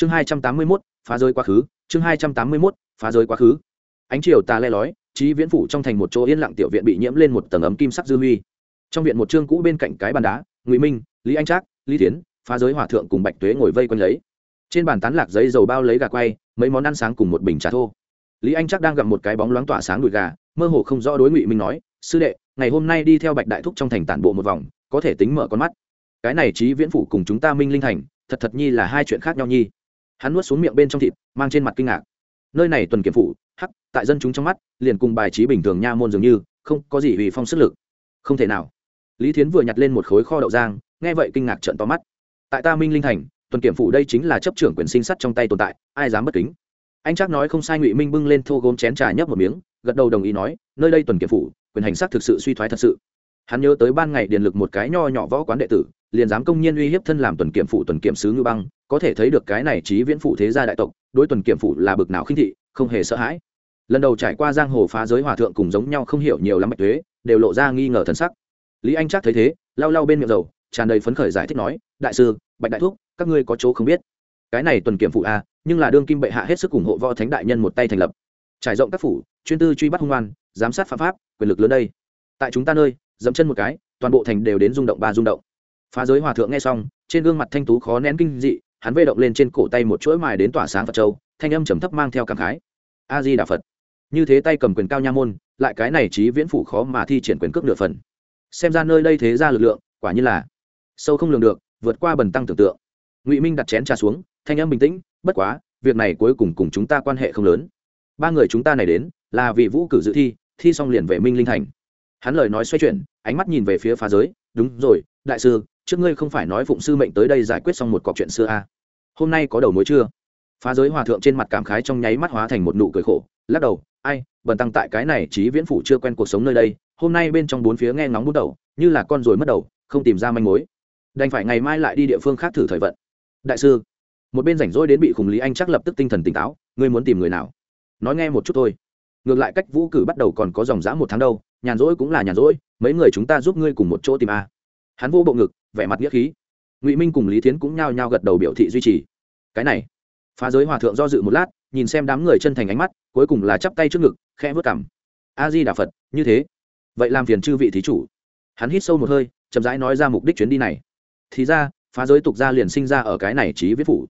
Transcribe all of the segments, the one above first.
chương hai trăm tám mươi mốt, phá rơi quá khứ. Chương hai trăm tám mươi mốt, phá rơi quá khứ. Ánh chiều tà le lói, trí viễn phủ trong thành một chỗ yên lặng tiểu viện bị nhiễm lên một tầng ấm kim sắc dư huy. Trong viện một chương cũ bên cạnh cái bàn đá, ngụy minh, lý anh trác, lý tiến phá giới hòa thượng cùng bạch tuế ngồi vây quanh lấy. Trên bàn tán lạc giấy dầu bao lấy gà quay, mấy món ăn sáng cùng một bình trà thô. Lý anh chắc đang gặp một cái bóng loáng tỏa sáng đùi gà, mơ hồ không rõ đối ngụy minh nói, sư đệ, ngày hôm nay đi theo bạch đại thúc trong thành tản bộ một vòng, có thể tính mở con mắt. Cái này trí viễn phủ cùng chúng ta minh linh thành, thật thật nhi là hai chuyện khác nhau nhi hắn nuốt xuống miệng bên trong thịt, mang trên mặt kinh ngạc. Nơi này tuần kiểm phủ, hắc, tại dân chúng trong mắt, liền cùng bài trí bình thường nha môn dường như, không có gì vì phong sức lực. Không thể nào. Lý thiến vừa nhặt lên một khối kho đậu giang nghe vậy kinh ngạc trợn to mắt. Tại ta minh linh thành, tuần kiểm phủ đây chính là chấp trưởng quyền sinh sắt trong tay tồn tại, ai dám bất kính? Anh chắc nói không sai ngụy minh bưng lên thô gốm chén trà nhấp một miếng, gật đầu đồng ý nói, nơi đây tuần kiểm phủ, quyền hành sắc thực sự suy thoái thật sự hắn nhớ tới ban ngày điện lực một cái nho nhỏ võ quán đệ tử, liền dám công nhiên uy hiếp thân làm tuần kiểm phụ tuần kiểm sứ ngư băng, có thể thấy được cái này trí viễn phụ thế gia đại tộc, đối tuần kiểm phụ là bực nào khinh thị, không hề sợ hãi. Lần đầu trải qua giang hồ phá giới hòa thượng cùng giống nhau không hiểu nhiều lắm bạch thuế đều lộ ra nghi ngờ thân sắc. Lý anh chắc thấy thế, lau lau bên miệng dầu, tràn đầy phấn khởi giải thích nói, đại sư, bạch đại thúc, các ngươi có chỗ không biết. Cái này tuần kiểm phụ a à, nhưng là đương kim bệ hạ hết sức ủng hộ võ thánh đại nhân một tay thành lập. Trải rộng các phủ, chuyên tư truy bắt hung oan, giám sát pháp pháp, quyền lực lớn đây tại chúng ta nơi, dẫm chân một cái, toàn bộ thành đều đến rung động ba rung động. Phá giới hòa thượng nghe xong, trên gương mặt thanh tú khó nén kinh dị, hắn vê động lên trên cổ tay một chuỗi mài đến tỏa sáng phật châu, thanh âm trầm thấp mang theo cảm khái. A di đà phật. Như thế tay cầm quyền cao nha môn, lại cái này trí viễn phủ khó mà thi triển quyền cước nửa phần. Xem ra nơi đây thế ra lực lượng, quả như là sâu không lường được, vượt qua bần tăng tưởng tượng. Ngụy minh đặt chén trà xuống, thanh âm bình tĩnh, bất quá, việc này cuối cùng cùng chúng ta quan hệ không lớn. Ba người chúng ta này đến, là vì vũ cử dự thi thi xong liền về minh linh thành hắn lời nói xoay chuyển, ánh mắt nhìn về phía phá giới. Đúng rồi, đại sư, trước ngươi không phải nói phụng sư mệnh tới đây giải quyết xong một cọc chuyện xưa à. hôm nay có đầu mối chưa? Phá giới hòa thượng trên mặt cảm khái trong nháy mắt hóa thành một nụ cười khổ, lắc đầu, ai, bần tăng tại cái này trí viễn phủ chưa quen cuộc sống nơi đây, hôm nay bên trong bốn phía nghe ngóng bút đầu, như là con rồi mất đầu, không tìm ra manh mối. Đành phải ngày mai lại đi địa phương khác thử thời vận. Đại sư, một bên rảnh rỗi đến bị khủng lý anh chắc lập tức tinh thần tỉnh táo, ngươi muốn tìm người nào? Nói nghe một chút thôi. Ngược lại cách vũ cử bắt đầu còn có dòng dã một tháng đâu nhàn rỗi cũng là nhàn rỗi, mấy người chúng ta giúp ngươi cùng một chỗ tìm a. Hắn vô bộ ngực, vẻ mặt nghĩa khí. Ngụy minh cùng lý thiến cũng nhao nhao gật đầu biểu thị duy trì. Cái này, phá giới hòa thượng do dự một lát, nhìn xem đám người chân thành ánh mắt, cuối cùng là chắp tay trước ngực, khẽ vớt cảm a di đà phật, như thế. Vậy làm phiền chư vị thí chủ. Hắn hít sâu một hơi, chậm rãi nói ra mục đích chuyến đi này. Thì ra, phá giới tục gia liền sinh ra ở cái này trí viết phủ.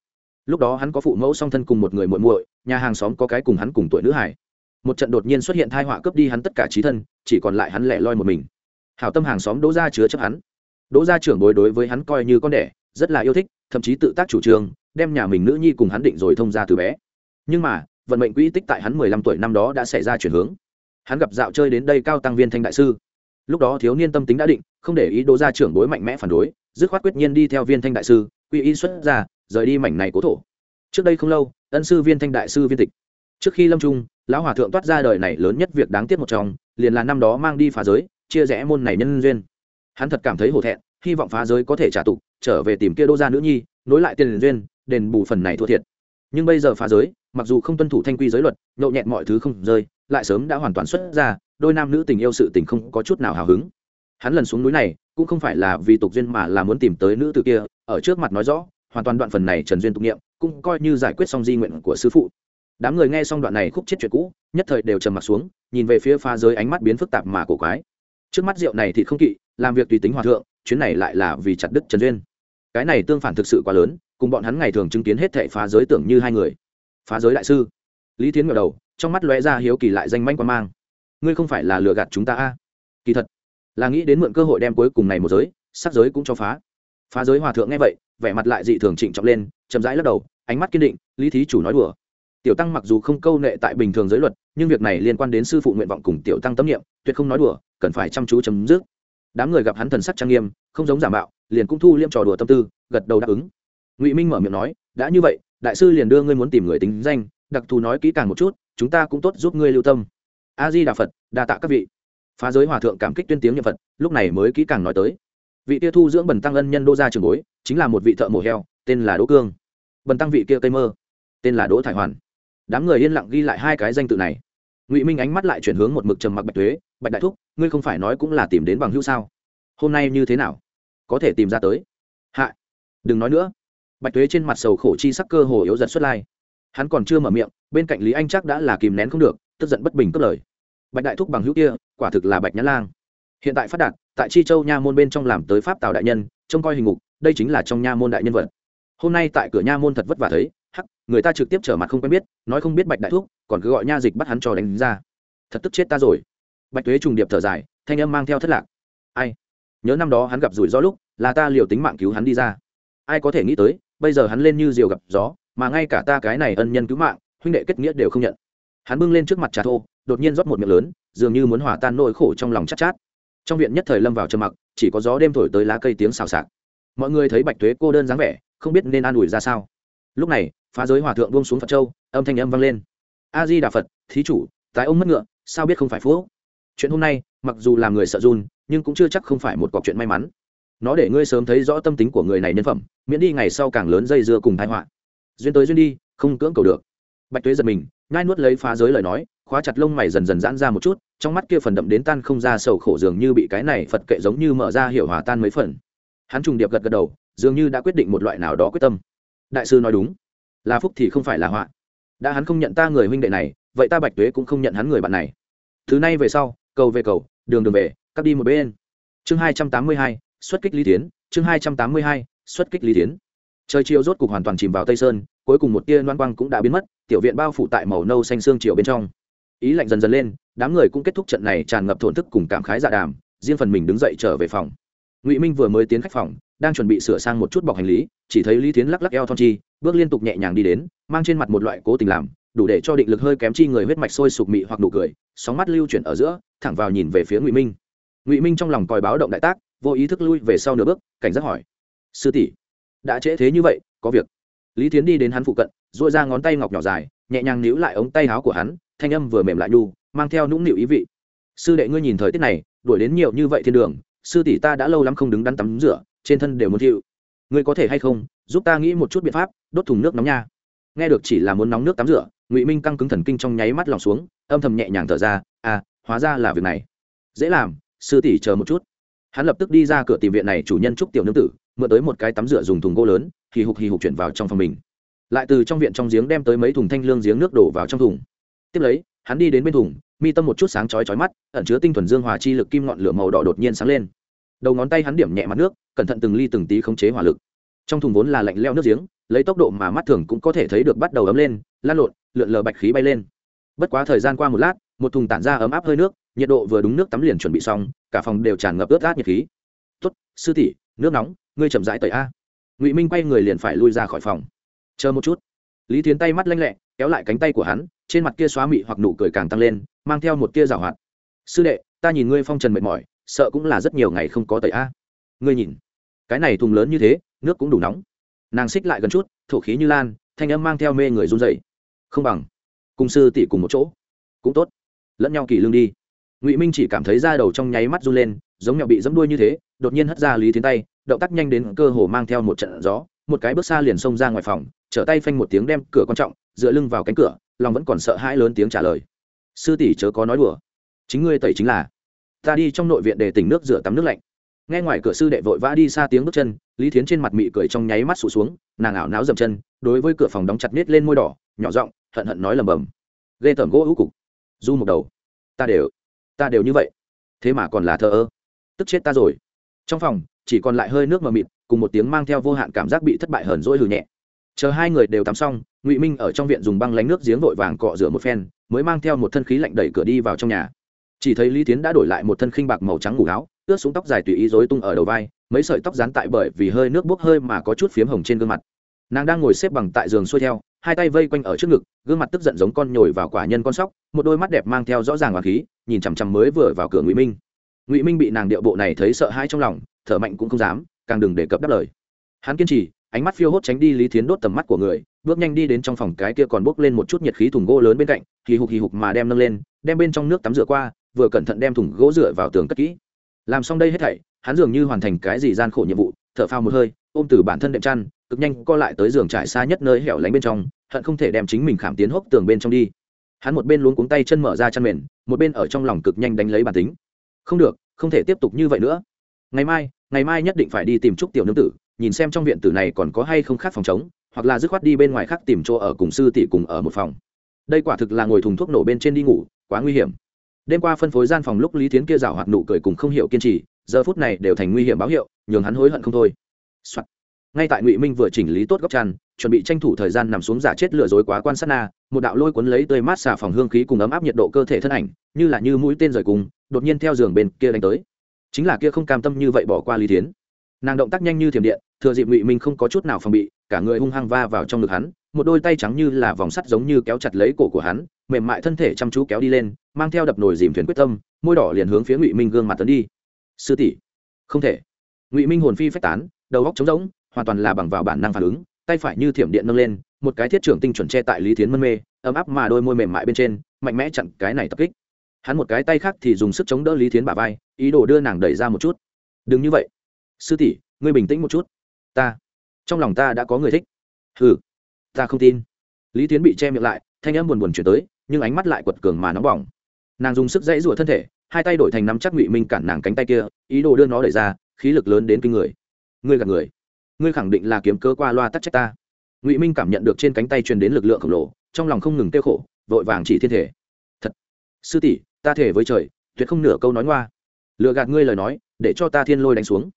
Lúc đó hắn có phụ mẫu song thân cùng một người muội muội, nhà hàng xóm có cái cùng hắn cùng tuổi nữ hải một trận đột nhiên xuất hiện thai họa cướp đi hắn tất cả trí thân, chỉ còn lại hắn lẻ loi một mình. Hảo tâm hàng xóm đỗ gia chứa chấp hắn. Đỗ gia trưởng bối đối với hắn coi như con đẻ, rất là yêu thích, thậm chí tự tác chủ trương, đem nhà mình nữ nhi cùng hắn định rồi thông ra từ bé. Nhưng mà, vận mệnh quỹ tích tại hắn mười lăm tuổi năm đó đã xảy ra chuyển hướng. Hắn gặp dạo chơi đến đây cao tăng viên thanh đại sư. Lúc đó thiếu niên tâm tính đã định, không để ý đỗ gia trưởng bối mạnh mẽ phản đối, dứt khoát quyết nhiên đi theo viên thanh đại sư, quy y xuất ra rời đi mảnh này cố thổ. Trước đây không lâu, ân sư viên thanh đại sư viên tịch. Trước khi lâm trung lão hòa thượng toát ra đời này lớn nhất việc đáng tiếc một trong, liền là năm đó mang đi phá giới, chia rẽ môn này nhân duyên. Hắn thật cảm thấy hổ thẹn, hy vọng phá giới có thể trả tục, trở về tìm kia đô gia nữ nhi, nối lại tiền duyên, đền bù phần này thua thiệt. Nhưng bây giờ phá giới, mặc dù không tuân thủ thanh quy giới luật, nhậu nhẹn mọi thứ không rơi, lại sớm đã hoàn toàn xuất ra, đôi nam nữ tình yêu sự tình không có chút nào hào hứng. Hắn lần xuống núi này, cũng không phải là vì tục duyên mà là muốn tìm tới nữ tử kia, ở trước mặt nói rõ, hoàn toàn đoạn phần này trần duyên tục nghiệm cũng coi như giải quyết xong di nguyện của sư phụ đám người nghe xong đoạn này khúc chết chuyện cũ, nhất thời đều trầm mặt xuống, nhìn về phía pha giới ánh mắt biến phức tạp mà cổ quái. Trước mắt rượu này thì không kỵ, làm việc tùy tính hòa thượng, chuyến này lại là vì chặt đức trần duyên. Cái này tương phản thực sự quá lớn, cùng bọn hắn ngày thường chứng kiến hết thệ phá giới tưởng như hai người. Phá giới đại sư. Lý tiến ngờ đầu, trong mắt lóe ra hiếu kỳ lại danh manh quan mang. Ngươi không phải là lừa gạt chúng ta a? Kỳ thật, là nghĩ đến mượn cơ hội đem cuối cùng này một giới, sắc giới cũng cho phá. Phá giới hòa thượng nghe vậy, vẻ mặt lại dị thường trịnh trọng lên, chậm rãi lắc đầu, ánh mắt kiên định, lý thí chủ nói đùa tiểu tăng mặc dù không câu nệ tại bình thường giới luật, nhưng việc này liên quan đến sư phụ nguyện vọng cùng tiểu tăng tâm niệm, tuyệt không nói đùa, cần phải chăm chú chấm dứt. Đám người gặp hắn thần sắc trang nghiêm, không giống giả mạo, liền cũng thu liêm trò đùa tâm tư, gật đầu đáp ứng. Ngụy minh mở miệng nói, đã như vậy, đại sư liền đưa ngươi muốn tìm người tính danh, đặc thù nói kỹ càng một chút, chúng ta cũng tốt giúp ngươi lưu tâm. A di đà phật, đa tạ các vị. Phá giới hòa thượng cảm kích tuyên tiếng nhật phật, lúc này mới kỹ càng nói tới. Vị tia thu dưỡng bần tăng ân nhân đô gia trường bối, chính là một vị thợ mổ heo, tên là đỗ cương. Bần tăng vị kia cây mơ, tên là đỗ thải hoàn đám người yên lặng ghi lại hai cái danh tự này. Ngụy minh ánh mắt lại chuyển hướng một mực trầm mặc bạch thuế bạch đại thúc, ngươi không phải nói cũng là tìm đến bằng hữu sao? Hôm nay như thế nào? Có thể tìm ra tới. Hạ, đừng nói nữa. Bạch tuế trên mặt sầu khổ chi sắc cơ hồ yếu giật xuất lai. Hắn còn chưa mở miệng, bên cạnh lý anh chắc đã là kìm nén không được, tức giận bất bình cất lời. Bạch đại thúc bằng hữu kia, quả thực là bạch nhã lang. Hiện tại phát đạt, tại chi châu nha môn bên trong làm tới pháp tào đại nhân, trông coi hình ngục đây chính là trong nha môn đại nhân vật. Hôm nay tại cửa nha môn thật vất vả thấy người ta trực tiếp trở mặt không quen biết, nói không biết bạch đại thúc, còn cứ gọi nha dịch bắt hắn cho đánh ra. Thật tức chết ta rồi. Bạch tuế trùng điệp thở dài, thanh âm mang theo thất lạc. Ai? Nhớ năm đó hắn gặp rủi ro lúc, là ta liều tính mạng cứu hắn đi ra. Ai có thể nghĩ tới, bây giờ hắn lên như diều gặp gió, mà ngay cả ta cái này ân nhân cứu mạng, huynh đệ kết nghĩa đều không nhận. Hắn bưng lên trước mặt trà thô, đột nhiên rót một miệng lớn, dường như muốn hòa tan nỗi khổ trong lòng chát chát. Trong viện nhất thời lâm vào trầm mặc, chỉ có gió đêm thổi tới lá cây tiếng xào xạc. Mọi người thấy bạch tuế cô đơn dáng vẻ, không biết nên an ủi ra sao. Lúc này phá giới hòa thượng buông xuống phật châu, âm thanh âm vang lên. A di đà phật, thí chủ, tái ông mất ngựa, sao biết không phải phú chuyện hôm nay, mặc dù làm người sợ run, nhưng cũng chưa chắc không phải một cọc chuyện may mắn. Nó để ngươi sớm thấy rõ tâm tính của người này nhân phẩm, miễn đi ngày sau càng lớn dây dưa cùng thái họa. Duyên tới duyên đi, không cưỡng cầu được. Bạch tuế giật mình ngai nuốt lấy phá giới lời nói, khóa chặt lông mày dần dần giãn ra một chút, trong mắt kia phần đậm đến tan không ra sầu khổ dường như bị cái này phật kệ giống như mở ra hiểu hòa tan mấy phần. Hắn trùng điệp gật gật đầu, dường như đã quyết định một loại nào đó quyết tâm. Đại sư nói đúng là phúc thì không phải là họa. Đã hắn không nhận ta người huynh đệ này, vậy ta bạch tuế cũng không nhận hắn người bạn này. Thứ này về sau, cầu về cầu, đường đường về cắt đi một bên. Chương hai trăm tám mươi hai, xuất kích lý tiến. Chương hai trăm tám mươi hai, xuất kích lý tiến. Trời chiều rốt cục hoàn toàn chìm vào tây sơn, cuối cùng một tia loan quang cũng đã biến mất, tiểu viện bao phủ tại màu nâu xanh xương chiều bên trong. Ý lạnh dần dần lên, đám người cũng kết thúc trận này tràn ngập thổn thức cùng cảm khái dạ đàm, riêng phần mình đứng dậy trở về phòng. Ngụy minh vừa mới tiến khách phòng, đang chuẩn bị sửa sang một chút bọc hành lý, chỉ thấy lý tiến lắc lắc eo thon chi bước liên tục nhẹ nhàng đi đến, mang trên mặt một loại cố tình làm, đủ để cho định lực hơi kém chi người huyết mạch sôi sục mị hoặc nụ cười, sóng mắt lưu chuyển ở giữa, thẳng vào nhìn về phía ngụy minh. Ngụy minh trong lòng còi báo động đại tác, vô ý thức lui về sau nửa bước, cảnh giác hỏi, sư tỷ, đã trễ thế như vậy, có việc. Lý tiến đi đến hắn phụ cận dội ra ngón tay ngọc nhỏ dài, nhẹ nhàng níu lại ống tay áo của hắn, thanh âm vừa mềm lại nhu, mang theo nũng nịu ý vị. Sư đệ ngươi nhìn thời tiết này, đuổi đến nhiều như vậy thiên đường, sư tỷ ta đã lâu lắm không đứng đắn tắm rửa, trên thân đều muốn chịu ngươi có thể hay không giúp ta nghĩ một chút biện pháp, đốt thùng nước nóng nha. Nghe được chỉ là muốn nóng nước tắm rửa, ngụy minh căng cứng thần kinh trong nháy mắt lòng xuống, âm thầm nhẹ nhàng thở ra à hóa ra là việc này. Dễ làm, sư tỷ chờ một chút. Hắn lập tức đi ra cửa tìm viện này chủ nhân trúc tiểu nương tử, mượn tới một cái tắm rửa dùng thùng gỗ lớn, hì hục hì hục chuyển vào trong phòng mình. Lại từ trong viện trong giếng đem tới mấy thùng thanh lương giếng nước đổ vào trong thùng. Tiếp lấy, hắn đi đến bên thùng, mi tâm một chút sáng chói chói mắt, ẩn chứa tinh thuần dương hòa chi lực kim ngọn lửa màu đỏ đột nhiên sáng lên. Đầu ngón tay hắn điểm nhẹ mặt nước, cẩn thận từng ly từng tí khống chế hỏa lực trong thùng vốn là lạnh leo nước giếng, lấy tốc độ mà mắt thường cũng có thể thấy được bắt đầu ấm lên, lan lộn, lượn lờ bạch khí bay lên. Bất quá thời gian qua một lát, một thùng tản ra ấm áp hơi nước, nhiệt độ vừa đúng nước tắm liền chuẩn bị xong, cả phòng đều tràn ngập ướt át nhiệt khí. Tuất sư tỷ, nước nóng, ngươi chậm rãi tẩy a. Ngụy minh quay người liền phải lui ra khỏi phòng. Chờ một chút. Lý tiến tay mắt lanh lẹ, kéo lại cánh tay của hắn, trên mặt kia xóa mị hoặc nụ cười càng tăng lên, mang theo một tia rào hoạt. Sư đệ, ta nhìn ngươi phong trần mệt mỏi, sợ cũng là rất nhiều ngày không có tẩy a. Ngươi nhìn, cái này thùng lớn như thế nước cũng đủ nóng. Nàng xích lại gần chút, thổ khí như lan, thanh âm mang theo mê người run dậy không bằng cung sư tỷ cùng một chỗ, cũng tốt. Lẫn nhau kỳ lương đi. Ngụy minh chỉ cảm thấy da đầu trong nháy mắt run lên, giống nhau bị dẫm đuôi như thế, đột nhiên hất ra lý tiến tay, động tác nhanh đến cơ hồ mang theo một trận gió, một cái bước xa liền xông ra ngoài phòng, trở tay phanh một tiếng đem cửa quan trọng, dựa lưng vào cánh cửa, lòng vẫn còn sợ hãi lớn tiếng trả lời. Sư tỷ chớ có nói đùa. Chính ngươi tẩy chính là, ta đi trong nội viện để tỉnh nước rửa tắm nước lạnh nghe ngoài cửa sư đệ vội vã đi xa tiếng bước chân, lý thiến trên mặt mị cười trong nháy mắt sụt xuống, nàng ảo náo dầm chân, đối với cửa phòng đóng chặt nết lên môi đỏ, nhỏ giọng hận hận nói lầm bầm ghê tởm gỗ hữu cục. Du một đầu, ta đều ta đều như vậy, thế mà còn là thờ ơ, tức chết ta rồi. Trong phòng, chỉ còn lại hơi nước mờ mịt, cùng một tiếng mang theo vô hạn cảm giác bị thất bại hờn dỗi hừ nhẹ. Chờ hai người đều tắm xong, ngụy minh ở trong viện dùng băng lánh nước giếng vội vàng cọ rửa một phen, mới mang theo một thân khí lạnh đẩy cửa đi vào trong nhà. Chỉ thấy lý tiến đã đổi lại một thân khinh bạc màu trắng ngủ áo ướt xuống tóc dài tùy ý rối tung ở đầu vai, mấy sợi tóc dán tại bởi vì hơi nước bốc hơi mà có chút phiếm hồng trên gương mặt. Nàng đang ngồi xếp bằng tại giường xuôi theo, hai tay vây quanh ở trước ngực, gương mặt tức giận giống con nhồi vào quả nhân con sóc, một đôi mắt đẹp mang theo rõ ràng oán khí, nhìn chằm chằm mới vừa vào cửa ngụy minh. Ngụy minh bị nàng điệu bộ này thấy sợ hãi trong lòng, thở mạnh cũng không dám, càng đừng đề cập đáp lời. Hắn kiên trì, ánh mắt phiêu hốt tránh đi lý thiến đốt tầm mắt của người, bước nhanh đi đến trong phòng cái kia còn bốc lên một chút nhiệt khí thùng gỗ lớn bên cạnh, hì hục hì hục mà đem nâng lên, đem bên trong nước tắm rửa qua, vừa cẩn thận đem thùng gỗ rửa vào tường cất kỹ làm xong đây hết thảy, hắn dường như hoàn thành cái gì gian khổ nhiệm vụ, thở phao một hơi, ôm từ bản thân đệm chăn, cực nhanh co lại tới giường trải xa nhất nơi hẻo lánh bên trong, hận không thể đem chính mình khảm tiến hốc tường bên trong đi. Hắn một bên luống cuống tay chân mở ra chăn mền, một bên ở trong lòng cực nhanh đánh lấy bản tính. Không được, không thể tiếp tục như vậy nữa. Ngày mai ngày mai nhất định phải đi tìm trúc tiểu nương tử, nhìn xem trong viện tử này còn có hay không khác phòng chống hoặc là dứt khoát đi bên ngoài khác tìm chỗ ở cùng sư tỷ cùng ở một phòng. Đây quả thực là ngồi thùng thuốc nổ bên trên đi ngủ, quá nguy hiểm đêm qua phân phối gian phòng lúc lý tiến kia rào hoạt nụ cười cùng không hiểu kiên trì, giờ phút này đều thành nguy hiểm báo hiệu, nhường hắn hối hận không thôi、Soạn. ngay tại ngụy minh vừa chỉnh lý tốt góc tràn chuẩn bị tranh thủ thời gian nằm xuống giả chết lừa dối quá quan sát na, một đạo lôi cuốn lấy tươi mát xà phòng hương khí cùng ấm áp nhiệt độ cơ thể thân ảnh, như là như mũi tên rời cùng, đột nhiên theo giường bên kia đánh tới. Chính là kia không cam tâm như vậy bỏ qua lý tiến nàng động tác nhanh như thiểm điện, thừa dịp ngụy minh không có chút nào phòng bị, cả người hung hăng va vào trong ngực hắn một đôi tay trắng như là vòng sắt giống như kéo chặt lấy cổ của hắn, mềm mại thân thể chăm chú kéo đi lên, mang theo đập nồi dìm thuyền quyết tâm, môi đỏ liền hướng phía ngụy minh gương mặt tấn đi. Sư tỷ. Không thể. Ngụy minh hồn phi phách tán, đầu góc trống rỗng, hoàn toàn là bằng vào bản năng phản ứng, tay phải như thiểm điện nâng lên, một cái thiết trưởng tinh chuẩn che tại lý thiến mân mê, ấm áp mà đôi môi mềm mại bên trên, mạnh mẽ chặn cái này tập kích. Hắn một cái tay khác thì dùng sức chống đỡ lý thiến bả vai, ý đồ đưa nàng đẩy ra một chút. Đừng như vậy. Sư tỷ, ngươi bình tĩnh một chút. Ta, trong lòng ta đã có người thích. Hừ ta không tin. Lý tiến bị che miệng lại, thanh âm buồn buồn chuyển tới, nhưng ánh mắt lại quật cường mà nóng bỏng. Nàng dùng sức dãy rủa thân thể, hai tay đổi thành nắm chắc ngụy minh cản nàng cánh tay kia, ý đồ đưa nó đẩy ra, khí lực lớn đến kinh người. Ngươi gạt người. Ngươi khẳng định là kiếm cơ qua loa tắc trách ta. Ngụy minh cảm nhận được trên cánh tay truyền đến lực lượng khổng lồ, trong lòng không ngừng tiêu khổ, vội vàng chỉ thiên thể. Thật. Sư tỷ, ta thể với trời, tuyệt không nửa câu nói ngoa. Lựa gạt ngươi lời nói, để cho ta thiên lôi đánh xuống.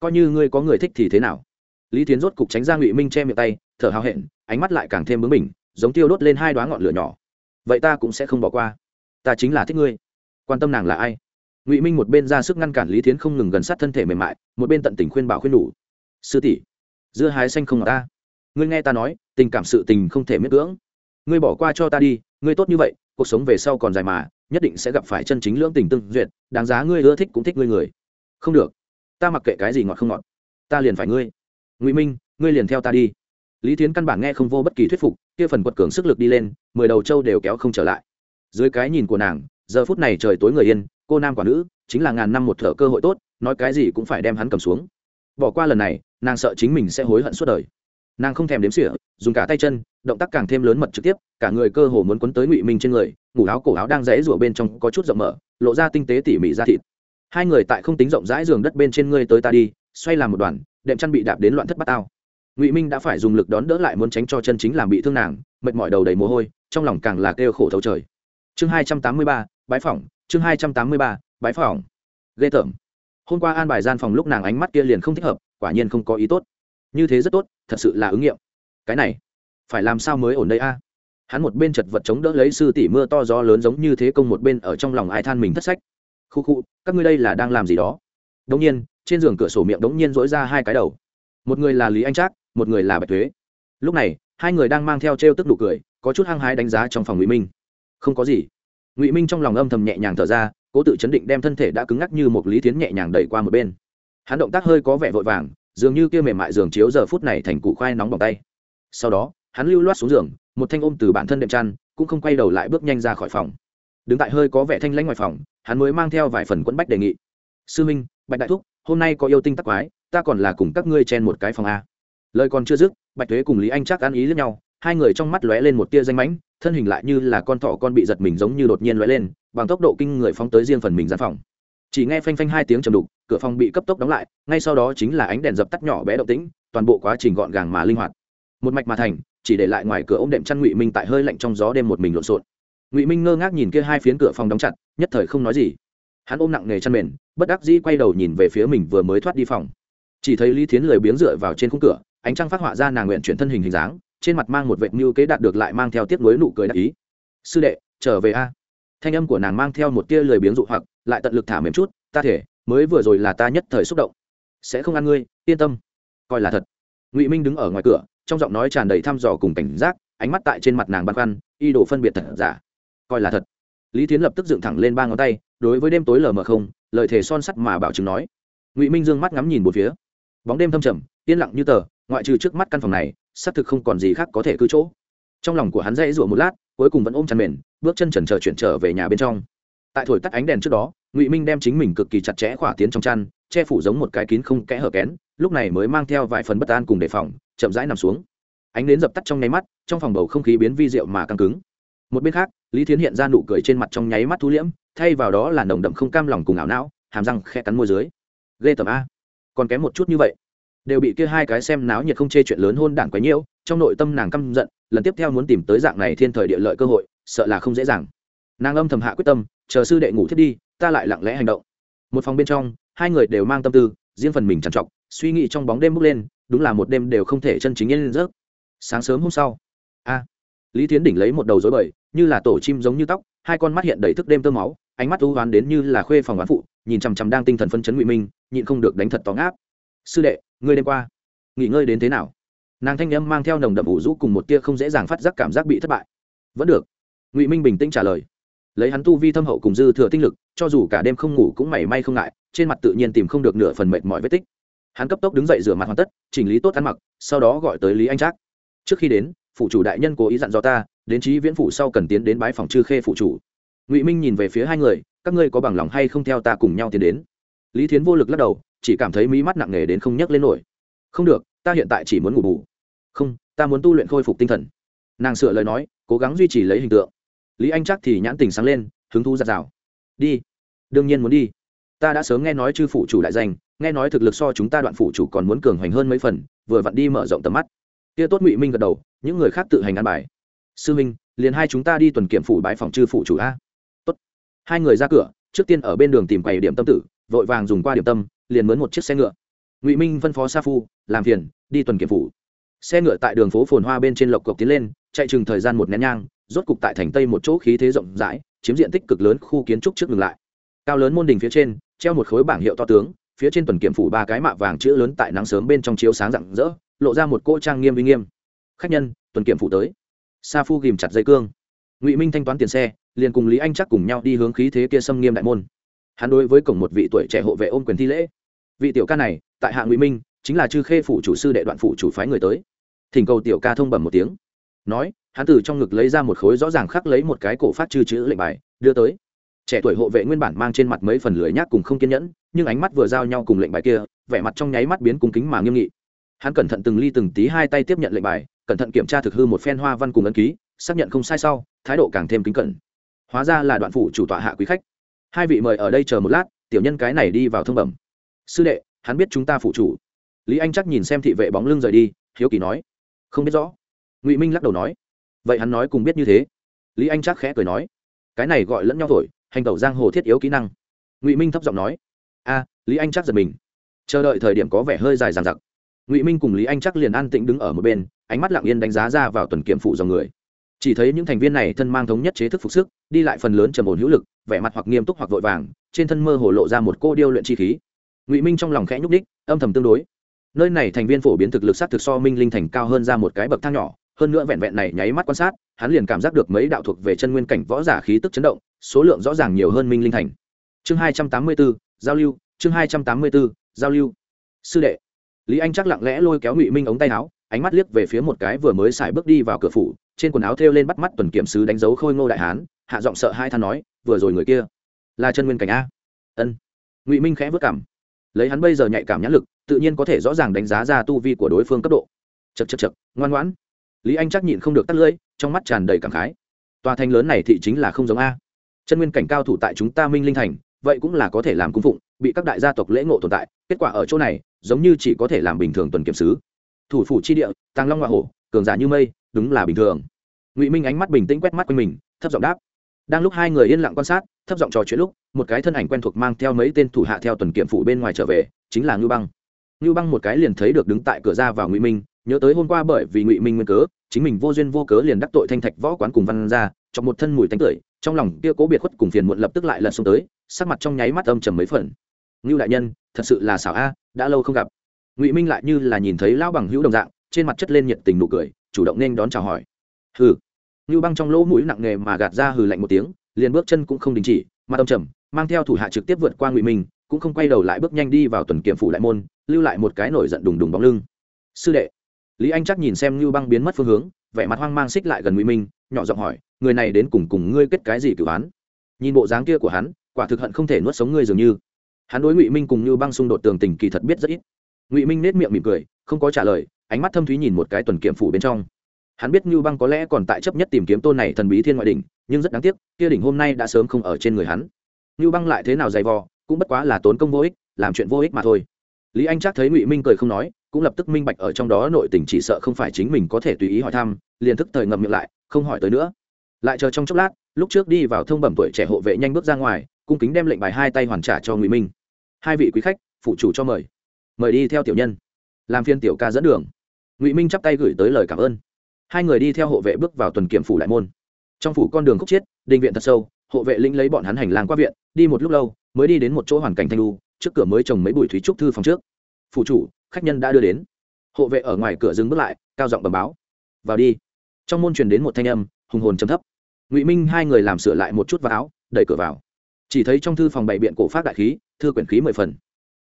Coi như ngươi có người thích thì thế nào? Lý tiến rốt cục tránh ra ngụy minh che miệng tay, thở hào hẹn ánh mắt lại càng thêm bướng bỉnh, giống tiêu đốt lên hai đoá ngọn lửa nhỏ. Vậy ta cũng sẽ không bỏ qua. Ta chính là thích ngươi. Quan tâm nàng là ai? Ngụy minh một bên ra sức ngăn cản lý Thiến không ngừng gần sát thân thể mềm mại, một bên tận tình khuyên bảo khuyên đủ sư tỷ, dưa hái xanh không ngọt ta. Ngươi nghe ta nói, tình cảm sự tình không thể miễn cưỡng. Ngươi bỏ qua cho ta đi, ngươi tốt như vậy, cuộc sống về sau còn dài mà, nhất định sẽ gặp phải chân chính lưỡng tình tương duyệt, đáng giá ngươi ưa thích cũng thích ngươi người. Không được. Ta mặc kệ cái gì ngọt không ngọt. Ta liền phải ngươi. Ngụy minh, ngươi liền theo ta đi lý Thiến căn bản nghe không vô bất kỳ thuyết phục, kia phần quật cường sức lực đi lên, mười đầu trâu đều kéo không trở lại. Dưới cái nhìn của nàng, giờ phút này trời tối người yên, cô nam quả nữ, chính là ngàn năm một thở cơ hội tốt, nói cái gì cũng phải đem hắn cầm xuống. Bỏ qua lần này, nàng sợ chính mình sẽ hối hận suốt đời. Nàng không thèm đếm xỉa, dùng cả tay chân, động tác càng thêm lớn mật trực tiếp, cả người cơ hồ muốn quấn tới ngụy minh trên người, ngủ áo cổ áo đang rẽ rủa bên trong có chút rộng mở, lộ ra tinh tế tỉ mỉ ra thịt. Hai người tại không tính rộng rãi giường đất bên trên ngươi tới ta đi, xoay làm một đoàn, đệm chăn bị đạp đến loạn thất bát tao ngụy minh đã phải dùng lực đón đỡ lại muốn tránh cho chân chính làm bị thương nàng mệt mỏi đầu đầy mồ hôi trong lòng càng là kêu khổ thấu trời chương hai trăm tám mươi ba bãi phỏng chương hai trăm tám mươi ba bãi phỏng ghê tởm hôm qua an bài gian phòng lúc nàng ánh mắt kia liền không thích hợp quả nhiên không có ý tốt như thế rất tốt thật sự là ứng nghiệm cái này phải làm sao mới ổn đây a hắn một bên chật vật chống đỡ lấy sư tỷ mưa to gió lớn giống như thế công một bên ở trong lòng ai than mình thất sách khu khu các ngươi đây là đang làm gì đó đống nhiên trên giường cửa sổ miệng đống nhiên dỗi ra hai cái đầu một người là lý anh trác một người là bạch thuế. Lúc này, hai người đang mang theo t r e o tức nụ cười, có chút hăng hái đánh giá trong phòng ngụy minh. Không có gì. Ngụy minh trong lòng âm thầm nhẹ nhàng thở ra, cố tự chấn định đem thân thể đã cứng ngắc như một lý tiến nhẹ nhàng đẩy qua một bên. Hắn động tác hơi có vẻ vội vàng, dường như kia mềm mại giường chiếu giờ phút này thành cụ khoai nóng bằng tay. Sau đó, hắn lưu loát xuống giường, một thanh ôm từ bản thân đệm chăn, cũng không quay đầu lại bước nhanh ra khỏi phòng. Đứng tại hơi có vẻ thanh lãnh ngoài phòng, hắn mới mang theo vài phần quẫn bách đề nghị. Sư minh, bạch đại thúc, hôm nay có yêu tinh tắc quái, ta còn là cùng các ngươi chen một cái phòng a lời còn chưa dứt, bạch thuế cùng lý anh chắc ăn ý lẫn nhau, hai người trong mắt lóe lên một tia danh mãnh, thân hình lại như là con thỏ con bị giật mình giống như đột nhiên lóe lên, bằng tốc độ kinh người phóng tới riêng phần mình gian phòng. Chỉ nghe phanh phanh hai tiếng trầm đục, cửa phòng bị cấp tốc đóng lại, ngay sau đó chính là ánh đèn dập tắt nhỏ bé động tĩnh, toàn bộ quá trình gọn gàng mà linh hoạt. Một mạch mà thành, chỉ để lại ngoài cửa ôm đệm chăn ngụy minh tại hơi lạnh trong gió đêm một mình lộn xộn. Ngụy minh ngơ ngác nhìn kia hai phiến cửa phòng đóng chặt, nhất thời không nói gì. Hắn ôm nặng nề chăn mền, bất đắc dĩ quay đầu nhìn về phía mình vừa mới thoát đi phòng. Chỉ thấy lý thiến lười biếng dựa vào trên khung cửa ánh trăng phát họa ra nàng nguyện chuyển thân hình hình dáng, trên mặt mang một vệt mưu kế đạt được lại mang theo tiếp nối nụ cười đại ý. Sư đệ, trở về a. Thanh âm của nàng mang theo một tia lười biếng dụ hoặc, lại tận lực thả mềm chút, ta thể, mới vừa rồi là ta nhất thời xúc động. Sẽ không ăn ngươi, yên tâm. Coi là thật. Ngụy minh đứng ở ngoài cửa, trong giọng nói tràn đầy thăm dò cùng cảnh giác, ánh mắt tại trên mặt nàng băn khoăn, y đồ phân biệt thật giả. Coi là thật. Lý tiến lập tức dựng thẳng lên ba ngón tay, đối với đêm tối lờ mờ không lợi thể son sắt mà bảo chứng nói. Ngụy minh dương mắt ngắm nhìn một phía. Bóng đêm thâm trầm, yên lặng như tờ ngoại trừ trước mắt căn phòng này, xác thực không còn gì khác có thể cư chỗ. Trong lòng của hắn dãy rủa một lát, cuối cùng vẫn ôm chăn mền, bước chân trần trờ chuyển trở về nhà bên trong. Tại thổi tắt ánh đèn trước đó, ngụy minh đem chính mình cực kỳ chặt chẽ khỏa tiến trong chăn, che phủ giống một cái kín không kẽ hở kén, lúc này mới mang theo vài phần bất an cùng đề phòng, chậm rãi nằm xuống. Ánh đến dập tắt trong nháy mắt, trong phòng bầu không khí biến vi diệu mà căng cứng. Một bên khác, lý thiến hiện ra nụ cười trên mặt trong nháy mắt thu liễm, thay vào đó là nồng đậm không cam lòng cùng ảo não, hàm răng khe cắn môi dưới. Ghê tầm a. Còn kém một chút như vậy đều bị kia hai cái xem náo nhiệt không chê chuyện lớn hôn đảng quấy nhiễu, trong nội tâm nàng căm giận, lần tiếp theo muốn tìm tới dạng này thiên thời địa lợi cơ hội, sợ là không dễ dàng. Nàng âm thầm hạ quyết tâm, chờ sư đệ ngủ thiết đi, ta lại lặng lẽ hành động. Một phòng bên trong, hai người đều mang tâm tư, riêng phần mình trằn trọc, suy nghĩ trong bóng đêm bước lên, đúng là một đêm đều không thể chân chính yên lên rớt sáng sớm hôm sau, a, lý tiến đỉnh lấy một đầu dối bời, như là tổ chim giống như tóc, hai con mắt hiện đầy thức đêm tơ máu, ánh mắt u hoán đến như là khuê phòng oán phụ, nhìn chằm chằm đang tinh thần phân chấn ngụy minh, nhịn không được đánh thật tóng áp sư đệ, ngươi đêm qua, nghỉ ngơi đến thế nào? Nàng thanh nhâm mang theo nồng đậm ủ rũ cùng một tia không dễ dàng phát giác cảm giác bị thất bại. Vẫn được. Ngụy minh bình tĩnh trả lời. Lấy hắn tu vi thâm hậu cùng dư thừa tinh lực, cho dù cả đêm không ngủ cũng mảy may không ngại, trên mặt tự nhiên tìm không được nửa phần mệt mỏi vết tích. Hắn cấp tốc đứng dậy rửa mặt hoàn tất, chỉnh lý tốt ăn mặc, sau đó gọi tới lý anh trác. Trước khi đến, phủ chủ đại nhân cố ý dặn dò ta, đến trí viễn phủ sau cần tiến đến bái phòng chư khê phủ chủ. Ngụy minh nhìn về phía hai người, các ngươi có bằng lòng hay không theo ta cùng nhau tiến đến? Lý thiến vô lực lắc đầu chỉ cảm thấy mí mắt nặng nề đến không nhấc lên nổi. Không được, ta hiện tại chỉ muốn ngủ bù. Không, ta muốn tu luyện khôi phục tinh thần. Nàng sửa lời nói, cố gắng duy trì lấy hình tượng. Lý anh chắc thì nhãn tình sáng lên, hứng thú giặt rào đi. Đương nhiên muốn đi. Ta đã sớm nghe nói chư phủ chủ đại danh, nghe nói thực lực so chúng ta đoạn phủ chủ còn muốn cường hoành hơn mấy phần, vừa vặn đi mở rộng tầm mắt. Kia tốt ngụy minh gật đầu, những người khác tự hành ăn bài. Sư minh, liền hai chúng ta đi tuần kiểm phủ bái phòng chư phủ chủ a. Tốt. Hai người ra cửa, trước tiên ở bên đường tìm quầy điểm tâm tử, vội vàng dùng qua điểm tâm liền mướn một chiếc xe ngựa. Ngụy minh phân phó sa phu, làm phiền, đi tuần kiểm phủ. Xe ngựa tại đường phố phồn hoa bên trên lộc cộc tiến lên, chạy chừng thời gian một nén nhang, rốt cục tại thành tây một chỗ khí thế rộng rãi, chiếm diện tích cực lớn khu kiến trúc trước ngừng lại. Cao lớn môn đình phía trên, treo một khối bảng hiệu to tướng, phía trên tuần kiểm phủ ba cái mạ vàng chữ lớn tại nắng sớm bên trong chiếu sáng rạng rỡ, lộ ra một cỗ trang nghiêm uy nghiêm. Khách nhân, tuần kiểm phủ tới. Sa phu ghìm chặt dây cương. Ngụy minh thanh toán tiền xe, liền cùng lý anh chắc cùng nhau đi hướng khí thế kia xâm nghiêm đại môn hắn đối với cổng một vị tuổi trẻ hộ vệ ôm quyền thi lễ. Vị tiểu ca này, tại hạ ngụy minh, chính là chư khê phủ chủ sư đệ đoạn phủ chủ phái người tới. Thỉnh cầu tiểu ca thông bẩm một tiếng. Nói, hắn từ trong ngực lấy ra một khối rõ ràng khắc lấy một cái cổ phát chư chữ lệnh bài, đưa tới. Trẻ tuổi hộ vệ nguyên bản mang trên mặt mấy phần lưỡi nhác cùng không kiên nhẫn, nhưng ánh mắt vừa giao nhau cùng lệnh bài kia, vẻ mặt trong nháy mắt biến cung kính mà nghiêm nghị. Hắn cẩn thận từng ly từng tí hai tay tiếp nhận lệnh bài, cẩn thận kiểm tra thực hư một phen hoa văn cùng ấn ký, xác nhận không sai sau, thái độ càng thêm kính cẩn. Hóa ra là đoạn phủ chủ tọa hạ quý khách hai vị mời ở đây chờ một lát, tiểu nhân cái này đi vào thông bẩm. Sư đệ, hắn biết chúng ta phụ chủ. Lý anh chắc nhìn xem thị vệ bóng lưng rời đi, hiếu kỳ nói. Không biết rõ. Ngụy minh lắc đầu nói. Vậy hắn nói cùng biết như thế. Lý anh chắc khẽ cười nói. Cái này gọi lẫn nhau thổi, hành tẩu giang hồ thiết yếu kỹ năng. Ngụy minh thấp giọng nói. A, lý anh chắc giật mình. Chờ đợi thời điểm có vẻ hơi dài dàn giặc ngụy minh cùng lý anh chắc liền an tĩnh đứng ở một bên, ánh mắt lặng yên đánh giá ra vào tuần kiểm phụ dòng người. Chỉ thấy những thành viên này thân mang thống nhất chế thức phục sức, đi lại phần lớn trầm ổn hữu lực vẻ mặt hoặc nghiêm túc hoặc vội vàng, trên thân mơ hồ lộ ra một cô điêu luyện chi khí. Ngụy minh trong lòng khẽ nhúc đích âm thầm tương đối. Nơi này thành viên phổ biến thực lực s á t thực so minh linh thành cao hơn ra một cái bậc thang nhỏ, hơn nữa vẹn vẹn này nháy mắt quan sát, hắn liền cảm giác được mấy đạo thuộc về chân nguyên cảnh võ giả khí tức chấn động, số lượng rõ ràng nhiều hơn minh linh thành. Chương hai trăm tám mươi b giao lưu, chương hai trăm tám mươi b giao lưu. Sư đệ, lý anh chắc lặng lẽ lôi kéo ngụy minh ống tay áo ánh mắt liếc về phía một cái vừa mới xài bước đi vào cửa phủ, trên quần áo thêu lên bắt mắt tuần kiểm sứ đánh dấu khôi ngô đại hán, hạ giọng sợ hai than nói, vừa rồi người kia là chân nguyên cảnh a. Ân. Ngụy minh khẽ vất cảm. Lấy hắn bây giờ nhạy cảm nhãn lực, tự nhiên có thể rõ ràng đánh giá ra tu vi của đối phương cấp độ. Chật chật chật ngoan ngoãn. Lý anh chắc nhịn không được tắt lưỡi, trong mắt tràn đầy cảm khái. Tòa thành lớn này thị chính là không giống a. Chân nguyên cảnh cao thủ tại chúng ta minh linh thành, vậy cũng là có thể làm cung phụng, bị các đại gia tộc lễ ngộ tồn tại, kết quả ở chỗ này, giống như chỉ có thể làm bình thường tuần kiểm sứ thủ phủ chi địa, tàng long hoa hổ, cường giả như mây, đúng là bình thường. Ngụy minh ánh mắt bình tĩnh quét mắt quanh mình, thấp giọng đáp. Đang lúc hai người yên lặng quan sát, thấp giọng trò chuyện lúc, một cái thân ảnh quen thuộc mang theo mấy tên thủ hạ theo tuần kiểm phủ bên ngoài trở về, chính là ngưu băng. Ngưu băng một cái liền thấy được đứng tại cửa ra vào ngụy minh, nhớ tới hôm qua bởi vì ngụy minh nguyên cớ, chính mình vô duyên vô cớ liền đắc tội thanh thạch võ quán cùng văn ra chọc một thân mùi tánh tưởi, trong lòng kia cố biệt khuất cùng phiền muộn lập tức lại lật xuống tới, sắc mặt trong nháy mắt âm trầm mấy phần. Ngưu đại nhân, thật sự là xảo a, đã lâu không gặp ngụy minh lại như là nhìn thấy lão bằng hữu đồng dạng trên mặt chất lên nhiệt tình nụ cười chủ động nên đón chào hỏi hừ ngưu băng trong lỗ mũi nặng nề mà gạt ra hừ lạnh một tiếng liền bước chân cũng không đình chỉ mà âm trầm mang theo thủ hạ trực tiếp vượt qua ngụy minh cũng không quay đầu lại bước nhanh đi vào tuần kiểm phủ lại môn lưu lại một cái nổi giận đùng đùng bóng lưng sư đệ lý anh chắc nhìn xem ngưu băng biến mất phương hướng vẻ mặt hoang mang xích lại gần ngụy minh nhỏ giọng hỏi người này đến cùng cùng ngươi kết cái gì cửu án nhìn bộ dáng kia của hắn quả thực hận không thể nuốt sống ngươi dường như hắn đối ngụy minh cùng như băng xung đột tường tình kỳ thật biết rất ít ngụy minh nết miệng mỉm cười không có trả lời ánh mắt thâm thúy nhìn một cái tuần kiểm phủ bên trong hắn biết Ngưu băng có lẽ còn tại chấp nhất tìm kiếm tôn này thần bí thiên ngoại đỉnh nhưng rất đáng tiếc kia đỉnh hôm nay đã sớm không ở trên người hắn Ngưu băng lại thế nào dày vò cũng bất quá là tốn công vô ích làm chuyện vô ích mà thôi lý anh chắc thấy ngụy minh cười không nói cũng lập tức minh bạch ở trong đó nội tình chỉ sợ không phải chính mình có thể tùy ý hỏi thăm liền thức thời ngậm miệng lại không hỏi tới nữa lại chờ trong chốc lát lúc trước đi vào thông bẩm tuổi trẻ hộ vệ nhanh bước ra ngoài cung kính đem lệnh bài hai tay hoàn trả cho ngụy minh hai vị quý khách phụ chủ cho mời mời đi theo tiểu nhân. Làm phiên tiểu ca dẫn đường. Ngụy minh chắp tay gửi tới lời cảm ơn. Hai người đi theo hộ vệ bước vào tuần kiểm phủ đại môn. Trong phủ con đường khúc chiết, đình viện thật sâu, hộ vệ lĩnh lấy bọn hắn hành lang qua viện, đi một lúc lâu, mới đi đến một chỗ hoàn cảnh thanh lu trước cửa mới trồng mấy bụi thúy trúc thư phòng trước. Phủ chủ, khách nhân đã đưa đến. Hộ vệ ở ngoài cửa dừng bước lại, cao giọng bầm báo. Vào đi. Trong môn truyền đến một thanh âm, hùng hồn chấm thấp. Ngụy minh hai người làm sửa lại một chút vào áo, đẩy cửa vào. Chỉ thấy trong thư phòng bày biện cổ phát đại khí, thư quyển khí mười phần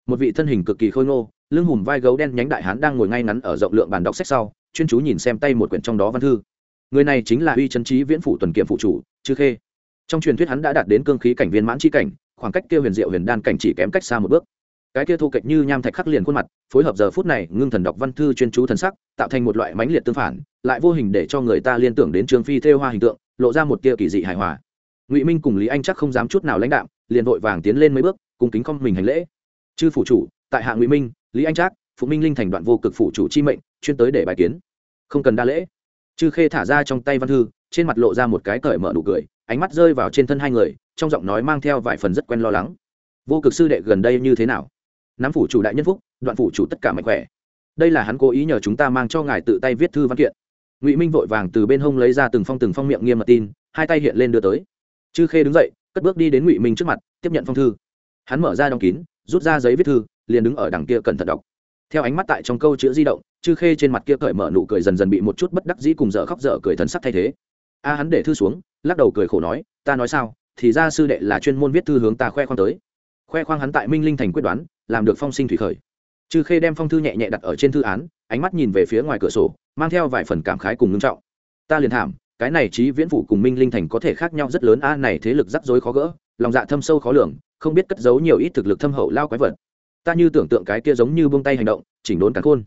một vị thân hình cực kỳ khôi ngô, lưng hùm vai gấu đen nhánh đại hán đang ngồi ngay ngắn ở rộng lượng bàn đọc sách sau, chuyên chú nhìn xem tay một quyển trong đó văn thư. Người này chính là uy trấn trí viễn phủ tuần kiệm phụ chủ, chư khê. Trong truyền thuyết hắn đã đạt đến cương khí cảnh viên mãn chi cảnh, khoảng cách kia huyền diệu huyền đan cảnh chỉ kém cách xa một bước. Cái kia thu kịch như nham thạch khắc liền khuôn mặt, phối hợp giờ phút này, ngưng thần đọc văn thư chuyên chú thần sắc, tạo thành một loại mãnh liệt tương phản, lại vô hình để cho người ta liên tưởng đến trường phi thêu hoa hình tượng, lộ ra một tia kỳ dị hài hòa. Ngụy minh cùng lý anh chắc không dám chút nào lãnh đạm, liền vội vàng tiến lên mấy bước cùng kính không mình hành lễ chư phủ chủ, tại hạ ngụy minh, lý anh trác, phụ minh linh thành đoạn vô cực phủ chủ chi mệnh, chuyên tới để bài kiến. Không cần đa lễ. Chư khê thả ra trong tay văn thư, trên mặt lộ ra một cái cởi mở nụ cười, ánh mắt rơi vào trên thân hai người, trong giọng nói mang theo vài phần rất quen lo lắng. Vô cực sư đệ gần đây như thế nào? Nắm phủ chủ đại nhân phúc, đoạn phủ chủ tất cả mạnh khỏe. Đây là hắn cố ý nhờ chúng ta mang cho ngài tự tay viết thư văn kiện. Ngụy minh vội vàng từ bên hông lấy ra từng phong từng phong miệng nghiêm mật tin, hai tay hiện lên đưa tới. Chư khê đứng dậy, cất bước đi đến ngụy minh trước mặt, tiếp nhận phong thư. Hắn mở ra đóng kín rút ra giấy viết thư, liền đứng ở đằng kia cẩn thận đọc. Theo ánh mắt tại trong câu chữ di động, chư khê trên mặt kia cởi mở nụ cười dần dần bị một chút bất đắc dĩ cùng dở khóc dở cười thần sắc thay thế. A hắn để thư xuống, lắc đầu cười khổ nói, ta nói sao, thì ra sư đệ là chuyên môn viết thư hướng ta khoe khoang tới. Khoe khoang hắn tại minh linh thành quyết đoán, làm được phong sinh thủy khởi. Chư khê đem phong thư nhẹ nhẹ đặt ở trên thư án, ánh mắt nhìn về phía ngoài cửa sổ, mang theo vài phần cảm khái cùng ngưng trọng. Ta liền thảm, cái này trí viễn phủ cùng minh linh thành có thể khác nhau rất lớn, a, này thế lực rắc rối khó gỡ, lòng dạ thâm sâu khó lường không biết cất giấu nhiều ít thực lực thâm hậu lao quái vật. Ta như tưởng tượng cái kia giống như buông tay hành động, chỉnh đốn cắn khôn.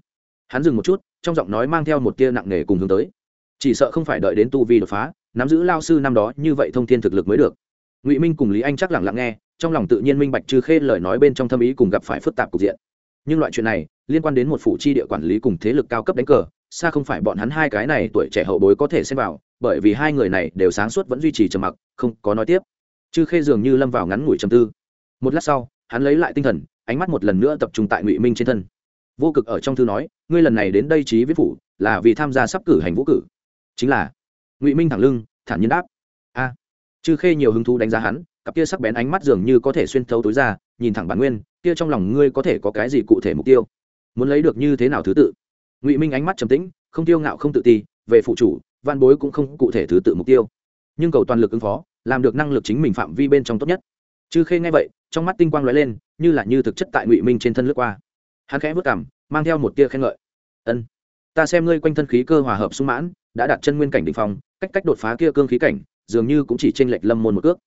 Hắn dừng một chút, trong giọng nói mang theo một tia nặng nề cùng hướng tới. Chỉ sợ không phải đợi đến tu vi đột phá, nắm giữ lao sư năm đó, như vậy thông thiên thực lực mới được. Ngụy minh cùng lý anh chắc lặng lặng nghe, trong lòng tự nhiên minh bạch trừ khê lời nói bên trong thâm ý cùng gặp phải phức tạp cục diện. Nhưng loại chuyện này, liên quan đến một phụ chi địa quản lý cùng thế lực cao cấp đánh cờ, xa không phải bọn hắn hai cái này tuổi trẻ hậu bối có thể xem vào, bởi vì hai người này đều sáng suốt vẫn duy trì trầm mặc, không có nói tiếp. Chư khê dường như lâm vào ngắn ngủi trầm tư một lát sau, hắn lấy lại tinh thần, ánh mắt một lần nữa tập trung tại ngụy minh trên thân. Vô cực ở trong thư nói, ngươi lần này đến đây trí viết phủ, là vì tham gia sắp cử hành vũ cử. Chính là, ngụy minh thẳng lưng, thản nhiên đáp, a. Chư khê nhiều hứng thú đánh giá hắn, cặp kia sắc bén ánh mắt dường như có thể xuyên thấu tối ra, nhìn thẳng bản nguyên, kia trong lòng ngươi có thể có cái gì cụ thể mục tiêu? Muốn lấy được như thế nào thứ tự? Ngụy minh ánh mắt trầm tĩnh, không tiêu ngạo không tự ti, về phụ chủ, văn bối cũng không cụ thể thứ tự mục tiêu. Nhưng cầu toàn lực ứng phó, làm được năng lực chính mình phạm vi bên trong tốt nhất chư khê nghe vậy, trong mắt tinh quang lóe lên, như là như thực chất tại ngụy minh trên thân lướt qua. Hắn khẽ vất cảm mang theo một tia khen ngợi. Ân, ta xem ngươi quanh thân khí cơ hòa hợp sung mãn, đã đặt chân nguyên cảnh đ ỉ n h phong, cách cách đột phá kia cương khí cảnh, dường như cũng chỉ tranh lệch lâm môn một cước.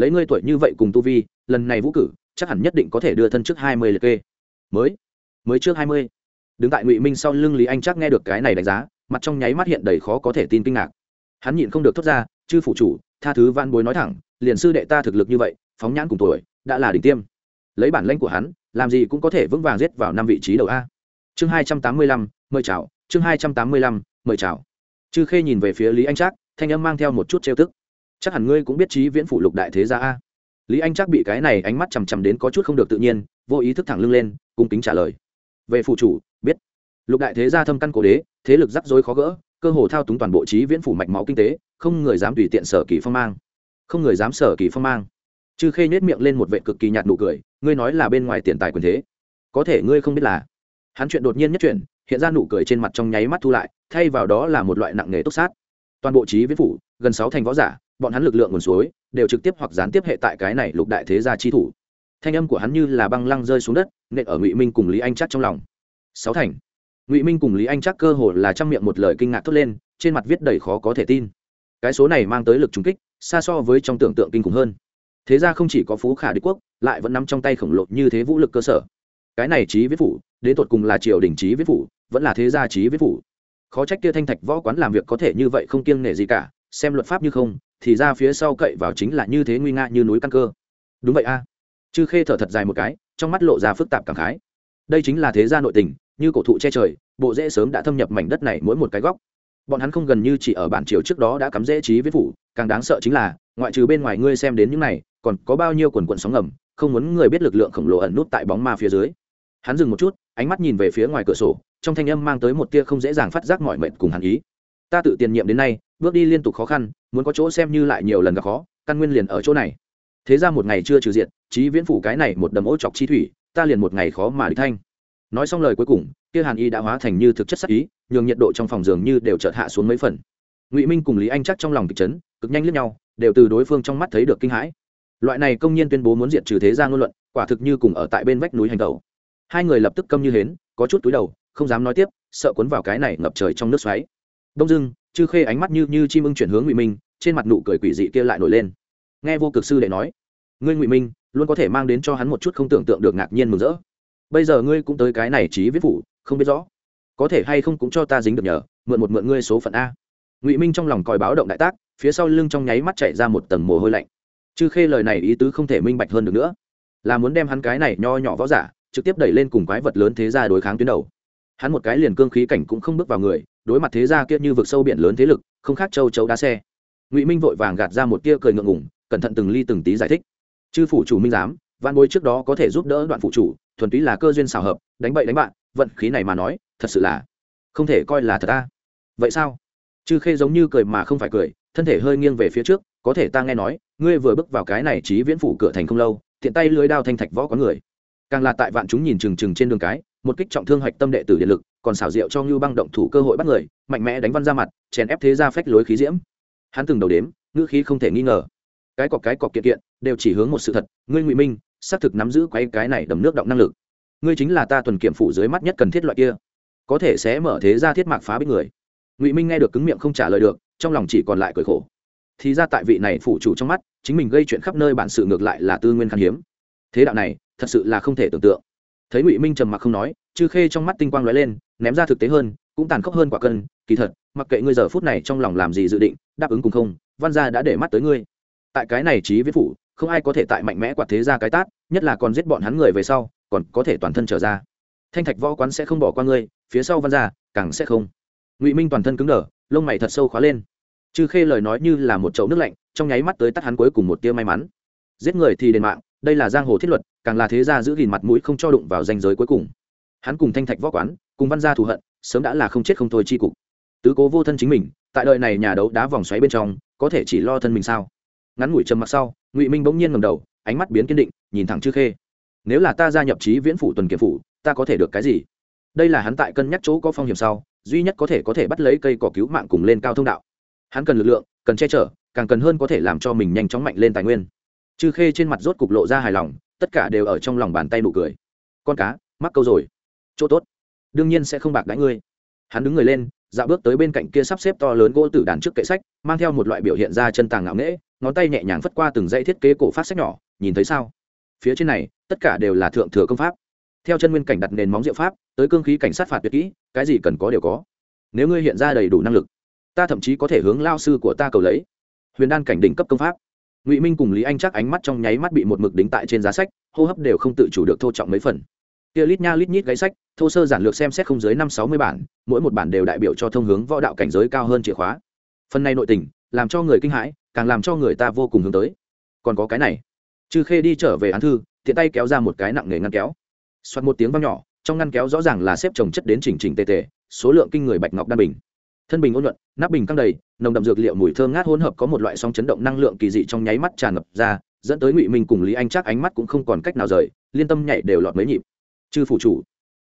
Lấy ngươi tuổi như vậy cùng tu vi, lần này vũ cử, chắc hẳn nhất định có thể đưa thân trước hai mươi liệt kê. Mới mới trước hai mươi. Đứng tại ngụy minh sau lưng lý anh chắc nghe được cái này đánh giá, mặt trong nháy mắt hiện đầy khó có thể tin kinh ngạc. Hắn nhịn không được thốt ra, chư phụ chủ, tha thứ van bối nói thẳng, liền sư đệ ta thực lực như vậy phóng nhãn cùng tuổi, đã là đỉnh tiêm. Lấy bản lãnh của hắn, làm gì cũng có thể vững vàng giết vào năm vị trí đầu a. Chương hai trăm tám mươi lăm, mời chào. Chương hai trăm tám mươi lăm, mời chào. Chư khê nhìn về phía lý anh trác, thanh âm mang theo một chút trêu tức. Chắc hẳn ngươi cũng biết trí viễn phủ lục đại thế gia a. Lý anh trác bị cái này ánh mắt chằm chằm đến có chút không được tự nhiên, vô ý thức thẳng lưng lên, cung kính trả lời. Về phụ chủ, biết. Lục đại thế gia thâm căn cổ đế, thế lực rắc rối khó gỡ, cơ hồ thao túng toàn bộ trí viễn phủ mạch máu kinh tế, không người dám tùy tiện sở kỳ phong mang. Không người dám sở kỳ phong mang chư khê nhếch miệng lên một vệ cực kỳ nhạt nụ cười, ngươi nói là bên ngoài tiền tài quyền thế. Có thể ngươi không biết là. Hắn chuyện đột nhiên nhất chuyện hiện ra nụ cười trên mặt trong nháy mắt thu lại, thay vào đó là một loại nặng nghề túc sát. Toàn bộ trí viễn phủ, gần sáu thành võ giả, bọn hắn lực lượng nguồn suối, đều trực tiếp hoặc gián tiếp hệ tại cái này lục đại thế gia chi thủ. Thanh âm của hắn như là băng lăng rơi xuống đất, nện ở ngụy minh cùng lý anh chắc trong lòng. Sáu thành. Ngụy minh cùng lý anh chắc cơ hồ là trong miệng một lời kinh ngạc thốt lên, trên mặt viết đầy khó có thể tin. Cái số này mang tới lực trùng kích, xa so với trong tưởng tượng kinh khủng hơn thế ra không chỉ có phú khả đế quốc, lại vẫn nắm trong tay khổng lồ như thế vũ lực cơ sở. Cái này trí viết phủ, đến tột cùng là triều đình trí viết phủ, vẫn là thế gia trí viết phủ. Khó trách kia thanh thạch võ quán làm việc có thể như vậy không kiêng nể gì cả, xem luật pháp như không, thì ra phía sau cậy vào chính là như thế nguy nga như núi căn cơ. Đúng vậy a. Chư khê thở thật dài một cái, trong mắt lộ ra phức tạp cảm khái. Đây chính là thế gia nội tình, như cổ thụ che trời, bộ dễ sớm đã thâm nhập mảnh đất này mỗi một cái góc bọn hắn không gần như chỉ ở bản triều trước đó đã cắm dễ trí với phủ, càng đáng sợ chính là, ngoại trừ bên ngoài ngươi xem đến những này, còn có bao nhiêu quần quần sóng ngầm, không muốn người biết lực lượng khổng lồ ẩn nút tại bóng ma phía dưới. Hắn dừng một chút, ánh mắt nhìn về phía ngoài cửa sổ, trong thanh âm mang tới một tia không dễ dàng phát giác mọi mệnh cùng hắn ý. Ta tự tiền nhiệm đến nay, bước đi liên tục khó khăn, muốn có chỗ xem như lại nhiều lần gặp khó, căn nguyên liền ở chỗ này. Thế ra một ngày chưa trừ diện, trí viễn phủ cái này một đầm ô chọc chi thủy, ta liền một ngày khó mà đi thanh nói xong lời cuối cùng, kia hàn y đã hóa thành như thực chất sắc ý, nhường nhiệt độ trong phòng giường như đều chợt hạ xuống mấy phần. Ngụy minh cùng lý anh chắc trong lòng kịch chấn, cực nhanh lướt nhau, đều từ đối phương trong mắt thấy được kinh hãi. Loại này công nhiên tuyên bố muốn diệt trừ thế gia ngôn luận, quả thực như cùng ở tại bên vách núi hành tàu hai người lập tức câm như hến, có chút túi đầu, không dám nói tiếp, sợ cuốn vào cái này ngập trời trong nước xoáy. Đông dưng chư khê ánh mắt như như chim ưng chuyển hướng ngụy minh, trên mặt nụ cười quỷ dị kia lại nổi lên. Nghe vô cực sư đệ nói, ngươi ngụy minh, luôn có thể mang đến cho hắn một chút không tưởng tượng được ngạc nhiên mừng rỡ bây giờ ngươi cũng tới cái này trí viết phủ, không biết rõ. Có thể hay không cũng cho ta dính được nhờ, mượn một mượn ngươi số phận a. Ngụy minh trong lòng còi báo động đại tác, phía sau lưng trong nháy mắt chạy ra một tầng mồ hôi lạnh. Chư khê lời này ý tứ không thể minh bạch hơn được nữa. Là muốn đem hắn cái này nho nhỏ võ giả, trực tiếp đẩy lên cùng quái vật lớn thế gia đối kháng tuyến đầu. Hắn một cái liền cương khí cảnh cũng không bước vào người, đối mặt thế gia kia như vực sâu biển lớn thế lực, không khác châu chấu đá xe. Ngụy minh vội vàng gạt ra một tia cười ngượng ngủng cẩn thận từng ly từng tí giải thích. Chư phủ chủ minh giám văn bối trước đó có thể giúp đỡ đoạn phụ chủ thuần túy là cơ duyên xào hợp, đánh bậy đánh bạn, vận khí này mà nói, thật sự là không thể coi là thật ta. Vậy sao? Chư khê giống như cười mà không phải cười, thân thể hơi nghiêng về phía trước, có thể ta nghe nói, ngươi vừa bước vào cái này trí viễn phủ cửa thành không lâu thiện tay lưới đao thanh thạch võ có người. Càng là tại vạn chúng nhìn trừng trừng trên đường cái, một kích trọng thương hạch tâm đệ tử điện lực, còn xảo diệu cho ngưu băng động thủ cơ hội bắt người, mạnh mẽ đánh văn ra mặt, chèn ép thế ra phách lối khí diễm. Hắn từng đầu đếm, ngữ khí không thể nghi ngờ. Cái cọc cái cọc kiện kiện, đều chỉ hướng một sự thật, ngươi ngụy minh xác thực nắm giữ quay cái này đầm nước động năng lực. Ngươi chính là ta tuần kiểm phủ dưới mắt nhất cần thiết loại kia. Có thể sẽ mở thế ra thiết mạc phá bích người. Ngụy minh nghe được cứng miệng không trả lời được, trong lòng chỉ còn lại cười khổ. Thì ra tại vị này phụ chủ trong mắt, chính mình gây chuyện khắp nơi bản sự ngược lại là tư nguyên khan hiếm. Thế đạo này, thật sự là không thể tưởng tượng. Thấy ngụy minh trầm mặc không nói, chư khê trong mắt tinh quang lóe lên, ném ra thực tế hơn, cũng tàn khốc hơn quả cân, kỳ thật, mặc kệ ngươi giờ phút này trong lòng làm gì dự định, đáp ứng cùng không, văn gia đã để mắt tới ngươi. Tại cái này trí viết phủ không ai có thể tại mạnh mẽ quạt thế ra cái tát, nhất là còn giết bọn hắn người về sau, còn có thể toàn thân trở ra. Thanh thạch võ quán sẽ không bỏ qua ngươi, phía sau văn gia, càng sẽ không. Ngụy minh toàn thân cứng đờ, lông mày thật sâu khóa lên. Chư khê lời nói như là một chậu nước lạnh, trong nháy mắt tới tắt hắn cuối cùng một tia may mắn. Giết người thì đền mạng, đây là giang hồ thiết luật, càng là thế gia giữ gìn mặt mũi không cho đụng vào danh giới cuối cùng. Hắn cùng thanh thạch võ quán, cùng văn gia thù hận, sớm đã là không chết không thôi chi cục. Tứ cố vô thân chính mình, tại đời này nhà đấu đá vòng xoáy bên trong, có thể chỉ lo thân mình sao? Ngắn ngủi trầm mặc sau ngụy minh bỗng nhiên ngầm đầu ánh mắt biến kiên định nhìn thẳng chư khê nếu là ta gia nhập trí viễn phủ tuần kiểm phủ ta có thể được cái gì đây là hắn tại cân nhắc chỗ có phong hiểm sau duy nhất có thể có thể bắt lấy cây cỏ cứu mạng cùng lên cao thông đạo hắn cần lực lượng cần che chở càng cần hơn có thể làm cho mình nhanh chóng mạnh lên tài nguyên chư khê trên mặt rốt cục lộ ra hài lòng tất cả đều ở trong lòng bàn tay nụ cười con cá mắc câu rồi chỗ tốt đương nhiên sẽ không bạc đãi ngươi hắn đứng người lên dạo bước tới bên cạnh kia sắp xếp to lớn gỗ tử đàn trước kệ sách mang theo một loại biểu hiện ra chân tàng ngạo nghễ ngón tay nhẹ nhàng phất qua từng dãy thiết kế cổ pháp sách nhỏ, nhìn thấy sao? Phía trên này, tất cả đều là thượng thừa công pháp. Theo chân nguyên cảnh đặt nền móng diệu pháp, tới cương khí cảnh sát phạt tuyệt kỹ, cái gì cần có đều có. Nếu ngươi hiện ra đầy đủ năng lực, ta thậm chí có thể hướng lao sư của ta cầu lấy. Huyền đan cảnh đỉnh cấp công pháp. Ngụy minh cùng lý anh chắc ánh mắt trong nháy mắt bị một mực đính tại trên giá sách, hô hấp đều không tự chủ được thô trọng mấy phần. Kia lít nha lít nhít gáy sách, thô sơ giản lược xem xét không dưới năm sáu mươi bản, mỗi một bản đều đại biểu cho thông hướng võ đạo cảnh giới cao hơn chìa khóa. Phần này nội tình làm cho người kinh hãi, càng làm cho người ta vô cùng hướng tới. Còn có cái này. Chư khê đi trở về án thư, tiện tay kéo ra một cái nặng nề ngăn kéo. Xoát một tiếng vang nhỏ, trong ngăn kéo rõ ràng là xếp trồng chất đến chỉnh chỉnh tề tề, số lượng kinh người bạch ngọc đan bình. Thân bình ôn nhuận, nắp bình căng đầy, nồng đậm dược liệu mùi thơm ngát hỗn hợp có một loại song chấn động năng lượng kỳ dị trong nháy mắt tràn ngập ra, dẫn tới ngụy minh cùng lý anh chắc ánh mắt cũng không còn cách nào rời, liên tâm nhảy đều lọt mấy nhịp. Chư phủ chủ,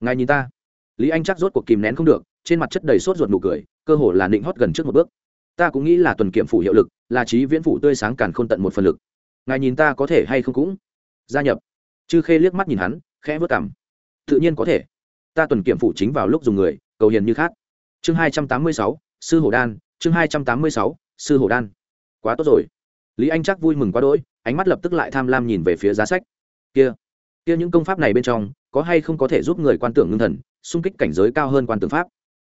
ngài nhìn ta. Lý anh chắc rốt cuộc kìm nén không được, trên mặt chất đầy sốt ruột nụ cười, cơ hồ là định hót gần trước một bước ta cũng nghĩ là tuần kiểm phủ hiệu lực, là trí viễn phủ tươi sáng càn k h ô n tận một phần lực. Ngài nhìn ta có thể hay không cũng? Gia nhập. Chư khê liếc mắt nhìn hắn, khẽ vớt cảm tự nhiên có thể. Ta tuần kiểm phủ chính vào lúc dùng người, cầu hiền như khác. Chương hai trăm tám mươi sáu, sư hổ đan, chương hai trăm tám mươi sáu, sư hổ đan. Quá tốt rồi. Lý anh chắc vui mừng quá đỗi, ánh mắt lập tức lại tham lam nhìn về phía giá sách. Kia kia những công pháp này bên trong, có hay không có thể giúp người quan tưởng ngưng thần, xung kích cảnh giới cao hơn quan tưởng pháp?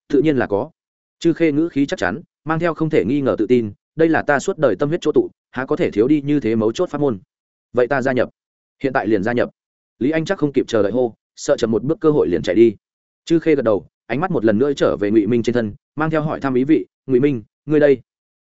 Tự nhiên là có. Chư khê ngữ khí chắc chắn mang theo không thể nghi ngờ tự tin, đây là ta suốt đời tâm huyết chỗ tụ, há có thể thiếu đi như thế mấu chốt pháp môn. Vậy ta gia nhập. Hiện tại liền gia nhập. Lý anh chắc không kịp chờ đợi hô, sợ chậm một bước cơ hội liền chạy đi. Chư khê gật đầu, ánh mắt một lần nữa trở về ngụy minh trên thân, mang theo hỏi thăm ý vị, ngụy minh, ngươi đây,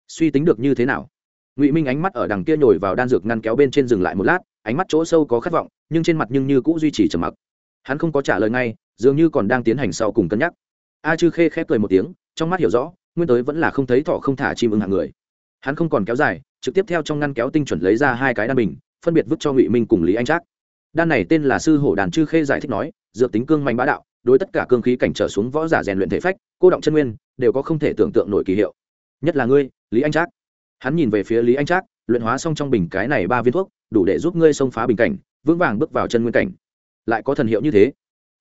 suy tính được như thế nào? Ngụy minh ánh mắt ở đằng kia nhồi vào đan dược ngăn kéo bên trên dừng lại một lát, ánh mắt chỗ sâu có khát vọng, nhưng trên mặt nhưng như cũng duy trì trầm mặc. Hắn không có trả lời ngay, dường như còn đang tiến hành sau cùng cân nhắc. A chư khê khép cười một tiếng, trong mắt hiểu rõ nguyên tới vẫn là không thấy thọ không thả chim ưng hạng người. Hắn không còn kéo dài, trực tiếp theo trong ngăn kéo tinh chuẩn lấy ra hai cái đan bình, phân biệt vứt cho ngụy minh cùng lý anh trác. Đan này tên là sư hổ đàn chư khê giải thích nói, dược tính cương mạnh bá đạo, đối tất cả cương khí cảnh trở xuống võ giả rèn luyện thể phách, cô động chân nguyên, đều có không thể tưởng tượng nổi kỳ hiệu. Nhất là ngươi, lý anh trác. Hắn nhìn về phía lý anh trác, luyện hóa xong trong bình cái này ba viên thuốc, đủ để giúp ngươi xông phá bình cảnh, vững vàng bước vào chân nguyên cảnh. Lại có thần hiệu như thế.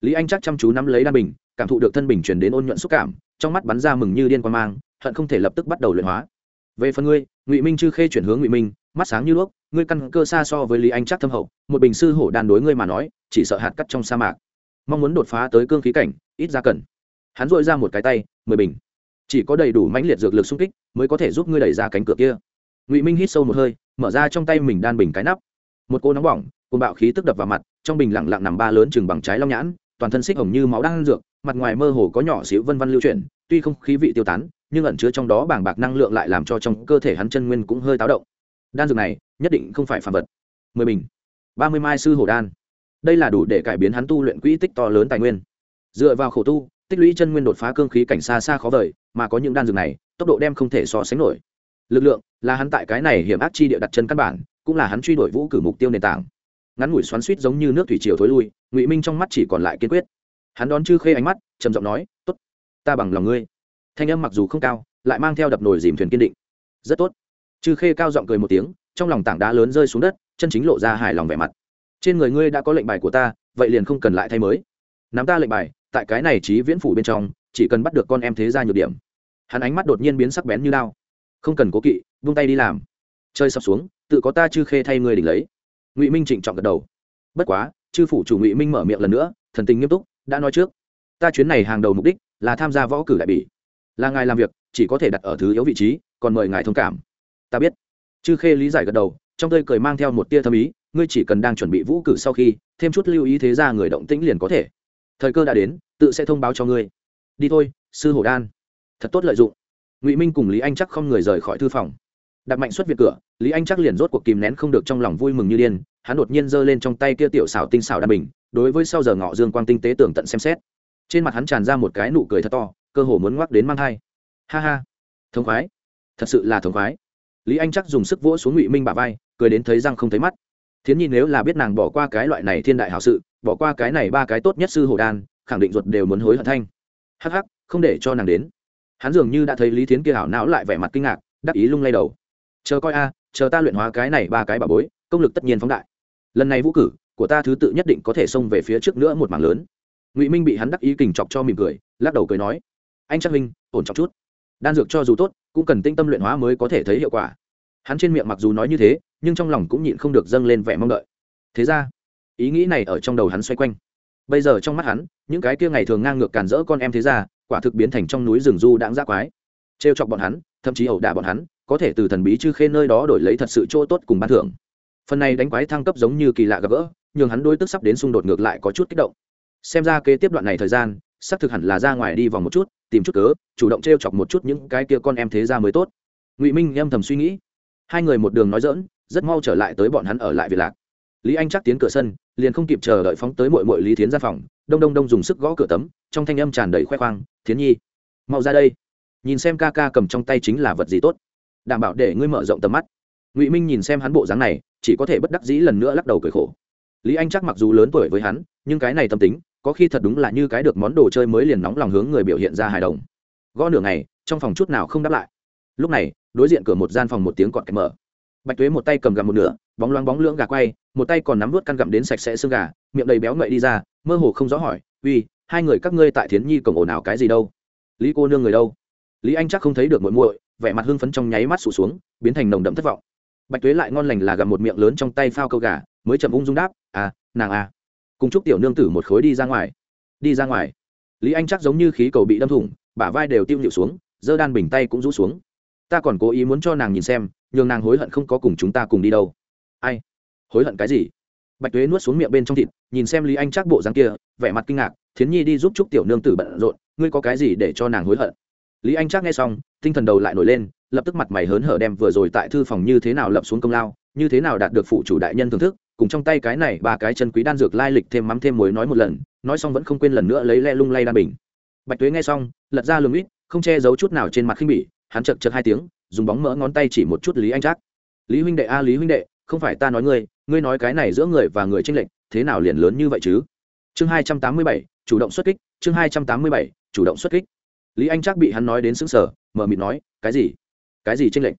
Lý anh trác chăm chú nắm lấy đan bình, cảm thụ được thân bình truyền đến ôn nhuận xúc cảm trong mắt bắn ra mừng như điên quan mang, hận không thể lập tức bắt đầu luyện hóa. Về phần ngươi, ngụy minh chư khê chuyển hướng ngụy minh, mắt sáng như đuốc, ngươi căn cơ xa so với lý anh chắc thâm hậu, một bình sư hổ đan đối ngươi mà nói, chỉ sợ hạt cắt trong sa mạc. Mong muốn đột phá tới cương khí cảnh, ít ra cần. Hắn dội ra một cái tay, mười bình. Chỉ có đầy đủ mãnh liệt dược lực xung kích, mới có thể giúp ngươi đẩy ra cánh cửa kia. Ngụy minh hít sâu một hơi, mở ra trong tay mình đan bình cái nắp. Một cô nóng bỏng cùng bạo khí tức đập vào mặt, trong bình lặng lặng nằm ba lớn chừng bằng trái long nhãn, toàn thân xích hồng như máu đang dược mặt ngoài mơ hồ có nhỏ xíu vân vân lưu chuyển, tuy không khí vị tiêu tán, nhưng ẩn chứa trong đó bảng bạc năng lượng lại làm cho trong cơ thể hắn chân nguyên cũng hơi táo động. Đan dược này, nhất định không phải phàm vật. Mười bình. Ba mươi mai sư hổ đan. Đây là đủ để cải biến hắn tu luyện quỹ tích to lớn tài nguyên. Dựa vào khổ tu, tích lũy chân nguyên đột phá cương khí cảnh xa xa khó vời, mà có những đan dược này, tốc độ đem không thể so sánh nổi. Lực lượng là hắn tại cái này hiểm ác chi địa đặt chân căn bản, cũng là hắn truy đuổi vũ cử mục tiêu nền tảng. Ngắn ngủi xoắn suýt giống như nước thủy triều thối lui, ngụy minh trong mắt chỉ còn lại kiên quyết hắn đón chư khê ánh mắt, trầm giọng nói t ố t ta bằng lòng ngươi. Thanh âm mặc dù không cao, lại mang theo đập nồi dìm thuyền kiên định. Rất tốt. Chư khê cao giọng cười một tiếng, trong lòng tảng đá lớn rơi xuống đất, chân chính lộ ra hài lòng vẻ mặt. Trên người ngươi đã có lệnh bài của ta, vậy liền không cần lại thay mới. Nắm ta lệnh bài, tại cái này trí viễn phủ bên trong, chỉ cần bắt được con em thế ra nhược điểm. Hắn ánh mắt đột nhiên biến sắc bén như lao không cần cố kỵ vung tay đi làm. Chơi sập xuống, tự có ta chư khê thay ngươi đỉnh lấy. Ngụy minh trịnh trọng gật đầu. Bất quá, chư phủ chủ ngụy minh mở miệng lần nữa, thần tình nghiêm túc đã nói trước, ta chuyến này hàng đầu mục đích là tham gia võ cử đại bỉ. Là ngài làm việc, chỉ có thể đặt ở thứ yếu vị trí, còn mời ngài thông cảm. Ta biết. Chư khê lý giải gật đầu, trong tơi cười mang theo một tia thâm ý, ngươi chỉ cần đang chuẩn bị vũ cử sau khi, thêm chút lưu ý thế ra người động tĩnh liền có thể. Thời cơ đã đến, tự sẽ thông báo cho ngươi. Đi thôi, sư hổ đan. Thật tốt lợi dụng. Ngụy minh cùng lý anh chắc không người rời khỏi thư phòng. Đặt mạnh xuất việc cửa, lý anh chắc liền rốt cuộc kìm nén không được trong lòng vui mừng như điên, hắn đột nhiên giơ lên trong tay kia tiểu xảo tinh xảo đan bình đối với sau giờ ngọ dương quang tinh tế tưởng tận xem xét. Trên mặt hắn tràn ra một cái nụ cười thật to, cơ hồ muốn ngoắc đến mang thai. Ha ha. Thống khoái. Thật sự là thống khoái. Lý anh chắc dùng sức vỗ xuống ngụy minh bà vai, cười đến thấy răng không thấy mắt. Thiến nhi nếu là biết nàng bỏ qua cái loại này thiên đại hảo sự, bỏ qua cái này ba cái tốt nhất sư hồ đan, khẳng định ruột đều muốn hối hận thanh. Hắc hắc, không để cho nàng đến. Hắn dường như đã thấy lý thiến kia hảo não lại vẻ mặt kinh ngạc, đắc ý lung lay đầu. Chờ coi a, chờ ta luyện hóa cái này ba cái bà bối, công lực tất nhiên phóng đại. Lần này vũ cử của ta thứ tự nhất định có thể xông về phía trước nữa một mảng lớn. Ngụy minh bị hắn đắc ý kình chọc cho mỉm cười, lắc đầu cười nói, anh chắc minh ổn trọng chút. Đan dược cho dù tốt, cũng cần tinh tâm luyện hóa mới có thể thấy hiệu quả. Hắn trên miệng mặc dù nói như thế, nhưng trong lòng cũng nhịn không được dâng lên vẻ mong đợi. Thế ra, ý nghĩ này ở trong đầu hắn xoay quanh. Bây giờ trong mắt hắn, những cái kia ngày thường ngang ngược càn rỡ con em thế ra, quả thực biến thành trong núi rừng du đãng giác quái. Trêu chọc bọn hắn, thậm chí ẩu đả bọn hắn, có thể từ thần bí chư khê nơi đó đổi lấy thật sự chỗ tốt cùng ban thưởng. Phần này đánh quái thăng cấp giống như kỳ lạ gặp gỡ nhưng hắn đôi tức sắp đến xung đột ngược lại có chút kích động. Xem ra kế tiếp đoạn này thời gian, xác thực hẳn là ra ngoài đi vòng một chút, tìm chút cớ, chủ động t r e o chọc một chút những cái kia con em thế ra mới tốt. Ngụy minh âm thầm suy nghĩ. Hai người một đường nói dỡn rất mau trở lại tới bọn hắn ở lại việt lạc. Lý anh chắc tiến cửa sân, liền không kịp chờ đợi phóng tới mội mội lý thiến ra phòng, đông đông đông dùng sức gõ cửa tấm, trong thanh âm tràn đầy khoe khoang, thiến nhi, mau ra đây. Nhìn xem ca ca cầm trong tay chính là vật gì tốt. Đảm bảo để ngươi mở rộng tầm mắt. Ngụy minh nhìn xem hắn bộ dáng này, chỉ có thể bất đắc dĩ lần nữa lắc đầu cười khổ lý anh chắc mặc dù lớn tuổi với hắn, nhưng cái này tâm tính, có khi thật đúng là như cái được món đồ chơi mới liền nóng lòng hướng người biểu hiện ra hài đồng. Gõ nửa ngày, trong phòng chút nào không đáp lại. Lúc này, đối diện cửa một gian phòng một tiếng cọt kẹt mở. Bạch tuế một tay cầm gặm một nửa, bóng loáng bóng lưỡng gà quay, một tay còn nắm vớt căn gặm đến sạch sẽ xương gà, miệng đầy béo ngậy đi ra, mơ hồ không rõ hỏi, uy, hai người các ngươi tại thiến nhi cổng ồn ào cái gì đâu? Lý cô nương người đâu? Lý anh chắc không thấy được muội muội, vẻ mặt hưng phấn trong nháy mắt sụt xuống, biến thành nồng đậm thất vọng. Bạch tuế lại ngon lành là gặm một miệng lớn trong tay phao câu gà, mới chậm ung dung đáp à nàng à. Cùng chúc tiểu nương tử một khối đi ra ngoài. Đi ra ngoài. Lý anh chắc giống như khí cầu bị đâm thủng, bả vai đều tiêu nhịu xuống dơ đan bình tay cũng rũ xuống. Ta còn cố ý muốn cho nàng nhìn xem, nhường nàng hối hận không có cùng chúng ta cùng đi đâu. Ai? Hối hận cái gì? Bạch tuế nuốt xuống miệng bên trong thịt, nhìn xem lý anh chắc bộ dáng kia, vẻ mặt kinh ngạc, thiến nhi đi giúp chúc tiểu nương tử bận rộn, ngươi có cái gì để cho nàng hối hận? Lý anh chắc nghe xong, tinh thần đầu lại nổi lên, lập tức mặt mày hớn hở đem vừa rồi tại thư phòng như thế nào lập xuống công lao, như thế nào đạt được phụ chủ đại nhân thưởng thức cùng trong tay cái này ba cái chân quý đan dược lai lịch thêm mắm thêm muối nói một lần, nói xong vẫn không quên lần nữa lấy le lung lay đan bình. Bạch tuế nghe xong, lật ra lưng ít, không che giấu chút nào trên mặt khinh bỉ, hắn chật chật hai tiếng, dùng bóng mỡ ngón tay chỉ một chút lý anh trác. Lý huynh đệ a, lý huynh đệ, không phải ta nói ngươi ngươi nói cái này giữa người và người tranh lệch, thế nào liền lớn như vậy chứ? Chương hai trăm tám mươi bảy, chủ động xuất kích, chương hai trăm tám mươi bảy, chủ động xuất kích. Lý anh trác bị hắn nói đến xứng sở mờ mịt nói, cái gì? Cái gì tranh lệch?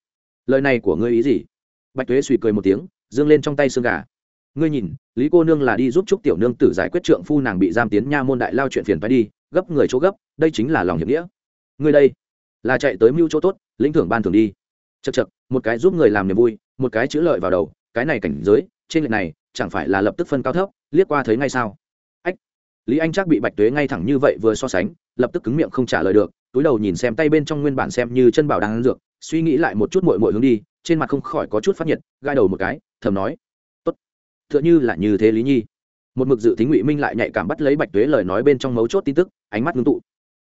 Lời này của ngươi ý gì? Bạch tuế suy cười một tiếng dương lên trong tay xương gà ngươi nhìn, lý cô nương là đi giúp trúc tiểu nương tử giải quyết trượng phu, nàng bị giam tiến nha môn đại lao chuyện phiền phải đi, gấp người chỗ gấp, đây chính là lòng hiệp nghĩa. Ngươi đây, là chạy tới mưu chỗ tốt, lĩnh thưởng ban thường đi. Chật chật một cái giúp người làm niềm vui, một cái chữ lợi vào đầu, cái này cảnh giới, trên lệnh này, chẳng phải là lập tức phân cao thấp, liếc qua thấy ngay sao? Ách, lý anh chắc bị bạch tuế ngay thẳng như vậy vừa so sánh, lập tức cứng miệng không trả lời được, túi đầu nhìn xem tay bên trong nguyên bản xem như chân bảo đang ăn dược, suy nghĩ lại một chút mội mội hướng đi, trên mặt không khỏi có chút phát nhiệt gai đầu một cái, thầm nói tốt t h ư ợ n h ư là như thế lý nhi. Một mực dự tính ngụy minh lại nhạy cảm bắt lấy bạch tuế lời nói bên trong mấu chốt tin tức, ánh mắt ngưng tụ.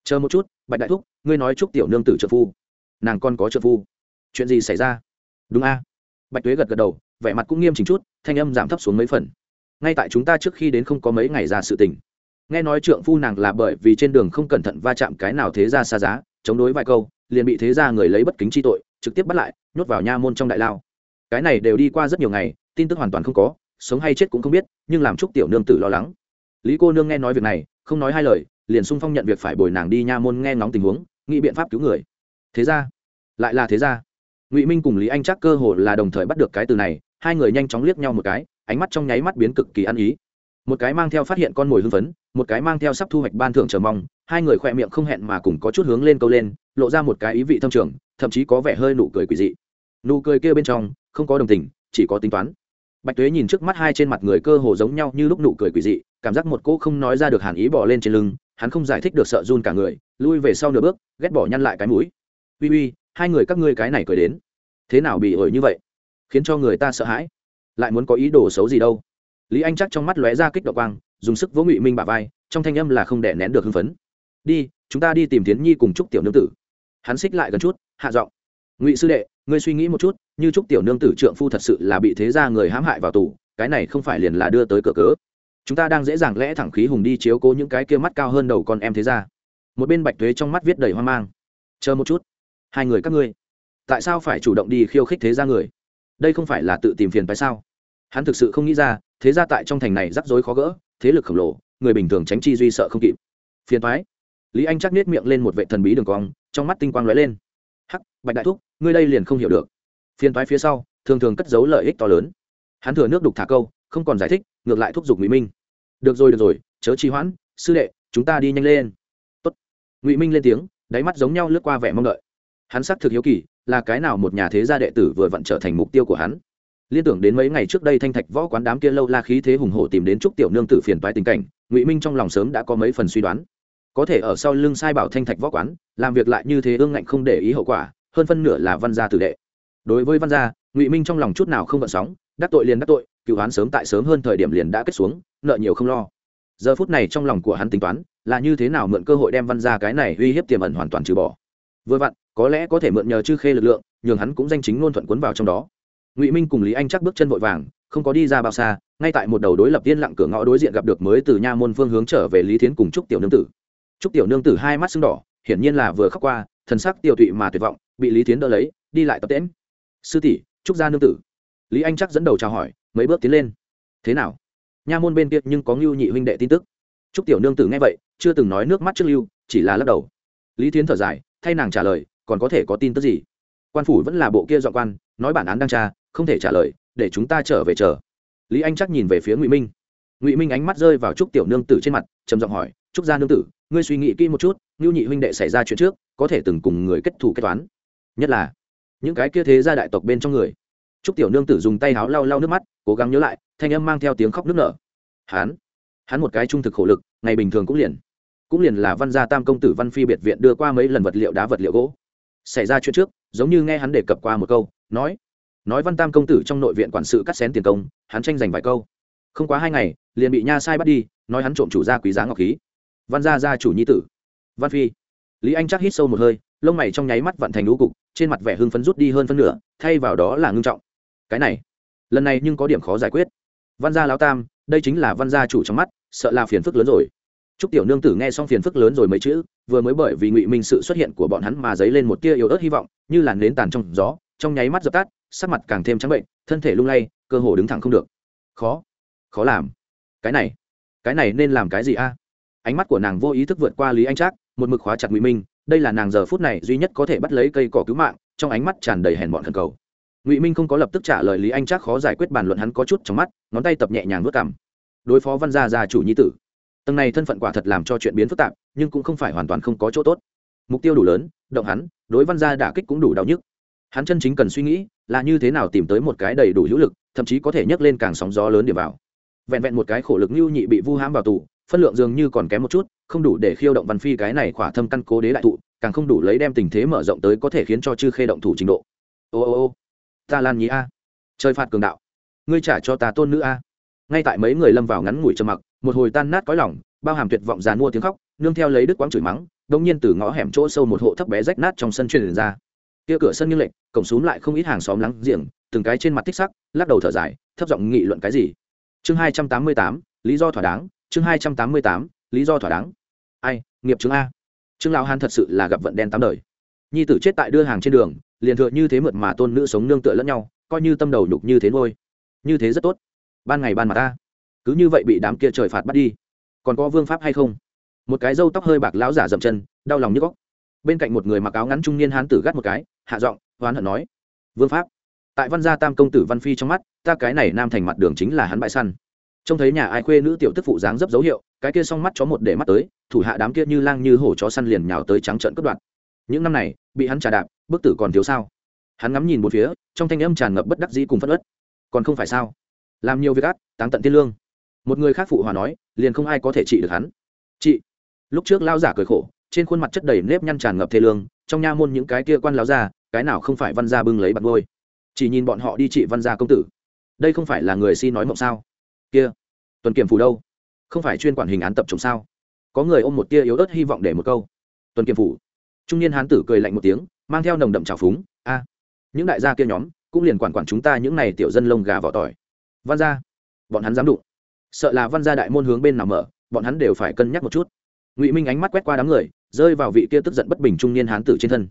Chờ một chút, bạch đại thúc, ngươi nói chúc tiểu nương tử trợ phu. Nàng con có trợ phu. Chuyện gì xảy ra? Đúng a. Bạch tuế gật gật đầu, vẻ mặt cũng nghiêm chỉnh chút, thanh âm giảm thấp xuống mấy phần. Ngay tại chúng ta trước khi đến không có mấy ngày ra sự tình. Nghe nói trượng phu nàng là bởi vì trên đường không cẩn thận va chạm cái nào thế ra xa giá, chống đối vài câu, liền bị thế ra người lấy bất kính chi tội, trực tiếp bắt lại, nhốt vào nha môn trong đại lao. Cái này đều đi qua rất nhiều ngày, tin tức hoàn toàn không có sống hay chết cũng không biết, nhưng làm chúc tiểu nương tử lo lắng. Lý cô nương nghe nói việc này, không nói hai lời, liền sung phong nhận việc phải bồi nàng đi nha môn nghe ngóng tình huống, nghĩ biện pháp cứu người. Thế ra, lại là thế ra. Ngụy minh cùng lý anh chắc cơ hồ là đồng thời bắt được cái từ này, hai người nhanh chóng liếc nhau một cái, ánh mắt trong nháy mắt biến cực kỳ ăn ý. Một cái mang theo phát hiện con mồi hưng phấn, một cái mang theo sắp thu hoạch ban thưởng chờ mong, hai người khỏe miệng không hẹn mà cùng có chút hướng lên câu lên, lộ ra một cái ý vị thâm trường, thậm chí có vẻ hơi nụ cười quỷ dị. Nụ cười kia bên trong, không có đồng tình, chỉ có tính toán bạch tuế nhìn trước mắt hai trên mặt người cơ hồ giống nhau như lúc nụ cười quỷ dị, cảm giác một cô không nói ra được hàn ý bỏ lên trên lưng, hắn không giải thích được sợ run cả người, lui về sau nửa bước, ghét bỏ nhăn lại cái mũi. Uy uy, hai người các ngươi cái này cười đến. Thế nào bị ổi như vậy? Khiến cho người ta sợ hãi. Lại muốn có ý đồ xấu gì đâu. Lý anh chắc trong mắt lóe ra kích động quang, dùng sức vỗ ngụy minh bả vai, trong thanh âm là không đẻ nén được hưng phấn. Đi, chúng ta đi tìm tiến nhi cùng chúc tiểu nương tử. Hắn xích lại gần chút, hạ giọng. Ngụy sư đệ ngươi suy nghĩ một chút, như chúc tiểu nương tử trượng phu thật sự là bị thế ra người hãm hại vào tù, cái này không phải liền là đưa tới cửa cớ. Chúng ta đang dễ dàng lẽ thẳng khí hùng đi chiếu cố những cái kia mắt cao hơn đầu con em thế ra một bên bạch thuế trong mắt viết đầy hoang mang. Chờ một chút. Hai người các ngươi, tại sao phải chủ động đi khiêu khích thế ra người? Đây không phải là tự tìm phiền phải sao? Hắn thực sự không nghĩ ra, thế ra tại trong thành này rắc rối khó gỡ, thế lực khổng lồ, người bình thường tránh chi duy sợ không kịp. Phiền thoái lý anh chắc nết miệng lên một vệ thần bí đường cong, trong mắt tinh quang lóe lên bạch đại thúc, ngươi đây liền không hiểu được. Phiền toái phía sau, thường thường cất giấu lợi ích to lớn. Hắn thừa nước đục thả câu, không còn giải thích, ngược lại thúc giục ngụy minh. Được rồi được rồi, chớ trì hoãn, sư đệ, chúng ta đi nhanh lên. Tốt. ngụy minh lên tiếng, đáy mắt giống nhau lướt qua vẻ mong đợi. Hắn xác thực hiếu kỳ, là cái nào một nhà thế gia đệ tử vừa vặn trở thành mục tiêu của hắn. Liên tưởng đến mấy ngày trước đây thanh thạch võ quán đám kia lâu la khí thế hùng hổ tìm đến trúc tiểu nương tử phiền toái tình cảnh, ngụy minh trong lòng sớm đã có mấy phần suy đoán. Có thể ở sau lưng sai bảo thanh thạch võ quán, làm việc lại như thế ương ngạnh không để ý hậu quả hơn phân nửa là văn gia tử đệ. Đối với văn gia, ngụy minh trong lòng chút nào không vận sóng, đắc tội liền đắc tội, cựu hắn sớm tại sớm hơn thời điểm liền đã kết xuống, nợ nhiều không lo. Giờ phút này trong lòng của hắn tính toán, là như thế nào mượn cơ hội đem văn gia cái này uy hiếp tiềm ẩn hoàn toàn trừ bỏ. Vừa vặn, có lẽ có thể mượn nhờ chư khê lực lượng, nhường hắn cũng danh chính ngôn thuận cuốn vào trong đó. Ngụy minh cùng lý anh chắc bước chân vội vàng, không có đi ra bao xa, ngay tại một đầu đối lập viên lặng cửa ngõ đối diện gặp được mới từ nha môn phương hướng trở về lý thiến cùng trúc tiểu nương tử. Trúc tiểu nương tử hai mắt sưng đỏ, hiển nhiên là vừa khóc qua, thần sắc tiêu tụy mà tuyệt vọng bị lý thiến đỡ lấy, đi lại tập tễm sư tỷ, trúc gia nương tử. Lý anh chắc dẫn đầu chào hỏi, mấy bước tiến lên. Thế nào? Nha môn bên kia nhưng có ngưu nhị huynh đệ tin tức. Trúc tiểu nương tử nghe vậy, chưa từng nói nước mắt trước lưu, chỉ là lắc đầu. Lý thiến thở dài, thay nàng trả lời, còn có thể có tin tức gì? Quan phủ vẫn là bộ kia dọn quan, nói bản án đang tra, không thể trả lời, để chúng ta trở về chờ. Lý anh chắc nhìn về phía ngụy minh. Ngụy minh ánh mắt rơi vào trúc tiểu nương tử trên mặt, trầm giọng hỏi, trúc gia nương tử, ngươi suy nghĩ kỹ một chút, ngưu nhị huynh đệ xảy ra chuyện trước, có thể từng cùng người kết thù kết toán nhất là, những cái kia thế gia đại tộc bên trong người. Trúc tiểu nương tử dùng tay háo lau lau nước mắt, cố gắng nhớ lại, thanh âm mang theo tiếng khóc nước nở. Hắn hắn một cái trung thực khổ lực, ngày bình thường cũng liền cũng liền là văn gia tam công tử văn phi biệt viện đưa qua mấy lần vật liệu đá vật liệu gỗ. Xảy ra chuyện trước, giống như nghe hắn đề cập qua một câu, nói nói văn tam công tử trong nội viện quản sự cắt xén tiền công, hắn tranh giành vài câu. Không quá hai ngày, liền bị nha sai bắt đi, nói hắn trộm chủ gia quý giá ngọc khí. Văn gia gia chủ nhi tử. Văn phi. Lý anh chắc hít sâu một hơi, lông mày trong nháy mắt vận thành lũ cục trên mặt vẻ hưng phấn rút đi hơn phân nửa thay vào đó là ngưng trọng cái này lần này nhưng có điểm khó giải quyết văn gia lão tam đây chính là văn gia chủ trong mắt sợ là phiền phức lớn rồi Trúc tiểu nương tử nghe xong phiền phức lớn rồi mấy chữ, vừa mới bởi vì Ngụy Minh sự xuất hiện của bọn hắn mà dấy lên một tia yếu ớt hy vọng, như làn nến tàn trong gió, trong nháy mắt dập tắt, sắc mặt càng thêm trắng bệnh, thân thể lung lay, cơ hồ đứng thẳng không được. Khó, khó làm. Cái này, cái này nên làm cái gì a? Ánh mắt của nàng vô ý thức vượt qua Lý Anh Trác, một mực khóa chặt Ngụy Minh, đây là nàng giờ phút này duy nhất có thể bắt lấy cây cỏ cứu mạng, trong ánh mắt tràn đầy hèn mọn thần cầu. Ngụy Minh không có lập tức trả lời Lý Anh Trác khó giải quyết bàn luận hắn có chút trong mắt, ngón tay tập nhẹ nhàng vớt cảm Đối phó Văn gia gia chủ nhi tử. Tầng này thân phận quả thật làm cho chuyện biến phức tạp nhưng cũng không phải hoàn toàn không có chỗ tốt. Mục tiêu đủ lớn động hắn đối văn gia đả kích cũng đủ đau nhức. Hắn chân chính cần suy nghĩ là như thế nào tìm tới một cái đầy đủ hữu lực thậm chí có thể nhấc lên càng sóng gió lớn điểm vào. Vẹn vẹn một cái khổ lực như nhị bị vu hãm vào tù phân lượng dường như còn kém một chút không đủ để khiêu động văn phi cái này khỏa thâm căn cố đế đại thụ, càng không đủ lấy đem tình thế mở rộng tới có thể khiến cho chư khê động thủ trình độ. Ô ô ô, ta lan nhí a. Chơi phạt cường đạo. Ngươi trả cho ta tôn nữ a. Ngay tại mấy người lâm vào ngắn ngủi trầm mặc, một hồi tan nát cõi lòng, bao hàm tuyệt vọng dàn mua tiếng khóc, nương theo lấy đức quáng chửi mắng đông nhiên từ ngõ hẻm chỗ sâu một hộ thấp bé rách nát trong sân truyền ra. Kia cửa sân như lệnh cổng xuống lại không ít hàng xóm lắng giềng, từng cái trên mặt thích sắc, lắc đầu thở dài, thấp giọng nghị luận cái gì? Chương hai trăm tám mươi tám, lý do thỏa đáng, chương hai trăm tám mươi tám, lý do thỏa đáng ai, nghiệp chứng a. Trương lão hàn thật sự là gặp vận đen tám đời. Nhi tử chết tại đưa hàng trên đường, liền thừa như thế mượt mà tôn nữ sống nương tựa lẫn nhau, coi như tâm đầu nhục như thế ngôi như thế rất tốt. Ban ngày ban mặt ta. Cứ như vậy bị đám kia trời phạt bắt đi. Còn có vương pháp hay không? Một cái râu tóc hơi bạc lão giả dậm chân, đau lòng như góc. Bên cạnh một người mặc áo ngắn trung niên hán tử gắt một cái, hạ giọng, hoán hận nói, vương pháp. Tại văn gia tam công tử văn phi trong mắt, ta cái này nam thành mặt đường chính là hắn bại săn. Trông thấy nhà ai khuê nữ tiểu tức phụ dáng dấp dấu hiệu cái kia xong mắt chó một để mắt tới, thủ hạ đám kia như lang như hổ chó săn liền nhào tới trắng trợn cướp đoạt. Những năm này, bị hắn trà đạp, bức tử còn thiếu sao? Hắn ngắm nhìn một phía, trong thanh âm tràn ngập bất đắc dĩ cùng phất ớt còn không phải sao? Làm nhiều việc ác, táng tận tiên lương. Một người khác phụ hòa nói, liền không ai có thể trị được hắn. Trị lúc trước lao giả cười khổ, trên khuôn mặt chất đầy nếp nhăn tràn ngập thê lương, trong nha môn những cái kia quan láo ra cái nào không phải văn gia bưng lấy bạc ngôi chỉ nhìn bọn họ đi trị văn gia công tử. Đây không phải là người si nói mộng sao? Kia. Tuần kiểm phủ đâu? Không phải chuyên quản hình án tập trung sao? Có người ôm một tia yếu ớt hy vọng để một câu. Tuần kiểm phủ. Trung niên hán tử cười lạnh một tiếng, mang theo nồng đậm trào phúng. A, những đại gia kia nhóm cũng liền quản quản chúng ta những này tiểu dân lông gà vỏ tỏi. Văn gia, bọn hắn dám đụng. Sợ là văn gia đại môn hướng bên nào mở, bọn hắn đều phải cân nhắc một chút. Ngụy minh ánh mắt quét qua đám người, rơi vào vị kia tức giận bất bình trung niên hán tử trên thân.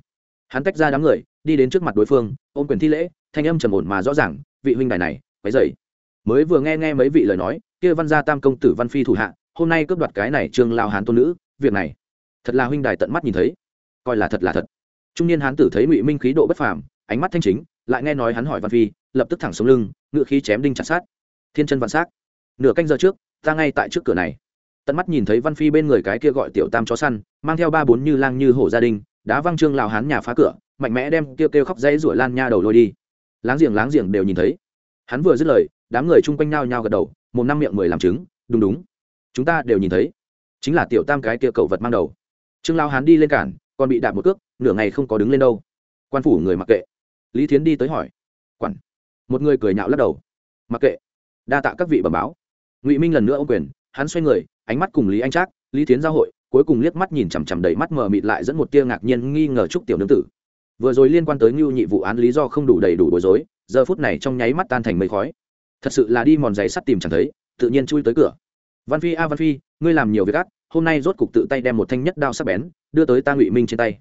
Hắn tách ra đám người, đi đến trước mặt đối phương, ôm quyền thi lễ, thanh âm trầm ổn mà rõ ràng, vị huynh đài này, quấy dậy mới vừa nghe nghe mấy vị lời nói, kia văn gia tam công tử văn phi thủ hạ, hôm nay cướp đoạt cái này trương lao hán tôn nữ, việc này, thật là huynh đài tận mắt nhìn thấy. Coi là thật là thật. Trung niên hán tử thấy ngụy minh khí độ bất phàm, ánh mắt thanh chính, lại nghe nói hắn hỏi văn phi, lập tức thẳng xuống lưng, ngựa khí chém đinh chặt sát thiên chân văn sát nửa canh giờ trước, ta ngay tại trước cửa này. Tận mắt nhìn thấy văn phi bên người cái kia gọi tiểu tam chó săn, mang theo ba bốn như lang như hổ gia đình, đá văng trương lào hán nhà phá cửa, mạnh mẽ đem kêu kêu khóc dãy ruổi lan nha đầu lôi đi. Láng giềng láng giềng đều nhìn thấy hắn vừa dứt lời, đám người chung quanh nao nhao gật đầu, một năm miệng mười làm chứng, đúng đúng. Chúng ta đều nhìn thấy. Chính là tiểu tam cái kia cậu vật mang đầu. Trương lao hắn đi lên cản, còn bị đạp một cước, nửa ngày không có đứng lên đâu. Quan phủ người mặc kệ. Lý thiến đi tới hỏi. Quản. Một người cười nhạo lắc đầu. Mặc kệ. Đa tạ các vị bẩm báo. Ngụy minh lần nữa ô quyền, hắn xoay người, ánh mắt cùng lý anh trác, lý thiến giao hội, cuối cùng liếc mắt nhìn chằm chằm đầy mắt mờ mịt lại dẫn một tia ngạc nhiên nghi ngờ trúc tiểu nương tử vừa rồi liên quan tới ngưu nhị vụ án lý do không đủ đầy đủ bối rối, giờ phút này trong nháy mắt tan thành mây khói. Thật sự là đi mòn giày sắt tìm chẳng thấy, tự nhiên chui tới cửa. Văn phi, a, văn phi, ngươi làm nhiều việc ác, hôm nay rốt cục tự tay đem một thanh nhất đao sắc bén, đưa tới ta ngụy minh trên tay.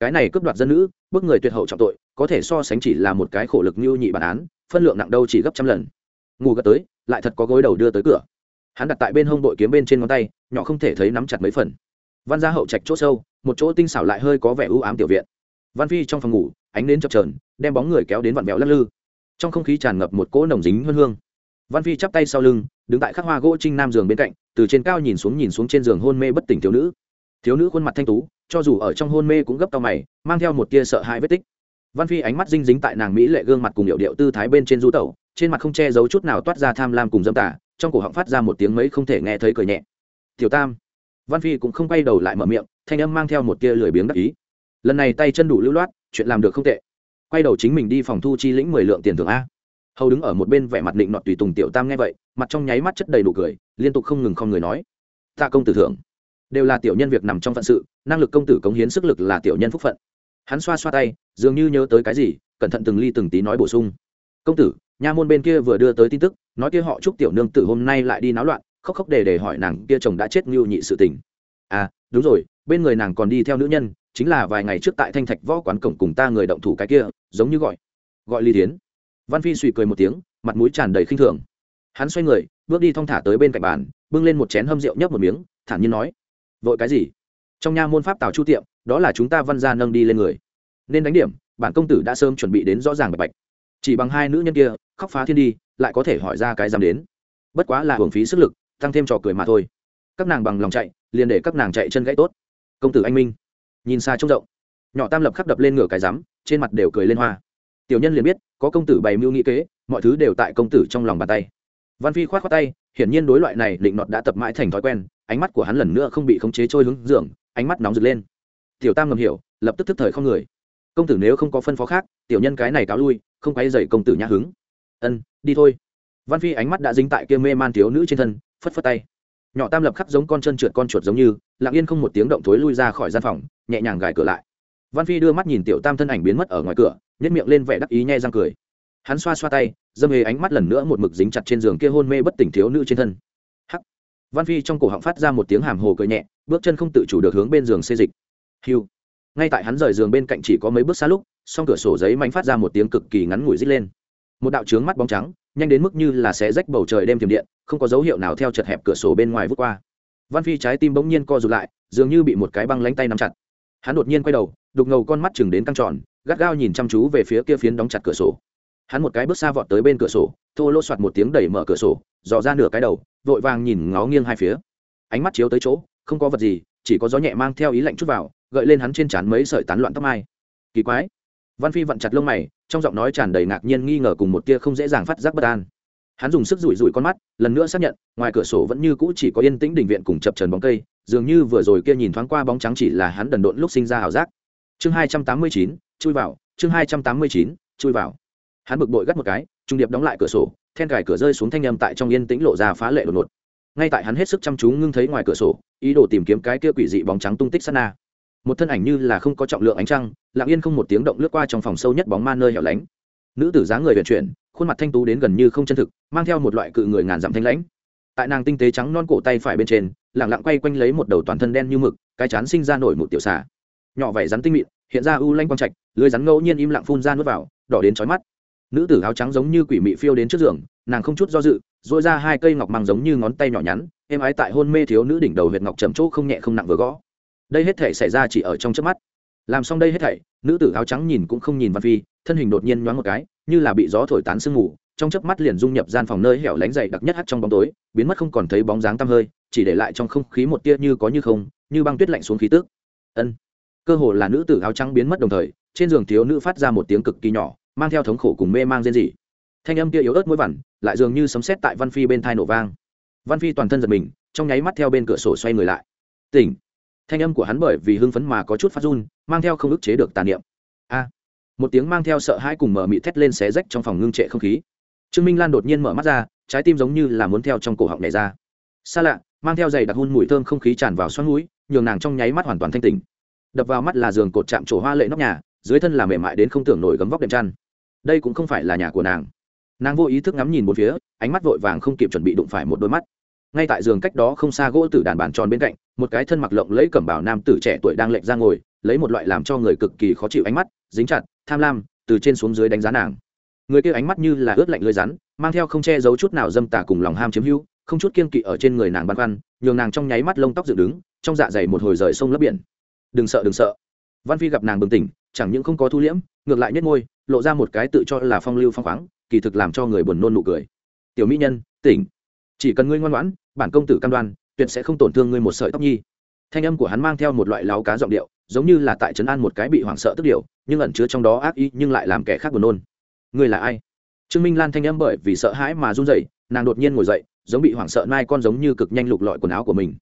Cái này cướp đoạt dân nữ, bức người tuyệt hậu trọng tội, có thể so sánh chỉ là một cái khổ lực như nhị bản án, phân lượng nặng đâu chỉ gấp trăm lần. Ngủ gật tới, lại thật có gối đầu đưa tới cửa. Hắn đặt tại bên hông bội kiếm bên trên ngón tay, nhỏ không thể thấy nắm chặt mấy phần. Văn gia hậu trạch chỗ sâu, một chỗ tinh xảo lại hơi có vẻ ưu ám tiểu viện văn phi trong phòng ngủ, ánh đến chập trờn đem bóng người kéo đến vặn vẹo lắc lư. Trong không khí tràn ngập một cỗ nồng dính hơn hương. Văn phi chắp tay sau lưng, đứng tại khắc hoa gỗ trinh nam giường bên cạnh, từ trên cao nhìn xuống nhìn xuống trên giường hôn mê bất tỉnh thiếu nữ. Thiếu nữ khuôn mặt thanh tú, cho dù ở trong hôn mê cũng gấp cao mày, mang theo một tia sợ hãi vết tích. Văn phi ánh mắt dinh dính tại nàng mỹ lệ gương mặt cùng điệu điệu tư thái bên trên du tẩu, trên mặt không che giấu chút nào toát ra tham lam cùng dâm tả trong cổ họng phát ra một tiếng mấy không thể nghe thấy cười nhẹ. Tiểu tam. Văn phi cũng không quay đầu lại mở miệng, thanh âm mang theo một tia lười biếng đắc ý lần này tay chân đủ lưu loát, chuyện làm được không tệ. Quay đầu chính mình đi phòng thu chi lĩnh mười lượng tiền thưởng a. Hầu đứng ở một bên vẻ mặt định nọt tùy tùng tiểu tam nghe vậy, mặt trong nháy mắt chất đầy đủ cười, liên tục không ngừng không người nói. Tạ công tử thưởng. Đều là tiểu nhân việc nằm trong phận sự, năng lực công tử cống hiến sức lực là tiểu nhân phúc phận. Hắn xoa xoa tay, dường như nhớ tới cái gì, cẩn thận từng ly từng tí nói bổ sung. Công tử, nha môn bên kia vừa đưa tới tin tức, nói kia họ chúc tiểu nương tử hôm nay lại đi náo loạn, khóc khóc để để hỏi nàng kia chồng đã chết ngưu nhị sự tình. À đúng rồi, bên người nàng còn đi theo nữ nhân chính là vài ngày trước tại thanh thạch võ quán cổng cùng ta người động thủ cái kia, giống như gọi gọi ly tiến văn phi suy cười một tiếng, mặt mũi tràn đầy khinh thường. Hắn xoay người, bước đi thong thả tới bên cạnh bàn, bưng lên một chén hâm rượu nhấp một miếng, thản nhiên nói, vội cái gì? Trong nha môn pháp tào chu tiệm, đó là chúng ta văn gia nâng đi lên người. Nên đánh điểm, bản công tử đã sớm chuẩn bị đến rõ ràng bạch bạch. Chỉ bằng hai nữ nhân kia, khóc phá thiên đi, lại có thể hỏi ra cái dám đến. Bất quá là hưởng phí sức lực, tăng thêm trò cười mà thôi. Các nàng bằng lòng chạy, liền để các nàng chạy chân gãy tốt. Công tử anh minh nhìn xa trông rộng. Nhỏ tam lập khắc đập lên ngửa cái rắm, trên mặt đều cười lên hoa. Tiểu nhân liền biết, có công tử bày mưu nghĩ kế, mọi thứ đều tại công tử trong lòng bàn tay. Văn phi khoát khoát tay, hiển nhiên đối loại này định nọt đã tập mãi thành thói quen, ánh mắt của hắn lần nữa không bị khống chế trôi hướng dưỡng ánh mắt nóng rực lên. Tiểu tam ngầm hiểu, lập tức thức thời không người. Công tử nếu không có phân phó khác, tiểu nhân cái này cáo lui, không quay dậy công tử nhã hứng. Ân, đi thôi. Văn phi ánh mắt đã dính tại kia mê man thiếu nữ trên thân, phất phất tay nhỏ tam lập khắc giống con chân trượt con chuột giống như, lặng yên không một tiếng động thối lui ra khỏi gian phòng, nhẹ nhàng gài cửa lại. Văn phi đưa mắt nhìn tiểu tam thân ảnh biến mất ở ngoài cửa nhét miệng lên vẻ đắc ý nhai răng cười. Hắn xoa xoa tay, dâm hề ánh mắt lần nữa một mực dính chặt trên giường kia hôn mê bất tỉnh thiếu nữ trên thân. Hắc. Văn phi trong cổ họng phát ra một tiếng hàm hồ cười nhẹ, bước chân không tự chủ được hướng bên giường xê dịch. Hiu ngay tại hắn rời giường bên cạnh chỉ có mấy bước xa lúc, song cửa sổ giấy mảnh phát ra một tiếng cực kỳ ngắn ngủi rít lên. Một đạo trướng mắt bóng trắng nhanh đến mức như là sẽ rách bầu trời đêm tiềm điện, không có dấu hiệu nào theo chật hẹp cửa sổ bên ngoài vút qua. Văn phi trái tim bỗng nhiên co rụt lại, dường như bị một cái băng lánh tay nắm chặt. Hắn đột nhiên quay đầu, đục ngầu con mắt chừng đến căng tròn, gắt gao nhìn chăm chú về phía kia phiến đóng chặt cửa sổ. Hắn một cái bước xa vọt tới bên cửa sổ, thô lô soạt một tiếng đẩy mở cửa sổ, dò ra nửa cái đầu, vội vàng nhìn ngó nghiêng hai phía. Ánh mắt chiếu tới chỗ, không có vật gì, chỉ có gió nhẹ mang theo ý lạnh chút vào, gợi lên hắn trên trán mấy sợi tán loạn tóc mai. Kỳ quái văn phi vặn chặt lông mày, trong giọng nói tràn đầy ngạc nhiên nghi ngờ cùng một tia không dễ dàng phát giác bất an. Hắn dùng sức rủi rủi con mắt, lần nữa xác nhận, ngoài cửa sổ vẫn như cũ chỉ có yên tĩnh đình viện cùng chập trần bóng cây, dường như vừa rồi kia nhìn thoáng qua bóng trắng chỉ là hắn đần độn lúc sinh ra ảo giác. Chương hai trăm tám mươi chín, chui vào, chương hai trăm tám mươi chín, chui vào. Hắn bực bội gắt một cái, trung điệp đóng lại cửa sổ, then cài cửa rơi xuống thanh âm tại trong yên tĩnh lộ ra phá lệ đột ngột. Ngay tại hắn hết sức chăm chú ngưng thấy ngoài cửa sổ, ý đồ tìm kiếm cái kia quỷ dị bóng trắng tung tích sát na một thân ảnh như là không có trọng lượng ánh trăng, lặng yên không một tiếng động lướt qua trong phòng sâu nhất bóng ma nơi hẻo lánh. Nữ tử dáng người vận chuyển, khuôn mặt thanh tú đến gần như không chân thực, mang theo một loại cự người ngàn dặm thanh lãnh. Tại nàng tinh tế trắng non cổ tay phải bên trên lẳng lặng quay quanh lấy một đầu toàn thân đen như mực, cái chán sinh ra nổi một tiểu xà. Nhỏ vảy rắn tinh mịn, hiện ra u lanh quang trạch, lưới rắn ngẫu nhiên im lặng phun ra nước vào, đỏ đến chói mắt. Nữ tử áo trắng giống như quỷ mị phiêu đến trước giường, nàng không chút do dự dội ra hai cây ngọc mang giống như ngón tay nhỏ nhắn, êm ái tại hôn mê thiếu nữ đỉnh đầu huyệt ngọc trầm chỗ không nhẹ không nặng vừa gõ đây hết thể xảy ra chỉ ở trong trước mắt. Làm xong đây hết thảy, nữ tử áo trắng nhìn cũng không nhìn văn phi, thân hình đột nhiên nhoáng một cái, như là bị gió thổi tán sương mù, trong chớp mắt liền dung nhập gian phòng nơi hẻo lánh dày đặc nhất hắt trong bóng tối, biến mất không còn thấy bóng dáng tăm hơi, chỉ để lại trong không khí một tia như có như không, như băng tuyết lạnh xuống khí tước ân. Cơ hồ là nữ tử áo trắng biến mất đồng thời, trên giường thiếu nữ phát ra một tiếng cực kỳ nhỏ, mang theo thống khổ cùng mê mang rên rỉ. Thanh âm kia yếu ớt mũi vằn lại dường như sấm sét tại văn phi bên thai nổ vang. Văn phi toàn thân giật mình, trong nháy mắt theo bên cửa sổ xoay người lại. Tỉnh thanh âm của hắn bởi vì hưng phấn mà có chút phát run, mang theo không ức chế được tàn niệm. A! Một tiếng mang theo sợ hãi cùng mở mị thét lên xé rách trong phòng ngưng trệ không khí. Trương minh lan đột nhiên mở mắt ra, trái tim giống như là muốn theo trong cổ họng này ra. Xa lạ, mang theo giày đặc hun mùi thơm không khí tràn vào xoắn mũi, nhường nàng trong nháy mắt hoàn toàn thanh tình đập vào mắt là giường cột chạm trổ hoa lệ nóc nhà, dưới thân là mềm mại đến không tưởng nổi gấm vóc đệm chăn. Đây cũng không phải là nhà của nàng. Nàng vô ý thức ngắm nhìn một phía, ánh mắt vội vàng không kịp chuẩn bị đụng phải một đôi mắt ngay tại giường cách đó không xa gỗ tử đàn bàn tròn bên cạnh, một cái thân mặc lộng lấy cẩm bảo nam tử trẻ tuổi đang lệch ra ngồi, lấy một loại làm cho người cực kỳ khó chịu ánh mắt, dính chặt, tham lam, từ trên xuống dưới đánh giá nàng. Người kia ánh mắt như là ướt lạnh lưới rắn, mang theo không che giấu chút nào dâm tả cùng lòng ham chiếm hữu, không chút kiên kỵ ở trên người nàng băn khoăn, nhường nàng trong nháy mắt lông tóc dựng đứng, trong dạ dày một hồi rời sông lấp biển. Đừng sợ đừng sợ. Văn phi gặp nàng bừng tỉnh, chẳng những không có thu liễm, ngược lại nhất ngôi lộ ra một cái tự cho là phong lưu phong khoáng, kỳ thực làm cho người buồn nôn nụ cười. Tiểu mỹ nhân, tỉnh chỉ cần ngươi ngoan ngoãn, bản công tử cam đoan, tuyệt sẽ không tổn thương ngươi một sợi tóc nhi. Thanh âm của hắn mang theo một loại láo cá giọng điệu, giống như là tại trấn an một cái bị hoảng sợ tức điệu, nhưng ẩn chứa trong đó ác ý nhưng lại làm kẻ khác buồn nôn. Ngươi là ai? Trương minh lan thanh âm bởi vì sợ hãi mà run rẩy, nàng đột nhiên ngồi dậy, giống bị hoảng sợ nai con giống như cực nhanh lục lọi quần áo của mình.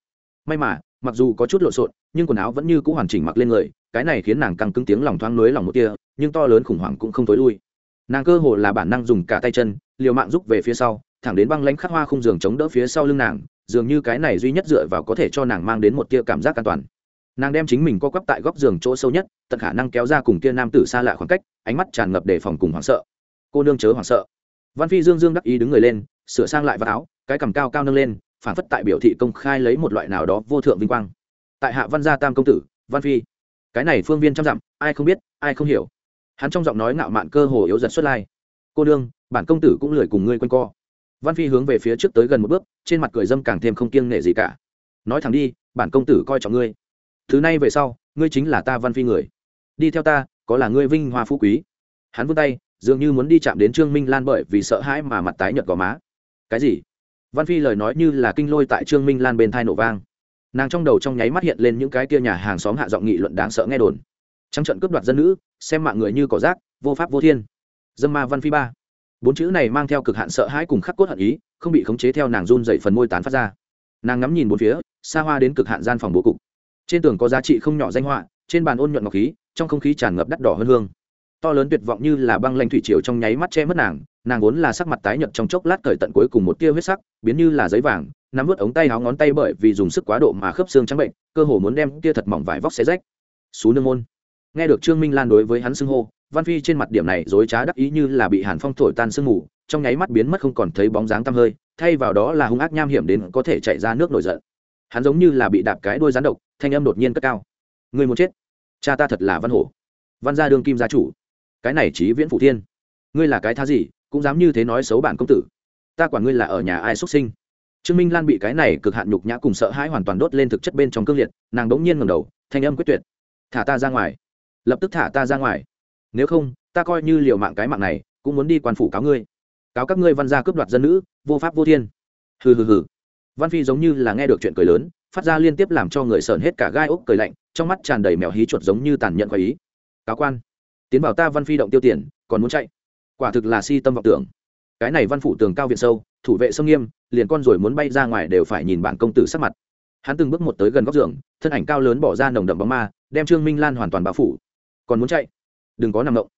May mà, mặc dù có chút lộn xộn, nhưng quần áo vẫn như c ũ hoàn chỉnh mặc lên người, cái này khiến nàng càng cứng tiếng lòng thoáng lưới lòng một tia, nhưng to lớn khủng hoảng cũng không tối lui. Nàng cơ hồ là bản năng dùng cả tay chân, liều mạng rút về phía sau thẳng đến băng lánh khắc hoa khung giường chống đỡ phía sau lưng nàng, dường như cái này duy nhất dựa vào có thể cho nàng mang đến một tia cảm giác an toàn. Nàng đem chính mình co quắp tại góc giường chỗ sâu nhất, tận khả năng kéo ra cùng kia nam tử xa lạ khoảng cách, ánh mắt tràn ngập đề phòng cùng hoảng sợ. Cô nương chớ hoảng sợ. Văn phi dương dương đắc ý đứng người lên, sửa sang lại vạt áo, cái cằm cao cao nâng lên, phản phất tại biểu thị công khai lấy một loại nào đó vô thượng vinh quang. Tại hạ văn gia tam công tử, văn phi, cái này phương viên trăm dặm, ai không biết, ai không hiểu. Hắn trong giọng nói ngạo mạn cơ hồ yếu dần xuất lai. Cô đương bản công tử cũng lười cùng ngươi quanh co văn phi hướng về phía trước tới gần một bước, trên mặt cười dâm càng thêm không kiêng nể gì cả. Nói thẳng đi, bản công tử coi trọng ngươi. Thứ này về sau, ngươi chính là ta văn phi người. Đi theo ta, có là ngươi vinh hoa phú quý. Hắn vươn tay, dường như muốn đi chạm đến trương minh lan bởi vì sợ hãi mà mặt tái nhợt gò má. Cái gì? Văn phi lời nói như là kinh lôi tại trương minh lan bên thai nổ vang. Nàng trong đầu trong nháy mắt hiện lên những cái kia nhà hàng xóm hạ giọng nghị luận đáng sợ nghe đồn. Trắng trận cướp đoạt dân nữ, xem mạng người như cỏ rác, vô pháp vô thiên. Dâm ma văn phi ba bốn chữ này mang theo cực hạn sợ hãi cùng khắc cốt hận ý, không bị khống chế theo nàng run dậy phần môi tán phát ra. Nàng ngắm nhìn bốn phía, xa hoa đến cực hạn gian phòng bố cục. Trên tường có giá trị không nhỏ danh họa, trên bàn ôn nhuận ngọc khí, trong không khí tràn ngập đắt đỏ hơn hương. To lớn tuyệt vọng như là băng lanh thủy triều trong nháy mắt che mất nàng nàng vốn là sắc mặt tái nhợt trong chốc lát cởi tận cuối cùng một tia huyết sắc, biến như là giấy vàng, nắm vớt ống tay áo ngón tay bởi vì dùng sức quá độ mà khớp xương trắng bệnh, cơ hồ muốn đem tia thật mỏng vải vóc xé rách. Xú nương môn. Nghe được trương minh lan đối với hắn xưng hô văn phi trên mặt điểm này dối trá đắc ý như là bị hàn phong thổi tan sương mù, trong nháy mắt biến mất không còn thấy bóng dáng tăm hơi, thay vào đó là hung ác nham hiểm đến có thể chạy ra nước nổi giận. Hắn giống như là bị đạp cái đuôi rắn độc, thanh âm đột nhiên cất cao. Người muốn chết? Cha ta thật là văn hổ. Văn gia đương kim gia chủ. Cái này chí viễn phủ thiên. Ngươi là cái tha gì, cũng dám như thế nói xấu bản công tử. Ta quản ngươi là ở nhà ai xuất sinh. Trương minh lan bị cái này cực hạn nhục nhã cùng sợ hãi hoàn toàn đốt lên thực chất bên trong cương liệt, nàng đ ố n g nhiên ngầm đầu, thanh âm quyết tuyệt. Thả ta ra ngoài. Lập tức thả ta ra ngoài nếu không, ta coi như liều mạng cái mạng này, cũng muốn đi quan phủ cáo ngươi. Cáo các ngươi văn gia cướp đoạt dân nữ, vô pháp vô thiên. Hừ hừ hừ. Văn phi giống như là nghe được chuyện cười lớn, phát ra liên tiếp làm cho người sờn hết cả gai ốc cười lạnh, trong mắt tràn đầy mèo hí chuột giống như tàn nhẫn khoái ý. Cáo quan. Tiến bảo ta văn phi động tiêu tiền, còn muốn chạy. Quả thực là si tâm vọng tưởng. Cái này văn phủ tường cao viện sâu, thủ vệ sông nghiêm, liền con rồi muốn bay ra ngoài đều phải nhìn bản công tử sắc mặt. Hắn từng bước một tới gần góc giường, thân ảnh cao lớn bỏ ra nồng đậm bóng ma, đem trương minh lan hoàn toàn bao phủ. Còn muốn chạy? Đừng có nằm động.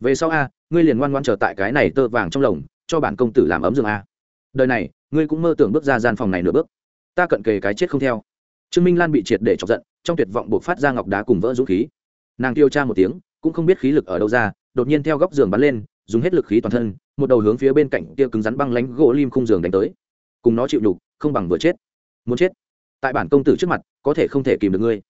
Về sau a, ngươi liền ngoan ngoan trở tại cái này tơ vàng trong lồng, cho bản công tử làm ấm giường a. Đời này, ngươi cũng mơ tưởng bước ra gian phòng này nửa bước. Ta cận kề cái chết không theo. Trương minh lan bị triệt để chọc giận, trong tuyệt vọng buộc phát ra ngọc đá cùng vỡ dũng khí. Nàng tiêu tra một tiếng, cũng không biết khí lực ở đâu ra, đột nhiên theo góc giường bắn lên, dùng hết lực khí toàn thân, một đầu hướng phía bên cạnh kia cứng rắn băng lánh gỗ lim khung giường đánh tới. Cùng nó chịu nhục, không bằng vừa chết. Muốn chết? Tại bản công tử trước mặt, có thể không thể kìm được ngươi.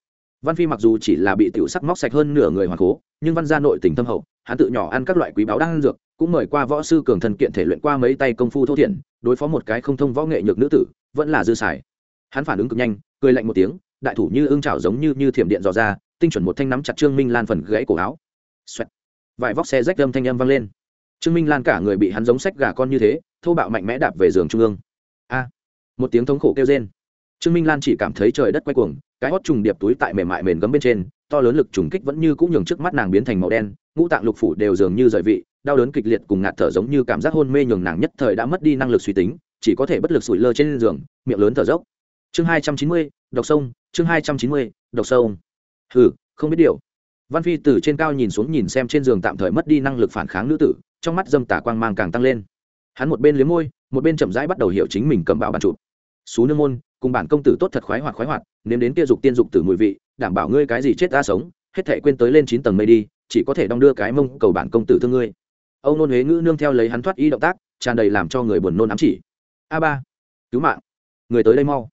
Văn phi mặc dù chỉ là bị tiểu sắc móc sạch hơn nửa người hoàng cố nhưng văn gia nội tình thâm hậu, hắn tự nhỏ ăn các loại quý báo đang ăn dược, cũng mời qua võ sư cường thần kiện thể luyện qua mấy tay công phu thô thiển, đối phó một cái không thông võ nghệ nhược nữ tử, vẫn là dư xài. Hắn phản ứng cực nhanh, cười lạnh một tiếng, đại thủ như ương trào giống như như thiểm điện dò ra, tinh chuẩn một thanh nắm chặt trương minh lan phần gãy cổ áo. Xoẹt. vải vóc xe rách âm thanh âm vang lên. Trương minh lan cả người bị hắn giống sách gà con như thế, thô bạo mạnh mẽ đạp về giường trung ương. A. Một tiếng thống khổ kêu rên trương minh lan chỉ cảm thấy trời đất quay cuồng, cái hót trùng điệp túi tại mềm mại mềm gấm bên trên, to lớn lực trùng kích vẫn như cũng nhường trước mắt nàng biến thành màu đen, ngũ tạng lục phủ đều dường như rời vị, đau đớn kịch liệt cùng ngạt thở giống như cảm giác hôn mê nhường nàng nhất thời đã mất đi năng lực suy tính, chỉ có thể bất lực sủi lơ trên giường, miệng lớn thở dốc. Chương hai trăm chín mươi, độc sông, chương hai trăm chín mươi, độc sông. Hừ, không biết điều. Văn phi từ trên cao nhìn xuống nhìn xem trên giường tạm thời mất đi năng lực phản kháng nữ tử, trong mắt dâm tả quang mang càng tăng lên. Hắn một bên liếm môi, một bên chậm rãi bắt đầu hiểu chính mình cầm bạo bàn chụp. Xú nương môn cùng bản công tử tốt thật khoái hoạt khoái hoạt, nếm đến kia dục tiên dục tử mùi vị, đảm bảo ngươi cái gì chết ta sống, hết thể quên tới lên chín tầng mây đi, chỉ có thể đong đưa cái mông cầu bản công tử thương ngươi. Âu nôn huế ngữ nương theo lấy hắn thoát y động tác, tràn đầy làm cho người buồn nôn ám chỉ. A ba, cứu mạng. Người tới đây mau.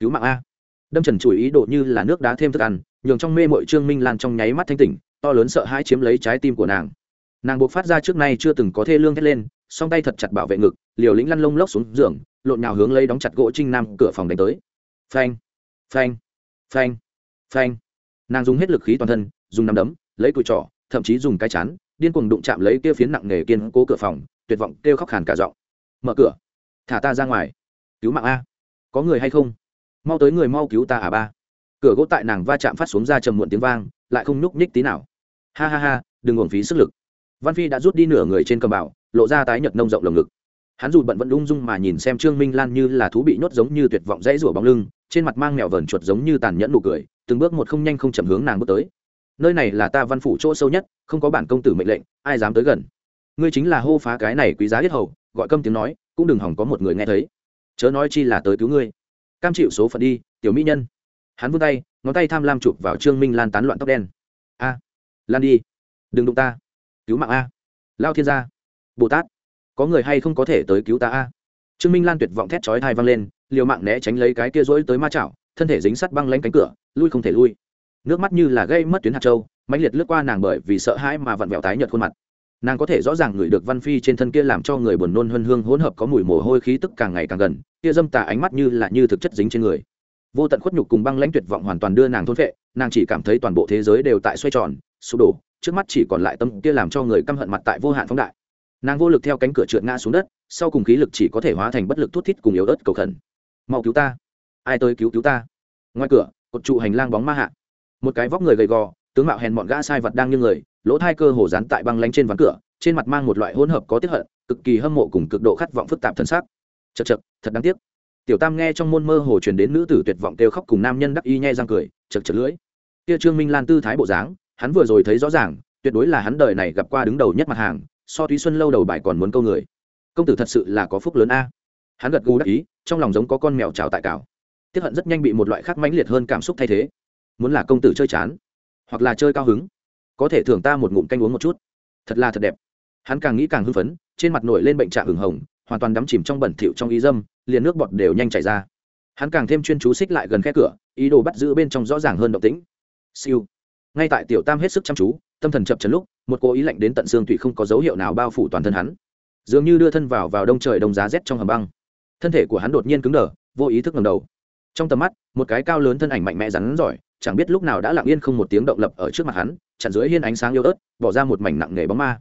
Cứu mạng a. Đâm trần chùi ý đồ như là nước đá thêm thức ăn, nhường trong mê mội trương minh lan trong nháy mắt thanh tỉnh, to lớn sợ hãi chiếm lấy trái tim của nàng. Nàng buộc phát ra trước nay chưa từng có thê lương thét lên, song tay thật chặt bảo vệ ngực, liều lĩnh lăn lông lốc xuống giường lộn nhào hướng lấy đóng chặt gỗ trinh nam cửa phòng đánh tới. Phanh phanh phanh phanh. Nàng dùng hết lực khí toàn thân, dùng nắm đấm, lấy cùi trỏ, thậm chí dùng cái chán, điên cuồng đụng chạm lấy kia phiến nặng nề kiên cố cửa phòng, tuyệt vọng kêu khóc hàn cả giọng. Mở cửa, thả ta ra ngoài. Cứu mạng a. Có người hay không? Mau tới người mau cứu ta à ba. Cửa gỗ tại nàng va chạm phát xuống ra trầm muộn tiếng vang, lại không nhúc nhích tí nào. Ha ha ha, đừng uổng phí sức lực. Văn phi đã rút đi nửa người trên cầm bảo lộ ra tái nhợt nông rộng lồng ngực hắn dù bận vẫn ung dung mà nhìn xem trương minh lan như là thú bị nhốt giống như tuyệt vọng dãy rủa bóng lưng, trên mặt mang mèo vờn chuột giống như tàn nhẫn nụ cười, từng bước một không nhanh không chậm hướng nàng bước tới. Nơi này là ta văn phủ chỗ sâu nhất, không có bản công tử mệnh lệnh, ai dám tới gần? Ngươi chính là hô phá cái này quý giá hết hầu, gọi câm tiếng nói, cũng đừng hỏng có một người nghe thấy. Chớ nói chi là tới cứu ngươi. Cam chịu số phận đi, tiểu mỹ nhân. Hắn vươn tay, ngón tay tham lam chụp vào trương minh lan tán loạn tóc đen. A, lan đi, đừng đụng ta. Cứu mạng a. Lao thiên gia. Bồ tát có người hay không có thể tới cứu ta a? Trương minh lan tuyệt vọng thét chói thai văng lên, liều mạng né tránh lấy cái kia rỗi tới ma chảo, thân thể dính sắt băng lanh cánh cửa, lui không thể lui. Nước mắt như là gây mất tuyến hạt châu, mãnh liệt lướt qua nàng bởi vì sợ hãi mà vặn vẹo tái nhợt khuôn mặt. Nàng có thể rõ ràng ngửi được văn phi trên thân kia làm cho người buồn nôn huân hương hỗn hợp có mùi mồ hôi khí tức càng ngày càng gần, kia dâm tà ánh mắt như là như thực chất dính trên người. Vô tận khuất nhục cùng băng lãnh tuyệt vọng hoàn toàn đưa nàng thôn phệ, nàng chỉ cảm thấy toàn bộ thế giới đều tại xoay tròn, sụp đổ, trước mắt chỉ còn lại tâm kia làm cho người căm hận mặt tại vô hạn phóng đại nàng vô lực theo cánh cửa trượt ngã xuống đất, sau cùng khí lực chỉ có thể hóa thành bất lực thút thít cùng yếu ớt cầu khẩn. Mau cứu ta. Ai tới cứu cứu ta? Ngoài cửa, cột trụ hành lang bóng ma hạ. Một cái vóc người gầy gò, tướng mạo hèn mọn gã sai vật đang như người, lỗ thai cơ hồ dán tại băng lánh trên ván cửa, trên mặt mang một loại hỗn hợp có tiếp hận, cực kỳ hâm mộ cùng cực độ khát vọng phức tạp thân xác. Chật chật thật đáng tiếc. Tiểu tam nghe trong môn mơ hồ truyền đến nữ tử tuyệt vọng kêu khóc cùng nam nhân đắc y nhai răng cười chật chật lưỡi. Kia trương minh lan tư thái bộ dáng, hắn vừa rồi thấy rõ ràng, tuyệt đối là hắn đời này gặp qua đứng đầu nhất mặt hàng so túy xuân lâu đầu bài còn muốn câu người. Công tử thật sự là có phúc lớn a. Hắn gật gù đắc ý, trong lòng giống có con mèo trào tại cào tiếp hận rất nhanh bị một loại khác mãnh liệt hơn cảm xúc thay thế. Muốn là công tử chơi chán, hoặc là chơi cao hứng, có thể thưởng ta một ngụm canh uống một chút. Thật là thật đẹp. Hắn càng nghĩ càng hưng phấn, trên mặt nổi lên bệnh trạng hừng hồng, hoàn toàn đắm chìm trong bẩn thỉu trong ý dâm, liền nước bọt đều nhanh chảy ra. Hắn càng thêm chuyên chú xích lại gần khe cửa, ý đồ bắt giữ bên trong rõ ràng hơn động tĩnh. Siêu. Ngay tại tiểu tam hết sức chăm chú, tâm thần chập chấn lúc một cố ý lạnh đến tận xương thủy không có dấu hiệu nào bao phủ toàn thân hắn. Dường như đưa thân vào vào đông trời đông giá rét trong hầm băng. Thân thể của hắn đột nhiên cứng đờ, vô ý thức ngầm đầu. Trong tầm mắt, một cái cao lớn thân ảnh mạnh mẽ rắn giỏi, chẳng biết lúc nào đã lặng yên không một tiếng động lập ở trước mặt hắn, chặn dưới hiên ánh sáng yếu ớt, bỏ ra một mảnh nặng nghề bóng ma.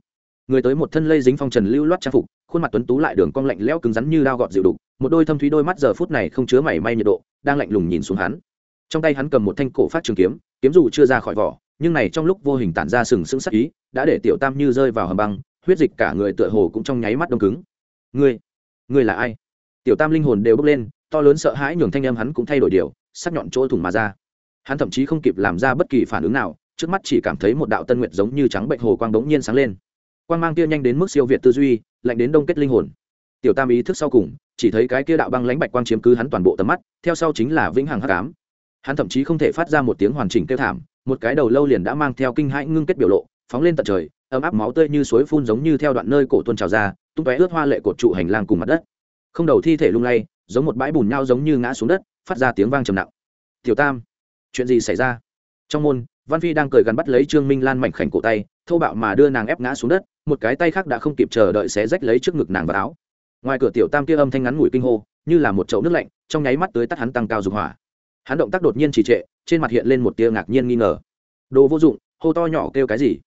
Người tới một thân lây dính phong trần lưu loát trang phục, khuôn mặt tuấn tú lại đường cong lạnh lẽo cứng rắn như đao gọt dịu đục, một đôi thâm thúy đôi mắt giờ phút này không chứa mảy may nhiệt độ, đang lạnh lùng nhìn xuống hắn. Trong tay hắn cầm một thanh cổ phát trường kiếm kiếm dù chưa ra khỏi vỏ nhưng này trong lúc vô hình tản ra sừng sững sắc ý, đã để tiểu tam như rơi vào hầm băng, huyết dịch cả người tựa hồ cũng trong nháy mắt đông cứng. Ngươi ngươi là ai? Tiểu tam linh hồn đều bốc lên, to lớn sợ hãi nhường thanh âm hắn cũng thay đổi điều, sắc nhọn chỗ thủng mà ra. Hắn thậm chí không kịp làm ra bất kỳ phản ứng nào, trước mắt chỉ cảm thấy một đạo tân nguyệt giống như trắng bệnh hồ quang đống nhiên sáng lên. Quang mang kia nhanh đến mức siêu việt tư duy, lạnh đến đông kết linh hồn. Tiểu tam ý thức sau cùng, chỉ thấy cái kia đạo băng lãnh bạch quang chiếm cứ hắn toàn bộ tầm mắt, theo sau chính là vĩnh hằng hắc ám. Hắn thậm chí không thể phát ra một tiếng hoàn chỉnh kêu thảm một cái đầu lâu liền đã mang theo kinh hãi ngưng kết biểu lộ, phóng lên tận trời, ấm áp máu tươi như suối phun giống như theo đoạn nơi cổ tuôn trào ra, tung tóe ướt hoa lệ cột trụ hành lang cùng mặt đất. Không đầu thi thể lung lay, giống một bãi bùn nhau giống như ngã xuống đất, phát ra tiếng vang trầm nặng. Tiểu tam, chuyện gì xảy ra? Trong môn, văn phi đang cười gắn bắt lấy trương minh lan mảnh khảnh cổ tay, thô bạo mà đưa nàng ép ngã xuống đất, một cái tay khác đã không kịp chờ đợi xé rách lấy trước ngực nàng vào áo. Ngoài cửa tiểu tam kia âm thanh ngắn ngủi kinh hô, như là một chậu nước lạnh, trong nháy mắt tới tắt hắn tăng cao dục hỏa hắn động tác đột nhiên trì trệ, trên mặt hiện lên một tia ngạc nhiên nghi ngờ. Đồ vô dụng, hô to nhỏ kêu cái gì?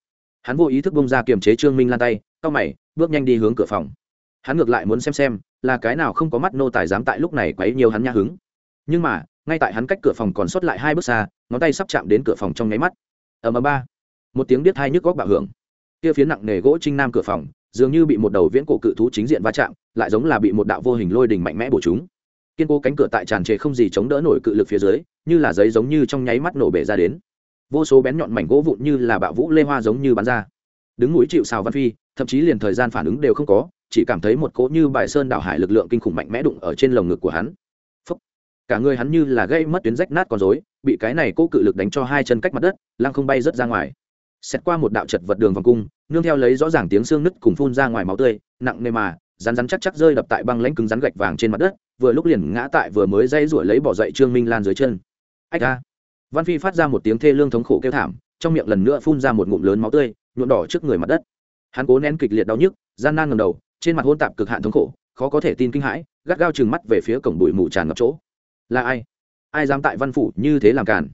Hắn vô ý thức bông ra kiềm chế trương minh lan tay, cau mày, bước nhanh đi hướng cửa phòng. Hắn ngược lại muốn xem xem, là cái nào không có mắt nô tài dám tại lúc này quấy nhiều hắn nhã hứng. Nhưng mà, ngay tại hắn cách cửa phòng còn sót lại hai bước xa, ngón tay sắp chạm đến cửa phòng trong nháy mắt. Ở ầm ba. Một tiếng biết hai nhức góc bạo hưởng. Kia phía nặng nề gỗ trinh nam cửa phòng, dường như bị một đầu viễn cổ cự thú chính diện va chạm, lại giống là bị một đạo vô hình lôi đình mạnh mẽ bổ chúng kiên cố cánh cửa tại tràn trề không gì chống đỡ nổi cự lực phía dưới, như là giấy giống như trong nháy mắt nổ bể ra đến. Vô số bén nhọn mảnh gỗ vụn như là bạo vũ lê hoa giống như bắn ra. Đứng núi chịu xào văn phi, thậm chí liền thời gian phản ứng đều không có, chỉ cảm thấy một cỗ như bài sơn đảo hải lực lượng kinh khủng mạnh mẽ đụng ở trên lồng ngực của hắn. Phúc. cả người hắn như là gây mất tuyến rách nát con rối, bị cái này cố cự lực đánh cho hai chân cách mặt đất, lăng không bay rớt ra ngoài. Xét qua một đạo chật vật đường vòng cung, nương theo lấy rõ ràng tiếng xương nứt cùng phun ra ngoài máu tươi, nặng nề mà, rắn rắn chắc chắc rơi đập tại băng lãnh cứng rắn gạch vàng trên mặt đất vừa lúc liền ngã tại vừa mới dây rủi lấy bỏ dậy trương minh lan dưới chân. Ách a. Văn phi phát ra một tiếng thê lương thống khổ kêu thảm, trong miệng lần nữa phun ra một ngụm lớn máu tươi, nhuộm đỏ trước người mặt đất. Hắn cố nén kịch liệt đau nhức, gian nan ngầm đầu, trên mặt hôn tạp cực hạn thống khổ, khó có thể tin kinh hãi, gắt gao chừng mắt về phía cổng bụi mù tràn ngập chỗ. Là ai? Ai dám tại văn phủ như thế làm cản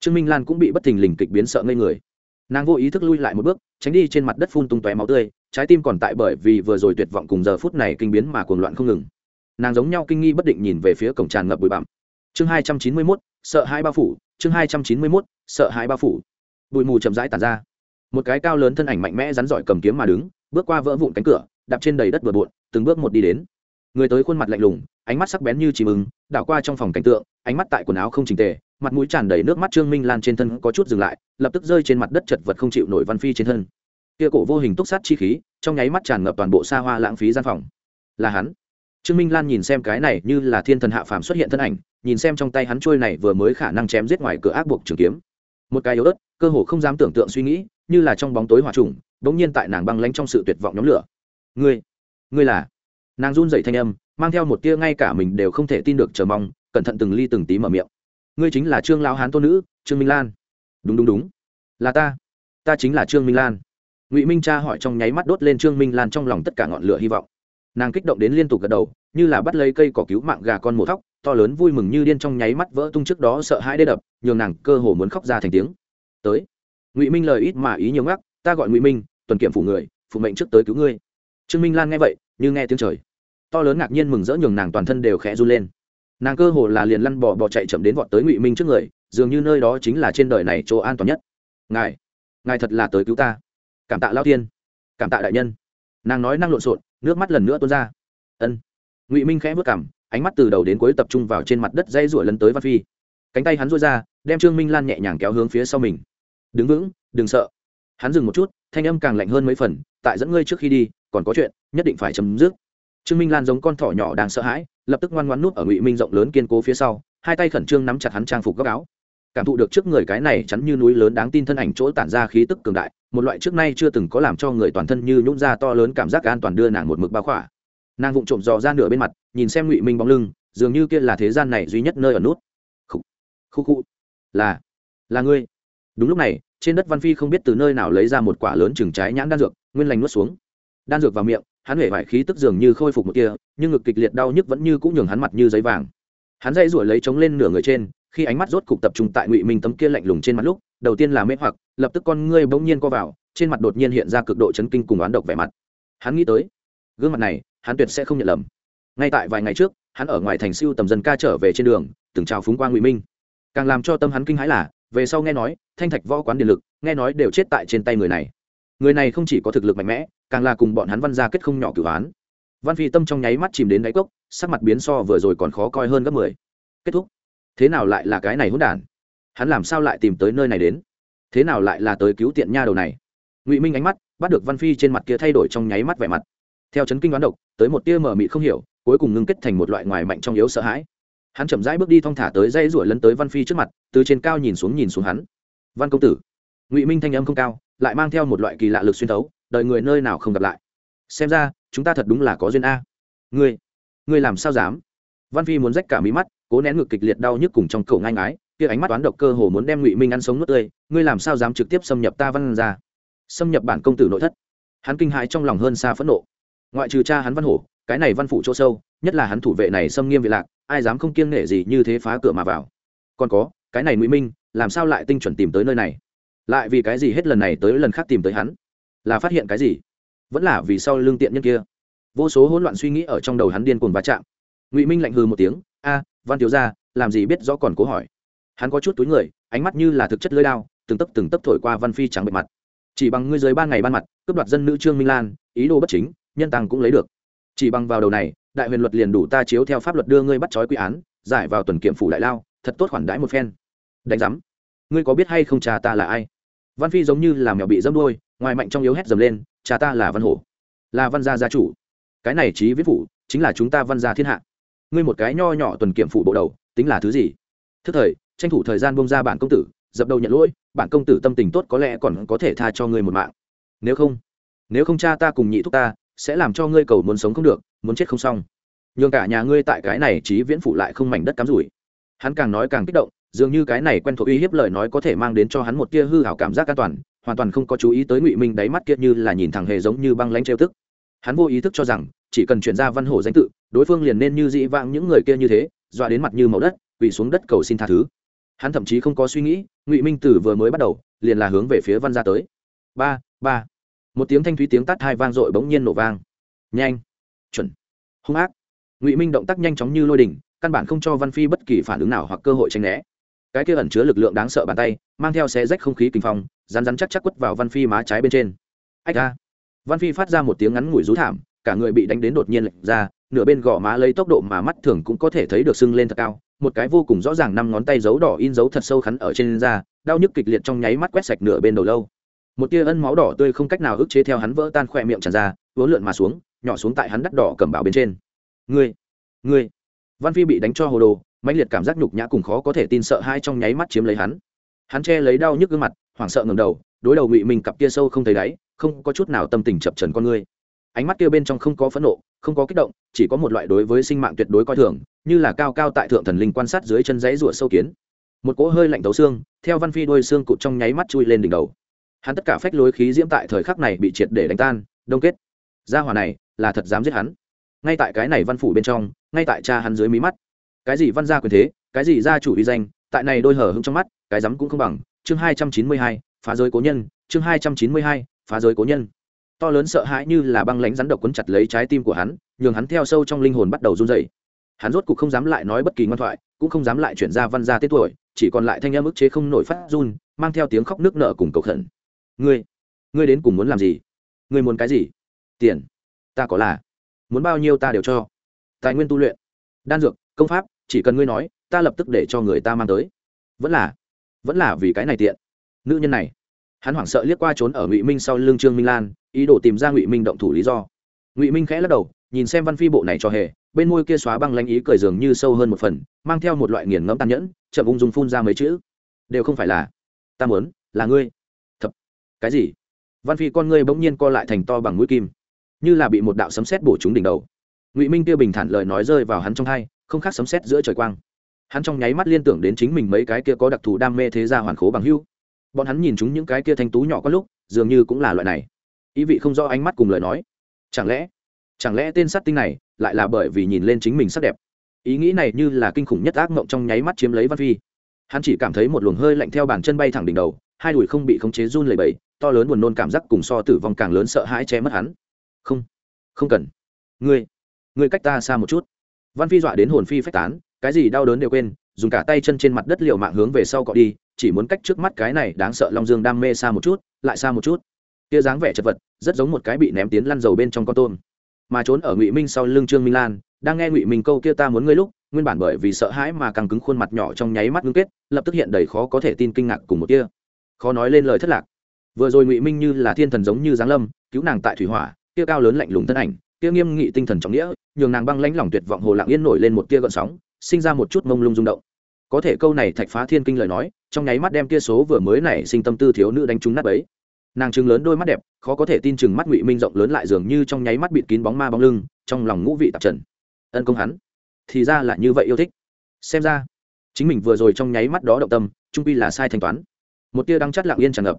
trương minh lan cũng bị bất thình lình kịch biến sợ ngây người. Nàng vô ý thức lui lại một bước, tránh đi trên mặt đất phun tung tóe máu tươi, trái tim còn tại bởi vì vừa rồi tuyệt vọng cùng giờ phút này kinh biến mà cuồng loạn không ngừng nàng giống nhau kinh nghi bất định nhìn về phía cổng tràn ngập bụi bặm. Chương hai trăm chín mươi mốt, sợ hai bao phủ. Chương hai trăm chín mươi mốt, sợ hai bao phủ. Bụi mù chậm rãi tàn ra. Một cái cao lớn thân ảnh mạnh mẽ rắn giỏi cầm kiếm mà đứng, bước qua vỡ vụn cánh cửa, đạp trên đầy đất bừa bộn, từng bước một đi đến. Người tới khuôn mặt lạnh lùng, ánh mắt sắc bén như chìm ứng đảo qua trong phòng cảnh tượng, ánh mắt tại quần áo không trình tề, mặt mũi tràn đầy nước mắt trương minh lan trên thân có chút dừng lại, lập tức rơi trên mặt đất chật vật không chịu nổi văn phi trên thân. Kia cổ vô hình túc sát chi khí, trong nháy mắt tràn ngập toàn bộ xa hoa lãng phí gian phòng. Là hắn trương minh lan nhìn xem cái này như là thiên thần hạ phàm xuất hiện thân ảnh, nhìn xem trong tay hắn trôi này vừa mới khả năng chém giết ngoài cửa ác buộc trường kiếm. Một cái yếu ớt, cơ hồ không dám tưởng tượng suy nghĩ, như là trong bóng tối hòa trùng, bỗng nhiên tại nàng băng lánh trong sự tuyệt vọng nhóm lửa. Ngươi ngươi là? Nàng run dậy thanh âm, mang theo một tia ngay cả mình đều không thể tin được chờ mong, cẩn thận từng ly từng tí mở miệng. Ngươi chính là trương Lão hán tôn nữ, trương minh lan. Đúng đúng đúng. Là ta ta chính là trương minh lan. Ngụy minh cha hỏi trong nháy mắt đốt lên trương minh lan trong lòng tất cả ngọn lửa hy vọng nàng kích động đến liên tục gật đầu, như là bắt lấy cây cỏ cứu mạng gà con mổ thóc, to lớn vui mừng như điên trong nháy mắt vỡ tung trước đó sợ hãi đê đập, nhường nàng cơ hồ muốn khóc ra thành tiếng. Tới. Ngụy minh lời ít mà ý nhiều ngắc, ta gọi ngụy minh, tuần kiểm phủ người, phụ mệnh trước tới cứu ngươi. Trương minh lan nghe vậy, như nghe tiếng trời. To lớn ngạc nhiên mừng rỡ nhường nàng toàn thân đều khẽ run lên. Nàng cơ hồ là liền lăn bò bò chạy chậm đến vọt tới ngụy minh trước người, dường như nơi đó chính là trên đời này chỗ an toàn nhất. Ngài ngài thật là tới cứu ta. Cảm tạ lao tiên cảm tạ đại nhân nàng nói năng lộn xộn, nước mắt lần nữa tuôn ra. Ân. Ngụy minh khẽ vất cảm ánh mắt từ đầu đến cuối tập trung vào trên mặt đất dây ruổi lấn tới văn phi. Cánh tay hắn rối ra, đem trương minh lan nhẹ nhàng kéo hướng phía sau mình. Đứng vững, đừng sợ. Hắn dừng một chút, thanh âm càng lạnh hơn mấy phần, tại dẫn ngươi trước khi đi, còn có chuyện, nhất định phải chấm dứt. Trương minh lan giống con thỏ nhỏ đang sợ hãi, lập tức ngoan ngoan nút ở ngụy minh rộng lớn kiên cố phía sau, hai tay khẩn trương nắm chặt hắn trang phục góc áo cảm thụ được trước người cái này chắn như núi lớn đáng tin thân ảnh chỗ tản ra khí tức cường đại, một loại trước nay chưa từng có làm cho người toàn thân như nhũng ra to lớn cảm giác an toàn đưa nàng một mực bao khỏa. Nàng vụng trộm dò ra nửa bên mặt, nhìn xem ngụy minh bóng lưng, dường như kia là thế gian này duy nhất nơi ở nút. Khu khu khu là là ngươi. Đúng lúc này, trên đất văn phi không biết từ nơi nào lấy ra một quả lớn chừng trái nhãn đan dược, nguyên lành nuốt xuống. Đan dược vào miệng, hắn huệ vải khí tức dường như khôi phục một kia, nhưng ngực kịch liệt đau nhức vẫn như cũng nhường hắn mặt như giấy vàng. Hắn dãy ruổi lấy trống lên nửa người trên khi ánh mắt rốt cục tập trung tại ngụy minh tấm kia lạnh lùng trên mặt lúc, đầu tiên là mê hoặc, lập tức con ngươi bỗng nhiên co vào, trên mặt đột nhiên hiện ra cực độ chấn kinh cùng oán độc vẻ mặt. Hắn nghĩ tới, gương mặt này, hắn tuyệt sẽ không nhận lầm. Ngay tại vài ngày trước, hắn ở ngoài thành siêu tầm dân ca trở về trên đường, từng chào phúng qua ngụy minh. Càng làm cho tâm hắn kinh hãi là, về sau nghe nói, thanh thạch võ quán điện lực, nghe nói đều chết tại trên tay người này. Người này không chỉ có thực lực mạnh mẽ, càng là cùng bọn hắn văn gia kết không nhỏ cửu án. Văn phi tâm trong nháy mắt chìm đến đáy cốc, sắc mặt biến so vừa rồi còn khó coi hơn gấp mười. Kết thúc thế nào lại là cái này hỗn đản? Hắn làm sao lại tìm tới nơi này đến? Thế nào lại là tới cứu tiện nha đầu này? Ngụy minh ánh mắt bắt được văn phi trên mặt kia thay đổi trong nháy mắt vẻ mặt. Theo chấn kinh đoán độc, tới một tia mờ mị không hiểu, cuối cùng ngưng kết thành một loại ngoài mạnh trong yếu sợ hãi. Hắn chậm rãi bước đi thong thả tới dây ruổi lấn tới văn phi trước mặt, từ trên cao nhìn xuống nhìn xuống hắn. Văn công tử. Ngụy minh thanh âm không cao, lại mang theo một loại kỳ lạ lực xuyên thấu đợi người nơi nào không gặp lại? Xem ra, chúng ta thật đúng là có duyên a. Ngươi ngươi làm sao dám? Văn phi muốn rách cả mí mắt cố nén ngực kịch liệt đau nhức cùng trong cổ ngang ái kia ánh mắt toán độc cơ hồ muốn đem ngụy minh ăn sống nuốt tươi, ngươi làm sao dám trực tiếp xâm nhập ta văn ra xâm nhập bản công tử nội thất. Hắn kinh hãi trong lòng hơn xa phẫn nộ. Ngoại trừ cha hắn văn hổ, cái này văn phủ chỗ sâu, nhất là hắn thủ vệ này xâm nghiêm vị lạc, ai dám không kiêng nể gì như thế phá cửa mà vào. Còn có, cái này ngụy minh, làm sao lại tinh chuẩn tìm tới nơi này? Lại vì cái gì hết lần này tới lần khác tìm tới hắn? Là phát hiện cái gì? Vẫn là vì sau lương tiện nhân kia. Vô số hỗn loạn suy nghĩ ở trong đầu hắn điên cuồng va chạm. Ngụy minh lạnh hừ một tiếng, a văn thiếu ra làm gì biết rõ còn cố hỏi. Hắn có chút túi người, ánh mắt như là thực chất lơi đao, từng tấc từng tấc thổi qua văn phi trắng bệ mặt. Chỉ bằng ngươi dưới ban ngày ban mặt, cướp đoạt dân nữ trương minh lan, ý đồ bất chính, nhân tăng cũng lấy được. Chỉ bằng vào đầu này, đại huyền luật liền đủ ta chiếu theo pháp luật đưa ngươi bắt trói quy án, giải vào tuần kiểm phủ đại lao, thật tốt khoản đãi một phen. Đánh giám, ngươi có biết hay không cha ta là ai? Văn phi giống như là mèo bị dâm đôi ngoài mạnh trong yếu hét dầm lên, cha ta là văn hổ, là văn gia gia chủ. Cái này trí viết phủ, chính là chúng ta văn gia thiên hạ ngươi một cái nho nhỏ tuần kiểm phủ bộ đầu, tính là thứ gì? Thức thời, tranh thủ thời gian bông ra bản công tử, dập đầu nhận lỗi, bản công tử tâm tình tốt có lẽ còn có thể tha cho ngươi một mạng. Nếu không nếu không cha ta cùng nhị thúc ta, sẽ làm cho ngươi cầu muốn sống không được, muốn chết không xong. Nhường cả nhà ngươi tại cái này trí viễn phụ lại không mảnh đất cắm rủi. Hắn càng nói càng kích động, dường như cái này quen thuộc uy hiếp lời nói có thể mang đến cho hắn một tia hư hảo cảm giác an toàn, hoàn toàn không có chú ý tới ngụy minh đáy mắt kia như là nhìn thẳng hề giống như băng lanh trêu tức. Hắn vô ý thức cho rằng chỉ cần chuyển ra văn hổ danh tự, đối phương liền nên như dị vãng những người kia như thế, dọa đến mặt như màu đất, quỳ xuống đất cầu xin tha thứ. Hắn thậm chí không có suy nghĩ, ngụy minh tử vừa mới bắt đầu, liền là hướng về phía văn gia tới. Ba ba. Một tiếng thanh thúy tiếng tắt hai vang dội bỗng nhiên nổ vang. Nhanh. Chuẩn. Hung ác. Ngụy minh động tác nhanh chóng như lôi đình căn bản không cho văn phi bất kỳ phản ứng nào hoặc cơ hội tranh né. Cái kia ẩn chứa lực lượng đáng sợ bàn tay, mang theo xe rách không khí kinh phong rán rán chắc chắc quất vào văn phi má trái bên trên. Ách ra văn phi phát ra một tiếng ngắn ngủi rú thảm cả người bị đánh đến đột nhiên lệch ra, nửa bên gò má lấy tốc độ mà mắt thường cũng có thể thấy được sưng lên thật cao, một cái vô cùng rõ ràng năm ngón tay dấu đỏ in dấu thật sâu khắn ở trên da, đau nhức kịch liệt trong nháy mắt quét sạch nửa bên đầu lâu. Một tia ân máu đỏ tươi không cách nào ức chế theo hắn vỡ tan khỏe miệng tràn ra, vốn lượn mà xuống, nhỏ xuống tại hắn đắt đỏ cầm bảo bên trên. Ngươi ngươi. Văn phi bị đánh cho hồ đồ, mãnh liệt cảm giác nhục nhã cùng khó có thể tin sợ hai trong nháy mắt chiếm lấy hắn. Hắn che lấy đau nhức gương mặt, hoảng sợ ngầm đầu, đối đầu ngụy mình cặp kia sâu không thấy đáy, không có chút nào tâm tình chập trần con ngươi ánh mắt kia bên trong không có phẫn nộ, không có kích động, chỉ có một loại đối với sinh mạng tuyệt đối coi thường, như là cao cao tại thượng thần linh quan sát dưới chân dãy rủa sâu kiến. Một cỗ hơi lạnh tấu xương, theo văn phi đôi xương cụt trong nháy mắt chui lên đỉnh đầu. Hắn tất cả phách lối khí diễm tại thời khắc này bị triệt để đánh tan, đông kết. Gia hỏa này, là thật dám giết hắn. Ngay tại cái này văn phủ bên trong, ngay tại cha hắn dưới mí mắt. Cái gì văn gia quyền thế, cái gì gia chủ uy danh, tại này đôi hở hưng trong mắt, cái dám cũng không bằng. Chương hai trăm chín mươi hai, phá giới cố nhân, chương hai trăm chín mươi hai, phá giới cố nhân to lớn sợ hãi như là băng lãnh rắn độc quấn chặt lấy trái tim của hắn, nhường hắn theo sâu trong linh hồn bắt đầu run dày hắn rốt cuộc không dám lại nói bất kỳ ngoan thoại, cũng không dám lại chuyển ra văn gia tết tuổi, chỉ còn lại thanh em ức chế không nổi phát run, mang theo tiếng khóc nước nợ cùng cầu khẩn. Ngươi ngươi đến cùng muốn làm gì? Ngươi muốn cái gì? Tiền, ta có là. Muốn bao nhiêu ta đều cho. Tài nguyên tu luyện, đan dược, công pháp, chỉ cần ngươi nói, ta lập tức để cho người ta mang tới. Vẫn là vẫn là vì cái này tiện. Nữ nhân này hắn hoảng sợ liếc qua trốn ở ngụy minh sau lưng trương minh lan, ý đồ tìm ra ngụy minh động thủ lý do. ngụy minh khẽ lắc đầu, nhìn xem văn phi bộ này cho hề, bên môi kia xóa băng lanh ý cười dường như sâu hơn một phần, mang theo một loại nghiền ngẫm tàn nhẫn, chậm ung dung phun ra mấy chữ. Đều không phải là, ta muốn, là ngươi. Thật, cái gì? Văn phi con ngươi bỗng nhiên co lại thành to bằng mũi kim, như là bị một đạo sấm sét bổ trúng đỉnh đầu. Ngụy minh kia bình thản lời nói rơi vào hắn trong hai, không khác sấm sét giữa trời quang. Hắn trong nháy mắt liên tưởng đến chính mình mấy cái kia có đặc thù đam mê thế gia hoàn khố bằng hưu bọn hắn nhìn chúng những cái kia thanh tú nhỏ có lúc, dường như cũng là loại này. Ý vị không do ánh mắt cùng lời nói. Chẳng lẽ chẳng lẽ tên sát tinh này lại là bởi vì nhìn lên chính mình sắc đẹp? Ý nghĩ này như là kinh khủng nhất ác mộng trong nháy mắt chiếm lấy văn phi. Hắn chỉ cảm thấy một luồng hơi lạnh theo bàn chân bay thẳng đỉnh đầu, hai đùi không bị khống chế run lẩy bẩy, to lớn buồn nôn cảm giác cùng so tử vong càng lớn sợ hãi che mất hắn. Không không cần. Ngươi ngươi cách ta xa một chút. Văn phi dọa đến hồn phi phách tán, cái gì đau đớn đều quên dùng cả tay chân trên mặt đất liều mạng hướng về sau cọ đi, chỉ muốn cách trước mắt cái này đáng sợ long dương đam mê xa một chút, lại xa một chút. Kia dáng vẻ chật vật, rất giống một cái bị ném tiến lăn dầu bên trong con tôm. Mà trốn ở ngụy minh sau lưng trương minh lan, đang nghe ngụy minh câu kia ta muốn ngươi lúc, nguyên bản bởi vì sợ hãi mà càng cứng khuôn mặt nhỏ trong nháy mắt ngưng kết, lập tức hiện đầy khó có thể tin kinh ngạc cùng một kia khó nói lên lời thất lạc. Vừa rồi ngụy minh như là thiên thần giống như giáng lâm, cứu nàng tại thủy hỏa, kia cao lớn lạnh lùng thân ảnh, kia nghiêm nghị tinh thần trọng nghĩa, nhường nàng băng lãnh lòng tuyệt vọng hồ lặng yên nổi lên một tia gợn sóng sinh ra một chút mông lung rung động. Có thể câu này thạch phá thiên kinh lời nói, trong nháy mắt đem kia số vừa mới nảy sinh tâm tư thiếu nữ đánh trúng nát ấy nàng trừng lớn đôi mắt đẹp, khó có thể tin chừng mắt ngụy minh rộng lớn lại dường như trong nháy mắt bịt kín bóng ma bóng lưng, trong lòng ngũ vị tạp trần. Ân công hắn, thì ra là như vậy yêu thích. Xem ra, chính mình vừa rồi trong nháy mắt đó động tâm, trung pi là sai thanh toán. Một tia đăng chất lặng yên tràn ngập.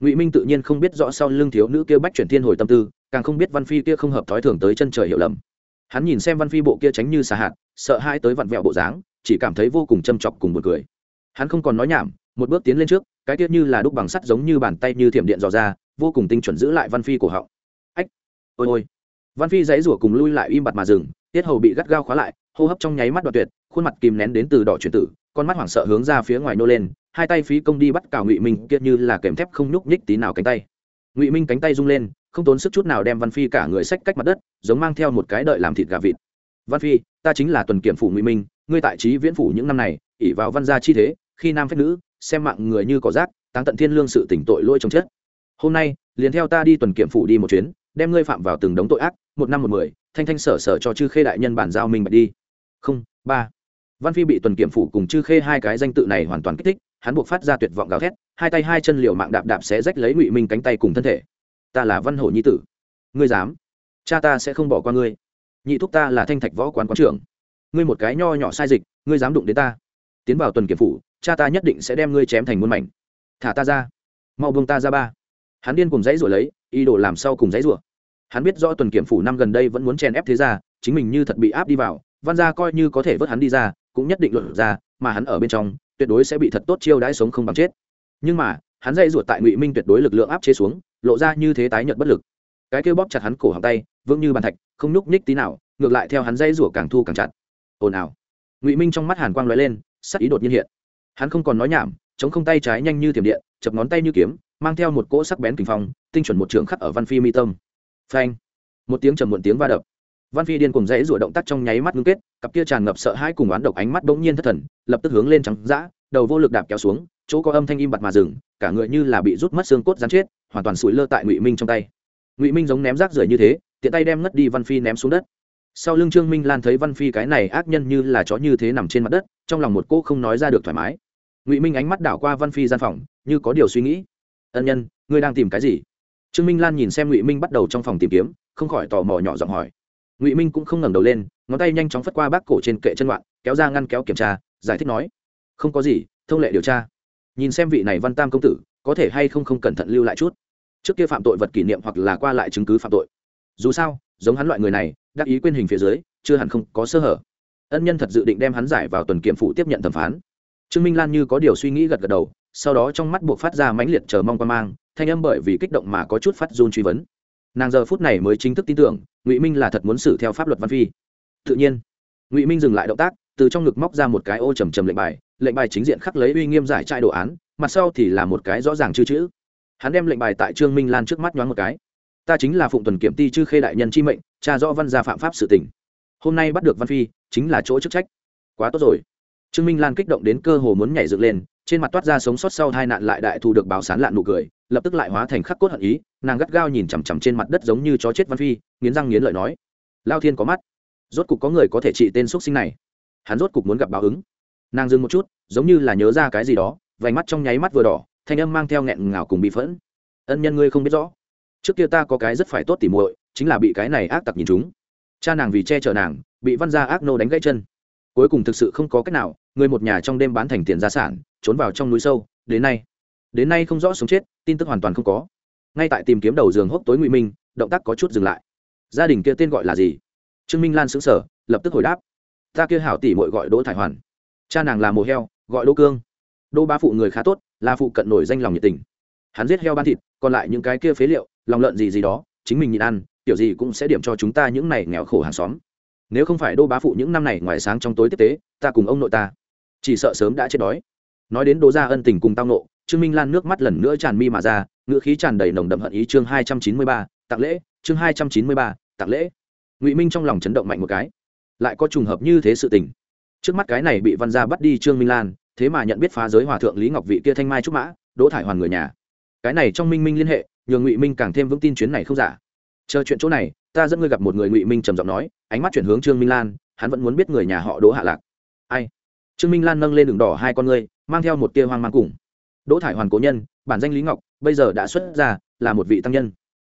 Ngụy minh tự nhiên không biết rõ sau lưng thiếu nữ kia bách chuyển thiên hồi tâm tư, càng không biết văn phi kia không hợp thói thường tới chân trời hiểu lầm. Hắn nhìn xem văn phi bộ kia tránh như xà hạt sợ hai tới vặn vẹo bộ dáng, chỉ cảm thấy vô cùng châm chọc cùng một cười. Hắn không còn nói nhảm, một bước tiến lên trước, cái tiết như là đúc bằng sắt giống như bàn tay như thiểm điện dò ra, vô cùng tinh chuẩn giữ lại văn phi cổ họng. Ách, ôi ôi. Văn phi dãy rủa cùng lui lại im bặt mà dừng, tiết hầu bị gắt gao khóa lại, hô hấp trong nháy mắt đoạt tuyệt, khuôn mặt kìm nén đến từ đỏ truyền tử, con mắt hoảng sợ hướng ra phía ngoài nô lên, hai tay phí công đi bắt cào ngụy minh kiệt như là kèm thép không nhúc nhích tí nào cánh tay. Ngụy minh cánh tay rung lên, không tốn sức chút nào đem văn phi cả người sách cách mặt đất, giống mang theo một cái đợi làm thịt gà vịt văn phi, ta chính là tuần kiểm phủ ngụy minh, ngươi tại trí viễn phủ những năm này ỉ vào văn gia chi thế, khi nam phép nữ, xem mạng người như cỏ rác, táng tận thiên lương sự tỉnh tội lỗi trồng chết. Hôm nay, liền theo ta đi tuần kiểm phủ đi một chuyến, đem ngươi phạm vào từng đống tội ác, một năm một mười, thanh thanh sở sở cho chư khê đại nhân bản giao minh bạch đi. Không, ba. Văn phi bị tuần kiểm phủ cùng chư khê hai cái danh tự này hoàn toàn kích thích, hắn buộc phát ra tuyệt vọng gào thét, hai tay hai chân liều mạng đạp đạp sẽ rách lấy ngụy minh cánh tay cùng thân thể. Ta là văn hổ nhi tử. Ngươi dám? Cha ta sẽ không bỏ qua ngươi nhị thúc ta là thanh thạch võ quán quán trưởng. Ngươi một cái nho nhỏ sai dịch, ngươi dám đụng đến ta. Tiến vào tuần kiểm phủ, cha ta nhất định sẽ đem ngươi chém thành muôn mảnh. Thả ta ra. Mau buông ta ra ba. Hắn điên cùng dãy rủa lấy, ý đồ làm sau cùng dãy rủa hắn biết rõ tuần kiểm phủ năm gần đây vẫn muốn chèn ép thế ra chính mình như thật bị áp đi vào, văn gia coi như có thể vớt hắn đi ra, cũng nhất định luận ra, mà hắn ở bên trong, tuyệt đối sẽ bị thật tốt chiêu đãi sống không bằng chết. Nhưng mà, hắn dây ruột tại ngụy minh tuyệt đối lực lượng áp chế xuống, lộ ra như thế tái nhợt bất lực cái kêu bóp chặt hắn cổ họng tay, vững như bàn thạch, không nhúc nhích tí nào, ngược lại theo hắn dây rủa càng thu càng chặt. Ồn ào. Ngụy minh trong mắt hàn quang lóe lên, sắc ý đột nhiên hiện. Hắn không còn nói nhảm, chống không tay trái nhanh như thiểm điện, chập ngón tay như kiếm, mang theo một cỗ sắc bén kinh phong, tinh chuẩn một trường khắc ở văn phi mi tâm. Phanh. Một tiếng trầm muộn tiếng va đập. Văn phi điên cùng dãy rủa động tác trong nháy mắt ngưng kết, cặp kia tràn ngập sợ hãi cùng oán độc ánh mắt bỗng nhiên thất thần, lập tức hướng lên trắng dã, đầu vô lực đạp kéo xuống, chỗ có âm thanh im bặt mà dừng, cả người như là bị rút mất xương cốt rắn chết, hoàn toàn sủi lơ tại ngụy minh trong tay ngụy minh giống ném rác rưởi như thế tiện tay đem ngất đi văn phi ném xuống đất sau lưng trương minh lan thấy văn phi cái này ác nhân như là chó như thế nằm trên mặt đất trong lòng một cô không nói ra được thoải mái ngụy minh ánh mắt đảo qua văn phi gian phòng như có điều suy nghĩ ân nhân ngươi đang tìm cái gì trương minh lan nhìn xem ngụy minh bắt đầu trong phòng tìm kiếm không khỏi tò mò nhỏ giọng hỏi ngụy minh cũng không ngẩng đầu lên ngón tay nhanh chóng phất qua bác cổ trên kệ chân loạn kéo ra ngăn kéo kiểm tra giải thích nói không có gì thông lệ điều tra nhìn xem vị này văn tam công tử có thể hay không không cẩn thận lưu lại chút trước kia phạm tội vật kỷ niệm hoặc là qua lại chứng cứ phạm tội. Dù sao, giống hắn loại người này, đắc ý quên hình phía dưới, chưa hẳn không có sơ hở. Ân nhân thật dự định đem hắn giải vào tuần kiểm phụ tiếp nhận thẩm phán. Trương minh lan như có điều suy nghĩ gật gật đầu, sau đó trong mắt buộc phát ra mãnh liệt chờ mong qua mang, thanh âm bởi vì kích động mà có chút phát run truy vấn. Nàng giờ phút này mới chính thức tin tưởng, ngụy minh là thật muốn xử theo pháp luật văn phi. Tự nhiên, ngụy minh dừng lại động tác, từ trong ngực móc ra một cái ô trầm trầm lệnh bài lệnh bài chính diện khắc lấy uy nghiêm giải trai đồ án, mặt sau thì là một cái rõ ràng chữ chữ hắn đem lệnh bài tại trương minh lan trước mắt nhoáng một cái. Ta chính là phụng tuần kiểm ti chư khê đại nhân chi mệnh cha rõ văn gia phạm pháp sự tỉnh hôm nay bắt được văn phi, chính là chỗ chức trách. Quá tốt rồi. Trương minh lan kích động đến cơ hồ muốn nhảy dựng lên, trên mặt toát ra sống sót sau hai nạn lại đại thù được báo sán lạn nụ cười, lập tức lại hóa thành khắc cốt hận ý, nàng gắt gao nhìn chằm chằm trên mặt đất giống như chó chết văn phi, nghiến răng nghiến lợi nói, lao thiên có mắt. Rốt cục có người có thể trị tên x sinh này. Hắn rốt cục muốn gặp báo ứng. Nàng dừng một chút, giống như là nhớ ra cái gì đó, vành mắt trong nháy mắt vừa đỏ thanh âm mang theo nghẹn ngào cùng bị phẫn. Ân nhân ngươi không biết rõ. Trước kia ta có cái rất phải tốt tỉ muội, chính là bị cái này ác tặc nhìn chúng. Cha nàng vì che chở nàng, bị văn gia ác nô đánh gãy chân. Cuối cùng thực sự không có cách nào, người một nhà trong đêm bán thành tiền gia sản, trốn vào trong núi sâu. Đến nay đến nay không rõ sống chết, tin tức hoàn toàn không có. Ngay tại tìm kiếm đầu giường hốc tối ngụy minh, động tác có chút dừng lại. Gia đình kia tên gọi là gì? Trương minh lan xứng sở lập tức hồi đáp. Ta kia hảo tỷ mội gọi đỗ thải hoàn. Cha nàng là mồ heo, gọi đỗ cương. Đô ba phụ người khá tốt, là phụ cận nổi danh lòng nhiệt tình. Hắn giết heo ban thịt, còn lại những cái kia phế liệu, lòng lợn gì gì đó, chính mình nhịn ăn, kiểu gì cũng sẽ điểm cho chúng ta những này nghèo khổ hàng xóm. Nếu không phải đô bá phụ những năm này ngoài sáng trong tối tiếp tế, ta cùng ông nội ta, chỉ sợ sớm đã chết đói. Nói đến đô gia ân tình cùng tao nộ trương minh lan nước mắt lần nữa tràn mi mà ra, ngữ khí tràn đầy nồng đậm hận ý chương hai trăm chín mươi ba, tặng lễ, chương hai trăm chín mươi ba, tặng lễ. Ngụy minh trong lòng chấn động mạnh một cái, lại có trùng hợp như thế sự tình. Trước mắt cái này bị văn gia bắt đi trương minh lan thế mà nhận biết phá giới hòa thượng lý ngọc vị kia thanh mai trúc mã, đỗ thải hoàn người nhà. Cái này trong minh minh liên hệ, nhường ngụy minh càng thêm vững tin chuyến này không giả. Chờ chuyện chỗ này, ta dẫn ngươi gặp một người ngụy minh trầm giọng nói, ánh mắt chuyển hướng trương minh lan, hắn vẫn muốn biết người nhà họ đỗ hạ lạc. Ai? Trương minh lan nâng lên đường đỏ hai con ngươi, mang theo một tia hoang mang cùng. Đỗ thải hoàn cố nhân, bản danh lý ngọc, bây giờ đã xuất ra là một vị tăng nhân.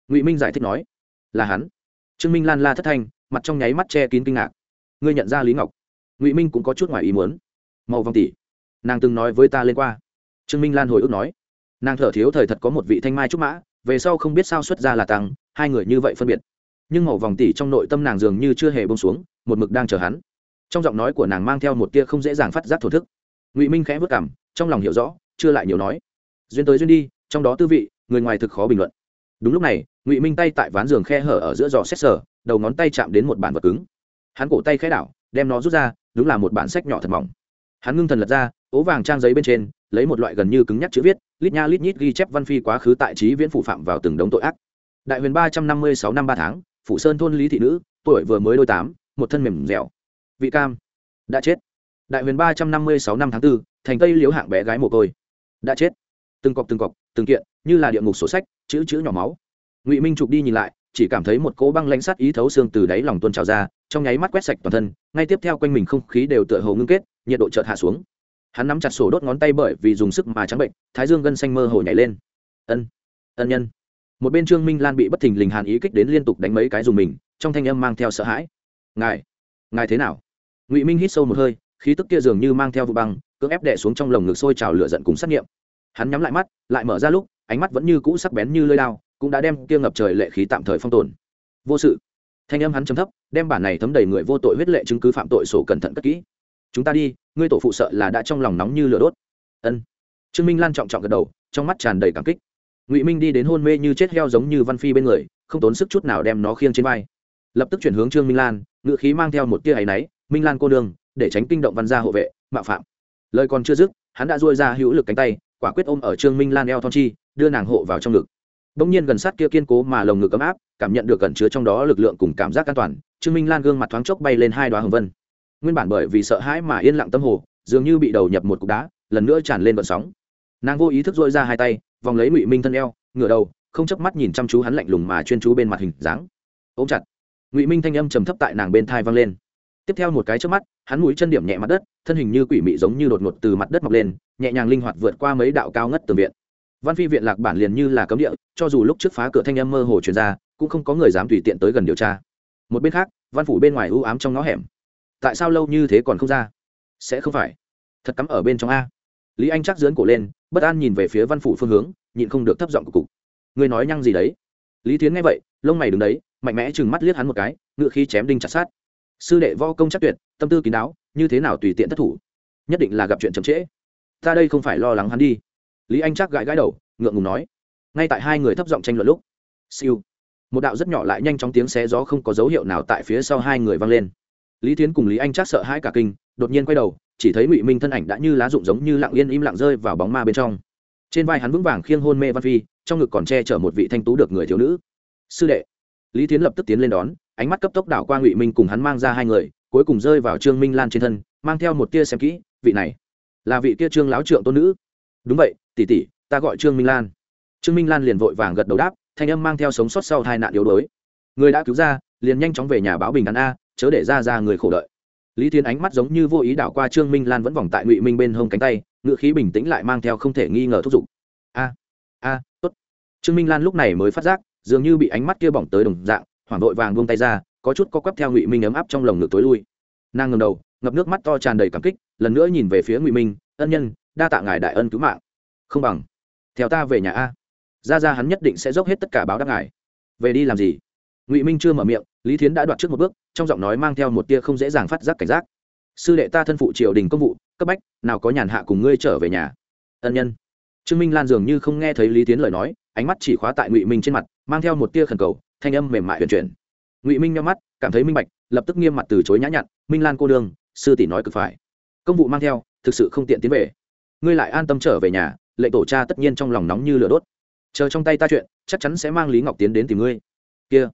Ngụy minh giải thích nói, là hắn. Trương minh lan la thất thanh, mặt trong nháy mắt che kín kinh ngạc. Ngươi nhận ra lý ngọc? Ngụy minh cũng có chút ngoài ý muốn. Màu vòng tỷ nàng từng nói với ta lên qua. Trương minh lan hồi ức nói, nàng thở thiếu thời thật có một vị thanh mai trúc mã, về sau không biết sao xuất ra là tăng, hai người như vậy phân biệt. Nhưng màu vòng tỷ trong nội tâm nàng dường như chưa hề bông xuống, một mực đang chờ hắn. Trong giọng nói của nàng mang theo một tia không dễ dàng phát giác thổ thức. Ngụy minh khẽ vất cảm, trong lòng hiểu rõ, chưa lại nhiều nói. Duyên tới duyên đi, trong đó tư vị, người ngoài thực khó bình luận. Đúng lúc này, ngụy minh tay tại ván giường khe hở ở giữa giò xét sở đầu ngón tay chạm đến một bản vật cứng. Hắn cổ tay khẽ đảo, đem nó rút ra, đúng là một bản sách nhỏ thật mỏng. Hắn ngưng thần lật ra ố vàng trang giấy bên trên, lấy một loại gần như cứng nhắc chữ viết, lít nha lít nhít ghi chép văn phi quá khứ tại trí viễn phủ phạm vào từng đống tội ác. Đại huyền ba trăm năm mươi sáu năm ba tháng, phủ sơn thôn lý thị nữ, tuổi vừa mới đôi tám, một thân mềm dẻo. Vị cam, đã chết. Đại huyền ba trăm năm mươi sáu năm tháng b ố thành tây liếu hạng bé gái mồ côi. Đã chết. Từng cọc từng cọc, từng kiện, như là địa ngục sổ sách, chữ chữ nhỏ máu. Ngụy minh trục đi nhìn lại, chỉ cảm thấy một cỗ băng lãnh sắt ý thấu xương từ đáy lòng tuôn trào ra, trong nháy mắt quét sạch toàn thân, ngay tiếp theo quanh mình không khí đều tựa hồ ngưng kết, nhiệt độ chợt hạ xuống hắn nắm chặt sổ đốt ngón tay bởi vì dùng sức mà trắng bệnh, thái dương gân xanh mơ hồ nhảy lên. Ân ân nhân. Một bên trương minh lan bị bất thình lình hàn ý kích đến liên tục đánh mấy cái dùng mình, trong thanh âm mang theo sợ hãi. Ngài ngài thế nào? Ngụy minh hít sâu một hơi, khí tức kia dường như mang theo vụ băng, cưỡng ép đẻ xuống trong lồng ngực sôi trào lửa giận cùng xét nghiệm. Hắn nhắm lại mắt, lại mở ra lúc, ánh mắt vẫn như cũ sắc bén như lơi lao cũng đã đem kia ngập trời lệ khí tạm thời phong tồn. Vô sự. Thanh âm hắn chấm thấp, đem bản này thấm đầy người vô tội huyết lệ chứng cứ phạm tội sổ cẩn thận cất kỹ chúng ta đi, ngươi tổ phụ sợ là đã trong lòng nóng như lửa đốt. Ân. Trương minh lan trọng trọng gật đầu, trong mắt tràn đầy cảm kích. Ngụy minh đi đến hôn mê như chết heo giống như văn phi bên người, không tốn sức chút nào đem nó khiêng trên vai. Lập tức chuyển hướng trương minh lan ngự khí mang theo một tia áy náy, minh lan cô đường để tránh kinh động văn gia hộ vệ, mạo phạm. Lời còn chưa dứt, hắn đã dôi ra hữu lực cánh tay, quả quyết ôm ở trương minh lan eo thon chi, đưa nàng hộ vào trong ngực. Bỗng nhiên gần sát kia kiên cố mà lồng ngực ấm áp, cảm nhận được cẩn chứa trong đó lực lượng cùng cảm giác an toàn, trương minh lan gương mặt thoáng chốc bay lên hai đoá hồng vân nguyên bản bởi vì sợ hãi mà yên lặng tâm hồ, dường như bị đầu nhập một cục đá, lần nữa tràn lên vận sóng. Nàng vô ý thức dội ra hai tay, vòng lấy ngụy minh thân eo, ngửa đầu, không chớp mắt nhìn chăm chú hắn lạnh lùng mà chuyên chú bên mặt hình dáng. Ôm chặt. Ngụy minh thanh âm trầm thấp tại nàng bên thai vang lên. Tiếp theo một cái trước mắt, hắn mũi chân điểm nhẹ mặt đất, thân hình như quỷ mị giống như đột ngột từ mặt đất mọc lên, nhẹ nhàng linh hoạt vượt qua mấy đạo cao ngất tường viện. Văn phi viện lạc bản liền như là cấm địa, cho dù lúc trước phá cửa thanh âm mơ hồ truyền ra, cũng không có người dám tùy tiện tới gần điều tra. Một bên khác, văn phủ bên ngoài u ám trong ngõ hẻm tại sao lâu như thế còn không ra? Sẽ không phải. Thật cắm ở bên trong a. Lý anh chắc dướn cổ lên, bất an nhìn về phía văn phủ phương hướng, nhịn không được thấp giọng của cục. Người nói nhăng gì đấy? Lý tiến nghe vậy, lông mày đứng đấy, mạnh mẽ chừng mắt liếc hắn một cái, ngựa khí chém đinh chặt sát sư đệ vo công chắc tuyệt, tâm tư kín đáo, như thế nào tùy tiện thất thủ? Nhất định là gặp chuyện chậm trễ. Ta đây không phải lo lắng hắn đi. Lý anh chắc gãi gãi đầu, ngượng ngùng nói. Ngay tại hai người thấp giọng tranh luận lúc, siêu. Một đạo rất nhỏ lại nhanh chóng tiếng xé gió không có dấu hiệu nào tại phía sau hai người vang lên lý tiến cùng lý anh chắc sợ hãi cả kinh, đột nhiên quay đầu, chỉ thấy ngụy minh thân ảnh đã như lá rụng giống như lặng yên im lặng rơi vào bóng ma bên trong. Trên vai hắn vững vàng khiêng hôn mê văn phi, trong ngực còn che chở một vị thanh tú được người thiếu nữ. Sư đệ. Lý tiến lập tức tiến lên đón, ánh mắt cấp tốc đảo qua ngụy minh cùng hắn mang ra hai người, cuối cùng rơi vào trương minh lan trên thân, mang theo một tia xem kỹ, vị này là vị kia trương láo trượng tôn nữ. Đúng vậy, tỷ tỷ, ta gọi trương minh lan. Trương minh lan liền vội vàng gật đầu đáp, thanh âm mang theo sống sót sau hai nạn yếu đuối. Người đã cứu ra, liền nhanh chóng về nhà báo bình an a chớ để ra ra người khổ đợi. Lý Thiên ánh mắt giống như vô ý đảo qua trương minh lan vẫn vòng tại ngụy minh bên hông cánh tay ngựa khí bình tĩnh lại mang theo không thể nghi ngờ thúc giục. A a, tốt. Trương minh lan lúc này mới phát giác, dường như bị ánh mắt kia bỏng tới đồng dạng, hoảng vội vàng buông tay ra, có chút co quắp theo ngụy minh ấm áp trong lồng ngực tối lui. Nàng ngầm đầu, ngập nước mắt to tràn đầy cảm kích, lần nữa nhìn về phía ngụy minh, ân nhân, đa tạ ngài đại ân cứu mạng. Không bằng. Theo ta về nhà a. Ra ra hắn nhất định sẽ dốc hết tất cả báo đáp ngài. Về đi làm gì? Ngụy minh chưa mở miệng lý thiến đã đoạt trước một bước trong giọng nói mang theo một tia không dễ dàng phát giác cảnh giác sư đệ ta thân phụ triều đình công vụ cấp bách nào có nhàn hạ cùng ngươi trở về nhà ân nhân trương minh lan dường như không nghe thấy lý tiến lời nói ánh mắt chỉ khóa tại ngụy minh trên mặt mang theo một tia khẩn cầu thanh âm mềm mại huyền chuyển ngụy minh nhau mắt cảm thấy minh bạch lập tức nghiêm mặt từ chối nhã nhặn minh lan cô đương sư tỷ nói cực phải công vụ mang theo thực sự không tiện tiến về ngươi lại an tâm trở về nhà lệ tổ cha tất nhiên trong lòng nóng như lửa đốt chờ trong tay ta chuyện chắc chắn sẽ mang lý ngọc tiến đến tìm ngươi kia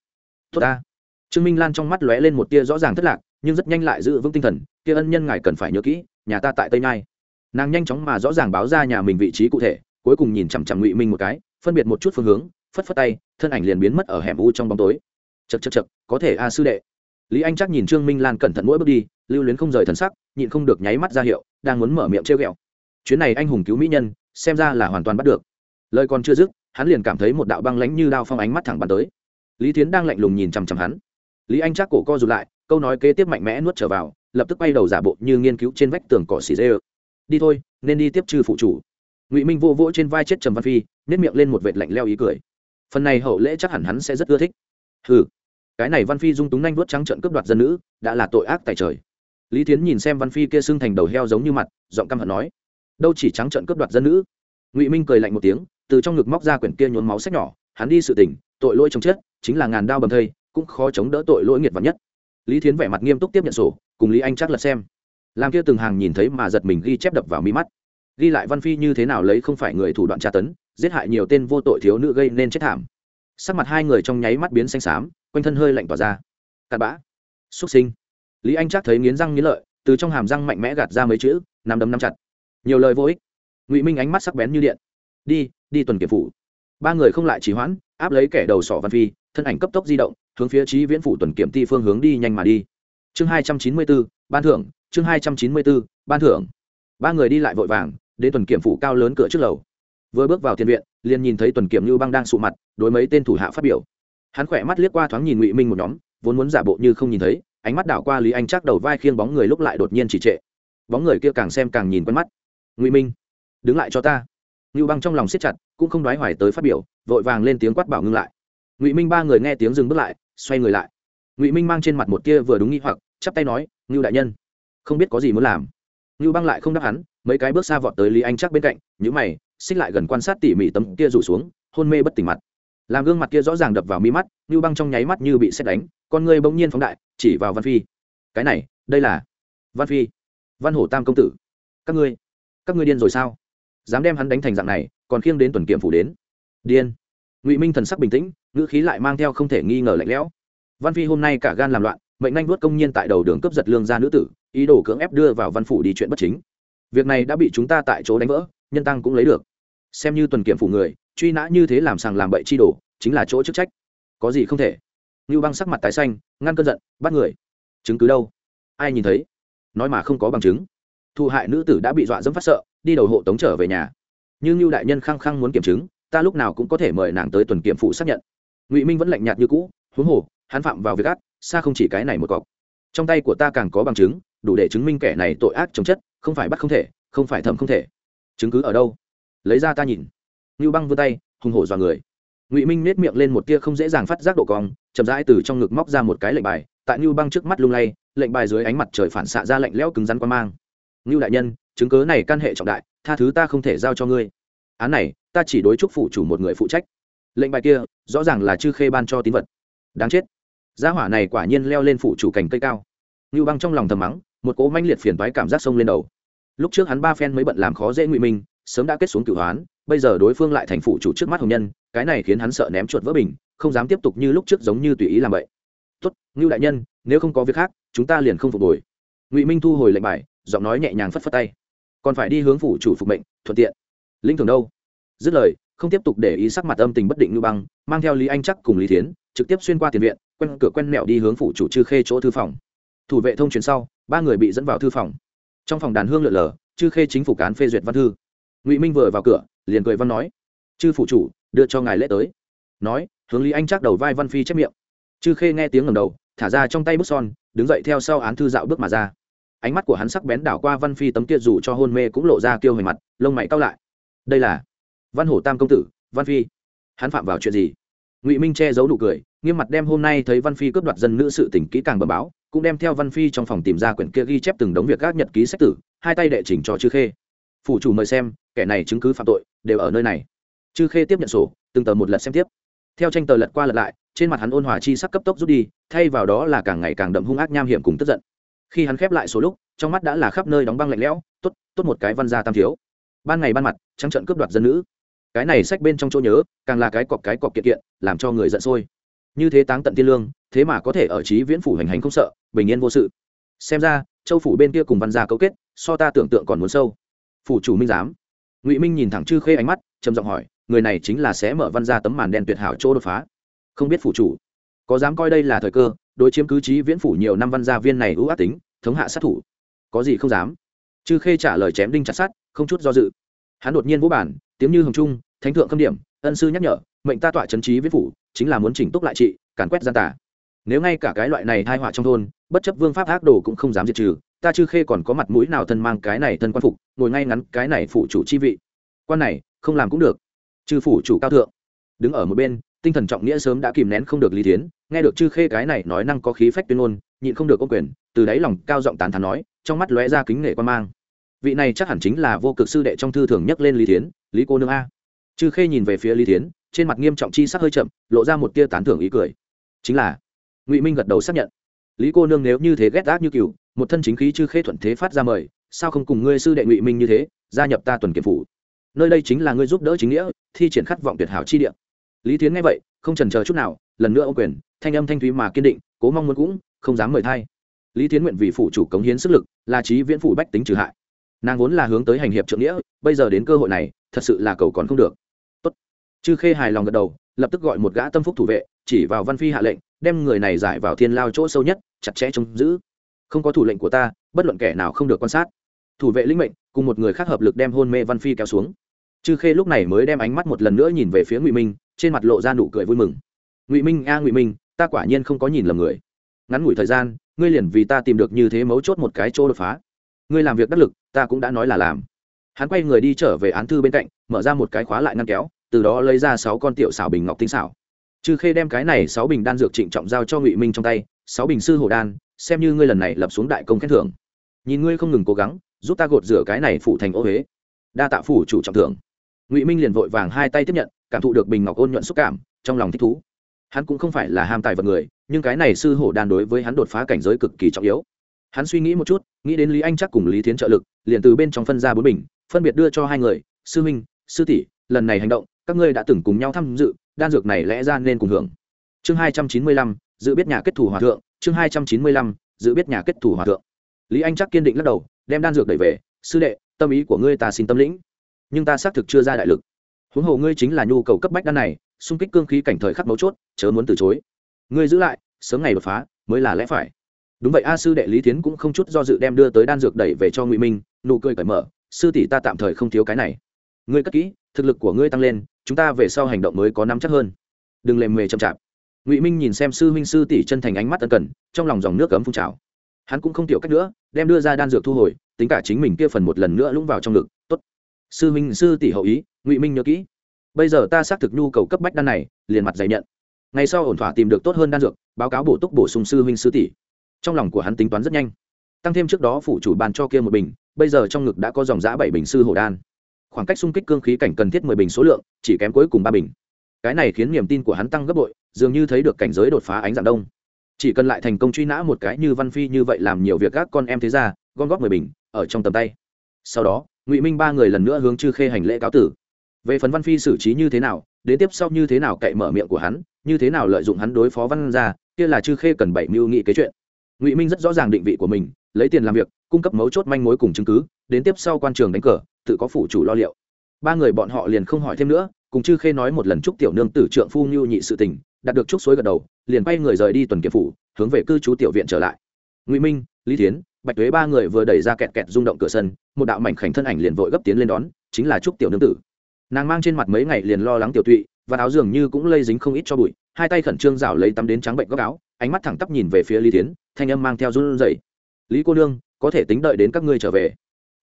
tốt ta. Trương minh lan trong mắt lóe lên một tia rõ ràng thất lạc nhưng rất nhanh lại giữ vững tinh thần kia ân nhân ngài cần phải nhớ kỹ nhà ta tại tây nai, nàng nhanh chóng mà rõ ràng báo ra nhà mình vị trí cụ thể cuối cùng nhìn chằm chằm ngụy minh một cái phân biệt một chút phương hướng phất phất tay thân ảnh liền biến mất ở hẻm u trong bóng tối. Chật chật chật có thể a sư đệ. Lý anh chắc nhìn trương minh lan cẩn thận mỗi bước đi lưu luyến không rời thần sắc nhịn không được nháy mắt ra hiệu đang muốn mở miệng trêu ghẹo. Chuyến này anh hùng cứu mỹ nhân xem ra là hoàn toàn bắt được. Lời còn chưa dứt hắn liền cảm thấy một đạo băng lánh như đao phong ánh mắt thẳng bắn tới lý Thiến đang lạnh lùng nhìn chằm chằm hắn. Lý anh chắc cổ co rụt lại, câu nói kế tiếp mạnh mẽ nuốt trở vào, lập tức bay đầu giả bộ như nghiên cứu trên vách tường cỏ xì dê ơ. Đi thôi, nên đi tiếp trừ phụ chủ. Ngụy minh vô vỗ trên vai chết trầm văn phi nếp miệng lên một vệt lạnh leo ý cười. Phần này hậu lễ chắc hẳn hắn sẽ rất ưa thích. Ừ cái này văn phi dung túng nhanh vuốt trắng trận cướp đoạt dân nữ, đã là tội ác tại trời. Lý Thiến nhìn xem văn phi kia xưng thành đầu heo giống như mặt, giọng căm hận nói, đâu chỉ trắng trận cướp đoạt dân nữ. Ngụy minh cười lạnh một tiếng, từ trong ngực móc ra quyển kia nhốn máu sách nhỏ, hắn đi sự tình tội lỗi chống chết chính là ngàn đao bầm thây, cũng khó chống đỡ tội lỗi nghiệt vặt nhất. Lý thiến vẻ mặt nghiêm túc tiếp nhận sổ, cùng lý anh chắc lật xem. Làm kia từng hàng nhìn thấy mà giật mình ghi chép đập vào mi mắt. Ghi lại văn phi như thế nào lấy không phải người thủ đoạn tra tấn, giết hại nhiều tên vô tội thiếu nữ gây nên chết thảm. Sắc mặt hai người trong nháy mắt biến xanh xám, quanh thân hơi lạnh tỏa ra. Cặn bã. Xúc sinh. Lý anh chắc thấy nghiến răng nghiến lợi, từ trong hàm răng mạnh mẽ gạt ra mấy chữ nằm đấm nắm chặt. Nhiều lời vô ích. Ngụy minh ánh mắt sắc bén như điện. Đi đi tuần kiểm phủ. Ba người không lại trì hoãn, áp lấy kẻ đầu sỏ văn phi thân ảnh cấp tốc di động, hướng phía trí viễn phủ tuần kiểm ti phương hướng đi nhanh mà đi. Chương hai trăm chín mươi bốn ban thưởng, chương hai trăm chín mươi bốn ban thưởng. Ba người đi lại vội vàng, đến tuần kiểm phủ cao lớn cửa trước lầu. Vừa bước vào tiền viện, liền nhìn thấy tuần kiểm như băng đang sụ mặt, đối mấy tên thủ hạ phát biểu. Hắn khỏe mắt liếc qua thoáng nhìn ngụy minh một nhóm, vốn muốn giả bộ như không nhìn thấy, ánh mắt đảo qua lý anh chắc đầu vai khiêng bóng người lúc lại đột nhiên chỉ trệ. Bóng người kia càng xem càng nhìn quen mắt. Ngụy minh, đứng lại cho ta. Ngưu băng trong lòng siết chặt, cũng không đoái hoài tới phát biểu, vội vàng lên tiếng quát bảo ngưng lại ngụy minh ba người nghe tiếng dừng bước lại xoay người lại ngụy minh mang trên mặt một kia vừa đúng nghi hoặc chắp tay nói ngưu đại nhân không biết có gì muốn làm ngưu băng lại không đáp hắn mấy cái bước xa vọt tới lý anh chắc bên cạnh nhữ mày xích lại gần quan sát tỉ mỉ tấm kia rủ xuống hôn mê bất tỉnh mặt làm gương mặt kia rõ ràng đập vào mi mắt ngưu băng trong nháy mắt như bị xét đánh con người bỗng nhiên phóng đại chỉ vào văn phi cái này đây là văn phi văn hổ tam công tử các ngươi các ngươi điên rồi sao dám đem hắn đánh thành dạng này còn khiêng đến tuần kiểm phủ đến điên ngụy minh thần sắc bình tĩnh ngữ khí lại mang theo không thể nghi ngờ lạnh lẽo. Văn phi hôm nay cả gan làm loạn mệnh nhanh vuốt công nhiên tại đầu đường cướp giật lương gia nữ tử ý đồ cưỡng ép đưa vào văn phủ đi chuyện bất chính. Việc này đã bị chúng ta tại chỗ đánh vỡ nhân tăng cũng lấy được. Xem như tuần kiểm phủ người truy nã như thế làm sàng làm bậy chi đồ, chính là chỗ chức trách. Có gì không thể. Ngưu băng sắc mặt tái xanh ngăn cơn giận bắt người. Chứng cứ đâu? Ai nhìn thấy? Nói mà không có bằng chứng. Thụ hại nữ tử đã bị dọa dẫm phát sợ đi đầu hộ tống trở về nhà. Nhưng ngưu đại nhân khăng khăng muốn kiểm chứng ta lúc nào cũng có thể mời nàng tới tuần kiểm phụ xác nhận ngụy minh vẫn lạnh nhạt như cũ huống hồ hắn phạm vào việc ác xa không chỉ cái này một cọc trong tay của ta càng có bằng chứng đủ để chứng minh kẻ này tội ác chống chất không phải bắt không thể không phải thẩm không thể chứng cứ ở đâu lấy ra ta nhìn ngưu băng vươn tay hùng hổ dọa người ngụy minh nết miệng lên một tia không dễ dàng phát giác độ cong chậm rãi từ trong ngực móc ra một cái lệnh bài tại ngưu băng trước mắt lung lay lệnh bài dưới ánh mặt trời phản xạ ra lạnh lẽo cứng rắn quan mang ngưu đại nhân chứng cớ này căn hệ trọng đại tha thứ ta không thể giao cho ngươi án này ta chỉ đối chúc phụ chủ một người phụ trách lệnh bài kia, rõ ràng là chư khê ban cho tín vật. Đáng chết. Gia hỏa này quả nhiên leo lên phụ chủ cành cây cao. Ngưu băng trong lòng thầm mắng, một cỗ manh liệt phiền toái cảm giác sông lên đầu. Lúc trước hắn ba phen mới bận làm khó dễ ngụy minh, sớm đã kết xuống cửu hoán, bây giờ đối phương lại thành phụ chủ trước mắt hồng nhân, cái này khiến hắn sợ ném chuột vỡ bình, không dám tiếp tục như lúc trước giống như tùy ý làm vậy. Tốt, ngưu đại nhân, nếu không có việc khác, chúng ta liền không phục hồi. Ngụy minh thu hồi lệnh bài, giọng nói nhẹ nhàng phất phất tay. Còn phải đi hướng phủ chủ phục mệnh, thuận tiện. Linh thường đâu? Dứt lời không tiếp tục để ý sắc mặt âm tình bất định ngưu băng, mang theo lý anh chắc cùng lý thiến, trực tiếp xuyên qua tiền viện, quen cửa quen mẹo đi hướng phủ chủ chư khê chỗ thư phòng. Thủ vệ thông truyền sau, ba người bị dẫn vào thư phòng. Trong phòng đàn hương lượn lờ, chư khê chính phủ cán phê duyệt văn thư. Ngụy minh vừa vào cửa, liền cười văn nói, chư phủ chủ, đưa cho ngài lễ tới. Nói, hướng lý anh chắc đầu vai văn phi chép miệng. Chư khê nghe tiếng ngầm đầu, thả ra trong tay bút son, đứng dậy theo sau án thư dạo bước mà ra. Ánh mắt của hắn sắc bén đảo qua văn phi tấm kia dù cho hôn mê cũng lộ ra kêu hồi mặt, lông mày cao lại. Đây là văn hổ tam công tử, văn phi. Hắn phạm vào chuyện gì? Ngụy minh che giấu nụ cười, nghiêm mặt đem hôm nay thấy văn phi cướp đoạt dân nữ sự tỉnh kỹ càng bờ báo, cũng đem theo văn phi trong phòng tìm ra quyển kia ghi chép từng đống việc các nhật ký sách tử, hai tay đệ chỉnh cho chư khê. Phủ chủ mời xem, kẻ này chứng cứ phạm tội, đều ở nơi này. Chư khê tiếp nhận sổ, từng tờ một lần xem tiếp. Theo tranh tờ lật qua lật lại, trên mặt hắn ôn hòa chi sắc cấp tốc rút đi, thay vào đó là càng ngày càng đậm hung ác nham hiểm cùng tức giận. Khi hắn khép lại số lúc, trong mắt đã là khắp nơi đóng băng lạnh lẽo, tốt tốt một cái văn gia tam thiếu. Ban ngày ban mặt, trắng trận cướp đoạt dân nữ cái này sách bên trong chỗ nhớ, càng là cái cọc cái cọc kiện kiện, làm cho người giận sôi. Như thế táng tận tiên lương, thế mà có thể ở trí viễn phủ hành hành không sợ, bình yên vô sự. Xem ra, châu phủ bên kia cùng văn gia cấu kết, so ta tưởng tượng còn muốn sâu. Phủ chủ minh giám. Ngụy minh nhìn thẳng chư khê ánh mắt, trầm giọng hỏi, người này chính là sẽ mở văn gia tấm màn đen tuyệt hảo chỗ đột phá. Không biết phủ chủ, có dám coi đây là thời cơ, đối chiếm cứ trí viễn phủ nhiều năm văn gia viên này ưu ác tính, thống hạ sát thủ. Có gì không dám? Chư khê trả lời chém đinh chặt sát không chút do dự. Hắn đột nhiên vũ bản tiếng như hồng trung, thánh thượng khâm điểm, ân sư nhắc nhở, mệnh ta tọa trấn trí viết phủ, chính là muốn chỉnh túc lại trị, càn quét gian tả nếu ngay cả cái loại này thai họa trong thôn, bất chấp vương pháp ác đồ cũng không dám diệt trừ, ta chư khê còn có mặt mũi nào thân mang cái này thân quan phục, ngồi ngay ngắn cái này phủ chủ chi vị. Quan này, không làm cũng được. Chư phủ chủ cao thượng. Đứng ở một bên, tinh thần trọng nghĩa sớm đã kìm nén không được lý thiến, nghe được chư khê cái này nói năng có khí phách tuyên ngôn, nhịn không được ô quyền, từ đáy lòng cao giọng tán thán nói, trong mắt lóe ra kính nể quan mang. Vị này chắc hẳn chính là vô cực sư đệ trong thư thường nhắc lên lý thiến lý cô nương a chư khê nhìn về phía lý thiến trên mặt nghiêm trọng chi sắc hơi chậm lộ ra một tia tán thưởng ý cười chính là ngụy minh gật đầu xác nhận lý cô nương nếu như thế ghét ác như cừu một thân chính khí chư khê thuận thế phát ra mời sao không cùng ngươi sư đệ ngụy minh như thế gia nhập ta tuần kiểm phủ nơi đây chính là ngươi giúp đỡ chính nghĩa thi triển khát vọng tuyệt hảo chi địa lý tiến nghe vậy không trần chờ chút nào lần nữa ô quyền thanh âm thanh thúy mà kiên định cố mong muốn cũng không dám mời thay lý tiến nguyện vì phủ chủ cống hiến sức lực là trí viễn phủ bách tính trừ hại nàng vốn là hướng tới hành hiệp trượng nghĩa bây giờ đến cơ hội này thật sự là cầu còn không được. Tốt. chư khê hài lòng gật đầu, lập tức gọi một gã tâm phúc thủ vệ, chỉ vào văn phi hạ lệnh, đem người này giải vào thiên lao chỗ sâu nhất, chặt chẽ trông giữ. Không có thủ lệnh của ta, bất luận kẻ nào không được quan sát. Thủ vệ linh mệnh, cùng một người khác hợp lực đem hôn mê văn phi kéo xuống. Chư khê lúc này mới đem ánh mắt một lần nữa nhìn về phía ngụy minh, trên mặt lộ ra nụ cười vui mừng. Ngụy minh, a ngụy minh, ta quả nhiên không có nhìn lầm người. Ngắn ngủi thời gian, ngươi liền vì ta tìm được như thế mấu chốt một cái chỗ đột phá. Ngươi làm việc đắc lực, ta cũng đã nói là làm hắn quay người đi trở về án thư bên cạnh, mở ra một cái khóa lại ngăn kéo, từ đó lấy ra sáu con tiểu xảo bình ngọc tinh xảo. Trừ khê đem cái này sáu bình đan dược trịnh trọng giao cho ngụy minh trong tay, sáu bình sư hồ đan, xem như ngươi lần này lập xuống đại công khen thưởng. Nhìn ngươi không ngừng cố gắng, giúp ta gột rửa cái này phủ thành ô huế. Đa tạ phủ chủ trọng thưởng. Ngụy minh liền vội vàng hai tay tiếp nhận, cảm thụ được bình ngọc ôn nhuận xúc cảm, trong lòng thích thú. Hắn cũng không phải là ham tài vật người, nhưng cái này sư hổ đan đối với hắn đột phá cảnh giới cực kỳ trọng yếu. Hắn suy nghĩ một chút, nghĩ đến lý anh chắc cùng lý thiến trợ lực, liền từ bên trong phân ra bốn bình phân biệt đưa cho hai người, sư minh, sư tỷ, lần này hành động, các ngươi đã từng cùng nhau tham dự, đan dược này lẽ ra nên cùng hưởng. Chương hai trăm chín mươi lăm, dự biết nhà kết thủ hòa thượng, chương hai trăm chín mươi lăm, dự biết nhà kết thủ hòa thượng. Lý anh chắc kiên định lắc đầu, đem đan dược đẩy về, sư đệ, tâm ý của ngươi ta xin tâm lĩnh, nhưng ta xác thực chưa ra đại lực. Huống hồ ngươi chính là nhu cầu cấp bách đan này, xung kích cương khí cảnh thời khắc mấu chốt, chớ muốn từ chối. Ngươi giữ lại, sớm ngày đột phá, mới là lẽ phải. Đúng vậy a, sư đệ lý tiến cũng không chút do dự đem đưa tới đan dược đẩy về cho ngụy minh, nụ cười cởi mở sư tỷ ta tạm thời không thiếu cái này. Ngươi cất kỹ, thực lực của ngươi tăng lên, chúng ta về sau hành động mới có nắm chắc hơn. Đừng lèm mề chậm chạp. Ngụy minh nhìn xem sư huynh sư tỷ chân thành ánh mắt ân cần, trong lòng dòng nước cấm phun trào. Hắn cũng không tiểu cách nữa, đem đưa ra đan dược thu hồi, tính cả chính mình kia phần một lần nữa lũng vào trong ngực, tốt. Sư huynh sư tỷ hậu ý, ngụy minh nhớ kỹ. Bây giờ ta xác thực nhu cầu cấp bách đan này, liền mặt dày nhận. Ngày sau ổn thỏa tìm được tốt hơn đan dược, báo cáo bổ túc bổ sung sư huynh sư tỷ. Trong lòng của hắn tính toán rất nhanh. Tăng thêm trước đó phủ chủ bàn cho kia một bình bây giờ trong ngực đã có dòng giã bảy bình sư hổ đan. Khoảng cách xung kích cương khí cảnh cần thiết mười bình số lượng, chỉ kém cuối cùng ba bình. Cái này khiến niềm tin của hắn tăng gấp bội, dường như thấy được cảnh giới đột phá ánh dạng đông. Chỉ cần lại thành công truy nã một cái như văn phi như vậy làm nhiều việc các con em thế ra, gom góp mười bình, ở trong tầm tay. Sau đó, ngụy minh ba người lần nữa hướng chư khê hành lễ cáo tử. Về phần văn phi xử trí như thế nào, đến tiếp sau như thế nào cậy mở miệng của hắn, như thế nào lợi dụng hắn đối phó văn ra kia là chư khê cần bảy mưu nghị kế chuyện. Ngụy minh rất rõ ràng định vị của mình lấy tiền làm việc, cung cấp mấu chốt manh mối cùng chứng cứ, đến tiếp sau quan trường đánh cờ, tự có phủ chủ lo liệu. Ba người bọn họ liền không hỏi thêm nữa, cùng chư khê nói một lần chúc tiểu nương tử trượng phu nhu nhị sự tình, đạt được chúc suối gật đầu, liền bay người rời đi tuần kiệp phủ, hướng về cư trú tiểu viện trở lại. Ngụy minh, lý tiến bạch tuế ba người vừa đẩy ra kẹt kẹt rung động cửa sân, một đạo mảnh khảnh thân ảnh liền vội gấp tiến lên đón, chính là trúc tiểu nương tử. Nàng mang trên mặt mấy ngày liền lo lắng tiểu tụy, và áo dường như cũng lây dính không ít cho bụi, hai tay khẩn trương rảo lấy tắm đến trắng bệnh góc áo, ánh mắt thẳng tắp nhìn về phía lý tiến thanh âm mang theo run rẩy lý cô nương, có thể tính đợi đến các ngươi trở về.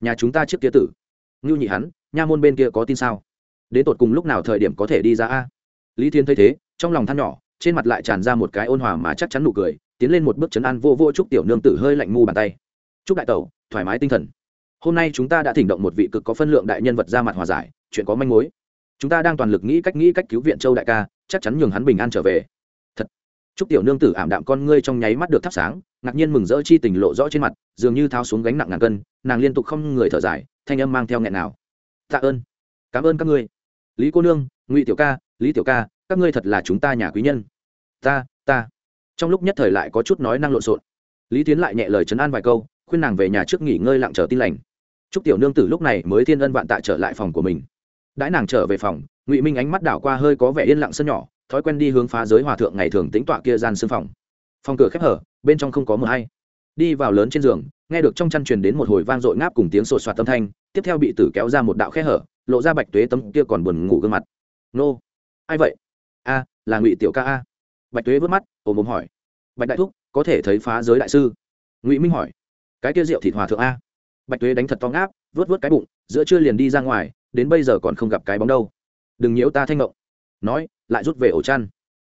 Nhà chúng ta trước kia tử. Ngưu nhị hắn, nha môn bên kia có tin sao? Đến tột cùng lúc nào thời điểm có thể đi ra a? Lý thiên thấy thế, trong lòng than nhỏ, trên mặt lại tràn ra một cái ôn hòa mà chắc chắn nụ cười, tiến lên một bước chấn an vô vô chúc tiểu nương tử hơi lạnh mu bàn tay. Chúc đại tẩu, thoải mái tinh thần. Hôm nay chúng ta đã thỉnh động một vị cực có phân lượng đại nhân vật ra mặt hòa giải, chuyện có manh mối. Chúng ta đang toàn lực nghĩ cách nghĩ cách cứu viện châu đại ca, chắc chắn nhường hắn bình an trở về. Thật. Chúc tiểu nương tử ảm đạm con ngươi trong nháy mắt được thắp sáng ngạc nhiên mừng rỡ chi tình lộ rõ trên mặt, dường như tháo xuống gánh nặng ngàn cân, nàng liên tục không người thở dài, thanh âm mang theo nghẹn nào. Tạ ơn, cảm ơn các ngươi. Lý cô nương, ngụy tiểu ca, lý tiểu ca, các ngươi thật là chúng ta nhà quý nhân. Ta ta. Trong lúc nhất thời lại có chút nói năng lộn xộn. Lý tiến lại nhẹ lời chấn an vài câu, khuyên nàng về nhà trước nghỉ ngơi lặng chờ tin lành. Chúc tiểu nương tử lúc này mới thiên ân vạn tạ trở lại phòng của mình. Đãi nàng trở về phòng, ngụy minh ánh mắt đảo qua hơi có vẻ yên lặng sân nhỏ, thói quen đi hướng phá giới hòa thượng ngày thường tính tọa kia gian sưng phòng phòng cửa khép hở, bên trong không có mờ hay. Đi vào lớn trên giường, nghe được trong chăn truyền đến một hồi vang dội ngáp cùng tiếng sột soạt tâm thanh, tiếp theo bị tử kéo ra một đạo khe hở, lộ ra bạch tuế tâm kia còn buồn ngủ gương mặt. Nô, ai vậy? A, là ngụy tiểu ca a. Bạch tuế vớt mắt ôm ôm hỏi. Bạch đại thúc, có thể thấy phá giới đại sư? Ngụy minh hỏi. Cái kia rượu thịt hòa thượng a. Bạch tuế đánh thật to ngáp, vớt vớt cái bụng, giữa trưa liền đi ra ngoài, đến bây giờ còn không gặp cái bóng đâu. Đừng nhiễu ta thanh ngộng nói, lại rút về ổ chăn.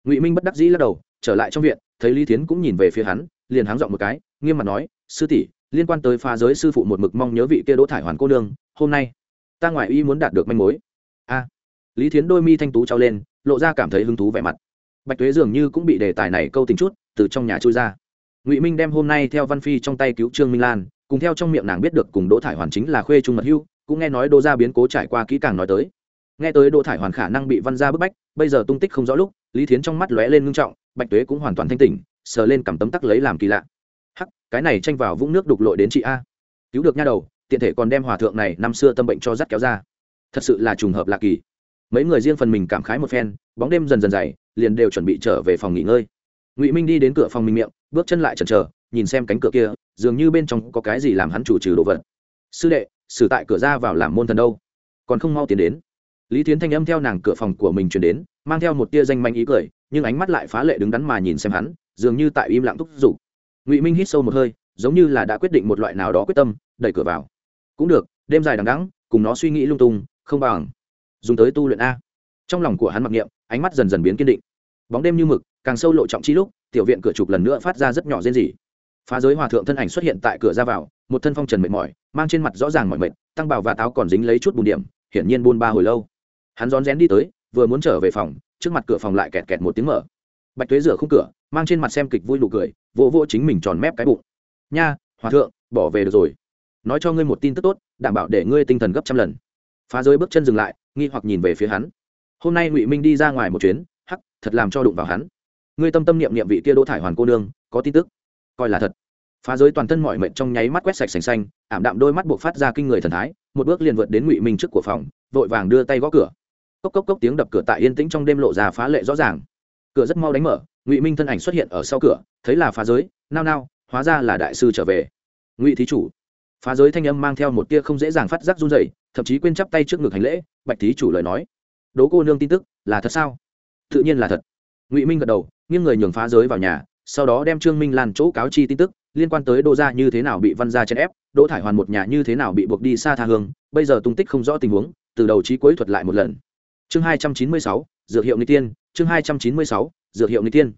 Ngụy minh bất đắc dĩ lắc đầu, trở lại trong viện thấy lý thiến cũng nhìn về phía hắn liền háng dọn một cái nghiêm mặt nói sư tỷ liên quan tới phá giới sư phụ một mực mong nhớ vị kia đỗ thải hoàn cô đương, hôm nay ta ngoại y muốn đạt được manh mối. A. Lý thiến đôi mi thanh tú trao lên lộ ra cảm thấy hứng thú vẻ mặt. Bạch tuế dường như cũng bị đề tài này câu tình chút từ trong nhà trôi ra. Ngụy minh đem hôm nay theo văn phi trong tay cứu trương minh lan cùng theo trong miệng nàng biết được cùng đỗ thải hoàn chính là khuê trung mật hưu cũng nghe nói đỗ gia biến cố trải qua kỹ càng nói tới. Nghe tới đỗ thải hoàn khả năng bị văn gia bức bách bây giờ tung tích không rõ lúc lý thiến trong mắt lóe lên ngưng trọng bạch tuế cũng hoàn toàn thanh tỉnh, sờ lên cảm tấm tắc lấy làm kỳ lạ. Hắc, cái này tranh vào vũng nước đục lội đến chị a. Cứu được nha đầu, tiện thể còn đem hòa thượng này năm xưa tâm bệnh cho dắt kéo ra. Thật sự là trùng hợp lạ kỳ. Mấy người riêng phần mình cảm khái một phen, bóng đêm dần dần dày, liền đều chuẩn bị trở về phòng nghỉ ngơi. Ngụy minh đi đến cửa phòng mình miệng, bước chân lại chần chờ, nhìn xem cánh cửa kia, dường như bên trong có cái gì làm hắn chủ trừ đồ vật. Sư đệ, xử tại cửa ra vào làm môn thần đâu? Còn không mau tiến đến. Lý tiến thanh âm theo nàng cửa phòng của mình chuyển đến mang theo một tia danh manh ý cười, nhưng ánh mắt lại phá lệ đứng đắn mà nhìn xem hắn, dường như tại im lặng thúc giục. Ngụy minh hít sâu một hơi, giống như là đã quyết định một loại nào đó quyết tâm, đẩy cửa vào. Cũng được, đêm dài đằng đắng cùng nó suy nghĩ lung tung, không bằng dùng tới tu luyện a. Trong lòng của hắn mặc niệm, ánh mắt dần dần biến kiên định. Bóng đêm như mực, càng sâu lộ trọng chi lúc, tiểu viện cửa trục lần nữa phát ra rất nhỏ rên rỉ. Phá giới hòa thượng thân ảnh xuất hiện tại cửa ra vào, một thân phong trần mệt mỏi, mang trên mặt rõ ràng mọi mệt, tăng bào và táo còn dính lấy chút bùn điểm, hiển nhiên buôn ba hồi lâu. Hắn rón rén đi tới vừa muốn trở về phòng, trước mặt cửa phòng lại kẹt kẹt một tiếng mở. Bạch tuế rửa khung cửa, mang trên mặt xem kịch vui nụ cười, vỗ vỗ chính mình tròn mép cái bụng. Nha, hòa thượng, bỏ về được rồi. Nói cho ngươi một tin tức tốt, đảm bảo để ngươi tinh thần gấp trăm lần. Phá giới bước chân dừng lại, nghi hoặc nhìn về phía hắn. Hôm nay ngụy minh đi ra ngoài một chuyến, hắc, thật làm cho đụng vào hắn. Ngươi tâm tâm niệm niệm vị kia đỗ thải hoàn cô nương, có tin tức? Coi là thật. Phá giới toàn thân mọi mệnh trong nháy mắt quét sạch sành xanh, ảm đạm đôi mắt buộc phát ra kinh người thần thái, một bước liền vượt đến ngụy minh trước của phòng, vội vàng đưa tay gõ cửa cốc cốc cốc tiếng đập cửa tại yên tĩnh trong đêm lộ ra phá lệ rõ ràng. Cửa rất mau đánh mở, ngụy minh thân ảnh xuất hiện ở sau cửa, thấy là phá giới, nao nao, hóa ra là đại sư trở về. Ngụy thí chủ, phá giới thanh âm mang theo một tia không dễ dàng phát giác run dày thậm chí quên chắp tay trước ngực hành lễ, bạch thí chủ lời nói, đố cô nương tin tức, là thật sao? Tự nhiên là thật. Ngụy minh gật đầu, nghiêng người nhường phá giới vào nhà, sau đó đem trương minh lan chỗ cáo chi tin tức, liên quan tới đô gia như thế nào bị văn gia chèn ép, đỗ thải hoàn một nhà như thế nào bị buộc đi xa tha hương, bây giờ tung tích không rõ tình huống, từ đầu trí cuối thuật lại một lần chương hai trăm chín mươi sáu, dược hiệu người tiên, chương hai trăm chín mươi sáu, dược hiệu người tiên.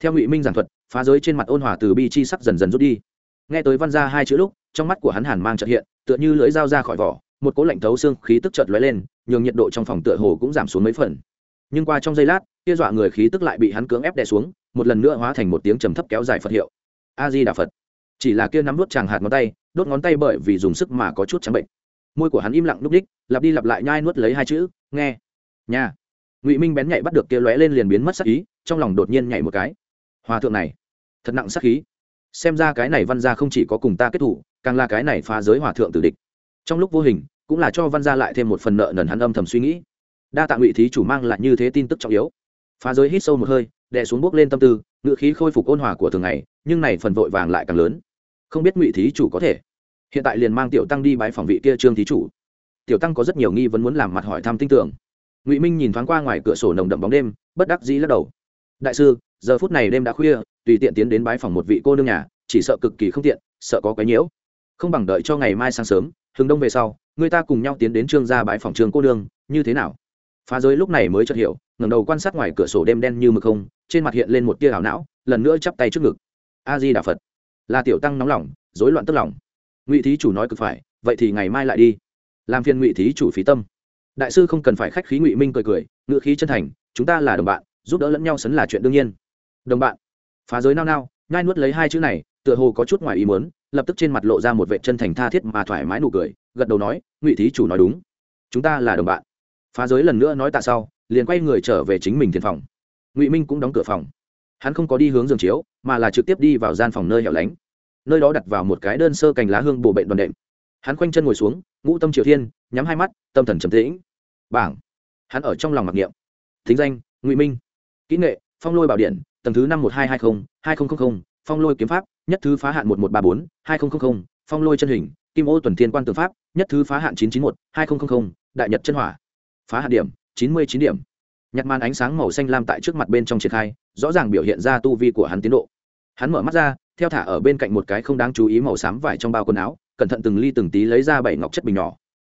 Theo ngụy minh giảng thuật, phá giới trên mặt ôn hòa từ bi chi sắc dần dần rút đi. Nghe tới văn ra hai chữ lúc, trong mắt của hắn hàn mang chợt hiện, tựa như lưỡi dao ra khỏi vỏ, một cỗ lạnh thấu xương khí tức chợt lóe lên, nhường nhiệt độ trong phòng tựa hồ cũng giảm xuống mấy phần. Nhưng qua trong giây lát, kia dọa người khí tức lại bị hắn cưỡng ép đè xuống, một lần nữa hóa thành một tiếng trầm thấp kéo dài phật hiệu. A di đà phật. Chỉ là kia nắm đốt chàng hạt ngón tay, đốt ngón tay bởi vì dùng sức mà có chút trắng bệnh. Môi của hắn im lặng núp đích, lặp đi lặp lại nhai nuốt lấy hai chữ, nghe nhà ngụy minh bén nhạy bắt được kia lóe lên liền biến mất sắc ý trong lòng đột nhiên nhảy một cái hòa thượng này thật nặng sắc khí xem ra cái này văn gia không chỉ có cùng ta kết thủ càng là cái này phá giới hòa thượng tử địch trong lúc vô hình cũng là cho văn gia lại thêm một phần nợ nần hắn âm thầm suy nghĩ đa tạ ngụy thí chủ mang lại như thế tin tức trọng yếu phá giới hít sâu một hơi đè xuống bước lên tâm tư ngự khí khôi phục ôn hòa của thường ngày nhưng này phần vội vàng lại càng lớn không biết ngụy thí chủ có thể hiện tại liền mang tiểu tăng đi bãi phòng vị kia trương thí chủ tiểu tăng có rất nhiều nghi vấn muốn làm mặt hỏi thăm tin tưởng ngụy minh nhìn thoáng qua ngoài cửa sổ nồng đậm bóng đêm bất đắc dĩ lắc đầu đại sư giờ phút này đêm đã khuya tùy tiện tiến đến bái phòng một vị cô nương nhà chỉ sợ cực kỳ không tiện sợ có cái nhiễu không bằng đợi cho ngày mai sáng sớm hừng đông về sau người ta cùng nhau tiến đến trương gia bái phòng trường cô nương như thế nào phá giới lúc này mới chợt hiểu ngẩng đầu quan sát ngoài cửa sổ đêm đen như mực không trên mặt hiện lên một tia ảo não lần nữa chắp tay trước ngực a di đà phật là tiểu tăng nóng lòng rối loạn tức lòng ngụy thí chủ nói cực phải vậy thì ngày mai lại đi làm phiền ngụy thí chủ phí tâm đại sư không cần phải khách khí ngụy minh cười cười ngự khí chân thành, chúng ta là đồng bạn, giúp đỡ lẫn nhau sấn là chuyện đương nhiên. Đồng bạn. Phá giới nao nao, nhai nuốt lấy hai chữ này, tựa hồ có chút ngoài ý muốn, lập tức trên mặt lộ ra một vệ chân thành tha thiết mà thoải mái nụ cười, gật đầu nói, ngụy thí chủ nói đúng. Chúng ta là đồng bạn. Phá giới lần nữa nói tạ sau, liền quay người trở về chính mình thiền phòng. Ngụy minh cũng đóng cửa phòng. Hắn không có đi hướng giường chiếu, mà là trực tiếp đi vào gian phòng nơi hẻo lánh. Nơi đó đặt vào một cái đơn sơ cành lá hương bổ bệnh đoàn đệm hắn khoanh chân ngồi xuống, ngũ tâm triều thiên, nhắm hai mắt, tâm thần trầm tĩnh. Bảng. Hắn ở trong lòng mặc niệm. Thính danh, ngụy minh. Kỹ nghệ, phong lôi bảo điện, tầng thứ năm một hai hai mươi hai nghìn phong lôi kiếm pháp, nhất thứ phá hạn một một ba bốn, hai nghìn phong lôi chân hình, kim ô tuần thiên quan tư pháp, nhất thứ phá hạn chín chín một, hai nghìn đại nhật chân hỏa. Phá hạn điểm, chín mươi chín điểm. Nhặt màn ánh sáng màu xanh lam tại trước mặt bên trong triển khai, rõ ràng biểu hiện ra tu vi của hắn tiến độ. Hắn mở mắt ra, theo thả ở bên cạnh một cái không đáng chú ý màu xám vải trong bao quần áo cẩn thận từng ly từng tí lấy ra bảy ngọc chất bình nhỏ.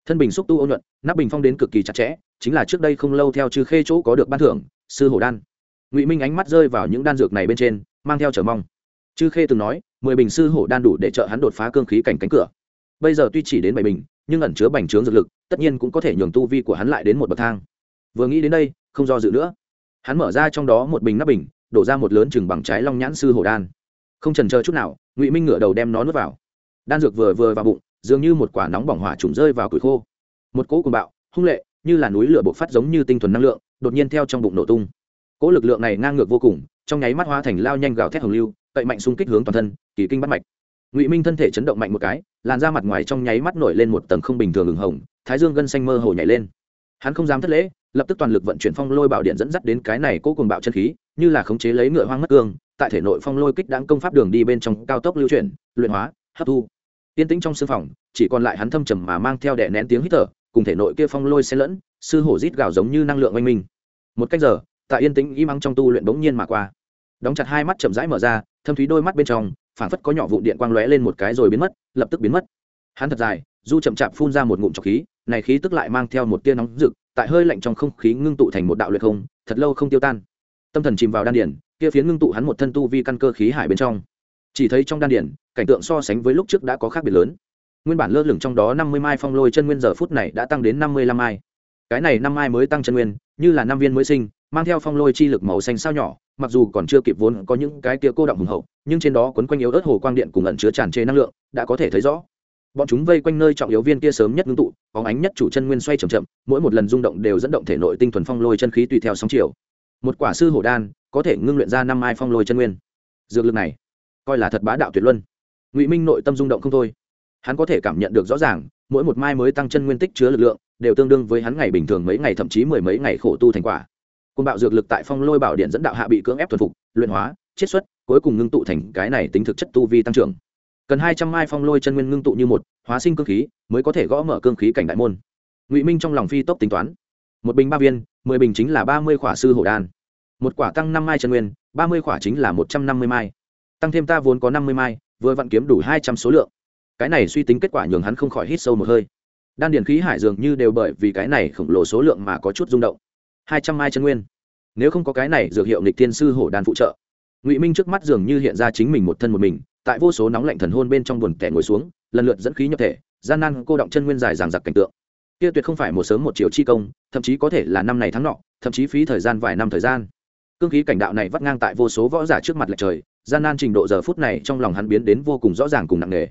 Thân bình xúc tu ôn nhuận, nắp bình phong đến cực kỳ chặt chẽ, chính là trước đây không lâu theo chư khê chỗ có được ban thưởng, sư hổ đan. Ngụy minh ánh mắt rơi vào những đan dược này bên trên, mang theo chờ mong. Chư khê từng nói, mười bình sư hổ đan đủ để trợ hắn đột phá cương khí cảnh cánh cửa. Bây giờ tuy chỉ đến bảy bình, nhưng ẩn chứa bành trướng dược lực, tất nhiên cũng có thể nhường tu vi của hắn lại đến một bậc thang. Vừa nghĩ đến đây, không do dự nữa. Hắn mở ra trong đó một bình nắp bình, đổ ra một lớn chừng bằng trái long nhãn sư hổ đan. Không trần chờ chút nào, ngụy minh ngửa đầu đem nó nuốt vào đan dược vừa vừa vào bụng, dường như một quả nóng bỏng hỏa trùng rơi vào củi khô. Một cỗ cùng bạo, hung lệ, như là núi lửa bộc phát giống như tinh thuần năng lượng, đột nhiên theo trong bụng nổ tung. Cỗ lực lượng này ngang ngược vô cùng, trong nháy mắt hóa thành lao nhanh gào thét hồng lưu, cậy mạnh xung kích hướng toàn thân, kỳ kinh bắt mạch. Ngụy minh thân thể chấn động mạnh một cái, làn da mặt ngoài trong nháy mắt nổi lên một tầng không bình thường ửng hồng, thái dương gân xanh mơ hồ nhảy lên. Hắn không dám thất lễ, lập tức toàn lực vận chuyển phong lôi bảo điện dẫn dắt đến cái này cố cùng bạo chân khí, như là khống chế lấy ngựa hoang mất cương, tại thể nội phong lôi kích đáng công pháp đường đi bên trong cao tốc lưu chuyển, luyện hóa, hấp thu yên tĩnh trong sư phòng, chỉ còn lại hắn thâm trầm mà mang theo đè nén tiếng hít thở, cùng thể nội kia phong lôi xen lẫn, sư hổ rít gào giống như năng lượng oanh minh. Một cách giờ, tại yên tĩnh im ắng trong tu luyện bỗng nhiên mà qua. Đóng chặt hai mắt chậm rãi mở ra, thâm thúy đôi mắt bên trong, phảng phất có nhỏ vụ điện quang lóe lên một cái rồi biến mất, lập tức biến mất. Hắn thật dài, du chậm chạp phun ra một ngụm trọc khí, này khí tức lại mang theo một tia nóng rực, tại hơi lạnh trong không khí ngưng tụ thành một đạo luyện không, thật lâu không tiêu tan. Tâm thần chìm vào đan điển kia phiến ngưng tụ hắn một thân tu vi căn cơ khí hải bên trong. Chỉ thấy trong đan điển cảnh tượng so sánh với lúc trước đã có khác biệt lớn. Nguyên bản lơ lửng trong đó năm mươi mai phong lôi chân nguyên giờ phút này đã tăng đến năm mươi lăm mai. Cái này năm mai mới tăng chân nguyên, như là năm viên mới sinh, mang theo phong lôi chi lực màu xanh sao nhỏ, mặc dù còn chưa kịp vốn có những cái kia cô động hùng hậu, nhưng trên đó quấn quanh yếu ớt hồ quang điện cùng ẩn chứa tràn trề năng lượng, đã có thể thấy rõ. Bọn chúng vây quanh nơi trọng yếu viên kia sớm nhất ngưng tụ có ánh nhất chủ chân nguyên xoay chậm chậm, mỗi một lần rung động đều dẫn động thể nội tinh thuần phong lôi chân khí tùy theo sóng chiều. Một quả sư hổ đan có thể ngưng luyện ra năm mai phong lôi chân nguyên. Dược lực này, coi là thật bá đạo tuyệt luân ngụy minh nội tâm rung động không thôi hắn có thể cảm nhận được rõ ràng mỗi một mai mới tăng chân nguyên tích chứa lực lượng đều tương đương với hắn ngày bình thường mấy ngày thậm chí mười mấy ngày khổ tu thành quả côn bạo dược lực tại phong lôi bảo điện dẫn đạo hạ bị cưỡng ép thuần phục luyện hóa chiết xuất cuối cùng ngưng tụ thành cái này tính thực chất tu vi tăng trưởng cần hai trăm mai phong lôi chân nguyên ngưng tụ như một hóa sinh cơ khí mới có thể gõ mở cơ khí cảnh đại môn ngụy minh trong lòng phi tốc tính toán một bình ba viên mười bình chính là ba mươi khỏa sư hổ đan một quả tăng năm mai chân nguyên ba mươi khỏa chính là một trăm năm mươi mai tăng thêm ta vốn có năm mươi mai vừa vặn kiếm đủ hai trăm số lượng. Cái này suy tính kết quả nhường hắn không khỏi hít sâu một hơi. Đan điền khí hải dường như đều bởi vì cái này khổng lồ số lượng mà có chút rung động. Hai trăm mai chân nguyên. Nếu không có cái này, dược hiệu nịch thiên sư hổ đan phụ trợ. Ngụy minh trước mắt dường như hiện ra chính mình một thân một mình, tại vô số nóng lạnh thần hôn bên trong buồn tẻ ngồi xuống, lần lượt dẫn khí nhập thể, gian nan cô động chân nguyên dài ràng giặc cảnh tượng. Kia tuyệt không phải một sớm một chiều chi công, thậm chí có thể là năm này tháng nọ, thậm chí phí thời gian vài năm thời gian. Cương khí cảnh đạo này vắt ngang tại vô số võ giả trước mặt lệch trời gian nan trình độ giờ phút này trong lòng hắn biến đến vô cùng rõ ràng cùng nặng nề.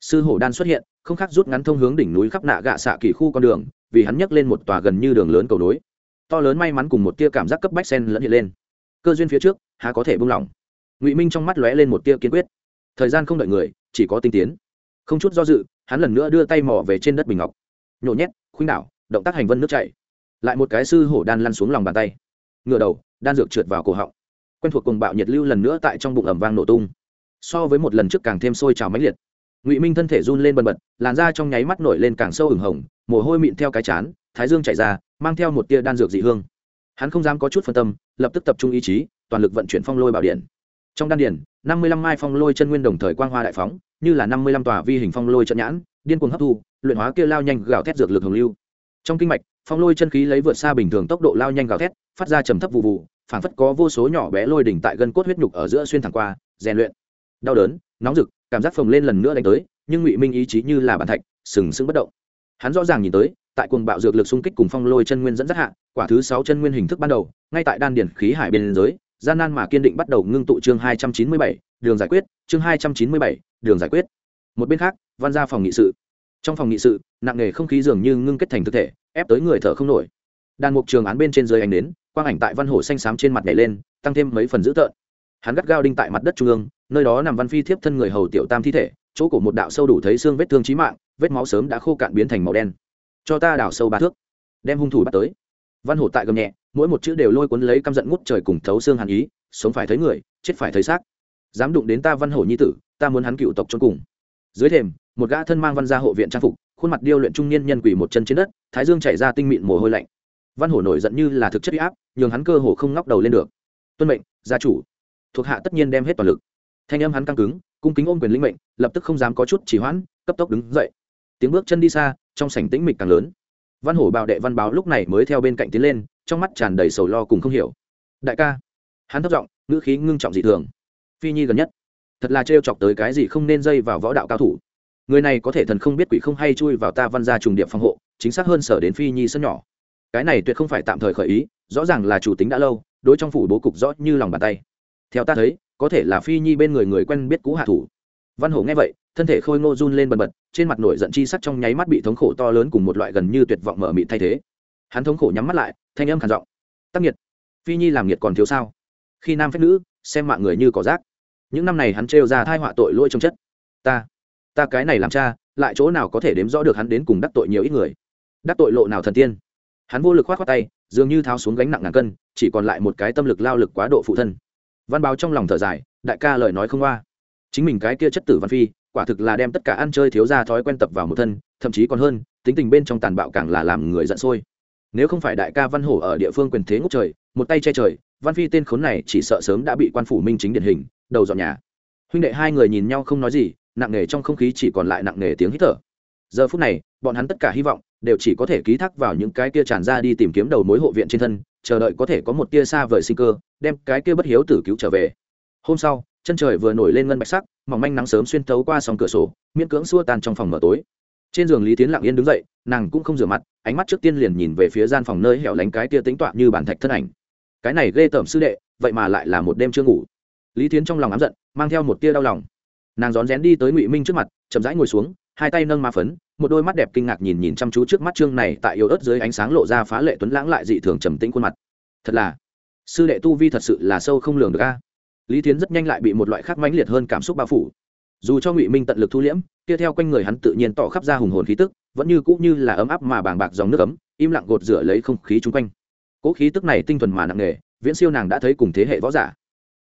Sư hổ đan xuất hiện, không khác rút ngắn thông hướng đỉnh núi khắp nạ gạ xạ kỳ khu con đường, vì hắn nhấc lên một tòa gần như đường lớn cầu nối. To lớn may mắn cùng một tia cảm giác cấp bách sen lẫn hiện lên. Cơ duyên phía trước, há có thể buông lỏng. Ngụy minh trong mắt lóe lên một tia kiên quyết. Thời gian không đợi người, chỉ có tinh tiến. Không chút do dự, hắn lần nữa đưa tay mò về trên đất bình ngọc. Nhổ nhét, khuynh đảo, động tác hành vân nước chảy. Lại một cái sư hổ đan lăn xuống lòng bàn tay. Ngựa đầu, đan dược trượt vào cổ họng quen thuộc cùng bạo nhiệt lưu lần nữa tại trong bụng ẩm vang nổ tung. So với một lần trước càng thêm sôi trào mãnh liệt. Ngụy minh thân thể run lên bần bật, làn da trong nháy mắt nổi lên càng sâu ửng hồng, mồ hôi mịn theo cái chán, thái dương chạy ra, mang theo một tia đan dược dị hương. Hắn không dám có chút phân tâm, lập tức tập trung ý chí, toàn lực vận chuyển phong lôi bảo điện. Trong đan điển năm mươi lăm mai phong lôi chân nguyên đồng thời quang hoa đại phóng, như là năm mươi lăm tòa vi hình phong lôi trận nhãn, điên cuồng hấp thu, luyện hóa kia lao nhanh gào thét dược lực hồng lưu. Trong kinh mạch, phong lôi chân khí lấy vượt xa bình thường tốc độ lao nhanh gào thét, phát ra trầm thấp vụ vụ phảng phất có vô số nhỏ bé lôi đỉnh tại gân cốt huyết nhục ở giữa xuyên thẳng qua, rèn luyện. Đau đớn, nóng rực, cảm giác phồng lên lần nữa đánh tới, nhưng ngụy minh ý chí như là bàn thạch, sừng sững bất động. Hắn rõ ràng nhìn tới, tại cuồng bạo dược lực xung kích cùng phong lôi chân nguyên dẫn dắt hạ, quả thứ sáu chân nguyên hình thức ban đầu, ngay tại đan điển khí hải bên giới gian nan mà kiên định bắt đầu ngưng tụ chương hai trăm chín mươi bảy, đường giải quyết, chương hai trăm chín mươi bảy, đường giải quyết. Một bên khác, văn ra phòng nghị sự. Trong phòng nghị sự, nặng nề không khí dường như ngưng kết thành thực thể, ép tới người thở không nổi. Đàn mục trường án bên trên dưới ánh đến quang ảnh tại văn hổ xanh xám trên mặt nhảy lên, tăng thêm mấy phần dữ tợn. Hắn gắt gao đinh tại mặt đất trung ương, nơi đó nằm văn phi thiếp thân người hầu tiểu tam thi thể, chỗ cổ một đạo sâu đủ thấy xương vết thương trí mạng, vết máu sớm đã khô cạn biến thành màu đen. Cho ta đào sâu ba thước, đem hung thủ bắt tới. Văn hổ tại gầm nhẹ, mỗi một chữ đều lôi cuốn lấy căm giận ngút trời cùng thấu xương hàn ý, sống phải thấy người, chết phải thấy xác. Dám đụng đến ta văn hổ nhi tử, ta muốn hắn cựu tộc cho cùng. Dưới thềm, một gã thân mang văn gia hộ viện trang phục, khuôn mặt điêu luyện trung niên nhân quỷ một chân trên đất, thái dương chảy ra tinh mịn mồ hôi lạnh văn hổ nổi giận như là thực chất huy áp, nhường hắn cơ hồ không ngóc đầu lên được. Tuân mệnh, gia chủ. Thuộc hạ tất nhiên đem hết toàn lực. Thanh âm hắn căng cứng, cung kính ôm quyền linh mệnh, lập tức không dám có chút chỉ hoãn, cấp tốc đứng dậy. Tiếng bước chân đi xa, trong sảnh tĩnh mịch càng lớn. Văn hổ bào đệ văn báo lúc này mới theo bên cạnh tiến lên, trong mắt tràn đầy sầu lo cùng không hiểu. Đại ca. Hắn thất giọng, ngữ khí ngưng trọng dị thường. Phi nhi gần nhất, thật là trêu chọc tới cái gì không nên dây vào võ đạo cao thủ. Người này có thể thần không biết quỷ không hay chui vào ta văn gia trùng điệp phòng hộ, chính xác hơn sở đến phi nhi sân nhỏ cái này tuyệt không phải tạm thời khởi ý, rõ ràng là chủ tính đã lâu, đối trong phủ bố cục rõ như lòng bàn tay. Theo ta thấy, có thể là phi nhi bên người người quen biết cũ hạ thủ. Văn hổ nghe vậy, thân thể khôi ngô run lên bần bật, trên mặt nổi giận chi sắc trong nháy mắt bị thống khổ to lớn cùng một loại gần như tuyệt vọng mở mịt thay thế. Hắn thống khổ nhắm mắt lại, thanh âm khản giọng. Tắc nghiệt, phi nhi làm nghiệt còn thiếu sao? Khi nam phép nữ, xem mạng người như cỏ rác. Những năm này hắn trêu ra thai họa tội lỗi trong chất. Ta ta cái này làm cha, lại chỗ nào có thể đếm rõ được hắn đến cùng đắc tội nhiều ít người? Đắc tội lộ nào thần tiên? Hắn vô lực k h o á t khoác tay, dường như tháo xuống gánh nặng ngàn cân, chỉ còn lại một cái tâm lực lao lực quá độ phụ thân. Văn báo trong lòng thở dài, đại ca lời nói không qua. Chính mình cái kia chất tử văn phi, quả thực là đem tất cả ăn chơi thiếu ra thói quen tập vào một thân, thậm chí còn hơn, tính tình bên trong tàn bạo càng là làm người giận sôi. Nếu không phải đại ca văn hổ ở địa phương quyền thế ngốc trời, một tay che trời, văn phi tên khốn này chỉ sợ sớm đã bị quan phủ minh chính điển hình, đầu dọn nhà. Huynh đệ hai người nhìn nhau không nói gì, nặng nề trong không khí chỉ còn lại nặng nề tiếng hít thở. Giờ phút này, bọn hắn tất cả hy vọng đều chỉ có thể ký thác vào những cái kia tràn ra đi tìm kiếm đầu mối hộ viện trên thân, chờ đợi có thể có một tia xa vời sinh cơ, đem cái kia bất hiếu tử cứu trở về. Hôm sau, chân trời vừa nổi lên ngân bạch sắc, mỏng manh nắng sớm xuyên thấu qua sòng cửa sổ, miễn cưỡng xua tan trong phòng mở tối. Trên giường lý tiến lặng yên đứng dậy, nàng cũng không rửa mặt, ánh mắt trước tiên liền nhìn về phía gian phòng nơi hẻo lánh cái tia tính tọa như bản thạch thân ảnh. Cái này ghê tởm sư đệ, vậy mà lại là một đêm chưa ngủ. Lý tiến trong lòng ám giận, mang theo một tia đau lòng. Nàng rón rén đi tới ngụy minh trước mặt, chậm rãi ngồi xuống hai tay nâng ma phấn, một đôi mắt đẹp kinh ngạc nhìn nhìn chăm chú trước mắt trương này tại yếu ớt dưới ánh sáng lộ ra phá lệ tuấn lãng lại dị thường trầm tĩnh khuôn mặt. Thật là, sư đệ tu vi thật sự là sâu không lường được a. Lý tiến rất nhanh lại bị một loại khác mãnh liệt hơn cảm xúc bao phủ. Dù cho ngụy minh tận lực thu liễm, kia theo quanh người hắn tự nhiên tỏ khắp ra hùng hồn khí tức, vẫn như cũ như là ấm áp mà bàng bạc dòng nước ấm, im lặng gột rửa lấy không khí chung quanh. Cỗ khí tức này tinh thuần mà nặng nề, viễn siêu nàng đã thấy cùng thế hệ võ giả.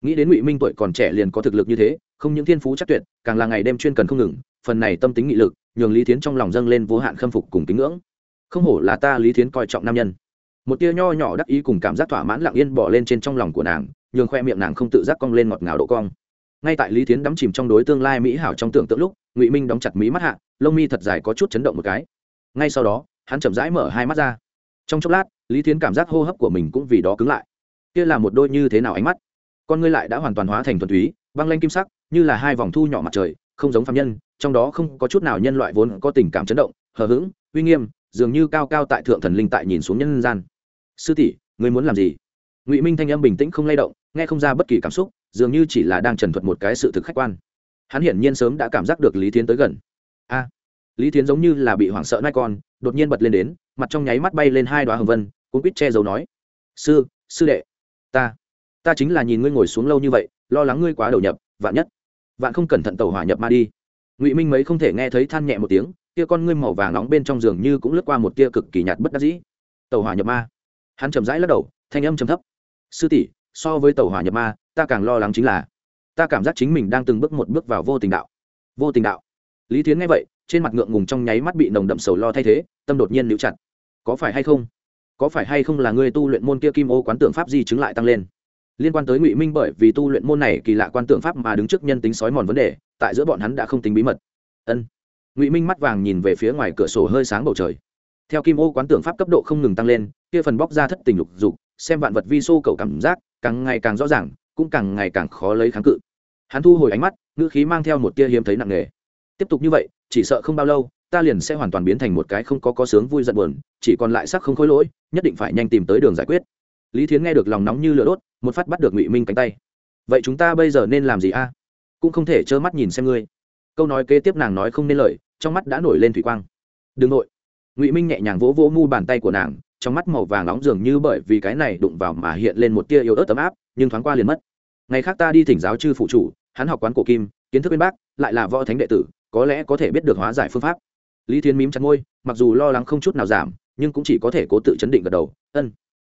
Nghĩ đến ngụy minh tuổi còn trẻ liền có thực lực như thế, không những thiên phú chắc tuyệt, càng là ngày đêm chuyên cần không ngừng phần này tâm tính nghị lực, nhường lý thiến trong lòng dâng lên vô hạn khâm phục cùng kính ngưỡng. Không hổ là ta lý thiến coi trọng nam nhân. Một tia nho nhỏ đắc ý cùng cảm giác thỏa mãn lặng yên bỏ lên trên trong lòng của nàng, nhường khoe miệng nàng không tự giác cong lên ngọt ngào độ cong. Ngay tại lý thiến đắm chìm trong đối tương lai mỹ hảo trong tưởng tượng lúc, ngụy minh đóng chặt mí mắt hạ, lông mi thật dài có chút chấn động một cái. Ngay sau đó, hắn chậm rãi mở hai mắt ra. Trong chốc lát, lý thiến cảm giác hô hấp của mình cũng vì đó cứng lại. Kia là một đôi như thế nào ánh mắt? Con ngươi lại đã hoàn toàn hóa thành thuần túy, băng lanh kim sắc, như là hai vòng thu nhỏ mặt trời không giống phạm nhân, trong đó không có chút nào nhân loại vốn có tình cảm chấn động, hờ hững, uy nghiêm, dường như cao cao tại thượng thần linh tại nhìn xuống nhân gian. Sư tỷ, ngươi muốn làm gì? Ngụy minh thanh âm bình tĩnh không lay động, nghe không ra bất kỳ cảm xúc, dường như chỉ là đang trần thuật một cái sự thực khách quan. Hắn hiển nhiên sớm đã cảm giác được lý tiến tới gần. A, lý tiến giống như là bị hoảng sợ nai con, đột nhiên bật lên đến, mặt trong nháy mắt bay lên hai đoá hồng vân cũng quýt che giấu nói, sư sư đệ, ta ta chính là nhìn ngươi ngồi xuống lâu như vậy, lo lắng ngươi quá đầu nhập, vạn nhất vạn không cẩn thận tàu hỏa nhập ma đi. Ngụy minh mấy không thể nghe thấy than nhẹ một tiếng, kia con ngươi màu vàng nóng bên trong giường như cũng lướt qua một tia cực kỳ nhạt bất đắc dĩ. Tàu hỏa nhập ma. Hắn chầm rãi lắc đầu, thanh âm trầm thấp. Sư tỷ, so với tàu hỏa nhập ma, ta càng lo lắng chính là, ta cảm giác chính mình đang từng bước một bước vào vô tình đạo. Vô tình đạo. Lý thiến nghe vậy, trên mặt ngượng ngùng trong nháy mắt bị nồng đậm sầu lo thay thế, tâm đột nhiên níu chặt. Có phải hay không? Có phải hay không là ngươi tu luyện môn kia kim ô quán tượng pháp di chứng lại tăng lên? Liên quan tới ngụy minh bởi vì tu luyện môn này kỳ lạ quan tượng pháp mà đứng trước nhân tính sói mòn vấn đề, tại giữa bọn hắn đã không tính bí mật. Ân. Ngụy minh mắt vàng nhìn về phía ngoài cửa sổ hơi sáng bầu trời. Theo kim ô quán tượng pháp cấp độ không ngừng tăng lên, kia phần bóc ra thất tình lục dục, xem vạn vật vi xô cầu cảm giác, càng ngày càng rõ ràng, cũng càng ngày càng khó lấy kháng cự. Hắn thu hồi ánh mắt, ngữ khí mang theo một tia hiếm thấy nặng nề. Tiếp tục như vậy, chỉ sợ không bao lâu, ta liền sẽ hoàn toàn biến thành một cái không có có sướng vui giận buồn, chỉ còn lại sắc không khối lỗi, nhất định phải nhanh tìm tới đường giải quyết lý thiến nghe được lòng nóng như lửa đốt, một phát bắt được ngụy minh cánh tay. Vậy chúng ta bây giờ nên làm gì a? Cũng không thể trơ mắt nhìn xem ngươi. Câu nói kế tiếp nàng nói không nên lời, trong mắt đã nổi lên thủy quang. Đừng nội. Ngụy minh nhẹ nhàng vỗ vỗ mu bàn tay của nàng, trong mắt màu vàng nóng dường như bởi vì cái này đụng vào mà hiện lên một tia yếu ớt tấm áp, nhưng thoáng qua liền mất. Ngày khác ta đi thỉnh giáo chư phụ chủ, hắn học quán cổ kim, kiến thức bên bác, lại là võ thánh đệ tử, có lẽ có thể biết được hóa giải phương pháp. Lý thiên mím chặt ngôi mặc dù lo lắng không chút nào giảm, nhưng cũng chỉ có thể cố tự chấn định gật đầu, ân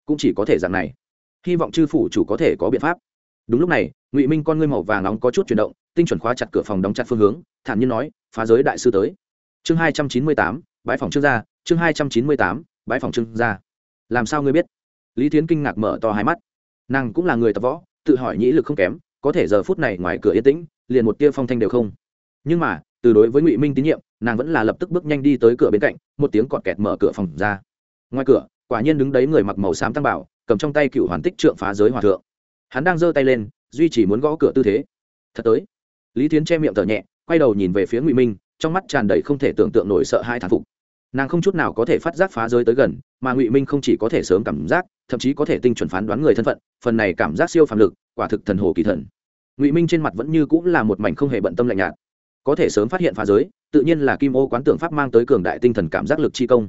cũng chỉ có thể dạng này. Hy vọng chư phủ chủ có thể có biện pháp. Đúng lúc này, ngụy minh con ngươi màu vàng nóng có chút chuyển động, tinh chuẩn khóa chặt cửa phòng đóng chặt phương hướng, thản nhiên nói, phá giới đại sư tới. Chương hai trăm chín mươi tám bãi phòng trương gia, chương hai trăm chín mươi tám bãi phòng trương gia. Làm sao ngươi biết? Lý thiến kinh ngạc mở to hai mắt. Nàng cũng là người tập võ, tự hỏi nhĩ lực không kém, có thể giờ phút này ngoài cửa yên tĩnh, liền một tia phong thanh đều không. Nhưng mà, từ đối với ngụy minh tín nhiệm, nàng vẫn là lập tức bước nhanh đi tới cửa bên cạnh, một tiếng cọt kẹt mở cửa phòng ra. Ngoài cửa quả nhiên đứng đấy người mặc màu xám tăng bảo, cầm trong tay cựu hoàn tích trượng phá giới hòa thượng. Hắn đang giơ tay lên, duy chỉ muốn gõ cửa tư thế. Thật tới. Lý thiến che miệng thở nhẹ, quay đầu nhìn về phía ngụy minh, trong mắt tràn đầy không thể tưởng tượng nổi sợ hai thán phục. Nàng không chút nào có thể phát giác phá giới tới gần, mà ngụy minh không chỉ có thể sớm cảm giác, thậm chí có thể tinh chuẩn phán đoán người thân phận, phần này cảm giác siêu phàm lực, quả thực thần hồ kỳ thần. Ngụy minh trên mặt vẫn như cũng là một mảnh không hề bận tâm lạnh nhạt. Có thể sớm phát hiện phá giới, tự nhiên là kim ô quán tượng pháp mang tới cường đại tinh thần cảm giác lực chi công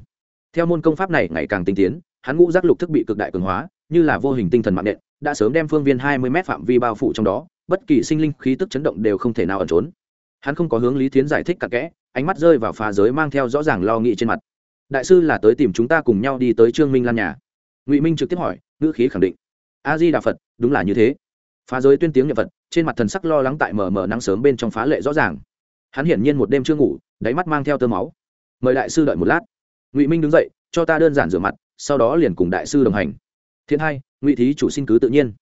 theo môn công pháp này ngày càng tinh tiến, hắn ngũ giác lục thức bị cực đại cường hóa, như là vô hình tinh thần mạng nện, đã sớm đem phương viên hai mươi m phạm vi bao phủ trong đó, bất kỳ sinh linh khí tức chấn động đều không thể nào ẩn trốn. Hắn không có hướng lý tiến giải thích cặn kẽ, ánh mắt rơi vào phá giới mang theo rõ ràng lo nghĩ trên mặt. Đại sư là tới tìm chúng ta cùng nhau đi tới trương minh lan nhà. Ngụy minh trực tiếp hỏi, ngữ khí khẳng định. A di đà phật, đúng là như thế. Phá giới tuyên tiếng nhật phật, trên mặt thần sắc lo lắng tại mờ mờ nắng sớm bên trong phá lệ rõ ràng. Hắn hiển nhiên một đêm chưa ngủ, đáy mắt mang theo tơ máu. Mời đại sư đợi một lát ngụy minh đứng dậy cho ta đơn giản rửa mặt sau đó liền cùng đại sư đồng hành thiên hai ngụy thí chủ xin cứ tự nhiên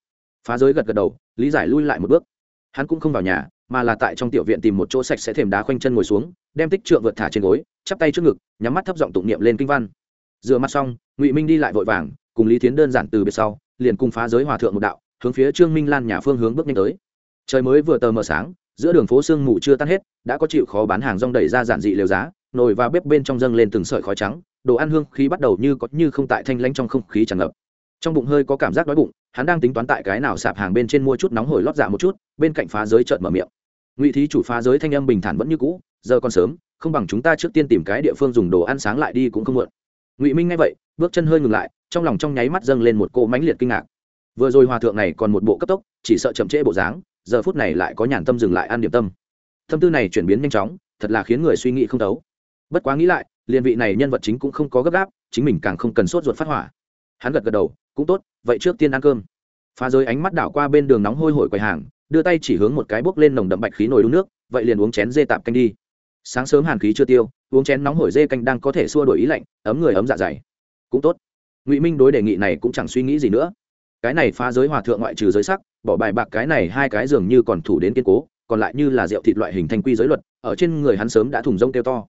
phá giới gật gật đầu lý giải lui lại một bước hắn cũng không vào nhà mà là tại trong tiểu viện tìm một chỗ sạch sẽ thềm đá khoanh chân ngồi xuống đem tích trượng vượt thả trên gối chắp tay trước ngực nhắm mắt thấp giọng tụng niệm lên kinh văn rửa mặt xong ngụy minh đi lại vội vàng cùng lý thiến đơn giản từ biệt sau liền cùng phá giới hòa thượng một đạo hướng phía trương minh lan nhà phương hướng bước nhanh tới trời mới vừa tờ mờ sáng giữa đường phố sương mù chưa tan hết đã có chịu khó bán hàng rong đẩy ra giản dị liều giá nồi và bếp bên trong dâng lên từng sợi khói trắng, đồ ăn hương khí bắt đầu như có như không tại thanh lãnh trong không khí tràn ngập. Trong bụng hơi có cảm giác đói bụng, hắn đang tính toán tại cái nào sạp hàng bên trên mua chút nóng hổi lót dạ một chút, bên cạnh phá giới trợn mở miệng. Ngụy thí chủ phá giới thanh âm bình thản vẫn như cũ, giờ còn sớm, không bằng chúng ta trước tiên tìm cái địa phương dùng đồ ăn sáng lại đi cũng không muộn. Ngụy minh nghe vậy, bước chân hơi ngừng lại, trong lòng trong nháy mắt dâng lên một cỗ mãnh liệt kinh ngạc. Vừa rồi hòa thượng này còn một bộ cấp tốc, chỉ sợ chậm trễ bộ dáng, giờ phút này lại có nhàn tâm dừng lại ăn điểm tâm. Tâm tư này chuyển biến nhanh chóng, thật là khiến người suy nghĩ không thấu bất quá nghĩ lại, liên vị này nhân vật chính cũng không có gấp gáp, chính mình càng không cần sốt ruột phát hỏa. Hắn gật gật đầu, cũng tốt, vậy trước tiên ăn cơm. Phá giới ánh mắt đảo qua bên đường nóng hôi hổi quầy hàng, đưa tay chỉ hướng một cái bốc lên nồng đậm bạch khí nồi đun nước, vậy liền uống chén dê tạp canh đi. Sáng sớm hàn khí chưa tiêu, uống chén nóng hổi dê canh đang có thể xua đổi ý lạnh, ấm người ấm dạ dày. Cũng tốt. Ngụy minh đối đề nghị này cũng chẳng suy nghĩ gì nữa. Cái này phá giới hòa thượng ngoại trừ giới sắc, bỏ bài bạc cái này hai cái dường như còn thủ đến kiên cố, còn lại như là rượu thịt loại hình thanh quy giới luật, ở trên người hắn sớm đã thùng rông kêu to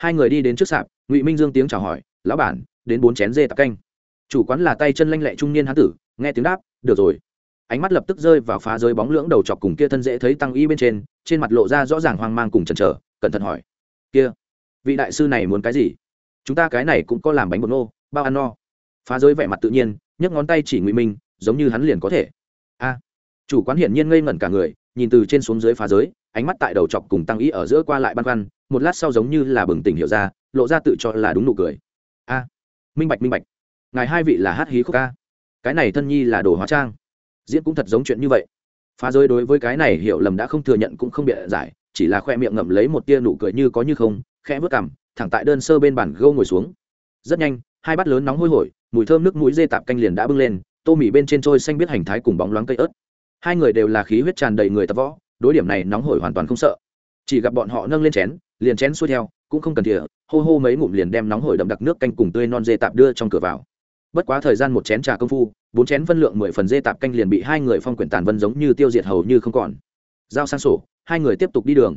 hai người đi đến trước sạp, ngụy minh dương tiếng chào hỏi, lão bản, đến bốn chén dê tạp canh. Chủ quán là tay chân lanh lẹ trung niên hán tử, nghe tiếng đáp, được rồi. Ánh mắt lập tức rơi vào phá giới bóng lưỡng đầu chọc cùng kia thân dễ thấy tăng y bên trên trên mặt lộ ra rõ ràng hoang mang cùng chần chờ, cẩn thận hỏi, kia, vị đại sư này muốn cái gì? Chúng ta cái này cũng có làm bánh bột nô, bao ăn no. Phá giới vẻ mặt tự nhiên, nhấc ngón tay chỉ ngụy minh, giống như hắn liền có thể. A. Chủ quán hiển nhiên ngây ngẩn cả người, nhìn từ trên xuống dưới phá giới, ánh mắt tại đầu chọc cùng tăng ý ở giữa qua lại băn khoăn một lát sau giống như là bừng tỉnh hiểu ra, lộ ra tự cho là đúng nụ cười. A, minh bạch minh bạch. Ngài hai vị là hát hí khúc ca. Cái này thân nhi là đồ hóa trang. Diễn cũng thật giống chuyện như vậy. Phá giới đối với cái này hiểu lầm đã không thừa nhận cũng không biện giải, chỉ là khoe miệng ngậm lấy một tia nụ cười như có như không, khẽ vớt cằm, thẳng tại đơn sơ bên bàn gâu ngồi xuống. Rất nhanh, hai bát lớn nóng hôi hổi, mùi thơm nước mũi dê tạp canh liền đã bưng lên, tô mì bên trên trôi xanh biết hành thái cùng bóng loáng cây ớt. Hai người đều là khí huyết tràn đầy người tập võ, đối điểm này nóng hổi hoàn toàn không sợ chỉ gặp bọn họ nâng lên chén, liền chén xuôi theo, cũng không cần thìa, hô hô mấy ngụm liền đem nóng hổi đậm đặc nước canh cùng tươi non dê tạp đưa trong cửa vào. Bất quá thời gian một chén trà công phu, bốn chén phân lượng mười phần dê tạp canh liền bị hai người phong quyển tàn vân giống như tiêu diệt hầu như không còn. Giao sang sổ, hai người tiếp tục đi đường.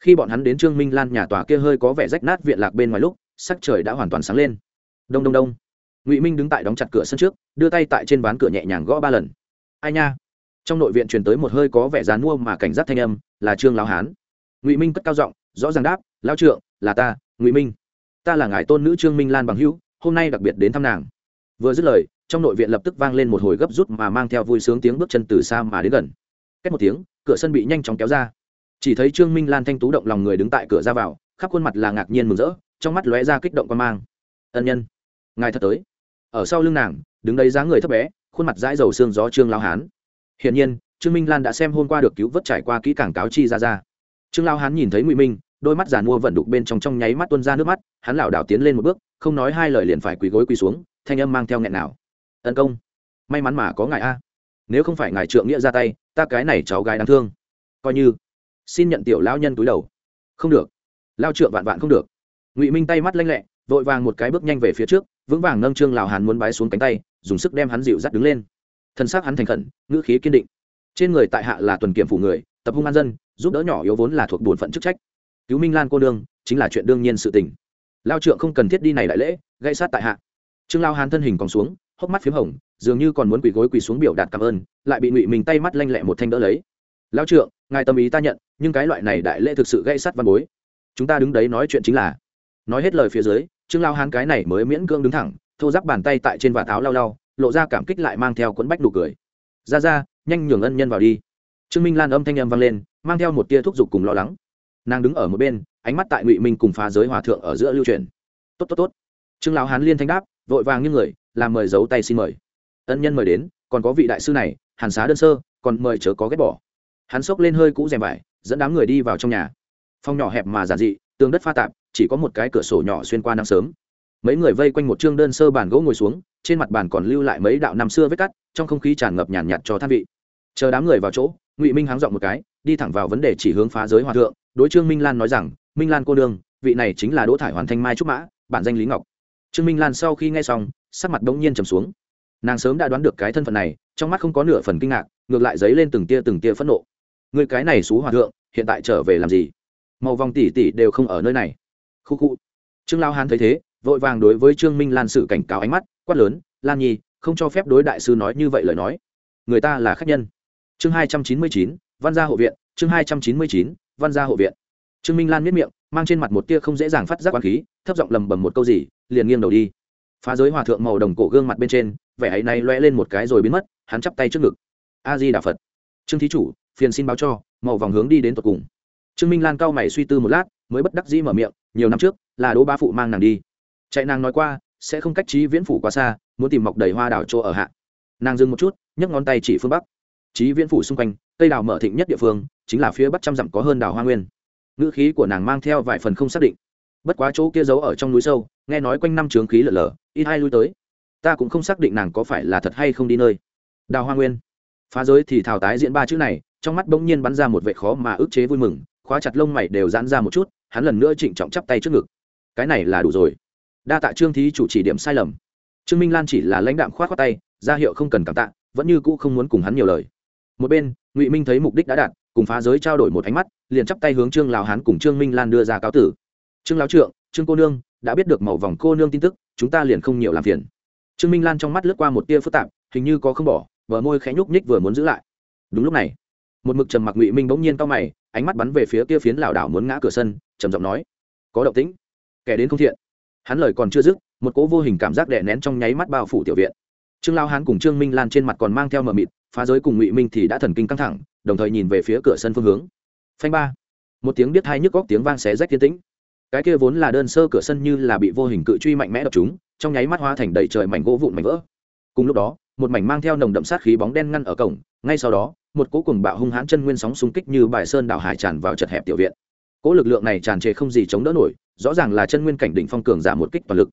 Khi bọn hắn đến trương minh lan nhà tòa kia hơi có vẻ rách nát viện lạc bên ngoài lúc, sắc trời đã hoàn toàn sáng lên. Đông đông đông. Ngụy minh đứng tại đóng chặt cửa sân trước, đưa tay tại trên ván cửa nhẹ nhàng gõ ba lần. Ai nha? Trong nội viện truyền tới một hơi có vẻ dán mua mà cảnh giác thanh âm, là trương lão hán ngụy minh cất cao giọng, rõ ràng đáp lao trượng, là ta, ngụy minh. Ta là ngài tôn nữ trương minh lan bằng hữu, hôm nay đặc biệt đến thăm nàng. Vừa dứt lời, trong nội viện lập tức vang lên một hồi gấp rút mà mang theo vui sướng tiếng bước chân từ xa mà đến gần. Cách một tiếng, cửa sân bị nhanh chóng kéo ra. Chỉ thấy trương minh lan thanh tú động lòng người đứng tại cửa ra vào, khắp khuôn mặt là ngạc nhiên mừng rỡ, trong mắt lóe ra kích động quan mang. Ân nhân, ngài thật tới. Ở sau lưng nàng, đứng đấy dáng người thấp bé, khuôn mặt dãi dầu xương gió trương lao hán. Hiển nhiên, trương minh lan đã xem hôm qua được cứu vớt trải qua kỹ cảng cáo chi ra ra trương lao hán nhìn thấy ngụy minh, đôi mắt giàn mua vận đục bên trong trong nháy mắt tuân ra nước mắt, hắn lảo đảo tiến lên một bước, không nói hai lời liền phải quỳ gối quỳ xuống, thanh âm mang theo nghẹn nào. Tấn công, may mắn mà có ngài a. Nếu không phải ngài trượng nghĩa ra tay, ta cái này cháu gái đáng thương. Coi như, xin nhận tiểu lao nhân túi đầu. Không được lao trượng vạn vạn không được. Ngụy minh tay mắt lanh lẹ, vội vàng một cái bước nhanh về phía trước, vững vàng nâng trương lào hàn muốn bái xuống cánh tay, dùng sức đem hắn dịu dắt đứng lên. Thân xác hắn thành khẩn, ngữ khí kiên định. Trên người tại hạ là tuần kiểm phủ người tập hung an dân, giúp đỡ nhỏ yếu vốn là thuộc bổn phận chức trách. Cứu minh lan cô đương chính là chuyện đương nhiên sự tình. Lao trượng không cần thiết đi này đại lễ, gây sát tại hạ. Trương lao hàn thân hình còn xuống, hốc mắt p h í m hồng, dường như còn muốn quỳ gối quỳ xuống biểu đạt cảm ơn, lại bị ngụy mình tay mắt lanh lẹ một thanh đỡ lấy. Lao trượng, ngài tâm ý ta nhận, nhưng cái loại này đại lễ thực sự gây sát văn bối. Chúng ta đứng đấy nói chuyện chính là. Nói hết lời phía dưới, trương lao hán cái này mới miễn cưỡng đứng thẳng, thô giáp bàn tay tại trên vạt áo lao lao lộ ra cảm kích lại mang theo quẫn bách nụ cười. Ra ra, nhanh nhường ân nhân vào đi trương minh lan âm thanh em vang lên, mang theo một tia thúc giục cùng lo lắng. Nàng đứng ở một bên, ánh mắt tại ngụy minh cùng phá giới hòa thượng ở giữa lưu truyền. Tốt tốt tốt. Trương lão hán liên thanh đáp, vội vàng như người, làm mời giấu tay xin mời. Ân nhân mời đến, còn có vị đại sư này, hàn xá đơn sơ, còn mời chớ có ghét bỏ. Hắn xốc lên hơi cũ rèm vải, dẫn đám người đi vào trong nhà. Phòng nhỏ hẹp mà giản dị, tường đất pha tạp, chỉ có một cái cửa sổ nhỏ xuyên qua nắng sớm. Mấy người vây quanh một chương đơn sơ bàn gỗ ngồi xuống, trên mặt bàn còn lưu lại mấy đạo năm xưa vết cắt, trong không khí tràn ngập nhàn nhạt cho than vị. Chờ đám người vào chỗ ngụy minh háng dọn một cái đi thẳng vào vấn đề chỉ hướng phá giới hòa thượng đối trương minh lan nói rằng minh lan cô đương vị này chính là đỗ thải hoàn thanh mai trúc mã bản danh lý ngọc trương minh lan sau khi nghe xong sắc mặt đống nhiên trầm xuống nàng sớm đã đoán được cái thân phận này trong mắt không có nửa phần kinh ngạc ngược lại dấy lên từng tia từng tia phẫn nộ người cái này xú hòa thượng hiện tại trở về làm gì màu vòng tỷ tỷ đều không ở nơi này khu khu trương lao hán thấy thế vội vàng đối với trương minh lan sự cảnh cáo ánh mắt quát lớn lan nhi không cho phép đối đại sư nói như vậy lời nói người ta là khách nhân chương hai trăm chín mươi chín, văn gia hộ viện, chương hai trăm chín mươi chín, văn gia hộ viện. Trương minh lan miết miệng, mang trên mặt một tia không dễ dàng phát giác quán khí, thấp giọng lầm bầm một câu gì, liền nghiêng đầu đi. Phá giới hòa thượng màu đồng cổ gương mặt bên trên, vẻ ấy này loe lên một cái rồi biến mất, hắn chắp tay trước ngực. A di đà phật. Trương thí chủ, phiền xin báo cho, màu vòng hướng đi đến tột cùng. Trương minh lan cao mày suy tư một lát, mới bất đắc dĩ mở miệng, nhiều năm trước, là đỗ ba phụ mang nàng đi. Chạy nàng nói qua, sẽ không cách trí viễn phủ quá xa, muốn tìm mọc đầy hoa đào chỗ ở hạ. Nàng dừng một chút, nhấc ngón tay chỉ phương bắc trí viễn phủ xung quanh, cây đào mở thịnh nhất địa phương, chính là phía bắc trăm dặm có hơn đào hoa nguyên. Ngữ khí của nàng mang theo vài phần không xác định. Bất quá chỗ kia giấu ở trong núi sâu, nghe nói quanh năm trướng khí lở lở, ít ai lui tới. Ta cũng không xác định nàng có phải là thật hay không đi nơi. Đào hoa nguyên. Phá giới thì thảo tái diễn ba chữ này, trong mắt bỗng nhiên bắn ra một vệ khó mà ức chế vui mừng, khóa chặt lông mày đều giãn ra một chút, hắn lần nữa trịnh trọng chắp tay trước ngực. Cái này là đủ rồi. Đa tạ trương thí chủ chỉ điểm sai lầm. Trương minh lan chỉ là lãnh đạm khoát khoát tay, ra hiệu không cần cảm tạ, vẫn như cũ không muốn cùng hắn nhiều lời một bên, ngụy minh thấy mục đích đã đạt, cùng phá giới trao đổi một ánh mắt, liền chắp tay hướng trương lào hán cùng trương minh lan đưa ra cáo tử. Trương lão trượng, trương cô nương, đã biết được màu vòng cô nương tin tức, chúng ta liền không nhiều làm phiền. Trương minh lan trong mắt lướt qua một tia phức tạp, hình như có không bỏ vợ môi khẽ nhúc nhích vừa muốn giữ lại. Đúng lúc này, một mực trầm mặc ngụy minh bỗng nhiên to mày, ánh mắt bắn về phía kia phiến lảo đảo muốn ngã cửa sân, trầm giọng nói, có động tĩnh. Kẻ đến không thiện. Hắn lời còn chưa dứt, một cỗ vô hình cảm giác đè nén trong nháy mắt bao phủ tiểu viện. Trương lao hán cùng trương minh lan trên mặt còn mang theo mờ mịt phá giới cùng ngụy minh thì đã thần kinh căng thẳng, đồng thời nhìn về phía cửa sân phương hướng. Phanh ba. Một tiếng biết hai nhức góc tiếng vang xé rách tiến tĩnh. Cái kia vốn là đơn sơ cửa sân như là bị vô hình cự truy mạnh mẽ đập chúng, trong nháy mắt hóa thành đầy trời mảnh gỗ vụn mảnh vỡ. Cùng lúc đó, một mảnh mang theo nồng đậm sát khí bóng đen ngăn ở cổng, ngay sau đó, một cỗ cùng bạo hung hãn chân nguyên sóng xung kích như bài sơn đảo hải tràn vào chật hẹp tiểu viện. Cỗ lực lượng này tràn trề không gì chống đỡ nổi, rõ ràng là chân nguyên cảnh đỉnh phong cường giả một kích toàn lực.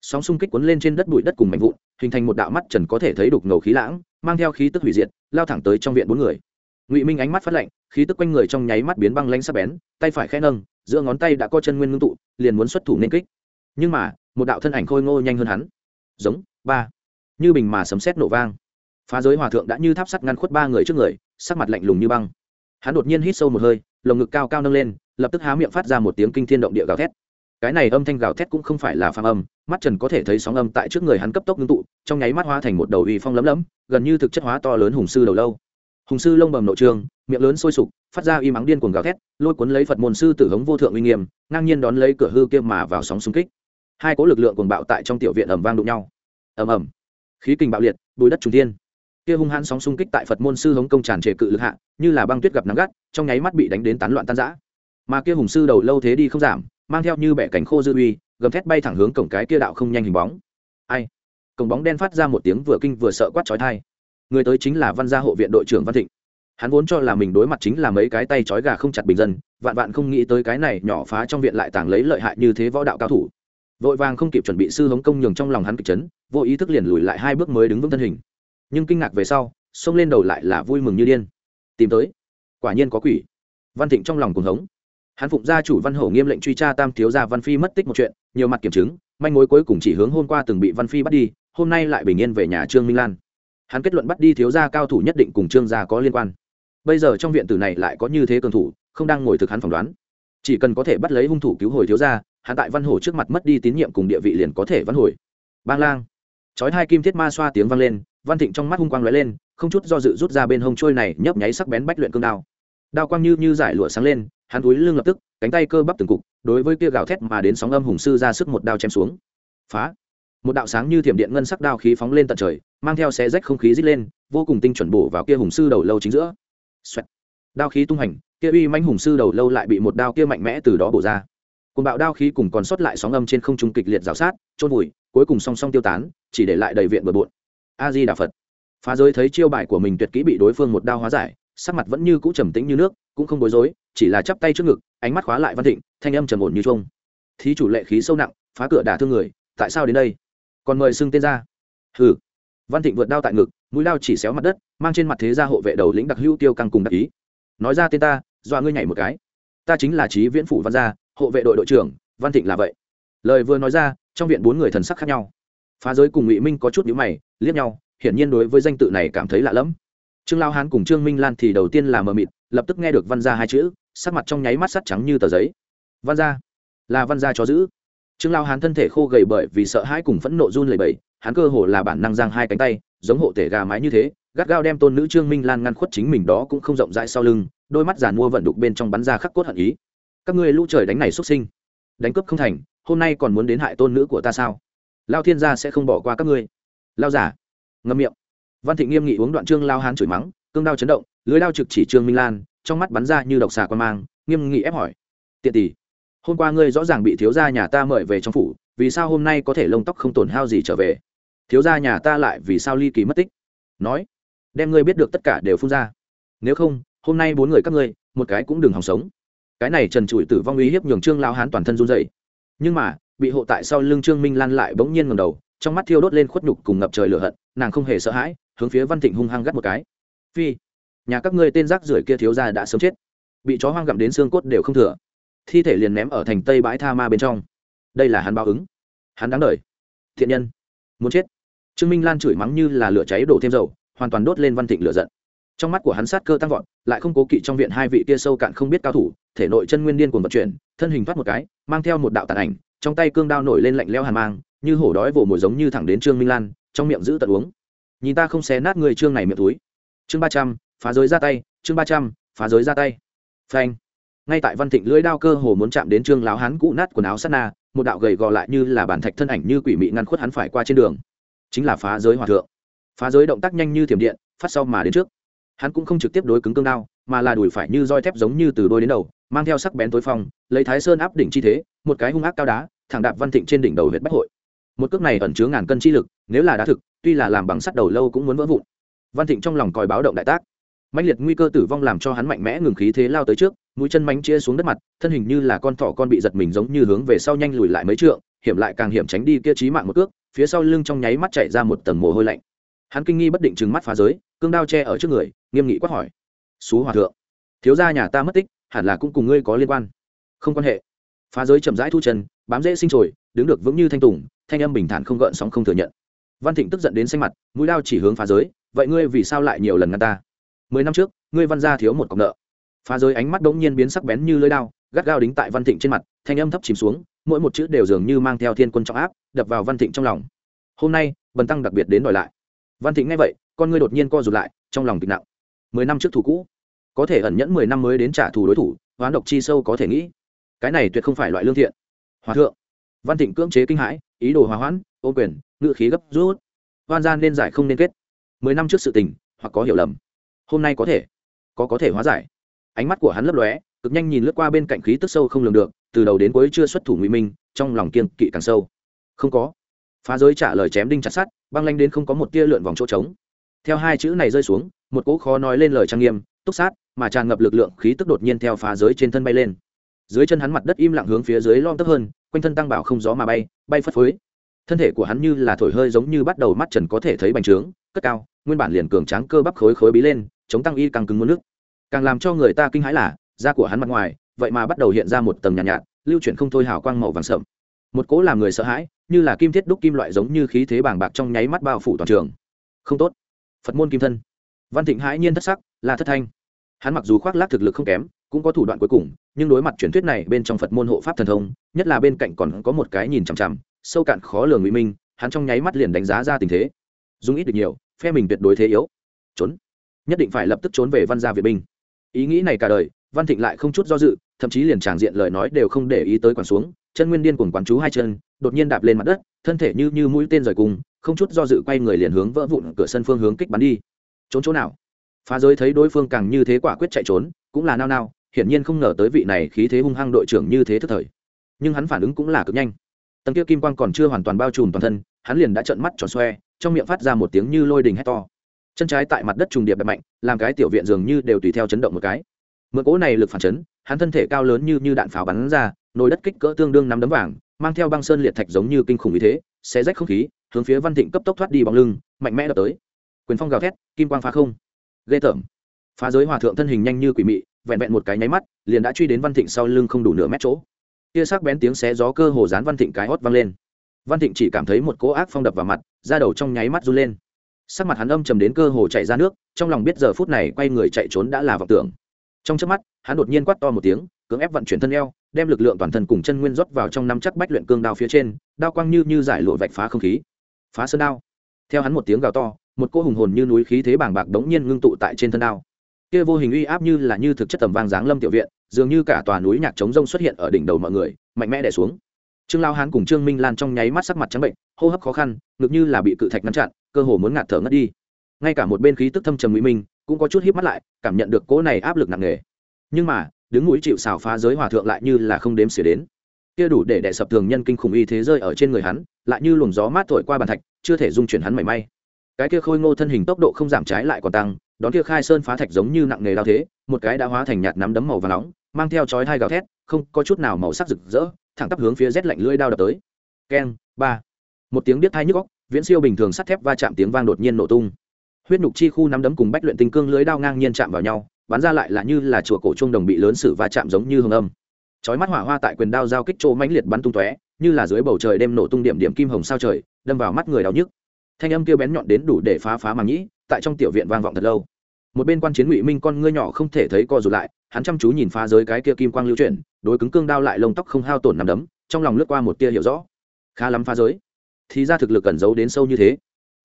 Sóng xung kích cuốn lên trên đất bụi đất cùng mảnh vụn, hình thành một đạo mắt trần có thể thấy đục ngầu khí lãng mang theo khí tức hủy diệt, lao thẳng tới trong viện bốn người. Ngụy minh ánh mắt phát lạnh, khí tức quanh người trong nháy mắt biến băng lanh sắc bén, tay phải khẽ nâng, giữa ngón tay đã có chân nguyên ngưng tụ, liền muốn xuất thủ nên kích. Nhưng mà, một đạo thân ảnh khôi ngô nhanh hơn hắn. Giống, ba. Như bình mà sấm sét nổ vang. Phá giới hòa thượng đã như tháp sắt ngăn khuất ba người trước người, sắc mặt lạnh lùng như băng. Hắn đột nhiên hít sâu một hơi, lồng ngực cao cao nâng lên, lập tức há miệng phát ra một tiếng kinh thiên động địa gào thét cái này âm thanh gào thét cũng không phải là phàm âm, mắt trần có thể thấy sóng âm tại trước người hắn cấp tốc ngưng tụ, trong nháy mắt hóa thành một đầu uy phong lấm lấm, gần như thực chất hóa to lớn hùng sư đầu lâu. Hùng sư lông bầm nội trường, miệng lớn sôi sục, phát ra y mắng điên cuồng gào thét, lôi cuốn lấy phật môn sư tử hống vô thượng uy nghiêm, ngang nhiên đón lấy cửa hư kia mà vào sóng xung kích. Hai cố lực lượng cuồng bạo tại trong tiểu viện ầm vang đụng nhau. Ầm ầm. Khí kình bạo liệt, bùi đất trùng thiên. Kia hung hãn sóng xung kích tại phật môn sư hống công tràn trề cự lực hạ, như là băng tuyết gặp nắng gắt, trong nháy mắt bị đánh đến tán loạn tan rã. Mà kia hùng sư đầu lâu thế đi không giảm mang theo như bẻ cánh khô dư uy, gầm thét bay thẳng hướng cổng cái kia đạo không nhanh hình bóng. Ai? Cổng bóng đen phát ra một tiếng vừa kinh vừa sợ quát chói tai. Người tới chính là văn gia hộ viện đội trưởng văn thịnh. Hắn vốn cho là mình đối mặt chính là mấy cái tay chói gà không chặt bình dân, vạn vạn không nghĩ tới cái này nhỏ phá trong viện lại tàng lấy lợi hại như thế võ đạo cao thủ. Vội vàng không kịp chuẩn bị sư hống công nhường trong lòng hắn kịch chấn, vô ý thức liền lùi lại hai bước mới đứng vững thân hình. Nhưng kinh ngạc về sau, xông lên đầu lại là vui mừng như điên. Tìm tới. Quả nhiên có quỷ. Văn thịnh trong lòng cuồng hống hắn phụng gia chủ văn hổ nghiêm lệnh truy tra tam thiếu gia văn phi mất tích một chuyện, nhiều mặt kiểm chứng, manh mối cuối cùng chỉ hướng hôm qua từng bị văn phi bắt đi, hôm nay lại bình yên về nhà trương minh lan. Hắn kết luận bắt đi thiếu gia cao thủ nhất định cùng trương gia có liên quan. Bây giờ trong viện tử này lại có như thế cường thủ, không đang ngồi thực hắn phỏng đoán. Chỉ cần có thể bắt lấy hung thủ cứu hồi thiếu gia, hắn tại văn hổ trước mặt mất đi tín nhiệm cùng địa vị liền có thể văn hồi. Bang lang. Chói hai kim thiết ma xoa tiếng vang lên, văn thịnh trong mắt hung quang lóe lên, không chút do dự rút ra bên hông trôi này nhấp nháy sắc bén bách luyện cương đao. Đao quang như như giải lụa sáng lên hắn túi lưng lập tức, cánh tay cơ bắp từng cục, đối với kia gào thét mà đến sóng âm hùng sư ra sức một đao chém xuống. Phá! Một đạo sáng như thiểm điện ngân sắc đao khí phóng lên tận trời, mang theo xé rách không khí rít lên, vô cùng tinh chuẩn bổ vào kia hùng sư đầu lâu chính giữa. Xoẹt. đao khí tung hành, kia uy manh hùng sư đầu lâu lại bị một đao kia mạnh mẽ từ đó bổ ra. Cùng bạo đao khí cùng còn sót lại sóng âm trên không trung kịch liệt rào sát trôn vùi, cuối cùng song song tiêu tán, chỉ để lại đầy viện bừa bộn. A di đà phật! Phá giới thấy chiêu bài của mình tuyệt kỹ bị đối phương một đao hóa giải, sắc mặt vẫn như cũ trầm tĩnh như nước cũng không bối rối, chỉ là chắp tay trước ngực, ánh mắt khóa lại văn thịnh, thanh âm trầm ổn như trông thí chủ lệ khí sâu nặng, phá cửa đả thương người, tại sao đến đây? Còn mời xưng tên ra. Hừ. Văn thịnh vượt đao tại ngực, mũi đao chỉ xéo mặt đất, mang trên mặt thế gia hộ vệ đầu lĩnh đặc hữu tiêu căng cùng đặc ý. Nói ra tên ta, dọa ngươi nhảy một cái. Ta chính là trí viễn phủ văn gia, hộ vệ đội đội trưởng, văn thịnh là vậy. Lời vừa nói ra, trong viện bốn người thần sắc khác nhau. Phá giới cùng ngụy minh có chút nhíu mày, liếc nhau, hiển nhiên đối với danh tự này cảm thấy lạ lẫm. Trương lao hán cùng trương minh lan thì đầu tiên là mờ mịt lập tức nghe được văn gia hai chữ, sắc mặt trong nháy mắt sắt trắng như tờ giấy. Văn gia? Là văn gia cho giữ. Trương lao hán thân thể khô gầy bởi vì sợ hãi cùng phẫn nộ run lẩy bẩy, hắn cơ hồ là bản năng giang hai cánh tay, giống hộ tể gà mái như thế, gắt gao đem tôn nữ trương minh lan ngăn khuất chính mình đó cũng không rộng rãi sau lưng, đôi mắt giàn mua vận đục bên trong bắn ra khắc cốt hận ý. Các ngươi lũ trời đánh này xuất sinh, đánh cướp không thành, hôm nay còn muốn đến hại tôn nữ của ta sao? Lao thiên gia sẽ không bỏ qua các ngươi. Lao giả, ngâm miệng. Văn thị nghiêm nghị uống đoạn trương lao hán chửi mắng, cương đao chấn động lưới đao trực chỉ trương minh lan, trong mắt bắn ra như độc xà quan mang, nghiêm nghị ép hỏi. Tiện tỷ, hôm qua ngươi rõ ràng bị thiếu gia nhà ta mời về trong phủ, vì sao hôm nay có thể lông tóc không tổn hao gì trở về? Thiếu gia nhà ta lại vì sao ly kỳ mất tích? Nói, đem ngươi biết được tất cả đều phun ra. Nếu không, hôm nay bốn người các ngươi, một cái cũng đừng hòng sống. Cái này trần trụi tử vong uy hiếp nhường trương lao hán toàn thân run dậy nhưng mà, bị hộ tại sau lưng trương minh lan lại bỗng nhiên ngầm đầu, trong mắt thiêu đốt lên khuất nhục cùng ngập trời lửa hận, nàng không hề sợ hãi, hướng phía văn thịnh hung hăng gắt một cái. Phi nhà các ngươi tên rác rưởi kia thiếu ra đã sớm chết. Bị chó hoang gặm đến xương cốt đều không thừa. Thi thể liền ném ở thành tây bãi tha ma bên trong. Đây là hắn báo ứng. Hắn đáng đ thiện nhân. Muốn chết. Trương minh lan chửi mắng như là lửa cháy đổ thêm dầu, hoàn toàn đốt lên văn thịnh lửa giận. Trong mắt của hắn sát cơ tăng vọt, lại không cố kỵ trong viện hai vị kia sâu cạn không biết cao thủ, thể nội chân nguyên điên cuồng vận chuyển, thân hình thoát một cái, mang theo một đạo tàn ảnh, trong tay cương đao nổi lên lạnh leo hàn mang, như hổ đói vồ mồi giống như thẳng đến trương minh lan, trong miệng giữ tận uống. Nhìn ta không xé nát người trương này miệng túi. Chương ba trăm phá giới ra tay, chương ba trăm, phá giới ra tay. Phanh. Ngay tại văn thịnh lưỡi đao cơ hồ muốn chạm đến trương lão hán cũ nát quần áo sát na, một đạo gầy gò lại như là bản thạch thân ảnh như quỷ mị ngăn khuất hắn phải qua trên đường. Chính là phá giới hòa thượng. Phá giới động tác nhanh như thiểm điện, phát sau mà đến trước. Hắn cũng không trực tiếp đối cứng cương đao, mà là đùi phải như roi thép giống như từ đôi đến đầu, mang theo sắc bén tối phong, lấy thái sơn áp đỉnh chi thế, một cái hung ác cao đá, thẳng đạp văn thịnh trên đỉnh đầu huyện bách hội. Một cước này ẩn chứa ngàn cân chi lực, nếu là đá thực, tuy là làm bằng sắt đầu lâu cũng muốn vỡ vụn. Văn thịnh trong lòng còi báo động đại tác mạnh liệt nguy cơ tử vong làm cho hắn mạnh mẽ ngừng khí thế lao tới trước, mũi chân mánh chia xuống đất mặt, thân hình như là con thỏ con bị giật mình giống như hướng về sau nhanh lùi lại mấy trượng, hiểm lại càng hiểm tránh đi kia trí mạng một cước, phía sau lưng trong nháy mắt chạy ra một tầng mồ hôi lạnh. Hắn kinh nghi bất định trừng mắt phá giới, cương đao che ở trước người, nghiêm nghị quát hỏi. Xú hòa thượng, thiếu gia nhà ta mất tích, hẳn là cũng cùng ngươi có liên quan. Không quan hệ. Phá giới chậm rãi thu chân, bám dễ sinh trồi, đứng được vững như thanh tùng, thanh âm bình thản không gợn sóng không thừa nhận. Văn thịnh tức giận đến xanh mặt, mũi đao chỉ hướng phá giới, vậy ngươi vì sao lại nhiều lần ngăn ta? Mười năm trước, ngươi văn gia thiếu một cọc nợ. Phá giới ánh mắt đ ố n g nhiên biến sắc bén như lưới đao, gắt gao đính tại văn thịnh trên mặt, thanh âm thấp chìm xuống, mỗi một chữ đều dường như mang theo thiên quân trọng áp, đập vào văn thịnh trong lòng. Hôm nay, bần tăng đặc biệt đến đòi lại. Văn thịnh nghe vậy, con ngươi đột nhiên co rụt lại, trong lòng tịch nặng. Mười năm trước thủ cũ, có thể ẩn nhẫn mười năm mới đến trả thù đối thủ, hoán độc chi sâu có thể nghĩ. Cái này tuyệt không phải loại lương thiện. Hòa thượng, văn thịnh cưỡng chế kinh hãi, ý đồ hòa hoãn, ô quyền ngự khí gấp rút. Hoan gian nên giải không nên kết. Mười năm trước sự tình, hoặc có hiểu lầm hôm nay có thể, có có thể hóa giải. Ánh mắt của hắn lấp lóe, cực nhanh nhìn lướt qua bên cạnh khí tức sâu không lường được, từ đầu đến cuối chưa xuất thủ ngụy minh, trong lòng kiên kỵ càng sâu. Không có. Phá giới trả lời chém đinh chặt sắt, băng lanh đến không có một tia lượn vòng chỗ trống. Theo hai chữ này rơi xuống, một cỗ khó nói lên lời trang nghiêm, túc sát, mà tràn ngập lực lượng khí tức đột nhiên theo phá giới trên thân bay lên. Dưới chân hắn mặt đất im lặng hướng phía dưới lom tấp hơn, quanh thân tăng bảo không gió mà bay bay phất phới. Thân thể của hắn như là thổi hơi giống như bắt đầu mắt trần có thể thấy bành trướng, cất cao, nguyên bản liền cường tráng cơ bắp khối khối bí lên chống tăng y càng cứng muốn nước. Càng làm cho người ta kinh hãi là da của hắn mặt ngoài vậy mà bắt đầu hiện ra một tầng nhàn nhạt, nhạt lưu chuyển không thôi hào quang màu vàng sậm. Một cỗ làm người sợ hãi như là kim thiết đúc kim loại giống như khí thế bàng bạc trong nháy mắt bao phủ toàn trường. Không tốt. Phật môn kim thân. Văn thịnh hãi nhiên thất sắc là thất thanh. Hắn mặc dù khoác lác thực lực không kém cũng có thủ đoạn cuối cùng nhưng đối mặt truyền thuyết này bên trong phật môn hộ pháp thần thông nhất là bên cạnh còn có một cái nhìn chằm chằm sâu cạn khó lường mỹ minh hắn trong nháy mắt liền đánh giá ra tình thế. Dùng ít được nhiều phe mình tuyệt đối thế yếu. Trốn nhất định phải lập tức trốn về văn gia việt binh. Ý nghĩ này cả đời, văn thịnh lại không chút do dự, thậm chí liền tràng diện lời nói đều không để ý tới quản xuống, chân nguyên điên cuồng quán chú hai chân, đột nhiên đạp lên mặt đất, thân thể như như mũi tên rời cùng, không chút do dự quay người liền hướng vỡ vụn cửa sân phương hướng kích bắn đi. Trốn chỗ nào? Phá giới thấy đối phương càng như thế quả quyết chạy trốn, cũng là nao nao, hiển nhiên không ngờ tới vị này khí thế hung hăng đội trưởng như thế thức thời. Nhưng hắn phản ứng cũng là cực nhanh. Tầng kia kim quang còn chưa hoàn toàn bao trùm toàn thân, hắn liền đã trợn mắt tròn xoe, trong miệng phát ra một tiếng như lôi đình hét to chân trái tại mặt đất trùng điệp đập mạnh, làm cái tiểu viện dường như đều tùy theo chấn động một cái. Mượn cỗ này lực phản chấn, hắn thân thể cao lớn như như đạn pháo bắn ra, nồi đất kích cỡ tương đương năm đấm vàng, mang theo băng sơn liệt thạch giống như kinh khủng như thế, xé rách không khí, hướng phía văn thịnh cấp tốc thoát đi bóng lưng, mạnh mẽ đập tới. Quyền phong gào thét, kim quang phá không. Ghê tởm. Phá giới hòa thượng thân hình nhanh như quỷ mị, vẹn vẹn một cái nháy mắt, liền đã truy đến văn thịnh sau lưng không đủ nửa mét chỗ. Tia sắc bén tiếng xé gió cơ hồ dán văn thịnh cái hót văng lên. Văn thịnh chỉ cảm thấy một cỗ ác phong đập vào mặt, da đầu trong nháy mắt run lên sắc mặt hắn âm trầm đến cơ hồ chạy ra nước, trong lòng biết giờ phút này quay người chạy trốn đã là vọng tưởng. Trong trước mắt, hắn đột nhiên quát to một tiếng, cưỡng ép vận chuyển thân eo, đem lực lượng toàn thân cùng chân nguyên rót vào trong năm chắc bách luyện cương đao phía trên, đao quang như như giải lụa vạch phá không khí. Phá sơn đao. Theo hắn một tiếng gào to, một cỗ hùng hồn như núi khí thế bàng bạc đống nhiên ngưng tụ tại trên thân đao. Kia vô hình uy áp như là như thực chất tầm vang dáng lâm tiểu viện, dường như cả tòa núi nhạc trống rông xuất hiện ở đỉnh đầu mọi người, mạnh mẽ đè xuống. Trương lao hán cùng trương minh lan trong nháy mắt sắc mặt trắng bệnh, hô hấp khó khăn, ngực như là bị cự thạch ngăn chặn cơ hồ muốn ngạt thở ngất đi. Ngay cả một bên khí tức thâm trầm mỹ minh cũng có chút híp mắt lại, cảm nhận được cỗ này áp lực nặng nề. Nhưng mà, đứng mũi chịu xào phá giới hòa thượng lại như là không đếm xỉa đến. Kia đủ để đè sập thường nhân kinh khủng y thế rơi ở trên người hắn, lại như luồng gió mát thổi qua bàn thạch, chưa thể dung chuyển hắn mảy may. Cái kia khôi ngô thân hình tốc độ không giảm trái lại còn tăng, đón kia khai sơn phá thạch giống như nặng nề lao thế, một cái đã hóa thành nhạt nắm đấm màu và nóng, mang theo chói hai gào thét, không có chút nào màu sắc rực rỡ, thẳng tắp hướng phía rét lạnh lưỡi đao đập tới. Keng, ba. Một tiếng biết thai nhức góc viễn siêu bình thường sắt thép va chạm tiếng vang đột nhiên nổ tung. Huyết nhục chi khu nắm đấm cùng bách luyện tinh cương lưới đao ngang nhiên chạm vào nhau, bắn ra lại là như là chùa cổ trung đồng bị lớn sử va chạm giống như hương âm. Chói mắt hỏa hoa tại quyền đao giao kích chỗ mãnh liệt bắn tung tóe, như là dưới bầu trời đêm nổ tung điểm điểm kim hồng sao trời, đâm vào mắt người đau nhức. Thanh âm kêu bén nhọn đến đủ để phá phá màng nhĩ, tại trong tiểu viện vang vọng thật lâu. Một bên quan chiến ngụy minh con ngươi nhỏ không thể thấy co rụt lại, hắn chăm chú nhìn phá giới cái kia kim quang lưu chuyển, đối cứng cương đao lại lông tóc không hao tổn nằm đấm, trong lòng lướt qua một tia hiểu rõ. Khá lắm phá giới thì ra thực lực cẩn giấu đến sâu như thế.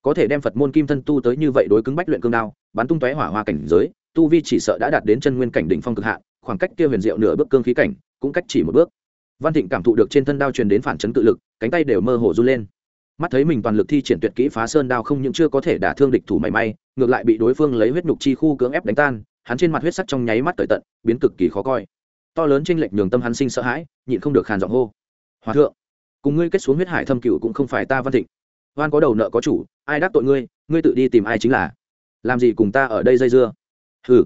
Có thể đem phật môn kim thân tu tới như vậy đối cứng bách luyện cương đao, bắn tung tóe hỏa hoa cảnh giới, tu vi chỉ sợ đã đạt đến chân nguyên cảnh đỉnh phong cực hạ khoảng cách kia huyền diệu nửa bước cương khí cảnh cũng cách chỉ một bước. Văn thịnh cảm thụ được trên thân đao truyền đến phản chấn tự lực, cánh tay đều mơ hồ run lên. Mắt thấy mình toàn lực thi triển tuyệt kỹ phá sơn đao không những chưa có thể đả thương địch thủ mảy may, ngược lại bị đối phương lấy huyết nhục chi khu cưỡng ép đánh tan, hắn trên mặt huyết sắc trong nháy mắt tới tận, biến cực kỳ khó coi. To lớn trên lệch nhường tâm hắn sinh sợ hãi, nhịn không được khàn giọng hô. Hòa thượng cùng ngươi kết xuống huyết hải thâm cửu cũng không phải ta văn thịnh. Oan có đầu nợ có chủ, ai đắc tội ngươi ngươi tự đi tìm ai chính là. Làm gì cùng ta ở đây dây dưa? Hừ.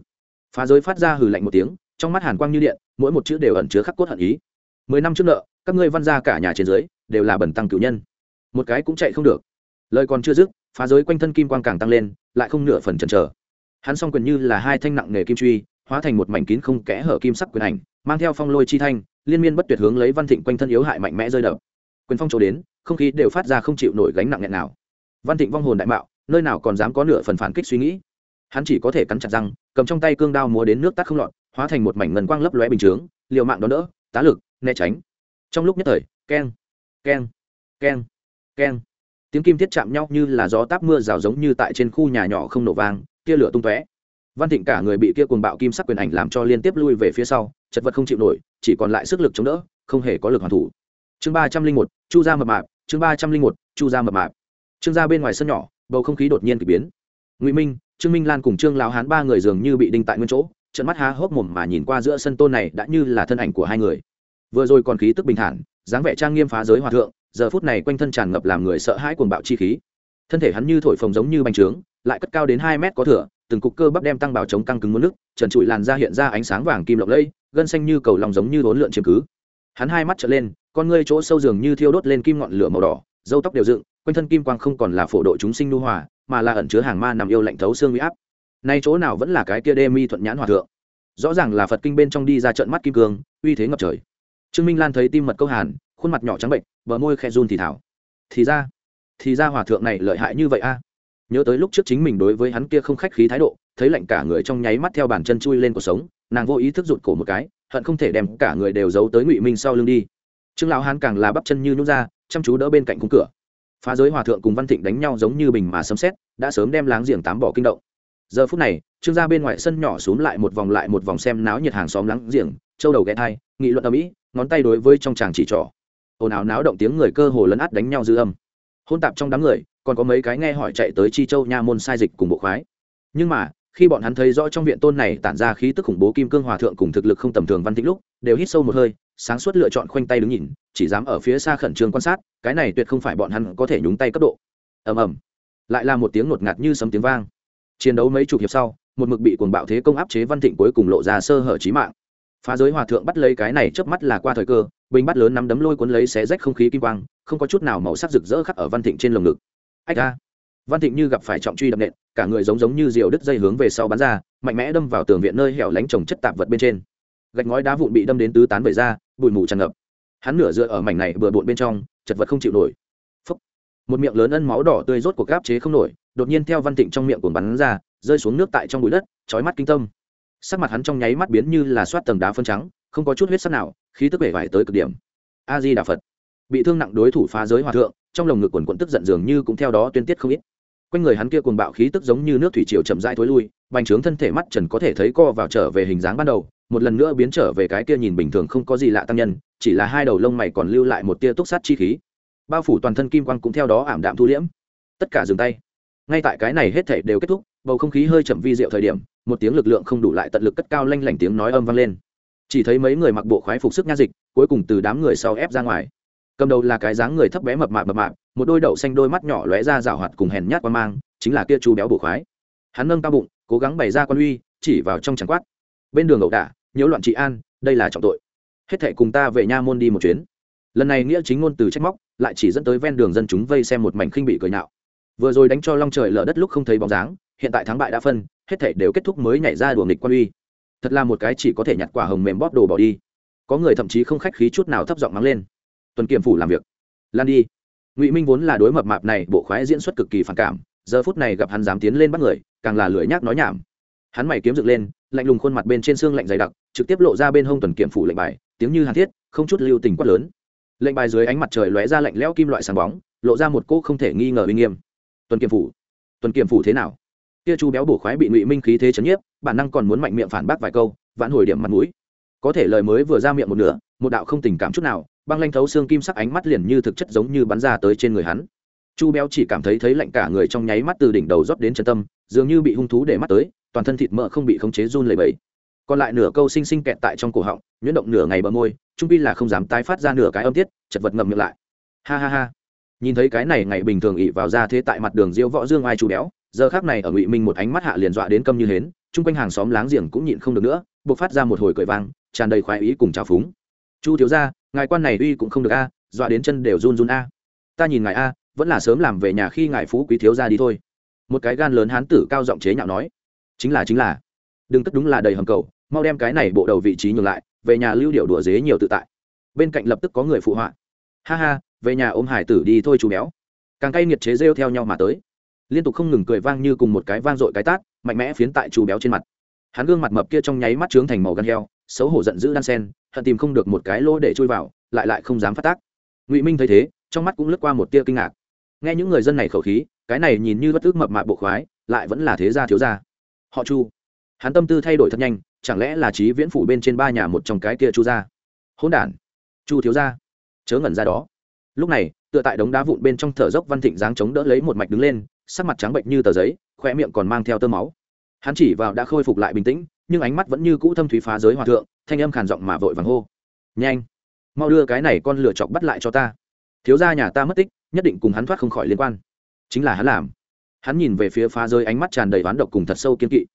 Phá giới phát ra hừ lạnh một tiếng, trong mắt hàn quang như điện, mỗi một chữ đều ẩn chứa khắc cốt hận ý. Mười năm trước nợ, các ngươi văn ra cả nhà trên dưới, đều là bẩn tăng cửu nhân. Một cái cũng chạy không được. Lời còn chưa dứt, phá giới quanh thân kim quang càng tăng lên, lại không nửa phần chần chờ. Hắn s o n g quyền như là hai thanh nặng nghề kim truy, hóa thành một mảnh kín không kẽ hở kim sắc quyền ảnh, mang theo phong lôi chi thanh, liên miên bất tuyệt hướng lấy văn thịnh quanh thân yếu hại mạnh mẽ rơi đập quyền phong trổ đến, không khí đều phát ra không chịu nổi gánh nặng nghẹn nào. Văn thịnh vong hồn đại mạo, nơi nào còn dám có nửa phần phản kích suy nghĩ. Hắn chỉ có thể cắn chặt răng, cầm trong tay cương đao múa đến nước tắt không lọt, hóa thành một mảnh ngân quang lấp lóe bình chướng, liều mạng đón đỡ, tá lực, né tránh. Trong lúc nhất thời, keng keng keng keng. Tiếng kim thiết chạm nhau như là gió táp mưa rào giống như tại trên khu nhà nhỏ không nổ vang, tia lửa tung tóe. Văn thịnh cả người bị kia cuồng bạo kim sắc quyền ảnh làm cho liên tiếp lui về phía sau, chật vật không chịu nổi, chỉ còn lại sức lực chống đỡ, không hề có lực hoàn thủ chương ba trăm linh một, chu gia mập mạp, chương ba trăm linh một, chu gia mập mạp. Trương gia bên ngoài sân nhỏ, bầu không khí đột nhiên k ỳ biến. Ngụy minh, trương minh lan cùng trương lão hán ba người dường như bị đinh tại nguyên chỗ trận mắt há hốc mồm mà nhìn qua giữa sân tôn này đã như là thân ảnh của hai người. Vừa rồi còn khí tức bình thản, dáng vẻ trang nghiêm phá giới hòa thượng, giờ phút này quanh thân tràn ngập làm người sợ hãi cuồng bạo chi khí. Thân thể hắn như thổi phồng giống như bánh trướng, lại cất cao đến hai mét có thửa từng cục cơ bắp đem tăng bảo chống căng cứng muốn nước trần trụi làn da hiện ra ánh sáng vàng kim lộng lẫy, gân xanh như cầu lòng giống như hỗn lượn chiếm cứ. Hắn hai mắt trở lên con ngươi chỗ sâu dường như thiêu đốt lên kim ngọn lửa màu đỏ, dâu tóc đều dựng, quanh thân kim quang không còn là phổ độ chúng sinh nu hòa, mà là ẩn chứa hàng ma nằm yêu lạnh thấu xương huy áp. Nay chỗ nào vẫn là cái kia đê mi thuận nhãn hòa thượng? Rõ ràng là phật kinh bên trong đi ra trận mắt kim cương, uy thế ngập trời. Trương minh lan thấy tim mật câu hàn, khuôn mặt nhỏ trắng bệnh, bờ môi khe run thì thảo. Thì ra thì ra hòa thượng này lợi hại như vậy a. Nhớ tới lúc trước chính mình đối với hắn kia không khách khí thái độ, thấy lạnh cả người trong nháy mắt theo bàn chân chui lên cuộc sống, nàng vô ý thức rụt cổ một cái, hận không thể đem cả người đều giấu tới ngụy minh sau lưng đi trương lão hán càng là bắp chân như nhút ra, chăm chú đỡ bên cạnh khung cửa. Phá giới hòa thượng cùng văn thịnh đánh nhau giống như bình mà sấm xét đã sớm đem láng giềng tám bỏ kinh động. Giờ phút này, trương gia bên ngoài sân nhỏ xuống lại một vòng lại một vòng xem náo nhiệt hàng xóm láng giềng, châu đầu ghé thai, nghị luận ở mỹ ngón tay đối với trong chàng chỉ trỏ. Ồn ào náo động tiếng người cơ hồ lấn át đánh nhau dư âm. Hôn tạp trong đám người, còn có mấy cái nghe hỏi chạy tới chi châu nha môn sai dịch cùng bộ khoái. Nhưng mà, khi bọn hắn thấy rõ trong viện tôn này tản ra khí tức khủng bố kim cương hòa thượng cùng thực lực không tầm thường văn tĩnh lúc, đều hít sâu một hơi sáng suốt lựa chọn khoanh tay đứng nhìn, chỉ dám ở phía xa khẩn trương quan sát, cái này tuyệt không phải bọn hắn có thể nhúng tay cấp độ. Ầm ầm. Lại là một tiếng ngột ngạt như sấm tiếng vang. Chiến đấu mấy chục hiệp sau, một mực bị cuồng bạo thế công áp chế văn thịnh cuối cùng lộ ra sơ hở trí mạng. Phá giới hòa thượng bắt lấy cái này chớp mắt là qua thời cơ, bình bắt lớn nắm đấm lôi cuốn lấy xé rách không khí kim quang, không có chút nào màu sắc rực rỡ khắc ở văn thịnh trên lồng ngực. Ách ra văn thịnh như gặp phải trọng truy đập nện, cả người giống giống như diều đứt dây hướng về sau bắn ra, mạnh mẽ đâm vào tường viện nơi hẻo lánh trồng chất tạp vật bên trên. Gạch ngói đá vụn bị đâm đến tứ tán về ra bụi mù tràn ngập. Hắn nửa dựa ở mảnh này bừa bộn bên trong, chật vật không chịu nổi. Phúc. một miệng lớn ân máu đỏ tươi rốt cuộc gáp chế không nổi, đột nhiên theo văn tịnh trong miệng cuồng bắn ra, rơi xuống nước tại trong bụi đất, chói mắt kinh tâm. Sắc mặt hắn trong nháy mắt biến như là soát tầng đá phân trắng, không có chút huyết sắc nào, khí tức vẻ vải tới cực điểm. A di đà phật. Bị thương nặng đối thủ phá giới hòa thượng, trong lồng ngực quần quận tức giận dường như cũng theo đó tuyên tiết không ít. Quanh người hắn kia cuồng bạo khí tức giống như nước thủy triều chậm rãi thối lui, bành trướng thân thể mắt trần có thể thấy co vào trở về hình dáng ban đầu một lần nữa biến trở về cái kia nhìn bình thường không có gì lạ tăng nhân, chỉ là hai đầu lông mày còn lưu lại một tia túc sát chi khí. Bao phủ toàn thân kim quang cũng theo đó ảm đạm thu liễm. Tất cả dừng tay. Ngay tại cái này hết thể đều kết thúc, bầu không khí hơi chậm vi diệu thời điểm, một tiếng lực lượng không đủ lại tận lực cất cao lanh lảnh tiếng nói âm vang lên. Chỉ thấy mấy người mặc bộ khoái phục sức nha dịch, cuối cùng từ đám người sau ép ra ngoài. Cầm đầu là cái dáng người thấp bé mập mạp mập mạp, một đôi đậu xanh đôi mắt nhỏ lóe ra rào hoạt cùng hèn nhát qua mang, chính là kia chú béo bộ khoái. Hắn nâng cao bụng, cố gắng bày ra con uy, chỉ vào trong tràng quát. Bên đường ẩu đả nhiễu loạn trị an, đây là trọng tội. Hết thệ cùng ta về nha môn đi một chuyến. Lần này nghĩa chính ngôn từ trách móc, lại chỉ dẫn tới ven đường dân chúng vây xem một mảnh khinh bị cười nhạo. Vừa rồi đánh cho long trời lở đất lúc không thấy bóng dáng, hiện tại thắng bại đã phân, hết thảy đều kết thúc mới nhảy ra đùa nghịch quan uy. Thật là một cái chỉ có thể nhặt quả hồng mềm bóp đồ bỏ đi. Có người thậm chí không khách khí chút nào thấp giọng mắng lên. Tuần kiểm phủ làm việc. Lan đi. Ngụy minh vốn là đối mập mạp này bộ khoái diễn xuất cực kỳ phản cảm, giờ phút này gặp hắn dám tiến lên bắt người, càng là lưỡi nhác nói nhảm. Hắn mày kiếm dựng lên, lạnh lùng khuôn mặt bên trên xương lạnh dày đặc trực tiếp lộ ra bên hông tuần kiểm phủ lệnh bài, tiếng như hàn thiết, không chút lưu tình quát lớn. Lệnh bài dưới ánh mặt trời lóe ra lạnh lẽo kim loại sáng bóng, lộ ra một cỗ không thể nghi ngờ uy nghiêm. Tuần kiểm phủ. Tuần kiểm phủ thế nào? Kia chu béo bổ khoái bị ngụy minh khí thế chấn nhiếp, bản năng còn muốn mạnh miệng phản bác vài câu, vãn hồi điểm mặt mũi. Có thể lời mới vừa ra miệng một nửa, một đạo không tình cảm chút nào, băng lanh thấu xương kim sắc ánh mắt liền như thực chất giống như bắn ra tới trên người hắn. Chu béo chỉ cảm thấy thấy lạnh cả người trong nháy mắt từ đỉnh đầu rót đến chân tâm, dường như bị hung thú để mắt tới, toàn thân thịt mỡ không bị khống chế run lẩy bẩy còn lại nửa câu xinh xinh kẹt tại trong cổ họng, nhuyễn động nửa ngày bờ môi, trung pi là không dám tái phát ra nửa cái âm tiết, chật vật ngậm miệng lại. Ha ha ha. Nhìn thấy cái này ngày bình thường ỉ vào ra thế tại mặt đường diêu võ dương ai chú béo, giờ khác này ở ngụy minh một ánh mắt hạ liền dọa đến câm như hến, chung quanh hàng xóm láng giềng cũng nhịn không được nữa, buộc phát ra một hồi cười vang, tràn đầy khoái ý cùng trào phúng. Chu thiếu ra ngài quan này uy cũng không được a, dọa đến chân đều run run a. Ta nhìn ngài a, vẫn là sớm làm về nhà khi ngài phú quý thiếu ra đi thôi. Một cái gan lớn hán tử cao giọng chế nhạo nói. Chính là chính là. Đừng tất đúng là đầy hầm cầu mau đem cái này bộ đầu vị trí nhường lại, về nhà lưu điệu đùa dế nhiều tự tại. Bên cạnh lập tức có người phụ họa. Ha ha, về nhà ôm hải tử đi thôi chú béo. Càng cay nghiệt chế rêu theo nhau mà tới. Liên tục không ngừng cười vang như cùng một cái vang dội cái tát, mạnh mẽ phiến tại chú béo trên mặt. Hắn gương mặt mập kia trong nháy mắt trướng thành màu gan heo, xấu hổ giận dữ đan sen, hận tìm không được một cái lỗ để chui vào, lại lại không dám phát tác. Ngụy minh thấy thế, trong mắt cũng lướt qua một tia kinh ngạc. Nghe những người dân này khẩu khí, cái này nhìn như bất tức mập mạp bộ khoái, lại vẫn là thế gia thiếu gia. Họ chu. Hắn tâm tư thay đổi thật nhanh chẳng lẽ là trí viễn phủ bên trên ba nhà một trong cái kia chu gia? Hỗn đản, chu thiếu gia, chớ ngẩn ra đó. Lúc này, tựa tại đống đá vụn bên trong thở dốc văn thịnh dáng chống đỡ lấy một mạch đứng lên, sắc mặt trắng bệnh như tờ giấy khoe miệng còn mang theo tơ máu. Hắn chỉ vào đã khôi phục lại bình tĩnh, nhưng ánh mắt vẫn như cũ thâm thúy phá giới hòa thượng, thanh âm khàn giọng mà vội vàng hô. Nhanh, mau đưa cái này con lửa chọc bắt lại cho ta. Thiếu gia nhà ta mất tích, nhất định cùng hắn thoát không khỏi liên quan. Chính là hắn làm. Hắn nhìn về phía phá giới ánh mắt tràn đầy ván độc cùng thật sâu kiên kỵ.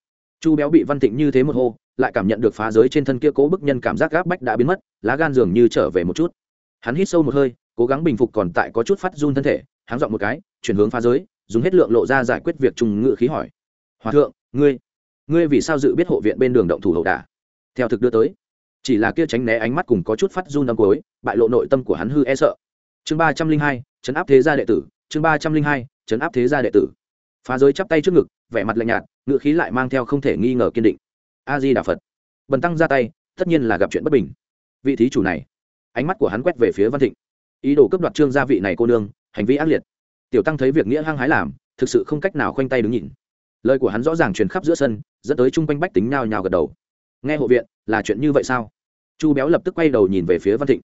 Chu béo bị văn thịnh như thế một hô lại cảm nhận được phá giới trên thân kia cố bức nhân cảm giác gáp bách đã biến mất, lá gan dường như trở về một chút. Hắn hít sâu một hơi, cố gắng bình phục còn tại có chút phát run thân thể, hắn dọn một cái, chuyển hướng phá giới, dùng hết lượng lộ ra giải quyết việc trùng ngự khí hỏi. Hòa thượng, ngươi ngươi vì sao dự biết hộ viện bên đường động thủ hậu đả? Theo thực đưa tới, chỉ là kia tránh né ánh mắt cùng có chút phát run âm cối bại lộ nội tâm của hắn hư e sợ. Chương ba trăm linh hai, chấn áp thế gia đệ tử, chương ba trăm linh hai, chấn áp thế gia đệ tử. Phá giới chắp tay trước ngực, vẻ mặt lạnh nhạt ngựa khí lại mang theo không thể nghi ngờ kiên định a di đà phật. Bần tăng ra tay, tất nhiên là gặp chuyện bất bình. Vị thí chủ này, ánh mắt của hắn quét về phía văn thịnh. Ý đồ cướp đoạt trương gia vị này cô nương, hành vi ác liệt. Tiểu tăng thấy việc nghĩa hăng hái làm, thực sự không cách nào khoanh tay đứng nhìn. Lời của hắn rõ ràng truyền khắp giữa sân, dẫn tới chung quanh bách tính nhao nhao gật đầu. Nghe hộ viện, là chuyện như vậy sao? Chu béo lập tức quay đầu nhìn về phía văn thịnh.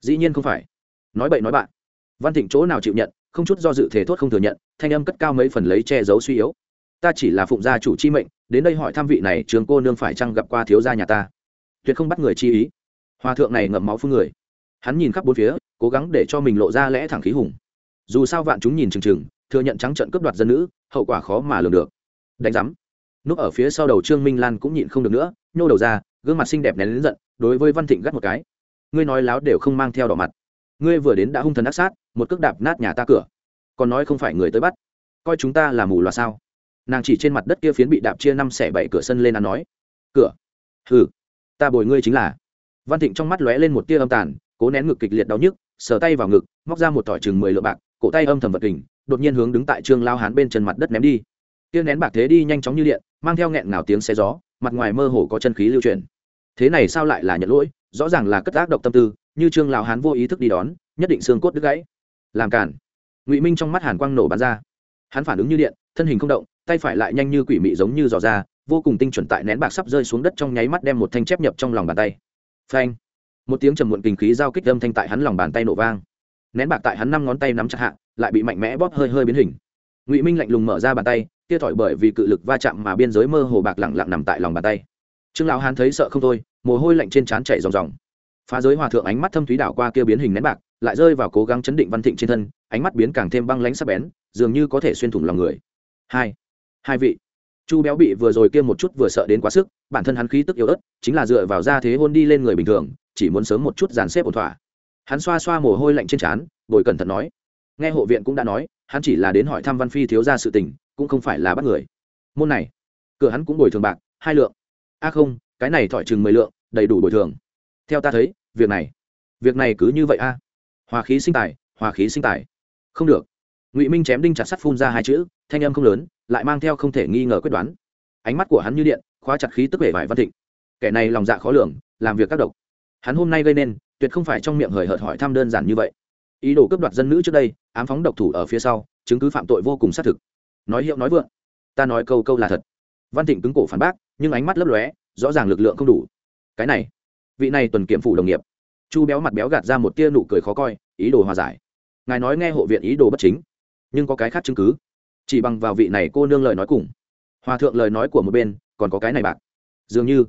Dĩ nhiên không phải. Nói bậy nói bạn. Văn thịnh chỗ nào chịu nhận, không chút do dự thể thốt không thừa nhận, thanh âm cất cao mấy phần lấy che giấu suy yếu. Ta chỉ là phụng gia chủ chi mệnh đến đây hỏi thăm vị này trường cô nương phải chăng gặp qua thiếu gia nhà ta? Tuyệt không bắt người chi ý. Hòa thượng này ngậm máu phương người. Hắn nhìn khắp bốn phía, cố gắng để cho mình lộ ra lẽ thẳng khí hùng. Dù sao vạn chúng nhìn chừng chừng, thừa nhận trắng trận cướp đoạt dân nữ, hậu quả khó mà lường được. Đánh giám. Núp ở phía sau đầu trương minh lan cũng nhịn không được nữa, nhô đầu ra, gương mặt xinh đẹp nén lớn giận, đối với văn thịnh gắt một cái. Ngươi nói láo đều không mang theo đỏ mặt. Ngươi vừa đến đã hung thần ác sát, một cước đạp nát nhà ta cửa. Còn nói không phải người tới bắt. Coi chúng ta là mù loà sao? Nàng chỉ trên mặt đất kia phiến bị đạp chia năm xẻ bảy cửa sân lên ăn nói, cửa. Hừ, ta bồi ngươi chính là. Văn thịnh trong mắt lóe lên một tia âm tàn, cố nén ngực kịch liệt đau nhức, sờ tay vào ngực, móc ra một tỏi chừng mười lượng bạc, cổ tay âm thầm vật kình, đột nhiên hướng đứng tại trương lao hán bên chân mặt đất ném đi. Tia nén bạc thế đi nhanh chóng như điện, mang theo nghẹn ngào tiếng xe gió, mặt ngoài mơ hồ có chân khí lưu truyền thế này sao lại là nhận lỗi? Rõ ràng là cất ác độc tâm tư, như trương lao hán vô ý thức đi đón, nhất định xương cốt đứt gãy. Làm cản ngụy minh trong mắt hàn quang nổ bắn ra. Hắn phản ứng như điện, thân hình không động tay phải lại nhanh như quỷ mị giống như giò ra, vô cùng tinh chuẩn tại nén bạc sắp rơi xuống đất trong nháy mắt đem một thanh chép nhập trong lòng bàn tay. Phanh! Một tiếng trầm muộn kinh khí giao kích âm thanh tại hắn lòng bàn tay nổ vang. Nén bạc tại hắn năm ngón tay nắm chặt hạ lại bị mạnh mẽ bóp hơi hơi biến hình. Ngụy minh lạnh lùng mở ra bàn tay kia thỏi bởi vì cự lực va chạm mà biên giới mơ hồ bạc lẳng lặng nằm tại lòng bàn tay. Trương lão hán thấy sợ không thôi mồ hôi lạnh trên trán chảy ròng ròng. Phá giới hòa thượng ánh mắt thâm thúy đảo qua kia biến hình nén bạc lại rơi vào cố gắng chấn định văn thịnh trên thân ánh mắt biến càng thêm băng lãnh sắc bén dường như có thể xuyên thủng lòng người. Hai hai vị. Chu béo bị vừa rồi kia một chút vừa sợ đến quá sức, bản thân hắn khí tức yếu ớt, chính là dựa vào ra thế hôn đi lên người bình thường, chỉ muốn sớm một chút dàn xếp ổn thỏa. Hắn xoa xoa mồ hôi lạnh trên trán, bồi cẩn thận nói. Nghe hộ viện cũng đã nói, hắn chỉ là đến hỏi thăm văn phi thiếu ra sự tình, cũng không phải là bắt người. Môn này, cửa hắn cũng bồi thường bạc, hai lượng. A không, cái này thỏi chừng mười lượng, đầy đủ bồi thường. Theo ta thấy, việc này việc này cứ như vậy a. Hòa khí sinh tài, hòa khí sinh tài. Không được. Ngụy minh chém đinh chặt sắt phun ra hai chữ, thanh âm không lớn lại mang theo không thể nghi ngờ quyết đoán. Ánh mắt của hắn như điện, khóa chặt khí tức vẻ vải văn thịnh. Kẻ này lòng dạ khó lường, làm việc các độc. Hắn hôm nay gây nên, tuyệt không phải trong miệng hời hợt hỏi thăm đơn giản như vậy. Ý đồ cướp đoạt dân nữ trước đây, ám phóng độc thủ ở phía sau, chứng cứ phạm tội vô cùng xác thực. Nói hiệu nói vượng, ta nói câu câu là thật. Văn thịnh cứng cổ phản bác, nhưng ánh mắt lấp lóe, rõ ràng lực lượng không đủ. Cái này, vị này tuần kiểm phủ đồng nghiệp. Chu béo mặt béo gạt ra một tia nụ cười khó coi, ý đồ hòa giải. Ngài nói nghe hộ viện ý đồ bất chính, nhưng có cái khác chứng cứ chỉ bằng vào vị này cô nương lời nói cùng. Hòa thượng lời nói của một bên, còn có cái này bạc. Dường như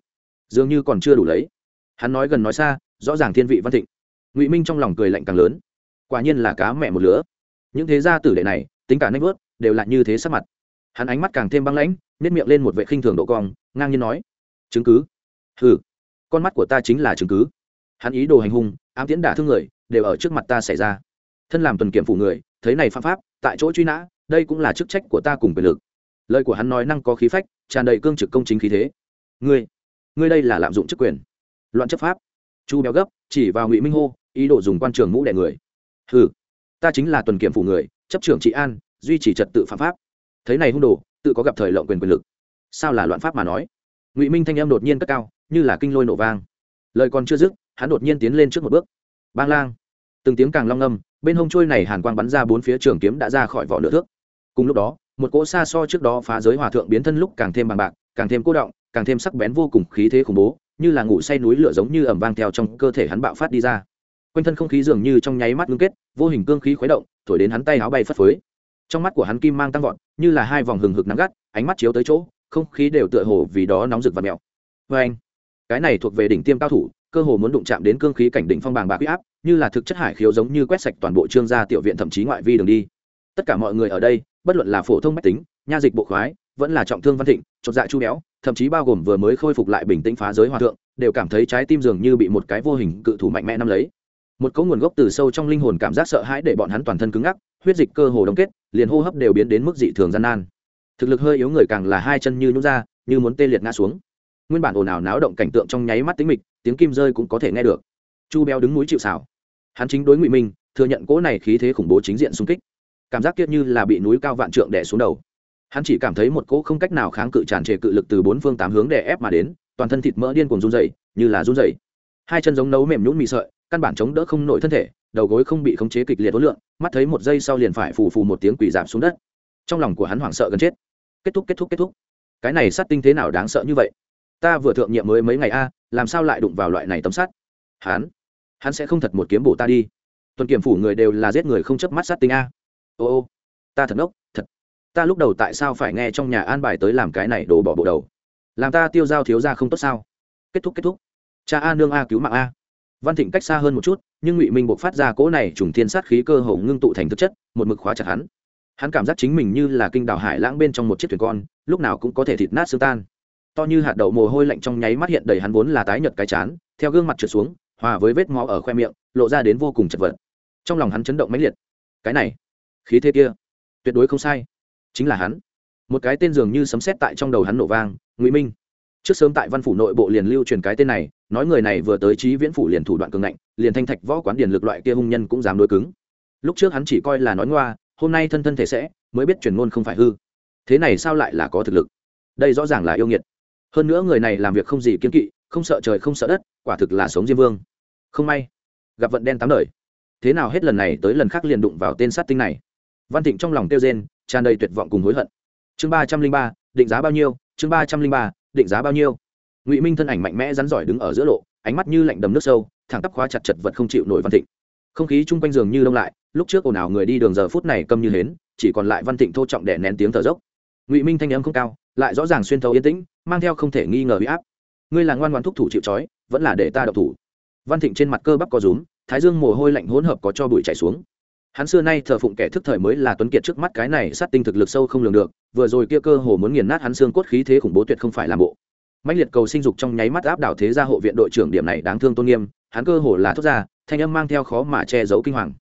dường như còn chưa đủ lấy. Hắn nói gần nói xa, rõ ràng thiên vị văn thịnh. Ngụy minh trong lòng cười lạnh càng lớn. Quả nhiên là cá mẹ một lứa. Những thế gia tử đệ này, tính cả nách vớt, đều là như thế sắc mặt. Hắn ánh mắt càng thêm băng lãnh nếp miệng lên một vệ khinh thường độ cong, ngang nhiên nói, chứng cứ? Hừ, con mắt của ta chính là chứng cứ. Hắn ý đồ hành hung, ám tiễn đả thương người, đều ở trước mặt ta xảy ra. Thân làm tuần kiểm phủ người, thấy này phạm pháp, tại chỗ truy nã đây cũng là chức trách của ta cùng quyền lực. Lời của hắn nói năng có khí phách, tràn đầy cương trực công chính khí thế. Ngươi ngươi đây là lạm dụng chức quyền. Loạn chấp pháp. Chu béo gấp, chỉ vào ngụy minh hô, ý đồ dùng quan trường mũ đẻ người. Ừ ta chính là tuần kiểm phủ người, chấp trưởng trị an, duy trì trật tự phạm pháp. Thấy này hung đồ, tự có gặp thời lộng quyền quyền lực. Sao là loạn pháp mà nói? Ngụy minh thanh em đột nhiên cất cao, như là kinh lôi nổ vang. Lời còn chưa dứt, hắn đột nhiên tiến lên trước một bước. Bang lang. Từng tiếng càng long ngâm bên hông trôi này hàn quang bắn ra bốn phía trường kiếm đã ra khỏi vỏ nửa thước cùng lúc đó, một cỗ xa so trước đó phá giới hòa thượng biến thân lúc càng thêm bằng bạc, càng thêm cố động, càng thêm sắc bén vô cùng khí thế khủng bố, như là ngủ say núi lửa giống như ẩm vang theo trong cơ thể hắn bạo phát đi ra. Quanh thân không khí dường như trong nháy mắt ngưng kết, vô hình cương khí khuấy động, thổi đến hắn tay áo bay phất phới. Trong mắt của hắn kim mang tăng vọt, như là hai vòng hừng hực nắng gắt, ánh mắt chiếu tới chỗ, không khí đều tựa hồ vì đó nóng rực và mèo vê anh, cái này thuộc về đỉnh tiêm cao thủ, cơ hồ muốn đụng chạm đến cương khí cảnh đỉnh phong bàng bạc huy áp, như là thực chất hải khiếu giống như quét sạch toàn bộ trương gia tiểu viện thậm chí ngoại vi đường đi. Tất cả mọi người ở đây bất luận là phổ thông mách tính, nha dịch bộ khoái, vẫn là trọng thương văn thịnh, chột dạ chu béo, thậm chí bao gồm vừa mới khôi phục lại bình tĩnh phá giới hòa thượng, đều cảm thấy trái tim dường như bị một cái vô hình cự thủ mạnh mẽ nắm lấy. Một cấu nguồn gốc từ sâu trong linh hồn cảm giác sợ hãi để bọn hắn toàn thân cứng ngắc, huyết dịch cơ hồ đông kết, liền hô hấp đều biến đến mức dị thường gian nan. Thực lực hơi yếu người càng là hai chân như nhún ra, như muốn tê liệt ngã xuống. Nguyên bản ồn ào náo động cảnh tượng trong nháy mắt tính mịch, tiếng kim rơi cũng có thể nghe được. Chu béo đứng núi chịu xảo hắn chính đối ngụy minh, thừa nhận cỗ này khí thế khủng bố chính diện xung kích cảm giác kia như là bị núi cao vạn trượng đè xuống đầu. Hắn chỉ cảm thấy một cỗ không cách nào kháng cự tràn trề cự lực từ bốn phương tám hướng đè ép mà đến, toàn thân thịt mỡ điên cuồng run dày như là run dày hai chân giống nấu mềm nhũn mị sợi, căn bản chống đỡ không nổi thân thể, đầu gối không bị khống chế kịch liệt ối lượng mắt thấy một giây sau liền phải phù phù một tiếng quỳ giảm xuống đất. Trong lòng của hắn hoảng sợ gần chết. Kết thúc kết thúc kết thúc. Cái này sát tinh thế nào đáng sợ như vậy? Ta vừa thượng nhiệm mới mấy ngày a, làm sao lại đụng vào loại này tấm sắt? Hắn hắn sẽ không thật một kiếm bổ ta đi. Tuần kiểm phủ người đều là giết người không chấp mắt sát tinh a ô ô, ta thật ngốc, thật. Ta lúc đầu tại sao phải nghe trong nhà an bài tới làm cái này đổ bỏ bộ đầu? Làm ta tiêu dao thiếu ra không tốt sao? Kết thúc kết thúc. Cha a nương a cứu mạng a. Văn thịnh cách xa hơn một chút, nhưng ngụy minh buộc phát ra cỗ này trùng thiên sát khí cơ hồ ngưng tụ thành thực chất, một mực khóa chặt hắn. Hắn cảm giác chính mình như là kinh đảo hải lãng bên trong một chiếc thuyền con, lúc nào cũng có thể thịt nát xương tan. To như hạt đậu mồ hôi lạnh trong nháy mắt hiện đầy hắn vốn là tái nhợt cái chán, theo gương mặt trượt xuống, hòa với vết máu ở khoe miệng, lộ ra đến vô cùng chật vật. Trong lòng hắn chấn động mãnh liệt. Cái này khí thế kia. Tuyệt đối không sai. Chính là hắn. Một cái tên dường như sấm sét tại trong đầu hắn nổ vang, ngụy minh. Trước sớm tại văn phủ nội bộ liền lưu truyền cái tên này, nói người này vừa tới trí viễn phủ liền thủ đoạn cường ngạnh, liền thanh thạch võ quán điền lực loại kia hung nhân cũng dám đối cứng. Lúc trước hắn chỉ coi là nói ngoa, hôm nay thân thân thể sẽ, mới biết truyền ngôn không phải hư. Thế này sao lại là có thực lực? Đây rõ ràng là yêu nghiệt. Hơn nữa người này làm việc không gì kiên kỵ, không sợ trời không sợ đất, quả thực là sống diêm vương. Không may, gặp vận đen tám đời. Thế nào hết lần này tới lần khác liền đụng vào tên sát tinh này? Văn thịnh trong lòng tiêu rên, tràn đầy tuyệt vọng cùng hối hận. Chương ba trăm linh ba, định giá bao nhiêu? Chương ba trăm linh ba, định giá bao nhiêu? Ngụy minh thân ảnh mạnh mẽ rắn giỏi đứng ở giữa lộ, ánh mắt như lạnh đầm nước sâu, thẳng tắp khóa chặt chật vật không chịu nổi văn thịnh. Không khí chung quanh giường như đông lại, lúc trước ồn ào người đi đường giờ phút này câm như hến, chỉ còn lại văn thịnh thô trọng đè nén tiếng thở dốc. Ngụy minh thanh âm không cao, lại rõ ràng xuyên thấu yên tĩnh, mang theo không thể nghi ngờ huy áp. Ngươi là ngoan ngoan thúc thủ chịu trói, vẫn là để ta độc thủ. Văn thịnh trên mặt cơ bắp có rúm, thái dương mồ hôi lạnh hỗn hợp có cho bụi chảy xuống hắn xưa nay thờ phụng kẻ thức thời mới là tuấn kiệt trước mắt cái này sát tinh thực lực sâu không lường được, vừa rồi kia cơ hồ muốn nghiền nát hắn xương cốt khí thế khủng bố tuyệt không phải làm bộ. Mạnh liệt cầu sinh dục trong nháy mắt áp đảo thế gia hộ viện đội trưởng điểm này đáng thương tôn nghiêm, hắn cơ hồ là thốt ra, thanh âm mang theo khó mà che giấu kinh hoàng.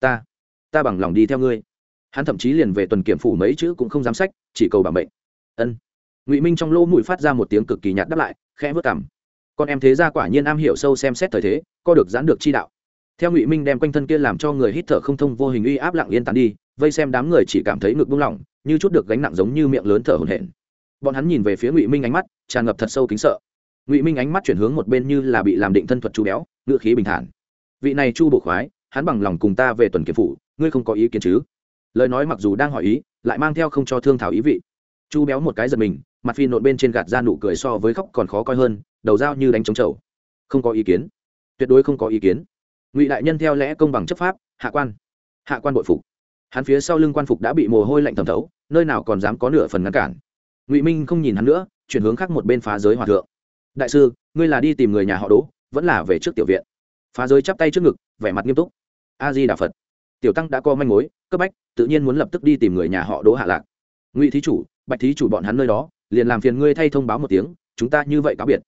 Ta ta bằng lòng đi theo ngươi. Hắn thậm chí liền về tuần kiểm phủ mấy chữ cũng không dám sách, chỉ cầu bảo mệnh. Ân. Ngụy minh trong lỗ mũi phát ra một tiếng cực kỳ nhạt đáp lại, khẽ vớt cảm con em thế gia quả nhiên am hiểu sâu xem xét thời thế, co được giãn được chi đạo theo ngụy minh đem quanh thân kia làm cho người hít thở không thông vô hình uy áp lặng yên tàn đi, vây xem đám người chỉ cảm thấy ngực buông lỏng, như chút được gánh nặng giống như miệng lớn thở hổn hển. Bọn hắn nhìn về phía ngụy minh ánh mắt tràn ngập thật sâu kính sợ. Ngụy minh ánh mắt chuyển hướng một bên như là bị làm định thân thuật chú béo ngựa khí bình thản. Vị này chu bộ khoái, hắn bằng lòng cùng ta về tuần kiểm phủ, ngươi không có ý kiến chứ? Lời nói mặc dù đang hỏi ý, lại mang theo không cho thương thảo ý vị. Chu béo một cái giật mình, mặt phi nộn bên trên gạt ra nụ cười so với khóc còn khó coi hơn, đầu dao như đánh trống trầu không có ý kiến. Tuyệt đối không có ý kiến ngụy đại nhân theo lẽ công bằng chấp pháp hạ quan hạ quan bội phục hắn phía sau lưng quan phục đã bị mồ hôi lạnh thẩm thấu nơi nào còn dám có nửa phần ngăn cản ngụy minh không nhìn hắn nữa chuyển hướng khác một bên phá giới hòa thượng đại sư ngươi là đi tìm người nhà họ đỗ vẫn là về trước tiểu viện phá giới chắp tay trước ngực vẻ mặt nghiêm túc a di đà phật tiểu tăng đã có manh mối cấp bách tự nhiên muốn lập tức đi tìm người nhà họ đỗ hạ lạc ngụy thí chủ bạch thí chủ bọn hắn nơi đó liền làm phiền ngươi thay thông báo một tiếng chúng ta như vậy cáo biệt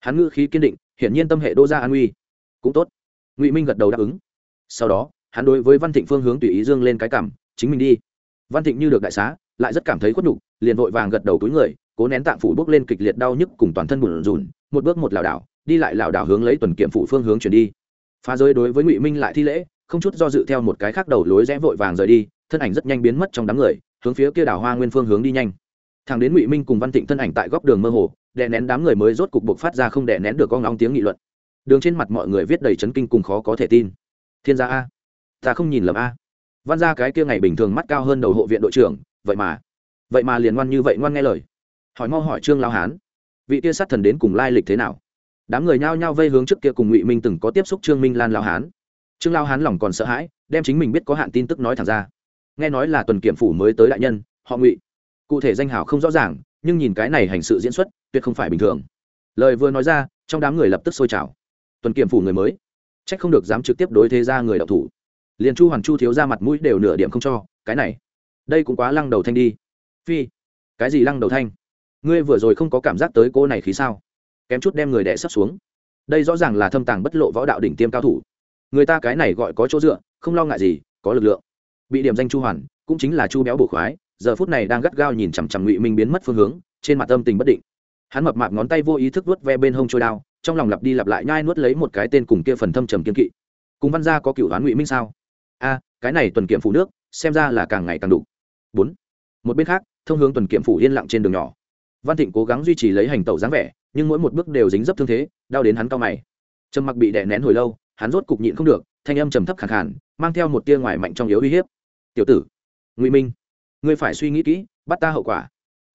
hắn ngữ khí kiên định hiển nhiên tâm hệ đô gia an uy cũng tốt ngụy minh gật đầu đáp ứng sau đó hắn đối với văn thịnh phương hướng tùy ý dương lên cái cảm, chính mình đi văn thịnh như được đại xá lại rất cảm thấy khuất nhục, liền vội vàng gật đầu túi người, cố nén tạng phủ bước lên kịch liệt đau nhức cùng toàn thân bùn rùn, một bước một lảo đảo, đi lại lảo đảo hướng lấy tuần kiểm phủ phương hướng chuyển đi. Phá giới đối với ngụy minh lại thi lễ, không chút do dự theo một cái khác đầu lối rẽ vội vàng rời đi, thân ảnh rất nhanh biến mất trong đám người, hướng phía kia đảo hoa nguyên phương hướng đi nhanh. Thằng đến ngụy minh cùng văn thịnh thân ảnh tại góc đường mơ hồ, đè nén đám người mới rốt cục buộc phát ra không đè nén được con ngóng tiếng nghị luận đường trên mặt mọi người viết đầy chấn kinh cùng khó có thể tin. Thiên gia a. Ta không nhìn lầm a. Văn ra cái kia ngày bình thường mắt cao hơn đầu hộ viện đội trưởng, vậy mà vậy mà liền ngoan như vậy ngoan nghe lời. Hỏi mau hỏi trương lao hán, vị kia sát thần đến cùng lai lịch thế nào? Đám người nhao nhao vây hướng trước kia cùng ngụy minh từng có tiếp xúc trương minh lan lao hán. Trương lao hán lòng còn sợ hãi, đem chính mình biết có hạn tin tức nói thẳng ra. Nghe nói là tuần kiểm phủ mới tới đại nhân, họ ngụy. Cụ thể danh hào không rõ ràng, nhưng nhìn cái này hành sự diễn xuất, tuyệt không phải bình thường. Lời vừa nói ra, trong đám người lập tức sôi trào tuần kiểm phủ người mới. C h ắ c không được dám trực tiếp đối thế ra người đạo thủ. Liền chu hoàn chu thiếu ra mặt mũi đều nửa điểm không cho, cái này, đây cũng quá lăng đầu thanh đi. Phi, cái gì lăng đầu thanh? Ngươi vừa rồi không có cảm giác tới cô này khí sao? Kém chút đem người đẻ sắp xuống. Đây rõ ràng là thâm tàng bất lộ võ đạo đỉnh tiêm cao thủ. Người ta cái này gọi có chỗ dựa, không lo ngại gì, có lực lượng. Bị điểm danh chu hoàn, cũng chính là chu béo bổ khoái, giờ phút này đang gắt gao nhìn chằm chằm ngụy minh biến mất phương hướng, trên mặt âm tình bất định. Hắn mập mạp ngón tay vô ý thức vuốt ve bên hông trôi đao trong lòng lặp đi lặp lại nhai nuốt lấy một cái tên cùng kia phần thâm trầm kiên kỵ. Cùng văn gia có cựu đoán ngụy minh sao? A, cái này tuần kiểm phủ nước, xem ra là càng ngày càng đủ. Bốn, một bên khác, thông hướng tuần kiểm phủ yên lặng trên đường nhỏ. Văn thịnh cố gắng duy trì lấy hành tẩu dáng vẻ, nhưng mỗi một bước đều dính dấp thương thế, đau đến hắn cao mày. Trầm mặc bị đè nén hồi lâu, hắn rốt cục nhịn không được, thanh âm trầm thấp khẳng khàn, mang theo một tia ngoài mạnh trong yếu uy hiếp. Tiểu tử, ngụy minh, ngươi phải suy nghĩ kỹ, bắt ta hậu quả.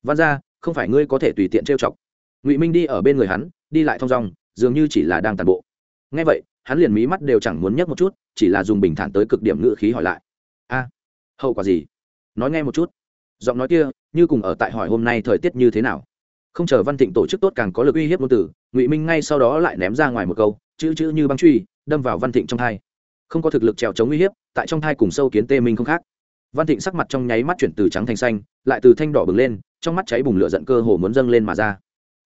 Văn ra không phải ngươi có thể tùy tiện trêu chọc. Ngụy minh đi ở bên người hắn đi lại thong dong, dường như chỉ là đang tàn bộ. Ngay vậy, hắn liền mí mắt đều chẳng muốn nhấc một chút, chỉ là dùng bình thản tới cực điểm ngự khí hỏi lại. A, hậu quả gì? Nói nghe một chút. Giọng nói kia, như cùng ở tại hỏi hôm nay thời tiết như thế nào. Không chờ văn thịnh tổ chức tốt càng có lực uy hiếp ngôn từ, ngụy minh ngay sau đó lại ném ra ngoài một câu, chữ chữ như băng truy, đâm vào văn thịnh trong thai. Không có thực lực trèo chống uy hiếp, tại trong thai cùng sâu kiến tê minh không khác. Văn thịnh sắc mặt trong nháy mắt chuyển từ trắng thành xanh, lại từ thanh đỏ bừng lên, trong mắt cháy bùng lửa giận cơ hồ muốn dâng lên mà ra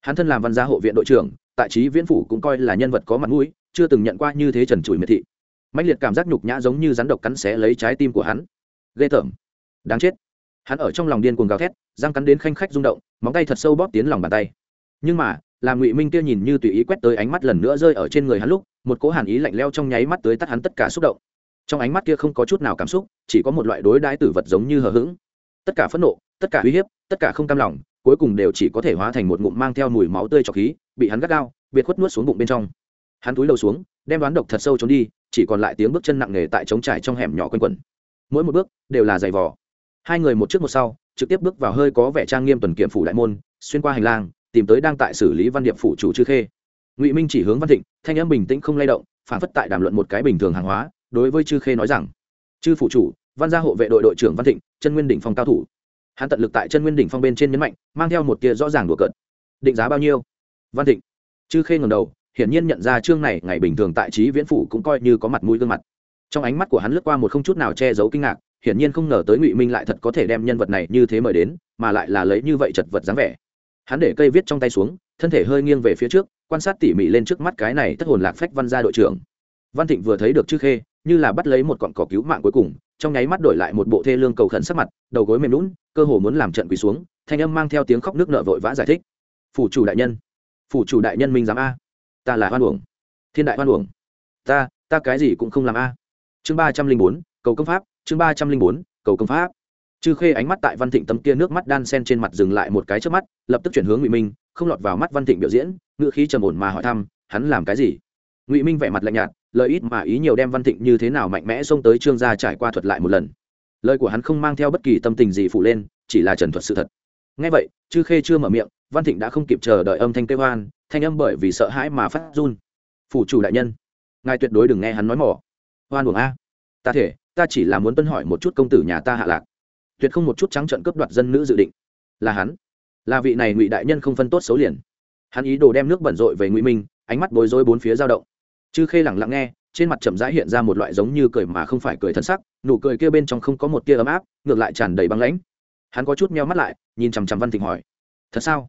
hắn thân làm văn gia hộ viện đội trưởng, tại trí viễn phủ cũng coi là nhân vật có mặt mũi, chưa từng nhận qua như thế trần trụi miệt thị. Mạnh liệt cảm giác nhục nhã giống như rắn độc cắn xé lấy trái tim của hắn. Ghê tởm. Đáng chết. Hắn ở trong lòng điên cuồng gào thét, răng cắn đến khanh khách rung động, móng tay thật sâu bóp tiến lòng bàn tay. Nhưng mà, làm ngụy minh kia nhìn như tùy ý quét tới ánh mắt lần nữa rơi ở trên người hắn lúc, một cỗ hàn ý lạnh leo trong nháy mắt tới tắt hắn tất cả xúc động. Trong ánh mắt kia không có chút nào cảm xúc, chỉ có một loại đối đãi tử vật giống như hờ hững. Tất cả phẫn nộ, tất cả uy hiếp, tất cả không cam lòng cuối cùng đều chỉ có thể hóa thành một ngụm mang theo mùi máu tươi trọc khí, bị hắn gắt gao, biệt khuất nuốt xuống bụng bên trong. Hắn túi đầu xuống, đem đoán độc thật sâu trốn đi, chỉ còn lại tiếng bước chân nặng nề tại trống trải trong hẻm nhỏ quanh quẩn. Mỗi một bước đều là giày vò. Hai người một trước một sau, trực tiếp bước vào hơi có vẻ trang nghiêm tuần kiểm phủ đại môn, xuyên qua hành lang, tìm tới đang tại xử lý văn điệp phủ chủ chư khê. Ngụy minh chỉ hướng văn thịnh, thanh âm bình tĩnh không lay động phản phất tại đàm luận một cái bình thường hàng hóa, đối với chư khê nói rằng, chư phủ chủ, văn gia hộ vệ đội đội trưởng văn thịnh, chân nguyên đỉnh phong cao thủ hắn tận lực tại chân nguyên đỉnh phong bên trên nhấn mạnh, mang theo một tia rõ ràng đùa cợt. Định giá bao nhiêu? Văn thịnh. Chư khê ngầm đầu, hiển nhiên nhận ra chương này ngày bình thường tại trí viễn phủ cũng coi như có mặt mũi gương mặt. Trong ánh mắt của hắn lướt qua một không chút nào che giấu kinh ngạc, hiển nhiên không ngờ tới ngụy minh lại thật có thể đem nhân vật này như thế mời đến, mà lại là lấy như vậy chật vật dáng vẻ. Hắn để cây viết trong tay xuống, thân thể hơi nghiêng về phía trước, quan sát tỉ mỉ lên trước mắt cái này thất hồn lạc phách văn gia đội trưởng. Văn thịnh vừa thấy được chư khê, như là bắt lấy một cọn cỏ cứu mạng cuối cùng trong nháy mắt đổi lại một bộ thê lương cầu khẩn sắc mặt, đầu gối mềm lún cơ hồ muốn làm trận quỳ xuống, thanh âm mang theo tiếng khóc nước nợ vội vã giải thích. Phủ chủ đại nhân, phủ chủ đại nhân minh giám a. Ta là hoan uổng. Thiên đại hoan uổng. Ta ta cái gì cũng không làm a. Chương ba trăm linh bốn, cầu công pháp, chương ba trăm linh bốn, cầu công pháp. Chư khê ánh mắt tại văn thịnh tấm kia nước mắt đan sen trên mặt dừng lại một cái trước mắt, lập tức chuyển hướng ngụy minh, không lọt vào mắt văn thịnh biểu diễn ngự khí trầm ổn mà hỏi thăm, hắn làm cái gì? Ngụy minh vẻ mặt lạnh nhạt lời ít mà ý nhiều đem văn thịnh như thế nào mạnh mẽ xông tới trương gia trải qua thuật lại một lần. Lời của hắn không mang theo bất kỳ tâm tình gì phụ lên, chỉ là trần thuật sự thật. Ngay vậy, chư khê chưa mở miệng, văn thịnh đã không kịp chờ đợi âm thanh kêu hoan, thanh âm bởi vì sợ hãi mà phát run. Phủ chủ đại nhân, ngài tuyệt đối đừng nghe hắn nói mỏ. Hoan buồng a. Ta thể, ta chỉ là muốn tuân hỏi một chút công tử nhà ta hạ lạc. Tuyệt không một chút trắng trợn cướp đoạt dân nữ dự định. Là hắn. Là vị này ngụy đại nhân không phân tốt xấu liền. Hắn ý đồ đem nước bẩn rội về ngụy minh, ánh mắt bối rối bốn phía dao động chư khê lẳng lặng nghe, trên mặt chậm rãi hiện ra một loại giống như cười mà không phải cười thân sắc, nụ cười kia bên trong không có một tia ấm áp, ngược lại tràn đầy băng lãnh. Hắn có chút meo mắt lại, nhìn chằm chằm văn thịnh hỏi, thật sao?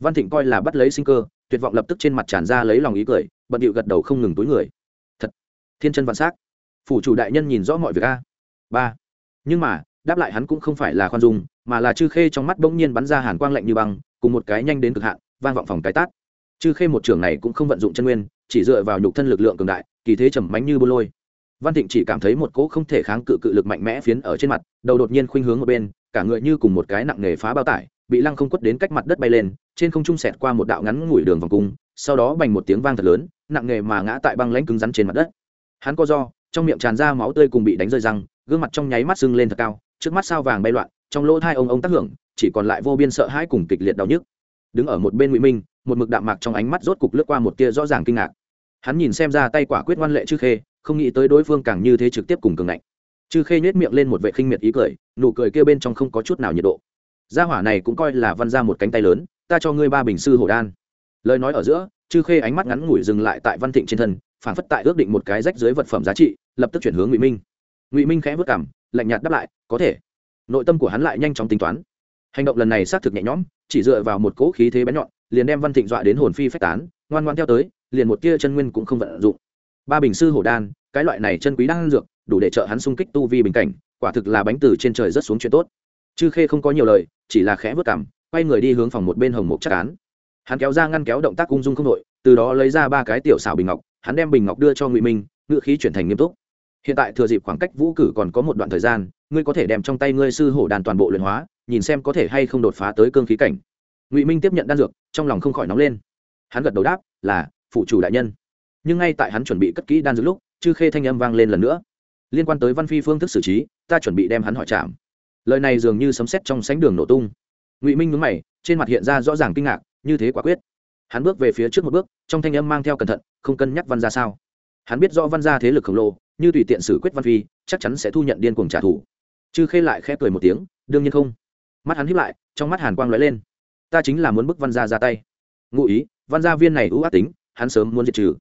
Văn thịnh coi là bắt lấy sinh cơ, tuyệt vọng lập tức trên mặt tràn ra lấy lòng ý cười, bận điệu gật đầu không ngừng túi người. Thật, thiên chân vạn s á c phủ chủ đại nhân nhìn rõ mọi việc a. Ba. Nhưng mà, đáp lại hắn cũng không phải là khoan dung, mà là chư khê trong mắt bỗng nhiên bắn ra hàn quang lạnh như băng, cùng một cái nhanh đến cực hạn, vang vọng phòng cái tát. Chư khê một trưởng này cũng không vận dụng chân nguyên chỉ dựa vào nhục thân lực lượng cường đại, kỳ thế trầm mánh như bô lôi. Văn thịnh chỉ cảm thấy một cỗ không thể kháng cự cự lực mạnh mẽ phiến ở trên mặt, đầu đột nhiên khuynh hướng một bên, cả người như cùng một cái nặng nghề phá bao tải, bị lăng không quất đến cách mặt đất bay lên, trên không trung sẹt qua một đạo ngắn ngủi đường vòng cung, sau đó bành một tiếng vang thật lớn, nặng nghề mà ngã tại băng lãnh cứng rắn trên mặt đất. Hắn co do, trong miệng tràn ra máu tươi cùng bị đánh rơi răng, gương mặt trong nháy mắt sưng lên thật cao, trước mắt sao vàng bay loạn, trong lỗ thai ông ông tác hưởng, chỉ còn lại vô biên sợ hãi cùng kịch liệt đau nhức. Đứng ở một bên ngụy minh, một mực đạm mạc trong ánh mắt rốt cục lướt qua một tia rõ ràng kinh ngạc hắn nhìn xem ra tay quả quyết ngoan lệ chư khê, không nghĩ tới đối phương càng như thế trực tiếp cùng cường ngạnh. Chư khê nhếch miệng lên một vệ khinh miệt ý cười, nụ cười kia bên trong không có chút nào nhiệt độ. Gia hỏa này cũng coi là văn ra một cánh tay lớn, ta cho ngươi ba bình sư hổ đan. Lời nói ở giữa, chư khê ánh mắt ngắn ngủi dừng lại tại văn thịnh trên thân, phản phất tại ước định một cái rách dưới vật phẩm giá trị, lập tức chuyển hướng ngụy minh. Ngụy minh khẽ vất cảm, lạnh nhạt đáp lại, có thể. Nội tâm của hắn lại nhanh chóng tính toán. Hành động lần này xác thực nhẹ nhõm, chỉ dựa vào một cỗ khí thế bén nhọn, liền đem văn thịnh dọa đến hồn phi phách tán, ngoan ngoan theo tới liền một tia chân nguyên cũng không vận dụng. Ba bình sư hổ đan, cái loại này chân quý đan dược, đủ để trợ hắn sung kích tu vi bình cảnh, quả thực là bánh từ trên trời rất xuống chuyện tốt. Chư khê không có nhiều lời, chỉ là khẽ vớt cảm quay người đi hướng phòng một bên hồng mục chắc án. Hắn kéo ra ngăn kéo động tác ung dung không đội từ đó lấy ra ba cái tiểu xảo bình ngọc, hắn đem bình ngọc đưa cho ngụy minh ngự khí chuyển thành nghiêm túc. Hiện tại thừa dịp khoảng cách vũ cử còn có một đoạn thời gian, ngươi có thể đem trong tay ngươi sư hổ đàn toàn bộ luyện hóa, nhìn xem có thể hay không đột phá tới cương khí cảnh. Ngụy minh tiếp nhận đan dược, trong lòng không khỏi nóng lên. Hắn gật đầu đáp, là phụ chủ đại nhân. Nhưng ngay tại hắn chuẩn bị cất kỹ đan dược lúc, chư khê thanh âm vang lên lần nữa. Liên quan tới văn phi phương thức xử trí, ta chuẩn bị đem hắn hỏi chạm lời này dường như sấm sét trong sánh đường nổ tung. Ngụy minh nhúng mày, trên mặt hiện ra rõ ràng kinh ngạc, như thế quả quyết. Hắn bước về phía trước một bước, trong thanh âm mang theo cẩn thận, không cân nhắc văn ra sao. Hắn biết rõ văn gia thế lực khổng lồ, như tùy tiện xử quyết văn phi, chắc chắn sẽ thu nhận điên cuồng trả thù. Chư khê lại khẽ cười một tiếng, đương nhiên không. Mắt hắn hiếp lại, trong mắt hàn quang lóe lên. Ta chính là muốn bức văn gia ra tay. Ngụ ý, văn gia viên này ưu ác tính hắn sớm muốn diệt trừ.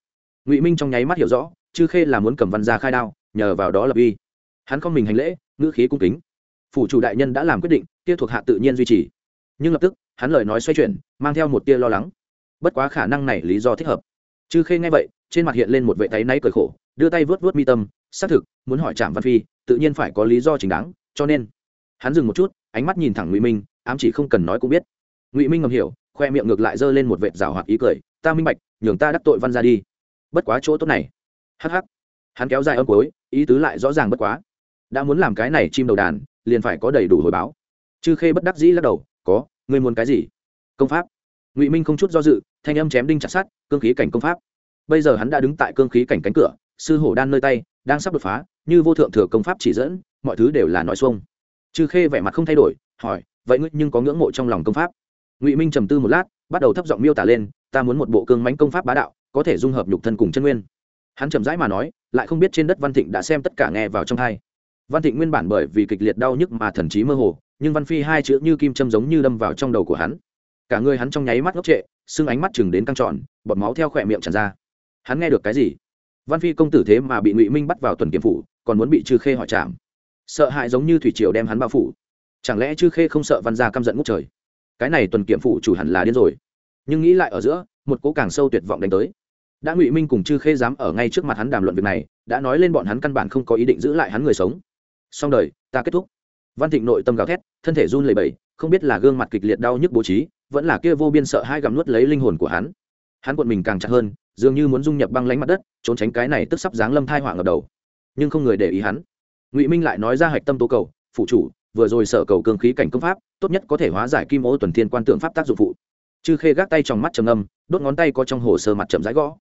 Ngụy minh trong nháy mắt hiểu rõ, chư khê là muốn cầm văn gia khai đao, nhờ vào đó lập uy. Hắn không mình hành lễ, ngữ khí cung kính. Phủ chủ đại nhân đã làm quyết định, kia thuộc hạ tự nhiên duy trì. Nhưng lập tức, hắn lời nói xoay chuyển, mang theo một tia lo lắng. Bất quá khả năng này lý do thích hợp. Chư khê nghe vậy, trên mặt hiện lên một vệ tay náy cười khổ, đưa tay vớt vớt mi tâm, xác thực, muốn hỏi trạm văn phi, tự nhiên phải có lý do chính đáng, cho nên. Hắn dừng một chút, ánh mắt nhìn thẳng ngụy minh, ám chỉ không cần nói cũng biết. Ngụy minh ngầm hiểu, khoe miệng ngược lại giơ lên một vệt rào hoạt ý cười ta minh bạch, nhường ta đắc tội văn ra đi. Bất quá chỗ tốt này. Hh hắn kéo dài âm cuối, ý tứ lại rõ ràng bất quá. Đã muốn làm cái này chim đầu đàn, liền phải có đầy đủ hồi báo. Chư khê bất đắc dĩ lắc đầu, có, ngươi muốn cái gì? Công pháp. Ngụy minh không chút do dự, thanh âm chém đinh chặt sát cương khí cảnh công pháp. Bây giờ hắn đã đứng tại cương khí cảnh cánh cửa, sư hổ đan nơi tay, đang sắp đột phá, như vô thượng thừa công pháp chỉ dẫn, mọi thứ đều là nói xuông. Chư khê vẻ mặt không thay đổi, hỏi, vậy ngươi nhưng có ngưỡng mộ trong lòng công pháp? Ngụy minh trầm tư một lát, bắt đầu thấp giọng miêu tả lên ta muốn một bộ cương mánh công pháp bá đạo, có thể dung hợp nhục thân cùng chân nguyên. Hắn chậm rãi mà nói, lại không biết trên đất văn thịnh đã xem tất cả nghe vào trong hai văn thịnh nguyên bản bởi vì kịch liệt đau nhức mà thần trí mơ hồ, nhưng văn phi hai chữ như kim châm giống như đâm vào trong đầu của hắn. Cả người hắn trong nháy mắt ngốc trệ, xương ánh mắt chừng đến căng tròn, bọt máu theo khỏe miệng tràn ra. Hắn nghe được cái gì? Văn phi công tử thế mà bị ngụy minh bắt vào tuần kiểm phủ, còn muốn bị chư khê hỏi chạm sợ hãi giống như thủy triều đem hắn bao phủ. Chẳng lẽ chư khê không sợ văn gia căm giận ngút trời? Cái này tuần kiểm phủ chủ hẳn là điên rồi nhưng nghĩ lại ở giữa, một cố càng sâu tuyệt vọng đánh tới. Đã ngụy minh cùng chư khê dám ở ngay trước mặt hắn đàm luận việc này, đã nói lên bọn hắn căn bản không có ý định giữ lại hắn người sống. Xong đời, ta kết thúc. Văn thịnh nội tâm gào thét, thân thể run lẩy bẩy, không biết là gương mặt kịch liệt đau nhức bố trí, vẫn là kia vô biên sợ hai gặm nuốt lấy linh hồn của hắn. Hắn cuộn mình càng chặt hơn, dường như muốn dung nhập băng lánh mặt đất, trốn tránh cái này tức sắp giáng lâm thai họa ngập đầu. Nhưng không người để ý hắn. Ngụy minh lại nói ra hạch tâm tố cầu, phụ chủ, vừa rồi sở cầu cương khí cảnh công pháp, tốt nhất có thể hóa giải kim ô tuần thiên quan tượng pháp tác dụng phụ chư khê gác tay trong mắt trầm âm đốt ngón tay có trong hồ sơ mặt chậm rãi gõ.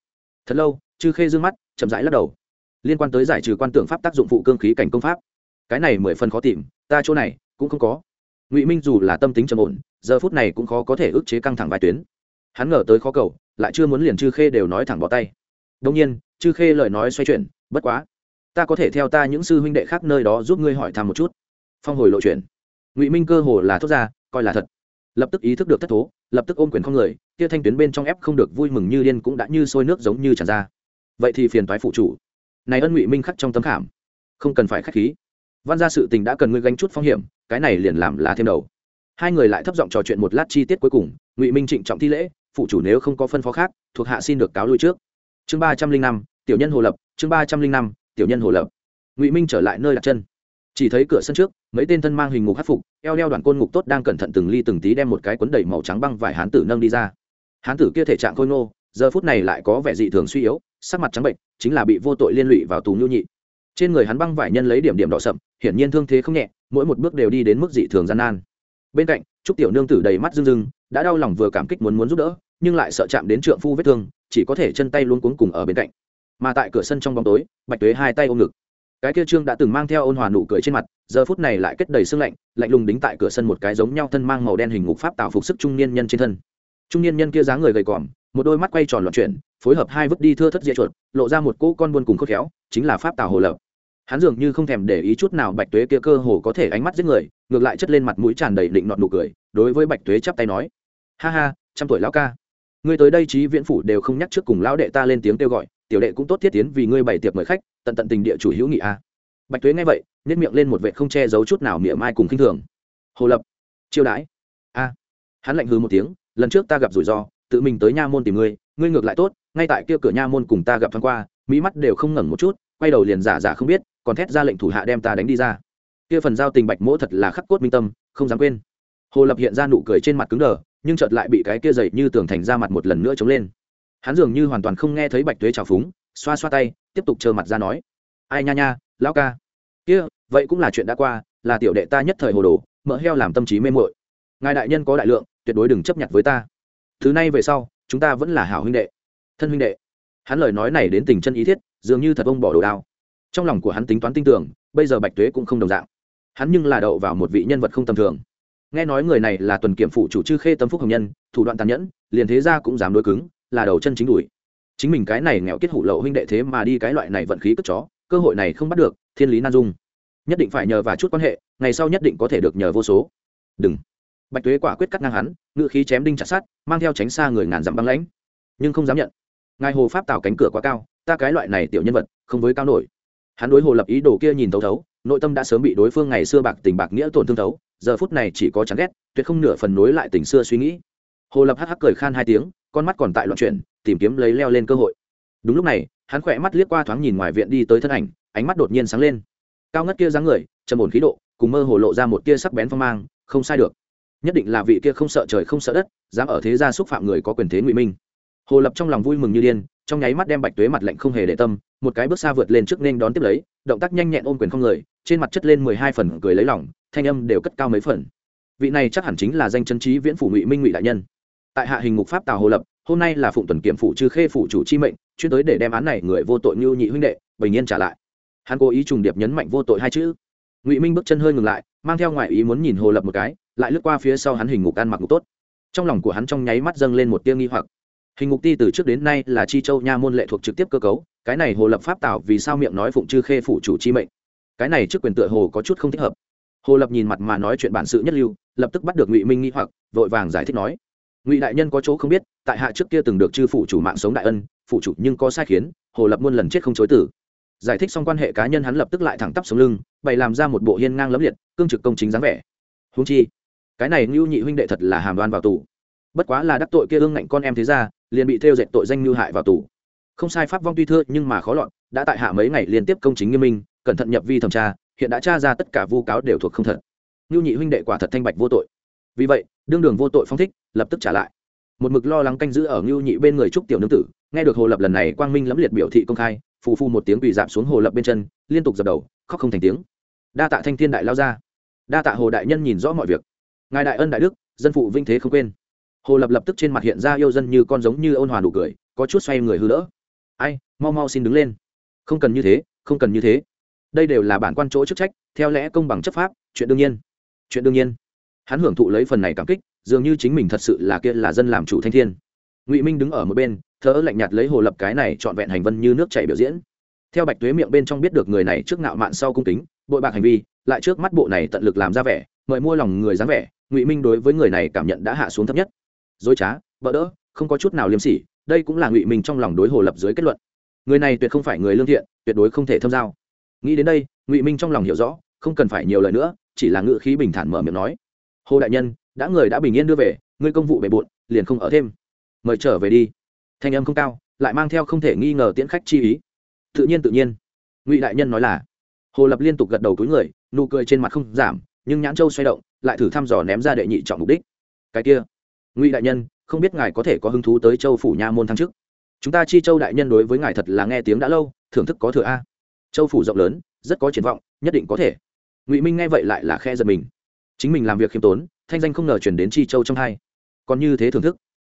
Thật lâu, chư khê d mắt, chậm rãi lắc đầu. Liên quan tới giải trừ quan tưởng pháp tác dụng phụ cương khí cảnh công pháp. Cái này mười phần khó tìm, ta chỗ này cũng không có. Ngụy minh dù là tâm tính trầm ổn, giờ phút này cũng khó có thể ức chế căng thẳng vài tuyến. Hắn ngờ tới khó cầu, lại chưa muốn liền chư khê đều nói thẳng bỏ tay. Đông nhiên, chư khê lời nói xoay chuyển, bất quá, ta có thể theo ta những sư huynh đệ khác nơi đó giúp ngươi hỏi thăm một chút. Phong hồi lộ chuyển. Ngụy minh cơ hồ là thốt ra, coi là thật. Lập tức ý thức được thất thố lập tức ôm quyền không người, kia thanh tuyến bên trong ép không được vui mừng như điên cũng đã như sôi nước giống như tràn ra. Vậy thì phiền toái phụ chủ. Này ân ngụy minh khắc trong tấm khảm. Không cần phải khách khí. Văn ra sự tình đã cần ngươi gánh chút phong hiểm, cái này liền làm là thêm đầu. Hai người lại thấp giọng trò chuyện một lát chi tiết cuối cùng, ngụy minh trịnh trọng thi lễ, phụ chủ nếu không có phân phó khác, thuộc hạ xin được cáo lui trước. Chương ba trăm linh năm, tiểu nhân hồ lập, chương ba trăm linh năm, tiểu nhân hồ lập. Ngụy minh trở lại nơi đặt chân chỉ thấy cửa sân trước, mấy tên thân mang hình ngục hát phục, eo leo đoàn côn ngục tốt đang cẩn thận từng ly từng tí đem một cái cuốn đầy màu trắng băng vải hán tử nâng đi ra. Hán tử kia thể trạng khôi ngô, giờ phút này lại có vẻ dị thường suy yếu, sắc mặt trắng bệnh, chính là bị vô tội liên lụy vào tù nhu nhị. Trên người hắn băng vải nhân lấy điểm điểm đỏ sậm, hiển nhiên thương thế không nhẹ, mỗi một bước đều đi đến mức dị thường gian nan. Bên cạnh, trúc tiểu nương tử đầy mắt rưng rưng, đã đau lòng vừa cảm kích muốn muốn giúp đỡ, nhưng lại sợ chạm đến trượng phu vết thương, chỉ có thể chân tay luôn cuống cùng ở bên cạnh. Mà tại cửa sân trong bóng tối, bạch tuế hai tay ôm ngực cái kia trương đã từng mang theo ôn hòa nụ cười trên mặt, giờ phút này lại kết đầy sương lạnh lạnh lùng đính tại cửa sân một cái giống nhau thân mang màu đen hình ngục pháp tạo phục sức trung niên nhân trên thân. Trung niên nhân kia dáng người gầy còm, một đôi mắt quay tròn loạn chuyển, phối hợp hai vứt đi thưa thất dĩa chuột, lộ ra một cỗ con buôn cùng khớt khéo, chính là pháp tạo hồ lập hắn dường như không thèm để ý chút nào bạch tuế kia cơ hồ có thể ánh mắt giết người, ngược lại chất lên mặt mũi tràn đầy định nọn nụ cười, đối với bạch tuế chắp tay nói, ha ha, trăm tuổi lão ca. Ngươi tới đây trí viễn phủ đều không nhắc trước cùng lão đệ ta lên tiếng kêu gọi tiểu đệ cũng tốt thiết tiến vì ngươi bày tiệc mời khách, tận tận tình địa chủ hữu nghị a. Bạch tuế nghe vậy nhét miệng lên một vệ không che giấu chút nào miệng mai cùng khinh thường. Hồ lập, chiêu đãi. A. Hắn lạnh hư một tiếng, lần trước ta gặp rủi ro, tự mình tới nha môn tìm ngươi ngươi ngược lại tốt, ngay tại kia cửa nha môn cùng ta gặp thoáng qua, mỹ mắt đều không ngẩng một chút, quay đầu liền giả giả không biết, còn thét ra lệnh thủ hạ đem ta đánh đi ra. Kia phần giao tình bạch mỗ thật là khắc cốt minh tâm, không dám quên. Hồ lập hiện ra nụ cười trên mặt cứng đờ, nhưng chợt lại bị cái kia dậy như tường thành ra mặt một lần nữa chống lên hắn dường như hoàn toàn không nghe thấy bạch tuế trào phúng, xoa xoa tay, tiếp tục trơ mặt ra nói, ai nha nha, lão ca. Kia, vậy cũng là chuyện đã qua, là tiểu đệ ta nhất thời hồ đồ mỡ heo làm tâm trí mê mội ngài đại nhân có đại lượng, tuyệt đối đừng chấp nhận với ta. Thứ này về sau, chúng ta vẫn là hảo huynh đệ, thân huynh đệ. Hắn lời nói này đến tình chân ý thiết, dường như thật ông bỏ đồ đao. Trong lòng của hắn tính toán tin tưởng, bây giờ bạch tuế cũng không đồng dạng. Hắn nhưng là đậu vào một vị nhân vật không tầm thường. Nghe nói người này là tuần kiểm phụ chủ chư khê tâm phúc hồng nhân, thủ đoạn tàn nhẫn, liền thế ra cũng dám đối cứng là đầu chân chính đuổi chính mình cái này nghèo kết hủ lậu huynh đệ thế mà đi cái loại này vận khí cất chó, cơ hội này không bắt được, thiên lý nan dung. Nhất định phải nhờ và chút quan hệ, ngày sau nhất định có thể được nhờ vô số. Đừng. Bạch tuế quả quyết cắt ngang hắn ngự khí chém đinh chặt sát mang theo tránh xa người ngàn dặm băng lãnh. Nhưng không dám nhận. Ngài hồ pháp tạo cánh cửa quá cao, ta cái loại này tiểu nhân vật, không với cao nổi. Hắn đối hồ lập ý đồ kia nhìn thấu thấu, nội tâm đã sớm bị đối phương ngày xưa bạc tình bạc nghĩa tổn thương thấu, giờ phút này chỉ có chán ghét, tuyệt không nửa phần nối lại tình xưa suy nghĩ. Hồ lập hắc hắc cười khan hai tiếng con mắt còn tại loạn chuyển, tìm kiếm lấy leo lên cơ hội. Đúng lúc này, hắn khỏe mắt liếc qua thoáng nhìn ngoài viện đi tới thân ảnh, ánh mắt đột nhiên sáng lên. Cao ngất kia dáng người, trầm ổn khí độ, cùng mơ hồ lộ ra một tia sắc bén phong mang, không sai được. Nhất định là vị kia không sợ trời không sợ đất, dám ở thế gia xúc phạm người có quyền thế ngụy minh. Hồ lập trong lòng vui mừng như điên, trong nháy mắt đem bạch tuế mặt lạnh không hề để tâm, một cái bước xa vượt lên trước nên đón tiếp lấy, động tác nhanh nhẹn ôm quyền không người, trên mặt chất lên mười hai phần cười lấy lỏng thanh âm đều cất cao mấy phần. Vị này chắc hẳn chính là danh chân trí viễn phủ ngụy minh ngụy đại nhân tại hạ hình ngục pháp tào hồ lập, hôm nay là phụng tuần kiểm phủ chư khê phủ chủ chi mệnh, chuyên tới để đem án này người vô tội như nhị huynh đệ, bình yên trả lại. Hắn cố ý trùng điệp nhấn mạnh vô tội hai chữ. Ngụy minh bước chân hơi ngừng lại, mang theo ngoại ý muốn nhìn hồ lập một cái, lại lướt qua phía sau hắn hình ngục ăn mặc ngục tốt. Trong lòng của hắn trong nháy mắt dâng lên một tia nghi hoặc. Hình ngục ti từ trước đến nay là chi châu nha môn lệ thuộc trực tiếp cơ cấu, cái này hồ lập pháp tạo vì sao miệng nói phụng chư khê phủ chủ chi mệnh? Cái này trước quyền tựa hồ có chút không thích hợp. Hồ lập nhìn mặt mà nói chuyện bản sự nhất lưu, lập tức bắt được ngụy minh nghi hoặc, vội vàng giải thích nói ngụy đại nhân có chỗ không biết tại hạ trước kia từng được chư phụ chủ mạng sống đại ân phụ chủ nhưng có sai khiến hồ lập muôn lần chết không chối tử giải thích xong quan hệ cá nhân hắn lập tức lại thẳng tắp sống lưng bày làm ra một bộ hiên ngang lẫm liệt cương trực công chính dáng vẻ húng chi cái này ngưu nhị huynh đệ thật là hàm đoan vào tù bất quá là đắc tội kia ương ngạnh con em thế ra liền bị theo dệt tội danh mưu hại vào tù không sai pháp vong tuy thưa nhưng mà khó lọt đã tại hạ mấy ngày liên tiếp công chính nghiêm minh cẩn thận nhập vi thẩm tra hiện đã tra ra tất cả vu cáo đều thuộc không thật ngưu nhị huynh đệ quả thật thanh bạch vô tội vì vậy, đương đường vô tội phong thích, lập tức trả lại. Một mực lo lắng canh giữ ở ngưu nhị bên người trúc tiểu nương tử, nghe được hồ lập lần này quang minh lẫm liệt biểu thị công khai, phù phù một tiếng quỳ dạp xuống hồ lập bên chân, liên tục dập đầu, khóc không thành tiếng. Đa tạ thanh thiên đại lao ra. Đa tạ hồ đại nhân nhìn rõ mọi việc. Ngài đại ân đại đức, dân phụ vinh thế không quên. Hồ lập lập tức trên mặt hiện ra yêu dân như con giống như ôn hòa nụ cười, có chút xoay người hư đỡ ai, mau mau xin đứng lên. Không cần như thế, không cần như thế. Đây đều là bản quan chỗ chức trách, theo lẽ công bằng chấp pháp, chuyện đương nhiên. Chuyện đương nhiên hắn hưởng thụ lấy phần này cảm kích, dường như chính mình thật sự là kia là dân làm chủ thanh thiên. Ngụy minh đứng ở một bên thỡ lạnh nhạt lấy hồ lập cái này trọn vẹn hành vân như nước chảy biểu diễn. Theo bạch tuế miệng bên trong biết được người này trước ngạo mạn sau cung kính, bội bạc hành vi, lại trước mắt bộ này tận lực làm ra vẻ, mời mua lòng người dáng vẻ, ngụy minh đối với người này cảm nhận đã hạ xuống thấp nhất. Dối trá, bỡ đỡ, không có chút nào liêm sỉ, đây cũng là ngụy minh trong lòng đối hồ lập dưới kết luận. Người này tuyệt không phải người lương thiện, tuyệt đối không thể thâm giao. Nghĩ đến đây, ngụy minh trong lòng hiểu rõ, không cần phải nhiều lời nữa, chỉ là ngự khí bình thản mở miệng nói hồ đại nhân, đã người đã bình yên đưa về, ngươi công vụ bề bộn, liền không ở thêm. Mời trở về đi. Thanh âm không cao, lại mang theo không thể nghi ngờ tiễn khách chi ý. Tự nhiên tự nhiên. Ngụy đại nhân nói là. Hồ lập liên tục gật đầu túi người, nụ cười trên mặt không giảm, nhưng nhãn châu xoay động, lại thử thăm dò ném ra đệ nhị trọng mục đích. Cái kia. Ngụy đại nhân, không biết ngài có thể có hứng thú tới châu phủ nha môn thăng chức? Chúng ta chi châu đại nhân đối với ngài thật là nghe tiếng đã lâu, thưởng thức có thừa a. Châu phủ rộng lớn, rất có triển vọng, nhất định có thể. Ngụy minh nghe vậy lại là khe giật mình chính mình làm việc khiêm tốn, thanh danh không ngờ chuyển đến chi châu trong hai. Còn như thế thưởng thức.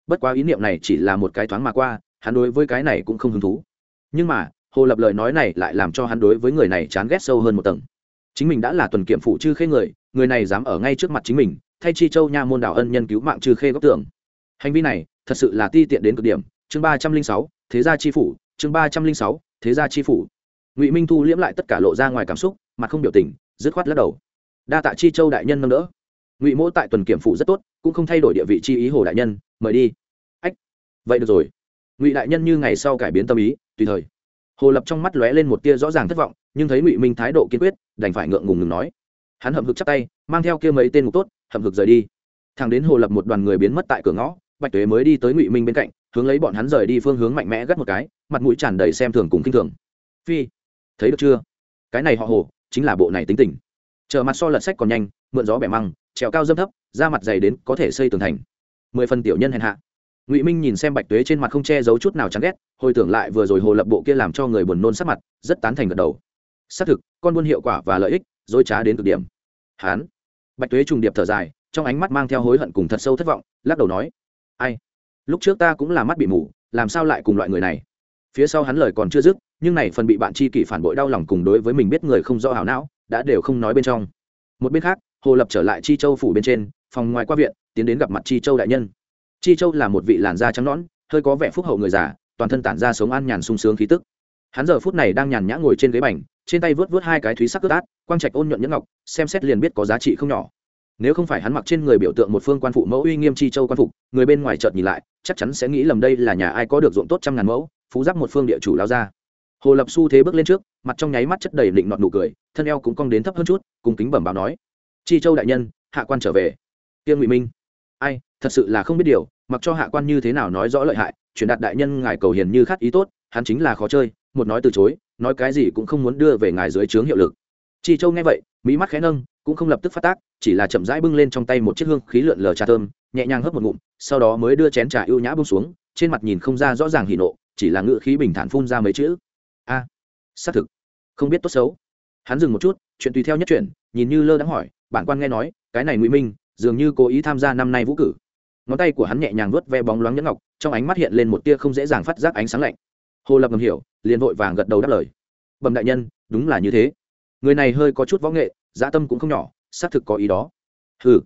Bất quá ý niệm này chỉ là một cái thoáng mà qua, hắn đối với cái này cũng không hứng thú. Nhưng mà, hồ lập lời nói này lại làm cho hắn đối với người này chán ghét sâu hơn một tầng. Chính mình đã là tuần kiểm phụ chư khê người người này dám ở ngay trước mặt chính mình, thay chi châu nha môn đảo ân nhân cứu mạng chư khê góc tưởng hành vi này, thật sự là ti tiện đến cực điểm. Chương ba trăm linh sáu, thế gia chi phủ, chương ba trăm linh sáu, thế gia chi phủ. Ngụy minh thu liễm lại tất cả lộ ra ngoài cảm xúc mà không biểu tình, dứt khoát lắc đầu đa tạ chi châu đại nhân nâng đỡ. Ngụy mỗ tại tuần kiểm phủ rất tốt, cũng không thay đổi địa vị chi ý hồ đại nhân, mời đi. Ách, vậy được rồi. Ngụy đại nhân như ngày sau cải biến tâm ý, tùy thời. Hồ lập trong mắt lóe lên một tia rõ ràng thất vọng, nhưng thấy ngụy minh thái độ kiên quyết, đành phải ngượng ngùng ngừng nói. Hắn hậm hực chắc tay, mang theo kia mấy tên ngục tốt, hậm hực rời đi. Thằng đến hồ lập một đoàn người biến mất tại cửa ngõ, bạch tuế mới đi tới ngụy minh bên cạnh, hướng lấy bọn hắn rời đi phương hướng mạnh mẽ gắt một cái, mặt mũi tràn đầy xem thường cùng kinh thường. Phi, thấy được chưa? Cái này họ hồ, chính là bộ này tính tình chờ mặt so lật sách còn nhanh, mượn gió bẻ măng, trèo cao dâm thấp, da mặt dày đến có thể xây tường thành. Mười phần tiểu nhân hèn hạ. Ngụy minh nhìn xem bạch tuế trên mặt không che giấu chút nào chán ghét, hồi tưởng lại vừa rồi hồ lập bộ kia làm cho người buồn nôn sắc mặt, rất tán thành gật đầu. Xác thực, con buôn hiệu quả và lợi ích, dối trá đến cực điểm. Hán. Bạch tuế trùng điệp thở dài, trong ánh mắt mang theo hối hận cùng thật sâu thất vọng, lắc đầu nói, ai? Lúc trước ta cũng là mắt bị mù, làm sao lại cùng loại người này? Phía sau hắn lời còn chưa dứt, nhưng này phần bị bạn chi kỷ phản bội đau lòng cùng đối với mình biết người không rõ hảo não đã đều không nói bên trong. Một bên khác, hồ lập trở lại chi châu phủ bên trên, phòng ngoài qua viện, tiến đến gặp mặt chi châu đại nhân. Chi châu là một vị làn da trắng nõn, hơi có vẻ phúc hậu người già, toàn thân tản ra sống an nhàn sung sướng khí tức. Hắn giờ phút này đang nhàn nhã ngồi trên ghế bành, trên tay vớt vớt hai cái thúy sắc ướt át, quang trạch ôn nhuận nhẫn ngọc, xem xét liền biết có giá trị không nhỏ. Nếu không phải hắn mặc trên người biểu tượng một phương quan phụ mẫu uy nghiêm chi châu quan phục người bên ngoài chợt nhìn lại, chắc chắn sẽ nghĩ lầm đây là nhà ai có được ruộng tốt trăm ngàn mẫu, phú giáp một phương địa chủ lao ra hồ lập xu thế bước lên trước, mặt trong nháy mắt chất đầy định nọt nụ cười, thân eo cũng cong đến thấp hơn chút cùng kính bẩm báo nói, chi châu đại nhân, hạ quan trở về. Tiên ngụy minh. Ai, thật sự là không biết điều, mặc cho hạ quan như thế nào nói rõ lợi hại, truyền đạt đại nhân ngài cầu hiền như khát ý tốt, hắn chính là khó chơi, một nói từ chối, nói cái gì cũng không muốn đưa về ngài dưới trướng hiệu lực. Chi châu nghe vậy, mỹ mắt khẽ nâng, cũng không lập tức phát tác, chỉ là chậm rãi bưng lên trong tay một chiếc hương khí lượn lờ trà thơm, nhẹ nhàng hớp một ngụm, sau đó mới đưa chén trà ưu nhã bông xuống, trên mặt nhìn không ra rõ ràng hỉ nộ, chỉ là ngự khí bình thản phun ra mấy chữ a, xác thực. Không biết tốt xấu. Hắn dừng một chút, chuyện tùy theo nhất chuyện nhìn như lơ đãng hỏi, bản quan nghe nói, cái này ngụy minh, dường như cố ý tham gia năm nay vũ cử. Ngón tay của hắn nhẹ nhàng vuốt ve bóng loáng nhẫn ngọc, trong ánh mắt hiện lên một tia không dễ dàng phát giác ánh sáng lạnh. Hồ lập ngầm hiểu, liền vội vàng gật đầu đáp lời. Bẩm đại nhân, đúng là như thế. Người này hơi có chút võ nghệ, dã tâm cũng không nhỏ, xác thực có ý đó. Hừ.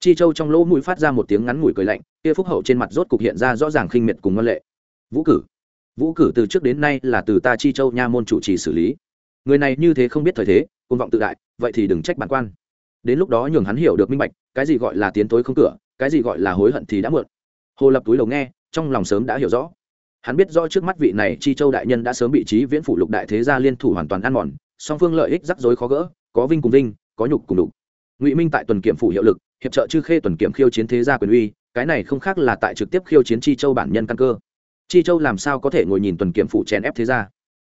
Chi châu trong lỗ mũi phát ra một tiếng ngắn ngủi cười lạnh kia phúc hậu trên mặt rốt cục hiện ra rõ ràng khinh miệt cùng ngân lệ. Vũ cử vũ cử từ trước đến nay là từ ta chi châu nha môn chủ trì xử lý. Người này như thế không biết thời thế, côn vọng tự đại, vậy thì đừng trách bản quan. Đến lúc đó nhường hắn hiểu được minh bạch, cái gì gọi là tiến tối không cửa, cái gì gọi là hối hận thì đã muộn. Hồ lập túi đầu nghe, trong lòng sớm đã hiểu rõ. Hắn biết rõ trước mắt vị này chi châu đại nhân đã sớm bị trí viễn phủ lục đại thế gia liên thủ hoàn toàn ăn mòn, song phương lợi ích rắc rối khó gỡ, có vinh cùng vinh, có nhục cùng đục ngụy minh tại tuần kiểm phủ hiệu lực, hiệp trợ chư khê tuần kiểm khiêu chiến thế gia quyền uy, cái này không khác là tại trực tiếp khiêu chiến chi châu bản nhân căn cơ chi châu làm sao có thể ngồi nhìn tuần kiểm phủ chèn ép thế ra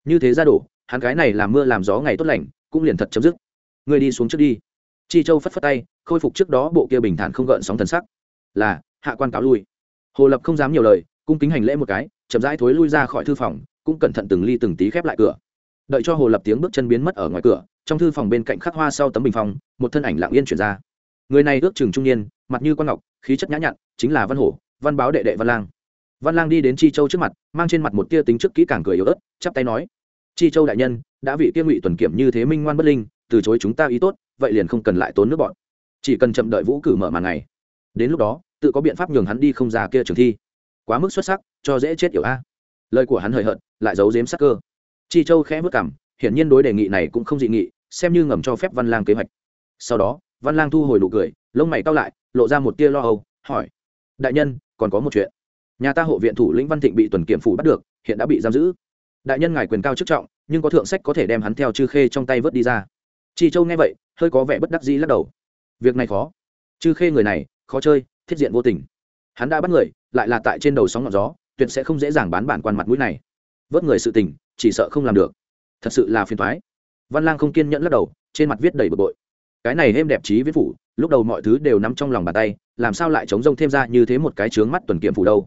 như thế ra đổ, hắn cái này làm mưa làm gió ngày tốt lành, cũng liền thật chấm dứt. Người đi xuống trước đi. Chi châu phất phất tay, khôi phục trước đó bộ kia bình thản không gợn sóng thần sắc. Là, hạ quan cáo lui. Hồ lập không dám nhiều lời, cung kính hành lễ một cái, chậm rãi thối lui ra khỏi thư phòng, cũng cẩn thận từng ly từng tí khép lại cửa. Đợi cho hồ lập tiếng bước chân biến mất ở ngoài cửa, trong thư phòng bên cạnh khắc hoa sau tấm bình phong, một thân ảnh lặng yên chuyển ra. Người này ước chừng trung niên, mặt như quan ngọc, khí chất nhã nhặn, chính là văn hổ, văn báo đệ đệ văn lang văn lang đi đến chi châu trước mặt, mang trên mặt một tia tính trước kỹ càng cười yếu ớt, chắp tay nói, chi châu đại nhân, đã vị kia ngụy tuần kiểm như thế minh ngoan bất linh, từ chối chúng ta ý tốt, vậy liền không cần lại tốn nước bọn. Chỉ cần chậm đợi vũ cử mở màn ngày. Đến lúc đó, tự có biện pháp nhường hắn đi không ra kia trường thi. Quá mức xuất sắc, cho dễ chết yểu a. Lời của hắn hời hợt, lại giấu giếm sắc cơ. Chi châu khẽ vất cảm hiển nhiên đối đề nghị này cũng không dị nghị, xem như ngầm cho phép văn lang kế hoạch. Sau đó, văn lang thu hồi nụ cười, lông mày cao lại, lộ ra một tia lo âu, hỏi, đại nhân, còn có một chuyện nhà ta hộ viện thủ lĩnh văn thịnh bị tuần kiểm phủ bắt được, hiện đã bị giam giữ. Đại nhân ngài quyền cao chức trọng, nhưng có thượng sách có thể đem hắn theo chư khê trong tay vớt đi ra. Chị châu nghe vậy, hơi có vẻ bất đắc dĩ lắc đầu. Việc này khó. Chư khê người này, khó chơi, thiết diện vô tình. Hắn đã bắt người, lại là tại trên đầu sóng ngọn gió, tuyệt sẽ không dễ dàng bán bản quan mặt mũi này. Vớt người sự tình, chỉ sợ không làm được. Thật sự là phiền thoái văn lang không kiên nhẫn lắc đầu, trên mặt viết đầy bực bội. Cái này êm đẹp trí viết phủ, lúc đầu mọi thứ đều nắm trong lòng bàn tay, làm sao lại chống rông thêm ra như thế một cái trướng mắt tuần kiểm phủ đâu?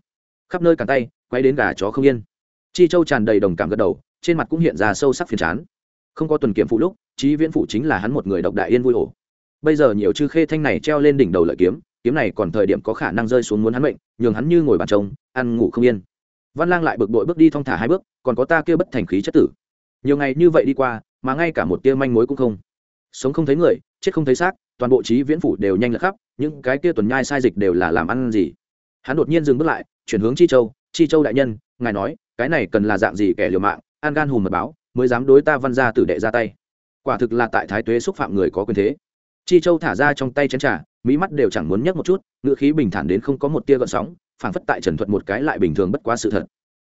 Khắp nơi càng tay quay đến gà chó không yên. Chi châu tràn đầy đồng cảm gật đầu trên mặt cũng hiện ra sâu sắc phiền chán. Không có tuần kiểm phụ lúc trí viễn phụ chính là hắn một người độc đại yên vui ổ bây giờ nhiều chư khê thanh này treo lên đỉnh đầu lợi kiếm kiếm này còn thời điểm có khả năng rơi xuống muốn hắn bệnh, nhường hắn như ngồi bàn trông ăn ngủ không yên. Văn lang lại bực bội bước đi thong thả hai bước còn có ta kia bất thành khí chất tử. Nhiều ngày như vậy đi qua mà ngay cả một tia manh mối cũng không. Sống không thấy người chết không thấy xác toàn bộ trí viễn phủ đều nhanh lật khắp những cái kia tuần nhai sai dịch đều là làm ăn gì? Hắn đột nhiên dừng bước lại, chuyển hướng chi châu. Chi châu đại nhân, ngài nói, cái này cần là dạng gì kẻ liều mạng, an gan hùm mật báo, mới dám đối ta văn ra tử đệ ra tay. Quả thực là tại thái tuế xúc phạm người có quyền thế. Chi châu thả ra trong tay chén trà, mỹ mắt đều chẳng muốn nhấc một chút ngựa khí bình thản đến không có một tia gợn sóng, phảng phất tại trần thuật một cái lại bình thường bất quá sự thật.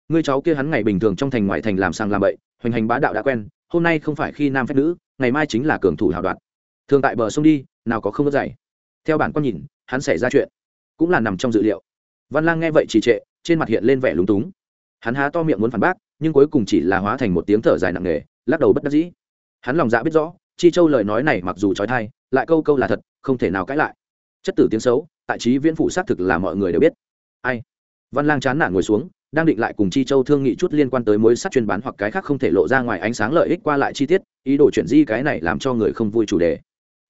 Ngươi cháu kia hắn ngày bình thường trong thành ngoại thành làm sang làm bậy, hoành hành bá đạo đã quen, hôm nay không phải khi nam phép nữ, ngày mai chính là cường thủ hào đoạt. Thường tại bờ sông đi, nào có không có dày theo bản con nhìn, hắn xảy ra chuyện, cũng là nằm trong dự liệu văn lang nghe vậy trì trệ, trên mặt hiện lên vẻ lúng túng. Hắn há to miệng muốn phản bác, nhưng cuối cùng chỉ là hóa thành một tiếng thở dài nặng nề, lắc đầu bất đắc dĩ. Hắn lòng dạ biết rõ, chi châu lời nói này mặc dù trói thai, lại câu câu là thật, không thể nào cãi lại. Chất tử tiếng xấu, tại trí viễn phụ xác thực là mọi người đều biết. Ai? Văn lang chán nản ngồi xuống, đang định lại cùng chi châu thương nghị chút liên quan tới mối sắt chuyên bán hoặc cái khác không thể lộ ra ngoài ánh sáng lợi ích qua lại chi tiết, ý đồ chuyện di cái này làm cho người không vui chủ đề.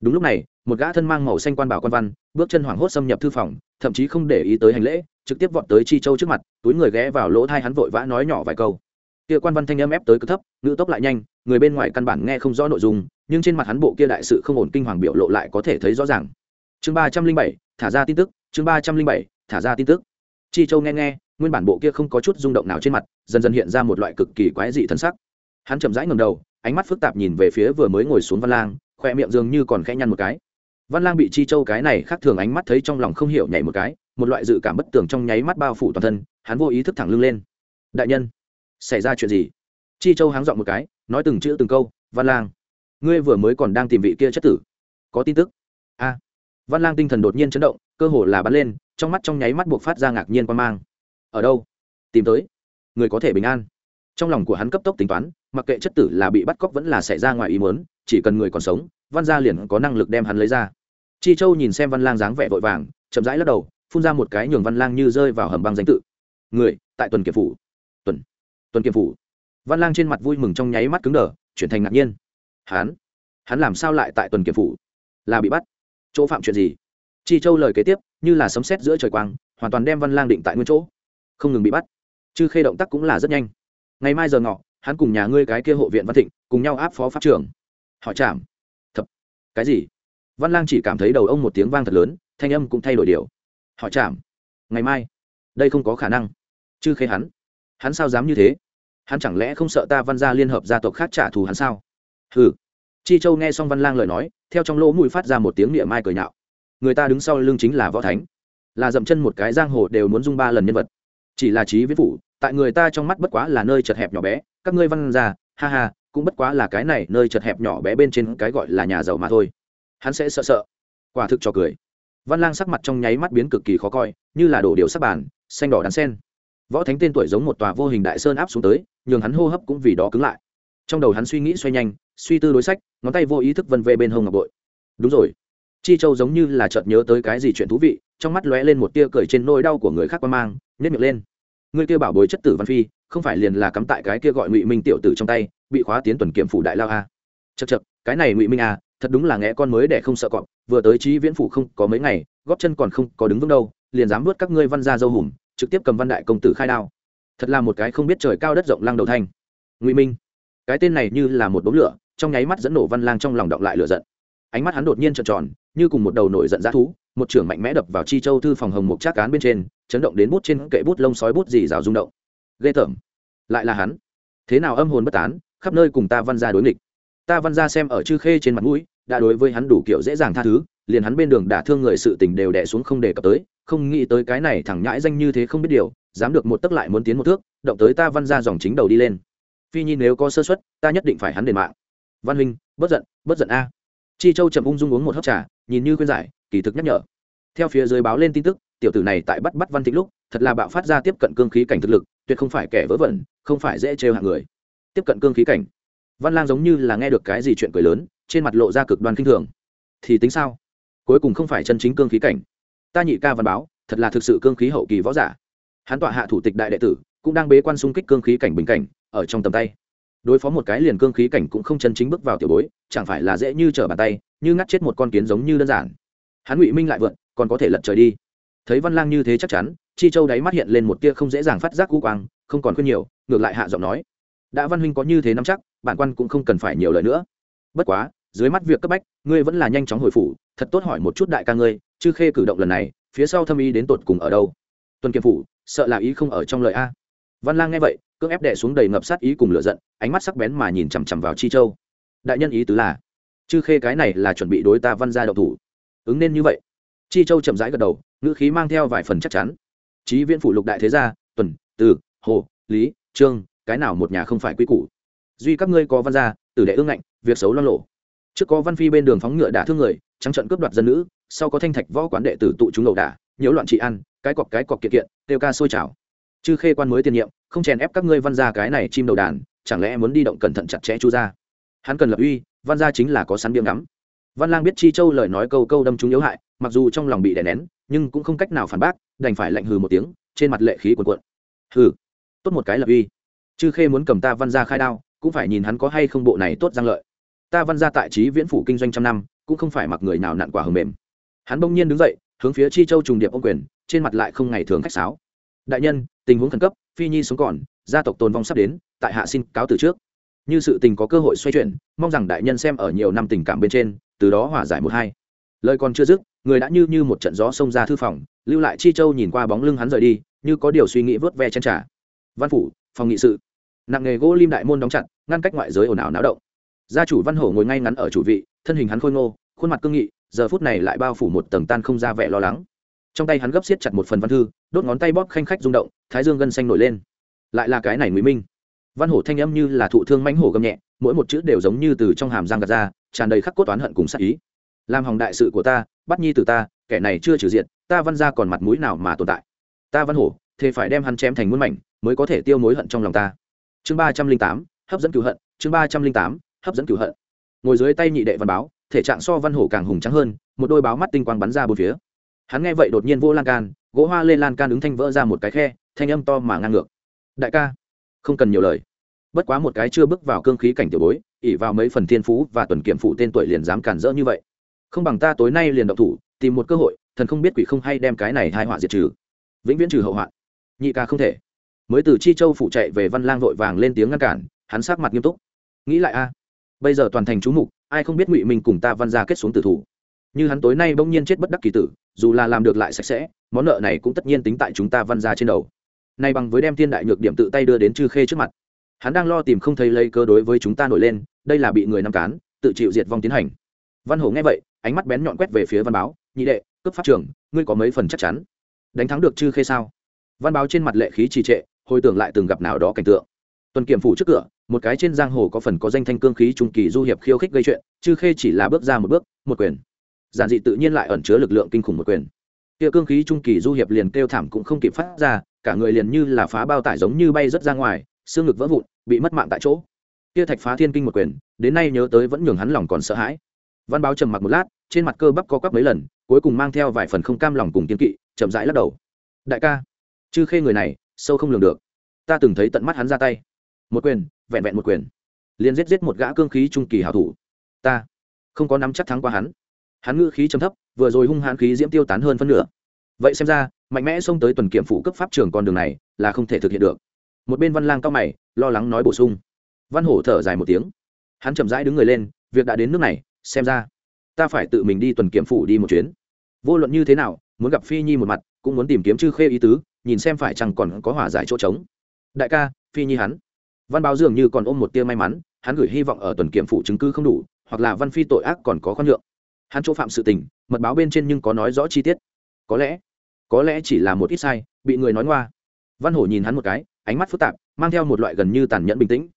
Đúng lúc này, một gã thân mang màu xanh quan bảo quan văn, bước chân hoảng hốt xâm nhập thư phòng, thậm chí không để ý tới hành lễ trực tiếp vọt tới chi châu trước mặt, túi người ghé vào lỗ thai hắn vội vã nói nhỏ vài câu. Kia quan văn thanh âm ép tới cực thấp ngữ tốc lại nhanh, người bên ngoài căn bản nghe không rõ nội dung, nhưng trên mặt hắn bộ kia đại sự không ổn kinh hoàng biểu lộ lại có thể thấy rõ ràng. Chương ba trăm linh bảy, thả ra tin tức, chương ba trăm linh bảy, thả ra tin tức. Chi châu nghe nghe, nguyên bản bộ kia không có chút rung động nào trên mặt, dần dần hiện ra một loại cực kỳ quái dị thân sắc. Hắn chậm rãi ngầm đầu, ánh mắt phức tạp nhìn về phía vừa mới ngồi xuống văn lang, khoe miệng dường như còn khẽ nhăn một cái văn lang bị chi châu cái này khác thường ánh mắt thấy trong lòng không hiểu nhảy một cái, một loại dự cảm bất tường trong nháy mắt bao phủ toàn thân, hắn vô ý thức thẳng lưng lên. Đại nhân, xảy ra chuyện gì? Chi châu háng dọn một cái, nói từng chữ từng câu, văn lang, ngươi vừa mới còn đang tìm vị kia chất tử. Có tin tức? A. Văn lang tinh thần đột nhiên chấn động, cơ hồ là bắn lên, trong mắt trong nháy mắt buộc phát ra ngạc nhiên quan mang. Ở đâu? Tìm tới. Người có thể bình an. Trong lòng của hắn cấp tốc tính toán, mặc kệ chất tử là bị bắt cóc vẫn là xảy ra ngoài ý muốn, chỉ cần người còn sống, văn gia liền có năng lực đem hắn lấy ra chi châu nhìn xem văn lang dáng vẻ vội vàng, chậm rãi lắc đầu, phun ra một cái nhường văn lang như rơi vào hầm băng danh tự. Người, tại tuần kiểm phủ. Tuần tuần kiểm phủ. Văn lang trên mặt vui mừng trong nháy mắt cứng đờ, chuyển thành ngạc nhiên. Hắn hắn làm sao lại tại tuần kiểm phủ? Là bị bắt. Chỗ phạm chuyện gì? Chi châu lời kế tiếp, như là sấm sét giữa trời quang, hoàn toàn đem văn lang định tại nguyên chỗ. Không ngừng bị bắt. Chư khê động tác cũng là rất nhanh. Ngày mai giờ ngọ, hắn cùng nhà ngươi cái kia hộ viện văn thịnh, cùng nhau áp phó pháp trưởng. Họ chạm thập. Cái gì? Văn lang chỉ cảm thấy đầu ông một tiếng vang thật lớn, thanh âm cũng thay đổi điều. Họ chạm. Ngày mai. Đây không có khả năng. Chư khê hắn. Hắn sao dám như thế? Hắn chẳng lẽ không sợ ta văn gia liên hợp gia tộc khác trả thù hắn sao? Hừ. Chi châu nghe xong văn lang lời nói, theo trong lỗ mũi phát ra một tiếng niệm mai cười nhạo. Người ta đứng sau lưng chính là võ thánh. Là dậm chân một cái giang hồ đều muốn dung ba lần nhân vật. Chỉ là trí viết phủ, tại người ta trong mắt bất quá là nơi chật hẹp nhỏ bé, các ngươi văn gia, ha ha, cũng bất quá là cái này nơi chật hẹp nhỏ bé bên trên cái gọi là nhà giàu mà thôi hắn sẽ sợ sợ. Quả thực cho cười. Văn lang sắc mặt trong nháy mắt biến cực kỳ khó coi, như là đổ điều sắc bàn, xanh đỏ đắn sen. Võ thánh tên tuổi giống một tòa vô hình đại sơn áp xuống tới, nhường hắn hô hấp cũng vì đó cứng lại. Trong đầu hắn suy nghĩ xoay nhanh, suy tư đối sách, ngón tay vô ý thức vân về bên hông ngọc bội. Đúng rồi. Chi châu giống như là chợt nhớ tới cái gì chuyện thú vị, trong mắt lóe lên một tia cười trên nôi đau của người khác qua mang nhét miệng lên. Người kia bảo bối chất tử văn phi, không phải liền là cắm tại cái kia gọi ngụy minh tiểu tử trong tay, bị khóa tiến tuần kiểm phủ đại lao a. Chật chật cái này ngụy minh a thật đúng là nghe con mới để không sợ cọp, vừa tới trí viễn phủ không có mấy ngày, góp chân còn không có đứng vững đâu, liền dám vớt các ngươi văn gia dâu hùm, trực tiếp cầm văn đại công tử khai đao. Thật là một cái không biết trời cao đất rộng lăng đầu thanh. Ngụy minh, cái tên này như là một đốm lửa, trong nháy mắt dẫn nổ văn lang trong lòng động lại lửa giận. Ánh mắt hắn đột nhiên trợn tròn, như cùng một đầu nổi giận dã thú, một trưởng mạnh mẽ đập vào chi châu thư phòng hồng một trác cán bên trên, chấn động đến bút trên kệ bút lông sói bút dì rào rung động. Ghê tởm. Lại là hắn. Thế nào âm hồn bất tán, khắp nơi cùng ta văn ra đối nghịch ta văn ra xem ở chư khê trên mặt mũi, đã đối với hắn đủ kiểu dễ dàng tha thứ, liền hắn bên đường đả thương người sự tình đều đẻ xuống không đề cập tới, không nghĩ tới cái này thẳng nhãi danh như thế không biết điều, dám được một tấc lại muốn tiến một thước, động tới ta văn ra dòng chính đầu đi lên. Phi nhi nếu có sơ xuất ta nhất định phải hắn đền mạng. Văn huynh bất giận bất giận a. Chi châu chậm ung dung uống một hớp trà, nhìn như khuyên giải, kỳ thực nhắc nhở. Theo phía dưới báo lên tin tức, tiểu tử này tại bắt bắt văn thịnh lúc, thật là bạo phát ra tiếp cận cương khí cảnh thực lực, tuyệt không phải kẻ vớ vẩn, không phải dễ trêu hạng người. Tiếp cận cương khí cảnh văn lang giống như là nghe được cái gì chuyện cười lớn, trên mặt lộ ra cực đoan kinh thường. Thì tính sao? Cuối cùng không phải chân chính cương khí cảnh. Ta nhị ca văn báo, thật là thực sự cương khí hậu kỳ võ giả. Hắn tọa hạ thủ tịch đại đệ tử, cũng đang bế quan xung kích cương khí cảnh bình cảnh, ở trong tầm tay. Đối phó một cái liền cương khí cảnh cũng không chân chính bước vào tiểu bối, chẳng phải là dễ như trở bàn tay, như ngắt chết một con kiến giống như đơn giản. Hắn ngụy minh lại vượn, còn có thể lật trời đi. Thấy văn lang như thế chắc chắn, chi châu đáy mắt hiện lên một tia không dễ dàng phát giác cú quang, không còn khuyên nhiều, ngược lại hạ giọng nói đã văn huynh có như thế nắm chắc, bản quan cũng không cần phải nhiều lời nữa. Bất quá, dưới mắt việc cấp bách, ngươi vẫn là nhanh chóng hồi phủ, thật tốt hỏi một chút đại ca ngươi chư khê cử động lần này, phía sau thâm ý đến tột cùng ở đâu? Tuần kiềm phủ, sợ là ý không ở trong lời a. Văn lang nghe vậy, cưỡng ép đẻ xuống đầy ngập sát ý cùng lửa giận, ánh mắt sắc bén mà nhìn chằm chằm vào chi châu. Đại nhân ý tứ là, chư khê cái này là chuẩn bị đối ta văn ra đậu thủ. Ứng nên như vậy. Chi châu chậm rãi gật đầu, ngữ khí mang theo vài phần chắc chắn. Chí viễn phủ lục đại thế gia, tuần, từ, hồ, lý, trương cái nào một nhà không phải quy củ. Duy các ngươi có văn gia, tử đệ ương ngạnh, việc xấu loan lộ trước có văn phi bên đường phóng ngựa đả thương người, trắng trận cướp đoạt dân nữ, sau có thanh thạch võ quán đệ tử tụ chúng ẩu đả, nhiễu loạn trị ăn, cái cọc cái cọc kiện kiện, tiêu ca sôi trào. Chư khê quan mới tiền nhiệm, không chèn ép các ngươi văn gia cái này chim đầu đàn, chẳng lẽ muốn đi động cẩn thận chặt chẽ chu ra hắn cần lập uy, văn gia chính là có sắn biếng ngắm. Văn lang biết chi châu lời nói câu câu đâm chúng yếu hại, mặc dù trong lòng bị đè nén, nhưng cũng không cách nào phản bác, đành phải lạnh hừ một tiếng, trên mặt lệ khí cuồn cuộn. Hừ, tốt một cái lập uy chư khê muốn cầm ta văn gia khai đao, cũng phải nhìn hắn có hay không bộ này tốt giang lợi. Ta văn gia tại trí viễn phủ kinh doanh trăm năm, cũng không phải mặc người nào nặn quả hầm mềm. Hắn bỗng nhiên đứng dậy, hướng phía chi châu trùng điệp ông quyền, trên mặt lại không ngày thường khách sáo. Đại nhân, tình huống khẩn cấp, phi nhi sống còn, gia tộc tồn vong sắp đến, tại hạ xin cáo từ trước. Như sự tình có cơ hội xoay chuyển, mong rằng đại nhân xem ở nhiều năm tình cảm bên trên, từ đó hòa giải một hai. Lời còn chưa dứt, người đã như như một trận gió xông ra thư phòng, lưu lại chi châu nhìn qua bóng lưng hắn rời đi, như có điều suy nghĩ vớt ve chân trả văn phủ, phòng nghị sự nặng nghề gỗ lim đại môn đóng chặt, ngăn cách ngoại giới ồn ào náo động. Gia chủ văn hổ ngồi ngay ngắn ở chủ vị, thân hình hắn khôi ngô, khuôn mặt cương nghị, giờ phút này lại bao phủ một tầng tan không ra vẻ lo lắng. Trong tay hắn gấp xiết chặt một phần văn thư, đốt ngón tay bóp khanh khách rung động, thái dương gân xanh nổi lên. Lại là cái này ngụy minh. Văn hổ thanh âm như là thụ thương mãnh hổ gầm nhẹ, mỗi một chữ đều giống như từ trong hàm răng gạt ra, tràn đầy khắc cốt toán hận cùng sát ý. Làm hỏng đại sự của ta, bắt nhi từ ta, kẻ này chưa trừ diện ta văn ra còn mặt mũi nào mà tồn tại? Ta văn hổ, thế phải đem hắn chém thành muôn mảnh, mới có thể tiêu mối hận trong lòng ta chương ba trăm linh tám, hấp dẫn cửu hận, chương ba trăm linh tám, hấp dẫn cửu hận. Ngồi dưới tay nhị đệ văn báo, thể trạng so văn hổ càng hùng trắng hơn, một đôi báo mắt tinh quang bắn ra bốn phía. Hắn nghe vậy đột nhiên vô lan can, gỗ hoa lên lan can ứng thanh vỡ ra một cái khe, thanh âm to mà ngang ngược. Đại ca, không cần nhiều lời. Bất quá một cái chưa bước vào cương khí cảnh tiểu bối ỉ vào mấy phần thiên phú và tuần kiểm phụ tên tuổi liền dám cản rỡ như vậy. Không bằng ta tối nay liền động thủ, tìm một cơ hội, thần không biết quỷ không hay đem cái này hai họa diệt trừ. Vĩnh viễn trừ hậu hoạn. Nhị ca không thể mới từ chi châu phụ chạy về văn lang vội vàng lên tiếng ngăn cản, hắn sát mặt nghiêm túc. Nghĩ lại a, bây giờ toàn thành chú mục, ai không biết ngụy minh cùng ta văn ra kết xuống tử thủ. Như hắn tối nay bỗng nhiên chết bất đắc kỳ tử, dù là làm được lại sạch sẽ, món nợ này cũng tất nhiên tính tại chúng ta văn ra trên đầu. Nay bằng với đem thiên đại nhược điểm tự tay đưa đến chư khê trước mặt. Hắn đang lo tìm không thấy lấy cơ đối với chúng ta nổi lên, đây là bị người nắm cán, tự chịu diệt vong tiến hành. Văn hổ nghe vậy, ánh mắt bén nhọn quét về phía văn báo, nhị đệ, cướp pháp trưởng ngươi có mấy phần chắc chắn? Đánh thắng được chư khê sao? Văn báo trên mặt lệ khí trì trệ hồi tưởng lại từng gặp nào đó cảnh tượng. Tuần kiểm phủ trước cửa, một cái trên giang hồ có phần có danh thanh cương khí trung kỳ du hiệp khiêu khích gây chuyện, chư khê chỉ là bước ra một bước, một quyền. Giản dị tự nhiên lại ẩn chứa lực lượng kinh khủng một quyền. Kia cương khí trung kỳ du hiệp liền kêu thảm cũng không kịp phát ra, cả người liền như là phá bao tải giống như bay rất ra ngoài, xương ngực vỡ vụn, bị mất mạng tại chỗ. Kia thạch phá thiên kinh một quyền, đến nay nhớ tới vẫn nhường hắn lòng còn sợ hãi. Văn báo trầm mặc một lát, trên mặt cơ bắp co quắp mấy lần, cuối cùng mang theo vài phần không cam lòng cùng kiên kỵ, chậm rãi lắc đầu. Đại ca, chư khê người này sâu không lường được. Ta từng thấy tận mắt hắn ra tay. Một quyền, vẹn vẹn một quyền. Liền giết giết một gã cương khí trung kỳ hảo thủ. Ta không có nắm chắc thắng qua hắn. Hắn ngữ khí trầm thấp, vừa rồi hung hãn khí diễm tiêu tán hơn phân nửa. Vậy xem ra, mạnh mẽ xông tới tuần kiểm phủ cấp pháp trường con đường này là không thể thực hiện được. Một bên văn lang cao mày, lo lắng nói bổ sung. Văn hổ thở dài một tiếng. Hắn chậm rãi đứng người lên, việc đã đến nước này, xem ra ta phải tự mình đi tuần kiểm phủ đi một chuyến. Vô luận như thế nào, muốn gặp phi nhi một mặt cũng muốn tìm kiếm chư khê ý tứ, nhìn xem phải chăng còn có hòa giải chỗ trống. Đại ca, phi nhi hắn. Văn báo dường như còn ôm một tia may mắn, hắn gửi hy vọng ở tuần kiểm phủ chứng cứ không đủ, hoặc là văn phi tội ác còn có khoan nhượng. Hắn chỗ phạm sự tình, mật báo bên trên nhưng có nói rõ chi tiết. Có lẽ có lẽ chỉ là một ít sai, bị người nói ngoa. Văn hổ nhìn hắn một cái, ánh mắt phức tạp, mang theo một loại gần như tàn nhẫn bình tĩnh.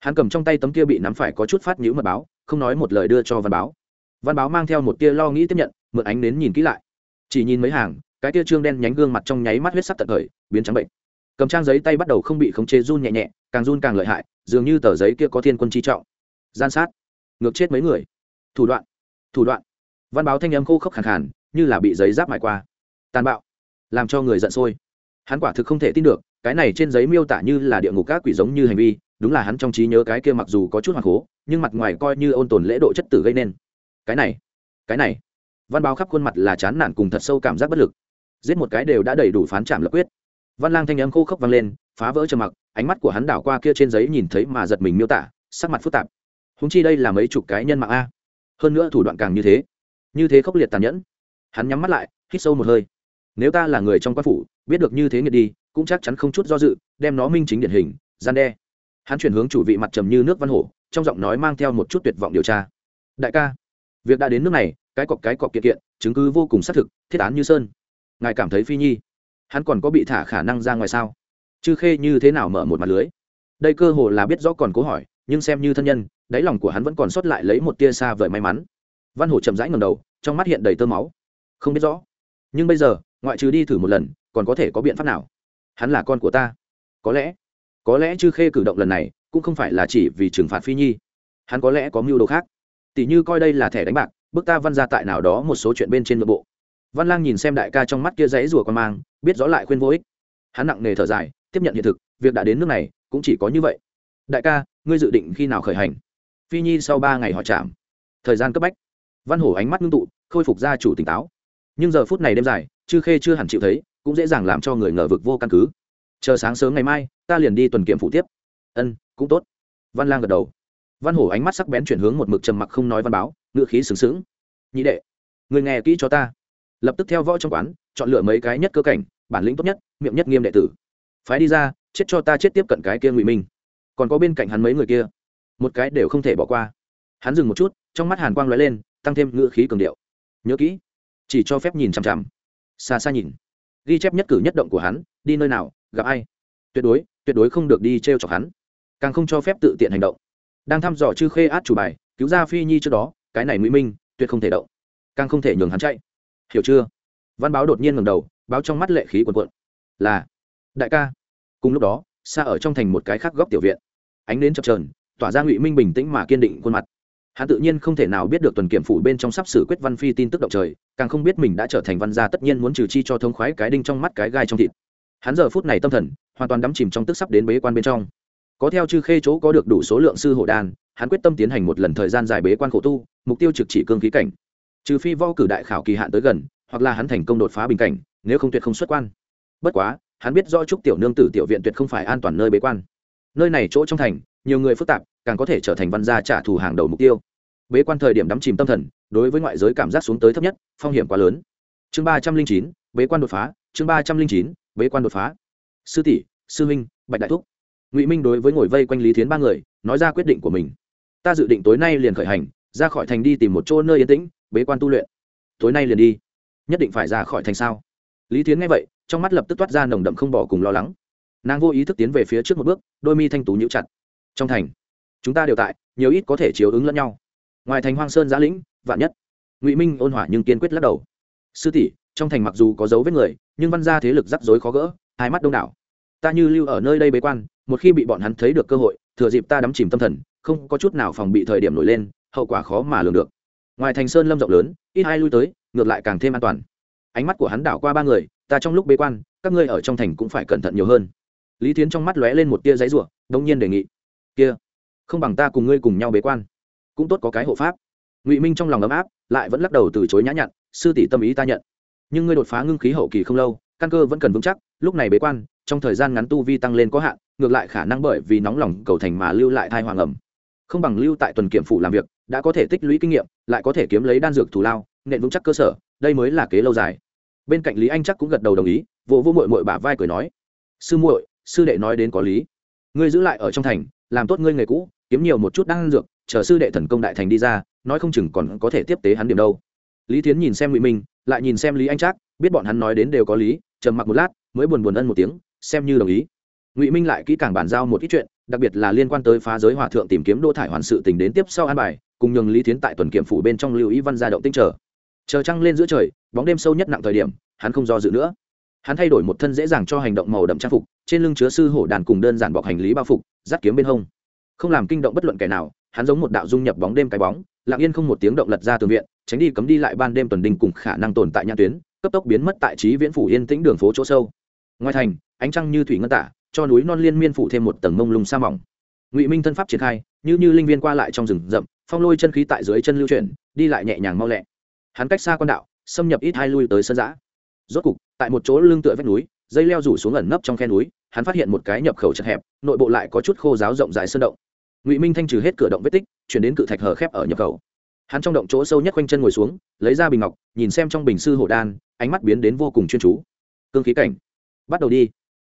Hắn cầm trong tay tấm kia bị nắm phải có chút phát nhữ mật báo, không nói một lời đưa cho văn báo. Văn báo mang theo một tia lo nghĩ tiếp nhận, mượn ánh đến nhìn kỹ lại. Chỉ nhìn mấy hàng cái tia trương đen nhánh gương mặt trong nháy mắt huyết sắc tận thời, biến trắng bệnh. Cầm trang giấy tay bắt đầu không bị khống chế run nhẹ nhẹ, càng run càng lợi hại, dường như tờ giấy kia có thiên quân chi trọng. Gian sát. Ngược chết mấy người. Thủ đoạn. Thủ đoạn. Văn báo thanh âm khô khốc khẳng khàn, như là bị giấy giáp mại qua. Tàn bạo. Làm cho người giận sôi. Hắn quả thực không thể tin được, cái này trên giấy miêu tả như là địa ngục các quỷ giống như hành vi, đúng là hắn trong trí nhớ cái kia mặc dù có chút hoặc hố nhưng mặt ngoài coi như ôn tồn lễ độ chất tử gây nên. Cái này. Cái này. Văn báo khắp khuôn mặt là chán nản cùng thật sâu cảm giác bất lực giết một cái đều đã đầy đủ phán trảm lập quyết. Văn lang thanh âm khô khốc vang lên, phá vỡ trầm mặc, ánh mắt của hắn đảo qua kia trên giấy nhìn thấy mà giật mình miêu tả, sắc mặt phức tạp. Húng chi đây là mấy chục cái nhân mạng a. Hơn nữa thủ đoạn càng như thế. Như thế khốc liệt tàn nhẫn. Hắn nhắm mắt lại, hít sâu một hơi. Nếu ta là người trong quan phủ, biết được như thế nghiệt đi, cũng chắc chắn không chút do dự, đem nó minh chính điển hình, gian đe. Hắn chuyển hướng chủ vị mặt trầm như nước văn hổ, trong giọng nói mang theo một chút tuyệt vọng điều tra. Đại ca, việc đã đến nước này, cái cọc cái cọc kiện kiện, chứng cứ vô cùng xác thực, thiết án như sơn ngài cảm thấy phi nhi, hắn còn có bị thả khả năng ra ngoài sao? Chư khê như thế nào mở một mặt lưới? Đây cơ hồ là biết rõ còn cố hỏi, nhưng xem như thân nhân, đáy lòng của hắn vẫn còn sót lại lấy một tia xa vời may mắn. Văn hổ chậm rãi ngầm đầu, trong mắt hiện đầy tơ máu. Không biết rõ. Nhưng bây giờ, ngoại trừ đi thử một lần, còn có thể có biện pháp nào? Hắn là con của ta. Có lẽ có lẽ chư khê cử động lần này, cũng không phải là chỉ vì trừng phạt phi nhi. Hắn có lẽ có mưu đồ khác. Tỷ như coi đây là thẻ đánh bạc bước ta văn ra tại nào đó một số chuyện bên trên nội bộ văn lang nhìn xem đại ca trong mắt kia dãy rùa con mang, biết rõ lại khuyên vô ích. Hắn nặng nề thở dài, tiếp nhận hiện thực, việc đã đến nước này, cũng chỉ có như vậy. Đại ca, ngươi dự định khi nào khởi hành? Phi nhi sau ba ngày họ chạm thời gian cấp bách. Văn hổ ánh mắt ngưng tụ, khôi phục gia chủ tỉnh táo. Nhưng giờ phút này đêm dài, chư khê chưa hẳn chịu thấy, cũng dễ dàng làm cho người ngờ vực vô căn cứ. Chờ sáng sớm ngày mai, ta liền đi tuần kiểm phụ tiếp. Ân, cũng tốt. Văn lang gật đầu. Văn hổ ánh mắt sắc bén chuyển hướng một mực trầm mặc không nói văn báo, ngựa khí sướng sững. Nhị đệ người nghe kỹ cho ta lập tức theo võ trong quán, chọn lựa mấy cái nhất cơ cảnh, bản lĩnh tốt nhất, miệng nhất nghiêm đệ tử. Phái đi ra, chết cho ta chết tiếp cận cái kia ngụy minh. Còn có bên cạnh hắn mấy người kia, một cái đều không thể bỏ qua. Hắn dừng một chút, trong mắt hàn quang lóe lên, tăng thêm ngựa khí cường điệu. Nhớ kỹ, chỉ cho phép nhìn chằm chằm. Xa xa nhìn. Ghi chép nhất cử nhất động của hắn, đi nơi nào, gặp ai. Tuyệt đối tuyệt đối không được đi t r e o chọc hắn. Càng không cho phép tự tiện hành động. Đang thăm dò chư khê át chủ bài, cứu ra phi nhi trước đó, cái này ngụy minh, tuyệt không thể động. Càng không thể nhường hắn chạy hiểu chưa? Văn báo đột nhiên ngầm đầu, báo trong mắt lệ khí quần quận là, đại ca. Cùng lúc đó, xa ở trong thành một cái khác góc tiểu viện. Ánh đến chập trờn tỏa ra ngụy minh bình tĩnh mà kiên định khuôn mặt. Hắn tự nhiên không thể nào biết được tuần kiểm phủ bên trong sắp xử quyết văn phi tin tức động trời, càng không biết mình đã trở thành văn gia tất nhiên muốn trừ chi cho thông khoái cái đinh trong mắt cái gai trong thịt. Hắn giờ phút này tâm thần, hoàn toàn đắm chìm trong tức sắp đến bế quan bên trong. Có theo chư khê chỗ có được đủ số lượng sư hổ đan hắn quyết tâm tiến hành một lần thời gian dài bế quan khổ tu, mục tiêu trực chỉ cương khí cảnh trừ phi vo cử đại khảo kỳ hạn tới gần, hoặc là hắn thành công đột phá bình cảnh, nếu không tuyệt không xuất quan. Bất quá, hắn biết do trúc tiểu nương tử tiểu viện tuyệt không phải an toàn nơi bế quan. Nơi này chỗ trong thành, nhiều người phức tạp, càng có thể trở thành văn gia trả thù hàng đầu mục tiêu. Bế quan thời điểm đắm chìm tâm thần, đối với ngoại giới cảm giác xuống tới thấp nhất, phong hiểm quá lớn. Chương ba trăm linh chín, bế quan đột phá, chương ba trăm linh chín, bế quan đột phá. Sư tỷ, sư minh bạch đại thúc. Ngụy minh đối với ngồi vây quanh lý thiến ba người, nói ra quyết định của mình. Ta dự định tối nay liền khởi hành, ra khỏi thành đi tìm một chỗ nơi yên tĩnh bế quan tu luyện. Tối nay liền đi. Nhất định phải ra khỏi thành sao? Lý thiến nghe vậy, trong mắt lập tức toát ra nồng đậm không bỏ cùng lo lắng. Nàng vô ý thức tiến về phía trước một bước, đôi mi thanh tú nhũ chặt. Trong thành, chúng ta đều tại, nhiều ít có thể chiếu ứng lẫn nhau. Ngoài thành hoang sơn giã lĩnh, vạn nhất. Ngụy minh ôn hỏa nhưng kiên quyết lắc đầu. Sư tỷ, trong thành mặc dù có dấu vết người, nhưng văn gia thế lực rắc rối khó gỡ, hai mắt đông đảo. Ta như lưu ở nơi đây bế quan, một khi bị bọn hắn thấy được cơ hội, thừa dịp ta đắm chìm tâm thần, không có chút nào phòng bị thời điểm nổi lên, hậu quả khó mà lường được ngoài thành sơn lâm rộng lớn, ít ai lui tới, ngược lại càng thêm an toàn. Ánh mắt của hắn đảo qua ba người, ta trong lúc bế quan, các ngươi ở trong thành cũng phải cẩn thận nhiều hơn. Lý thiến trong mắt lóe lên một tia giấy ruộng đông nhiên đề nghị. Kia, không bằng ta cùng ngươi cùng nhau bế quan. Cũng tốt có cái hộ pháp. Ngụy minh trong lòng ấm áp, lại vẫn lắc đầu từ chối nhã nhặn, sư tỷ tâm ý ta nhận. Nhưng ngươi đột phá ngưng khí hậu kỳ không lâu, căn cơ vẫn cần vững chắc, lúc này bế quan, trong thời gian ngắn tu vi tăng lên có hạn, ngược lại khả năng bởi vì nóng lòng cầu thành mà lưu lại thai hoàng ẩm. Không bằng lưu tại tuần kiểm phủ làm việc đã có thể tích lũy kinh nghiệm, lại có thể kiếm lấy đan dược thù lao nện vững chắc cơ sở, đây mới là kế lâu dài. Bên cạnh lý anh chắc cũng gật đầu đồng ý, vỗ vỗ mội mội bả vai cười nói, sư muội, sư đệ nói đến có lý. Ngươi giữ lại ở trong thành, làm tốt ngươi nghề cũ, kiếm nhiều một chút đan dược, chờ sư đệ thần công đại thành đi ra, nói không chừng còn có thể tiếp tế hắn điểm đâu. Lý tiến nhìn xem ngụy minh, lại nhìn xem lý anh trác biết bọn hắn nói đến đều có lý, trầm mặc một lát, mới buồn buồn ân một tiếng, xem như đồng ý. Ngụy minh lại kỹ càng bàn giao một ít chuyện, đặc biệt là liên quan tới phá giới hòa thượng tìm kiếm đô thải hoàn sự tình đến tiếp sau an bài cùng nhường lý tiến tại tuần kiểm phủ bên trong lưu ý văn gia động tinh trở chờ trăng lên giữa trời, bóng đêm sâu nhất nặng thời điểm, hắn không do dự nữa. Hắn thay đổi một thân dễ dàng cho hành động màu đậm trang phục, trên lưng chứa sư hổ đàn cùng đơn giản bọc hành lý bao phục, dắt kiếm bên hông. Không làm kinh động bất luận kẻ nào, hắn giống một đạo dung nhập bóng đêm cái bóng, lặng yên không một tiếng động lật ra tường viện, tránh đi cấm đi lại ban đêm tuần đình cùng khả năng tồn tại nhãn tuyến, cấp tốc biến mất tại trí viễn phủ yên tĩnh đường phố chỗ sâu. Ngoài thành, ánh trăng như thủy ngân tả, cho núi non liên miên phủ thêm một tầng mông lung sa mỏng. Ngụy minh thân pháp triển khai, như như linh viên qua lại trong rừng rậm phong lôi chân khí tại dưới chân lưu chuyển, đi lại nhẹ nhàng mau lẹ. Hắn cách xa con đạo, xâm nhập ít hai lui tới sân giã. Rốt cục, tại một chỗ lưng tựa vách núi, dây leo rủ xuống ẩn nấp trong khe núi, hắn phát hiện một cái nhập khẩu chật hẹp, nội bộ lại có chút khô giáo rộng dài sơn động. Ngụy minh thanh trừ hết cửa động vết tích, chuyển đến cự thạch hở khép ở nhập khẩu. Hắn trong động chỗ sâu nhất quanh chân ngồi xuống, lấy ra bình ngọc, nhìn xem trong bình sư hổ đan, ánh mắt biến đến vô cùng chuyên chú. Cương khí cảnh. Bắt đầu đi.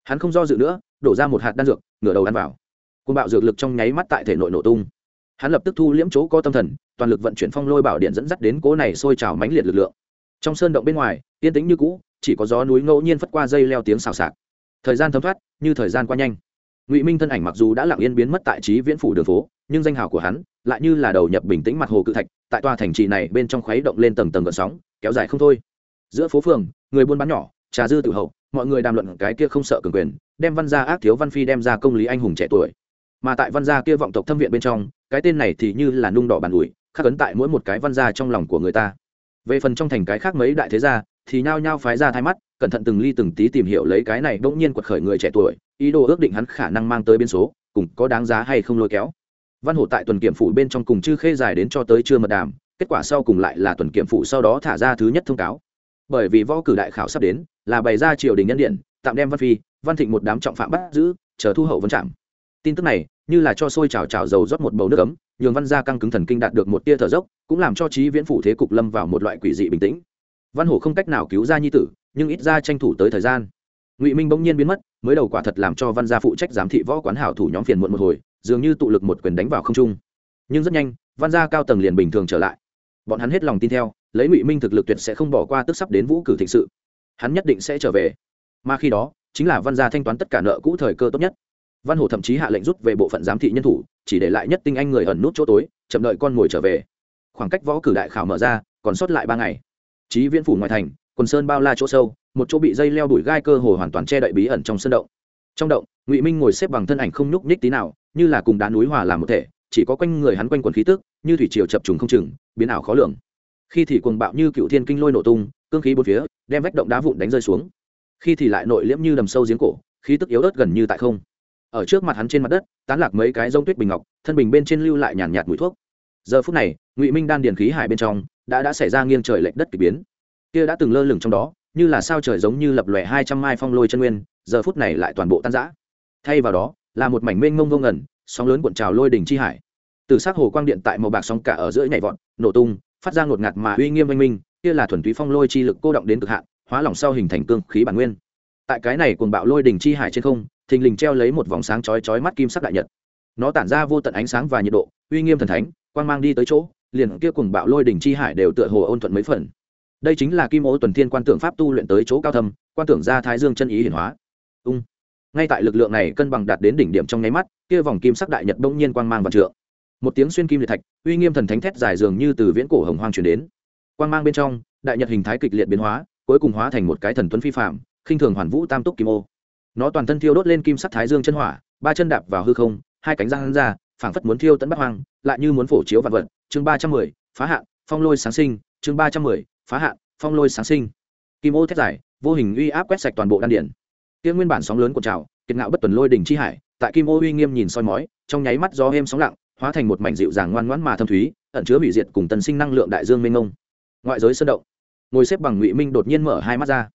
Hắn không do dự nữa, đổ ra một hạt đan dược, ngửa đầu ăn vào. Côn bạo dược lực trong nháy mắt tại thể nội nổ tung hắn lập tức thu liễm chỗ có tâm thần, toàn lực vận chuyển phong lôi bảo điện dẫn dắt đến cố này sôi trào mãnh liệt lực lượng. Trong sơn động bên ngoài, yên tĩnh như cũ, chỉ có gió núi ngẫu nhiên phất qua dây leo tiếng xào xạc. Thời gian thấm thoát, như thời gian qua nhanh. Ngụy minh thân ảnh mặc dù đã lặng yên biến mất tại trí viễn phủ đường phố, nhưng danh hào của hắn lại như là đầu nhập bình tĩnh mặt hồ cự thạch, tại tòa thành trì này bên trong khuấy động lên tầng tầng gợn sóng, kéo dài không thôi. Giữa phố phường, người buôn bán nhỏ, trà dư tự hậu, mọi người đàm luận cái kia không sợ cường quyền, đem văn gia ác thiếu văn phi đem ra công lý anh hùng trẻ tuổi. Mà tại văn gia kia vọng tộc thâm viện bên trong cái tên này thì như là nung đỏ bàn ủi, khắc ấn tại mỗi một cái văn gia trong lòng của người ta. Về phần trong thành cái khác mấy đại thế gia, thì nhao nhao phái ra thay mắt, cẩn thận từng ly từng tí tìm hiểu lấy cái này bỗng nhiên quật khởi người trẻ tuổi, ý đồ ước định hắn khả năng mang tới biên số, cùng có đáng giá hay không lôi kéo. Văn hổ tại tuần kiểm phủ bên trong cùng chư khê dài đến cho tới chưa mật đàm, kết quả sau cùng lại là tuần kiểm phủ sau đó thả ra thứ nhất thông cáo. Bởi vì võ cử đại khảo sắp đến, là bày ra triều đình nhân điện, tạm đem văn phi, văn thịnh một đám trọng phạm bắt giữ, chờ thu hậu vấn trạm tin tức này như là cho sôi chảo chảo dầu rót một bầu nước ấm, nhường văn gia căng cứng thần kinh đạt được một tia thở dốc, cũng làm cho trí viễn phủ thế cục lâm vào một loại quỷ dị bình tĩnh. Văn hổ không cách nào cứu ra nhi tử, nhưng ít ra tranh thủ tới thời gian. Ngụy minh bỗng nhiên biến mất, mới đầu quả thật làm cho văn gia phụ trách giám thị võ quán hảo thủ nhóm phiền muộn một hồi, dường như tụ lực một quyền đánh vào không trung. Nhưng rất nhanh, văn gia cao tầng liền bình thường trở lại. Bọn hắn hết lòng tin theo, lấy ngụy minh thực lực tuyệt sẽ không bỏ qua tức sắp đến vũ cử thịnh sự. Hắn nhất định sẽ trở về. Mà khi đó, chính là văn gia thanh toán tất cả nợ cũ thời cơ tốt nhất văn hổ thậm chí hạ lệnh rút về bộ phận giám thị nhân thủ, chỉ để lại nhất tinh anh người ẩn nút chỗ tối, chậm đợi con mồi trở về. Khoảng cách võ cử đại khảo mở ra, còn sót lại ba ngày. Trí viễn phủ ngoài thành, quần sơn bao la chỗ sâu, một chỗ bị dây leo đuổi gai cơ hồ hoàn toàn che đậy bí ẩn trong sân động. Trong động, ngụy minh ngồi xếp bằng thân ảnh không nhúc nhích tí nào, như là cùng đá núi hòa làm một thể, chỉ có quanh người hắn quanh quần khí tức, như thủy triều chập trùng không chừng, biến ảo khó lường. Khi thì cuồng bạo như cựu thiên kinh lôi nổ tung, cương khí bốn phía, đem vách động đá vụn đánh rơi xuống. Khi thì lại nội liễm như đầm sâu giếng cổ, khí tức yếu ớt gần như tại không ở trước mặt hắn trên mặt đất tán lạc mấy cái rông tuyết bình ngọc thân bình bên trên lưu lại nhàn nhạt, mùi thuốc. Giờ phút này ngụy minh đan điền khí hải bên trong đã đã xảy ra nghiêng trời lệch đất k ỳ biến. Kia đã từng lơ lửng trong đó như là sao trời giống như lập lòe hai trăm mai phong lôi chân nguyên giờ phút này lại toàn bộ tan giã thay vào đó là một mảnh mênh mông vô ngẩn sóng lớn cuộn trào lôi đỉnh chi hải. Từ s hồ quang điện tại màu bạc sóng cả ở giữa nhảy vọt nổ tung phát ra ngột ngạt mà uy nghiêm oanh minh kia là thuần túy phong lôi chi lực cô động đến cực hạn hóa lỏng sau hình thành cương khí bản nguyên. Tại cái này cuồng bạo lôi đỉnh chi hải trên không thình lình treo lấy một vòng sáng chói chói mắt kim sắc đại nhật. Nó tản ra vô tận ánh sáng và nhiệt độ, uy nghiêm thần thánh, quang mang đi tới chỗ, liền kia cuồng bạo lôi đỉnh chi hải đều tựa hồ ôn thuận mấy phần. Đây chính là kim ô tuần thiên quan tượng pháp tu luyện tới chỗ cao thâm, quan tưởng ra thái dương chân ý hiển hóa. Ung. Ngay tại lực lượng này cân bằng đạt đến đỉnh điểm trong nháy mắt, kia vòng kim sắc đại nhật bỗng nhiên quang mang vạn trượng. Một tiếng xuyên kim liệt thạch, uy nghiêm thần thánh thét dài dường như từ viễn cổ hồng hoang truyền đến. Quang mang bên trong, đại nhật hình thái kịch liệt biến hóa, cuối cùng hóa thành một cái thần tuấn phi phạm khinh thường hoàn vũ tam túc kim ô nó toàn thân thiêu đốt lên kim sắc thái dương chân hỏa, ba chân đạp vào hư không, hai cánh răng ra, phảng phất muốn thiêu tận bắc hoang, lại như muốn phổ chiếu vạn vật. Chương ba trăm mười, phá hạn, phong lôi sáng sinh. Chương ba trăm mười, phá hạn, phong lôi sáng sinh. Kim ô thét dài, vô hình uy áp quét sạch toàn bộ đan điển kia nguyên bản sóng lớn của trào, kiệt ngạo bất tuần lôi đỉnh chi hải, tại kim ô uy nghiêm nhìn soi mói, trong nháy mắt gió êm sóng lặng, hóa thành một mảnh dịu dàng ngoan ngoãn mà thâm thúy, ẩn chứa hủy diệt cùng tần sinh năng lượng đại dương mênh mông. Ngoại giới sơn động. Ngồi xếp bằng ngụy minh đột nhiên mở hai mắt ra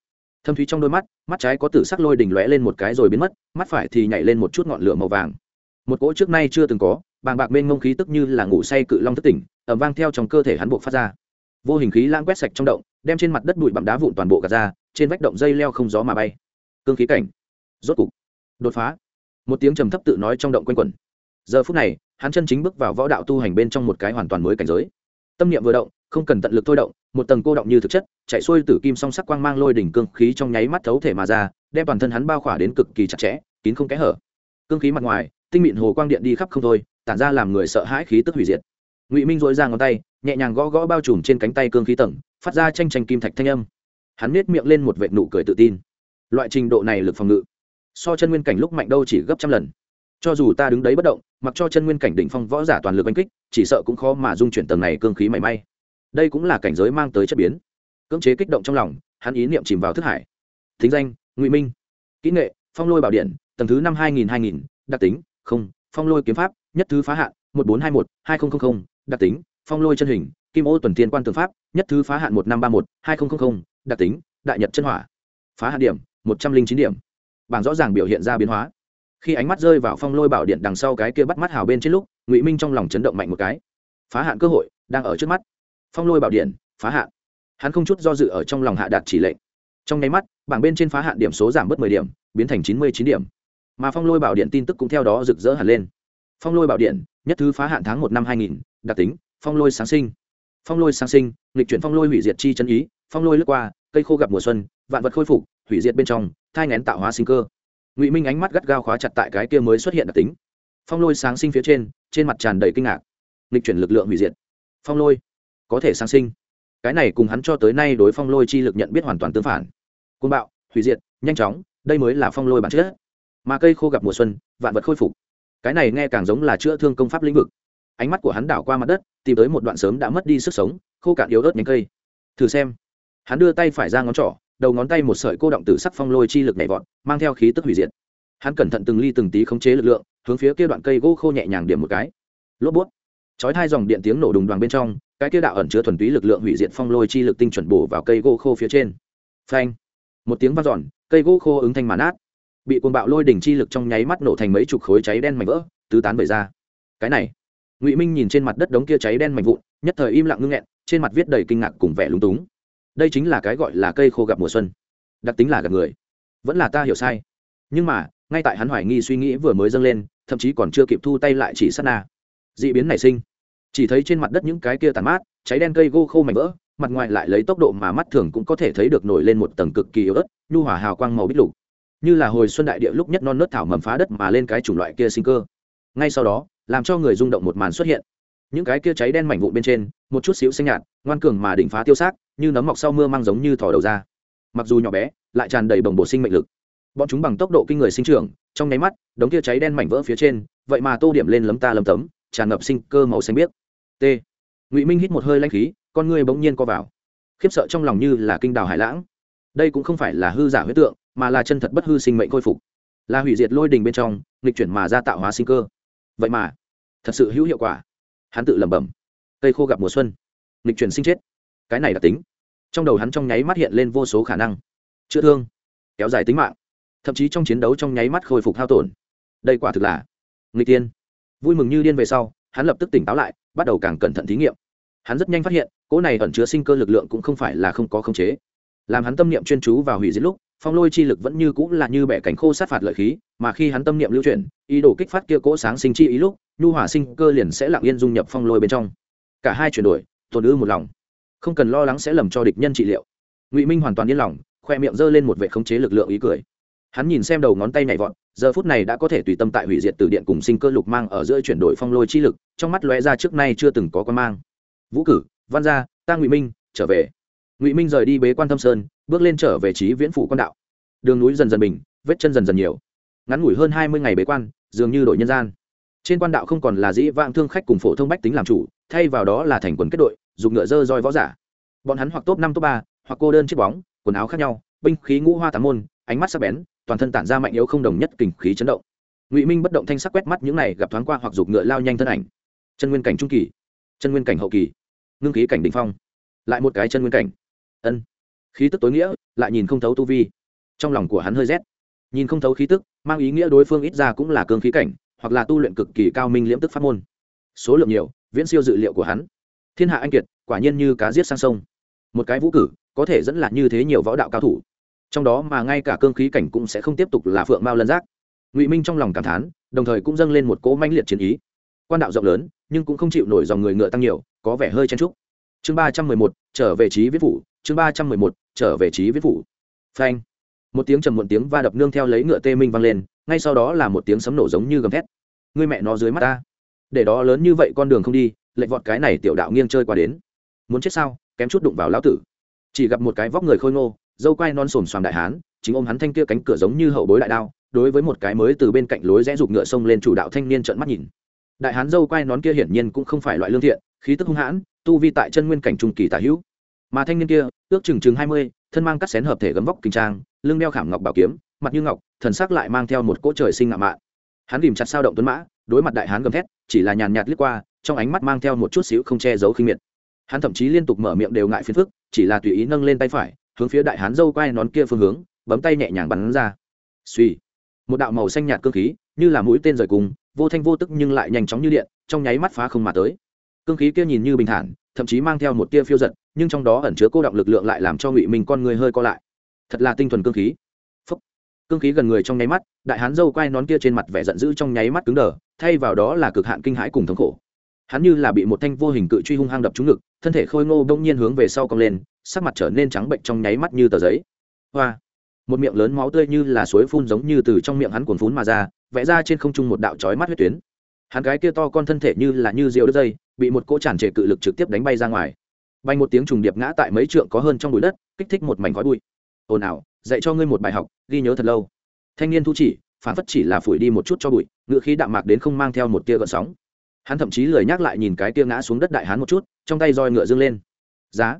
thâm thúy trong đôi mắt mắt trái có tử sắc lôi đỉnh lóe lên một cái rồi biến mất, mắt phải thì nhảy lên một chút ngọn lửa màu vàng. Một cỗ trước nay chưa từng có, bàng bạc bên ngông khí tức như là ngủ say cự long thất tỉnh ẩm vang theo trong cơ thể hắn buộc phát ra. Vô hình khí lãng quét sạch trong động, đem trên mặt đất bụi bặm đá vụn toàn bộ gạt ra, trên vách động dây leo không gió mà bay. Cương khí cảnh. Rốt cục, đột phá. Một tiếng trầm thấp tự nói trong động quanh quẩn. Giờ phút này, hắn chân chính bước vào võ đạo tu hành bên trong một cái hoàn toàn mới cảnh giới. Tâm niệm vừa động không cần tận lực thôi động, một tầng cô động như thực chất chạy xuôi từ kim song sắc quang mang lôi đỉnh cương khí trong nháy mắt thấu thể mà ra, đem toàn thân hắn bao khỏa đến cực kỳ chặt chẽ, kín không kẽ hở. Cương khí mặt ngoài, tinh mịn hồ quang điện đi khắp không thôi, tản ra làm người sợ hãi khí tức hủy diệt. Ngụy minh dội ra ngón tay, nhẹ nhàng gõ gõ bao trùm trên cánh tay cương khí tầng, phát ra tranh tranh kim thạch thanh âm. Hắn nết miệng lên một vệt nụ cười tự tin. Loại trình độ này lực phòng ngự, so chân nguyên cảnh lúc mạnh đâu chỉ gấp trăm lần. Cho dù ta đứng đấy bất động, mặc cho chân nguyên cảnh đỉnh phong võ giả toàn lực oanh kích, chỉ sợ cũng khó mà dung chuyển tầng này cương khí mảy may đây cũng là cảnh giới mang tới chất biến. Cưỡng chế kích động trong lòng, hắn ý niệm chìm vào thức hải. Thính danh, ngụy minh. Kỹ nghệ, phong lôi bảo điện, tầng thứ năm hai nghìn hai nghìn, đặc tính, không, phong lôi kiếm pháp, nhất thứ phá hạn, một bốn hai một, hai nghìn đặc tính, phong lôi chân hình, kim ô tuần tiên quan tư pháp, nhất thứ phá hạn một năm ba một, hai nghìn đặc tính, đại nhật chân hỏa. Phá hạn điểm, một trăm linh chín điểm. Bảng rõ ràng biểu hiện ra biến hóa. Khi ánh mắt rơi vào phong lôi bảo điện đằng sau cái kia bắt mắt hào bên trên lúc, ngụy minh trong lòng chấn động mạnh một cái. Phá hạn cơ hội, đang ở trước mắt phong lôi bảo điện, phá hạn. Hắn không chút do dự ở trong lòng hạ đạt chỉ lệnh. Trong nháy mắt, bảng bên trên phá hạn điểm số giảm bớt mười điểm, biến thành chín mươi chín điểm. Mà phong lôi bảo điện tin tức cũng theo đó rực rỡ hẳn lên. Phong lôi bảo điện, nhất thứ phá hạn tháng một năm hai nghìn, đặc tính, phong lôi sáng sinh. Phong lôi sáng sinh lịch chuyển phong lôi hủy diệt chi chân ý, phong lôi lướt qua, cây khô gặp mùa xuân, vạn vật khôi phục, hủy diệt bên trong, thai ngén tạo hóa sinh cơ. Ngụy minh ánh mắt gắt gao khóa chặt tại cái kia mới xuất hiện đặc tính. Phong lôi sáng sinh phía trên trên mặt tràn đầy kinh ngạc. Lịch chuyển lực lượng hủy diệt. Phong lôi có thể sáng sinh. Cái này cùng hắn cho tới nay đối phong lôi chi lực nhận biết hoàn toàn tương phản. Côn bạo, hủy diệt, nhanh chóng, đây mới là phong lôi bản chất. Mà cây khô gặp mùa xuân, vạn vật khôi phục. Cái này nghe càng giống là chữa thương công pháp lĩnh vực. Ánh mắt của hắn đảo qua mặt đất, tìm tới một đoạn sớm đã mất đi sức sống, khô cạn yếu ớt nhánh cây. Thử xem. Hắn đưa tay phải ra ngón trỏ, đầu ngón tay một sợi cô động tử sắc phong lôi chi lực nhảy vọt, mang theo khí tức hủy diệt. Hắn cẩn thận từng ly từng tí khống chế lực lượng, hướng phía kia đoạn cây gỗ khô nhẹ nhàng điểm một cái. Lốp bút chói hai dòng điện tiếng nổ đùng đoàn bên trong, cái kia đạo ẩn chứa thuần túy lực lượng hủy diệt phong lôi chi lực tinh chuẩn bổ vào cây gỗ khô phía trên. Phanh! Một tiếng vang dọn, cây gỗ khô ứng thanh màn át bị cuồng bạo lôi đỉnh chi lực trong nháy mắt nổ thành mấy chục khối cháy đen mảnh vỡ, tứ tán vẩy ra. Cái này, ngụy minh nhìn trên mặt đất đống kia cháy đen mảnh vụn, nhất thời im lặng ngưng nghẹn, trên mặt viết đầy kinh ngạc cùng vẻ lúng túng. Đây chính là cái gọi là cây khô gặp mùa xuân. Đặc tính là gặp người. Vẫn là ta hiểu sai. Nhưng mà, ngay tại hắn hoài nghi suy nghĩ vừa mới dâng lên, thậm chí còn chưa kịp thu tay lại chỉ sát na. D ị biến nảy sinh chỉ thấy trên mặt đất những cái kia tàn mát, cháy đen cây gô khô mảnh vỡ, mặt ngoài lại lấy tốc độ mà mắt thường cũng có thể thấy được nổi lên một tầng cực kỳ yếu ớt, nhu hỏa hào quang màu bít lục. Như là hồi xuân đại địa lúc nhất non nớt thảo mầm phá đất mà lên cái chủng loại kia sinh cơ. Ngay sau đó, làm cho người rung động một màn xuất hiện. Những cái kia cháy đen mảnh vụn bên trên, một chút xíu xanh nhạt, ngoan cường mà đỉnh phá tiêu xác, như nấm mọc sau mưa mang giống như thỏ đầu ra. Mặc dù nhỏ bé, lại tràn đầy bồng bổ sinh mệnh lực. Bọn chúng bằng tốc độ kinh người sinh trưởng, trong nháy mắt, đống kia cháy đen mảnh vỡ phía trên, vậy mà tô điểm lên lấm ta lấm tấm, tràn ngập sinh cơ màu xanh biếc t. Ngụy minh hít một hơi lanh khí, con ngươi bỗng nhiên co vào. Khiếp sợ trong lòng như là kinh đào hải lãng. Đây cũng không phải là hư giả huyết tượng, mà là chân thật bất hư sinh mệnh khôi phục. Là hủy diệt lôi đình bên trong, nghịch chuyển mà ra tạo hóa sinh cơ. Vậy mà, thật sự hữu hiệu quả. Hắn tự lẩm bẩm. Cây khô gặp mùa xuân, nghịch chuyển sinh chết. Cái này là tính. Trong đầu hắn trong nháy mắt hiện lên vô số khả năng. Chữa thương, kéo dài tính mạng, thậm chí trong chiến đấu trong nháy mắt khôi phục hao tổn. Đây quả thực là nghịch tiên. Vui mừng như điên về sau hắn lập tức tỉnh táo lại, bắt đầu càng cẩn thận thí nghiệm. Hắn rất nhanh phát hiện, cỗ này ẩn chứa sinh cơ lực lượng cũng không phải là không có khống chế. Làm hắn tâm niệm chuyên chú vào hủy diệt lúc, phong lôi chi lực vẫn như cũng là như bẻ cánh khô sát phạt lợi khí, mà khi hắn tâm niệm lưu chuyển, ý đồ kích phát kia cỗ sáng sinh chi ý lúc, nhu hỏa sinh cơ liền sẽ lặng yên dung nhập phong lôi bên trong. Cả hai chuyển đổi, tồn ư một lòng. Không cần lo lắng sẽ lầm cho địch nhân trị liệu. Ngụy minh hoàn toàn yên lòng, khoe miệng giơ lên một vệ khống chế lực lượng ý cười. Hắn nhìn xem đầu ngón tay nhảy vọt giờ phút này đã có thể tùy tâm tại hủy diệt từ điện cùng sinh cơ lục mang ở giữa chuyển đổi phong lôi chi lực, trong mắt lóe ra trước nay chưa từng có con mang. Vũ cử, văn gia, ta ngụy minh, trở về. Ngụy minh rời đi bế quan thâm sơn, bước lên trở về trí viễn phủ quan đạo. Đường núi dần dần bình, vết chân dần dần nhiều. Ngắn ngủi hơn hai mươi ngày bế quan, dường như đội nhân gian. Trên quan đạo không còn là dĩ vãng thương khách cùng phổ thông bách tính làm chủ, thay vào đó là thành quần kết đội, dùng ngựa dơ roi võ giả. Bọn hắn hoặc top năm, top ba, hoặc cô đơn chiếc bóng, quần áo khác nhau, binh khí ngũ hoa tám môn, ánh mắt sắc bén toàn thân tản ra mạnh yếu không đồng nhất kình khí chấn động. Ngụy minh bất động thanh sắc quét mắt những này gặp thoáng qua hoặc giục ngựa lao nhanh thân ảnh. Chân nguyên cảnh trung kỳ, chân nguyên cảnh hậu kỳ, ngưng khí cảnh đ ỉ n h phong. Lại một cái chân nguyên cảnh. Ân. Khí tức tối nghĩa, lại nhìn không thấu tu vi. Trong lòng của hắn hơi rét. Nhìn không thấu khí tức, mang ý nghĩa đối phương ít ra cũng là cương khí cảnh, hoặc là tu luyện cực kỳ cao minh liễm tức pháp môn. Số lượng nhiều, viễn siêu dự liệu của hắn. Thiên hạ anh kiệt, quả nhiên như cá giết sang sông. Một cái vũ cử, có thể dẫn là như thế nhiều võ đạo cao thủ trong đó mà ngay cả cương khí cảnh cũng sẽ không tiếp tục là phượng mao lân giác. Ngụy minh trong lòng cảm thán, đồng thời cũng dâng lên một cỗ manh liệt chiến ý. Quan đạo rộng lớn, nhưng cũng không chịu nổi dòng người ngựa tăng nhiều, có vẻ hơi chen trúc chương ba trăm mười một, trở về trí viết phủ, chương ba trăm mười một, trở về trí viết phủ. Phanh. Một tiếng trầm muộn tiếng va đập nương theo lấy ngựa tê minh vang lên, ngay sau đó là một tiếng sấm nổ giống như gầm thét. Người mẹ nó dưới mắt ta. Để đó lớn như vậy con đường không đi lệnh vọt cái này tiểu đạo nghiêng chơi qua đến. Muốn chết sao, kém chút đụng vào lão tử. Chỉ gặp một cái vóc người khôi ngô dâu quai non xồm xoàm đại hán, chính ôm hắn thanh kia cánh cửa giống như hậu bối đại đao, đối với một cái mới từ bên cạnh lối rẽ rụt ngựa sông lên chủ đạo thanh niên trợn mắt nhìn. Đại hán dâu quai nón kia hiển nhiên cũng không phải loại lương thiện, khí tức hung hãn, tu vi tại chân nguyên cảnh trung kỳ tả hữu. Mà thanh niên kia, ước chừng chừng hai mươi, thân mang cắt xén hợp thể gấm vóc kinh trang, lưng đeo khảm ngọc bảo kiếm, mặt như ngọc, thần sắc lại mang theo một cỗ trời sinh ngạo mạn. Hắn ghìm chặt sao động tuấn mã, đối mặt đại hán gầm thét, chỉ là nhàn nhạt lướt qua, trong ánh mắt mang theo một chút xíu không che giấu khinh miệt. Hắn thậm chí liên tục mở miệng đều ngại phiền phức, chỉ là tùy ý nâng lên tay phải hướng phía đại hán dâu quai nón kia phương hướng, bấm tay nhẹ nhàng bắn ra. Suy một đạo màu xanh nhạt cơ khí, như là mũi tên rời cùng, vô thanh vô tức nhưng lại nhanh chóng như điện, trong nháy mắt phá không mà tới. Cương khí kia nhìn như bình thản, thậm chí mang theo một tia phiêu giật, nhưng trong đó ẩn chứa cô động lực lượng lại làm cho ngụy mình con người hơi co lại. Thật là tinh thuần cương khí. Cương khí gần người trong nháy mắt, đại hán dâu quai nón kia trên mặt vẻ giận dữ trong nháy mắt cứng đờ, thay vào đó là cực hạn kinh hãi cùng thống khổ hắn như là bị một thanh vô hình cự truy hung hăng đập trúng ngực, thân thể khôi ngô đông nhiên hướng về sau cong lên, sắc mặt trở nên trắng bệnh trong nháy mắt như tờ giấy. Hoa! Một miệng lớn máu tươi như là suối phun giống như từ trong miệng hắn cuồn phún mà ra, vẽ ra trên không trung một đạo chói mắt huyết tuyến. Hắn cái kia to con thân thể như là như rượu đất dây, bị một cỗ tràn trề cự lực trực tiếp đánh bay ra ngoài. Bay một tiếng trùng điệp ngã tại mấy trượng có hơn trong bụi đất, kích thích một mảnh khói bụi. Ồn ào, dạy cho ngươi một bài học, ghi nhớ thật lâu. Thanh niên thu chỉ, phản phất chỉ là phủi đi một chút cho bụi ngựa khí đạm mạc đến không mang theo một tia gợn sóng hắn thậm chí lười nhắc lại nhìn cái tia ngã xuống đất đại hán một chút, trong tay roi ngựa dương lên. Giá.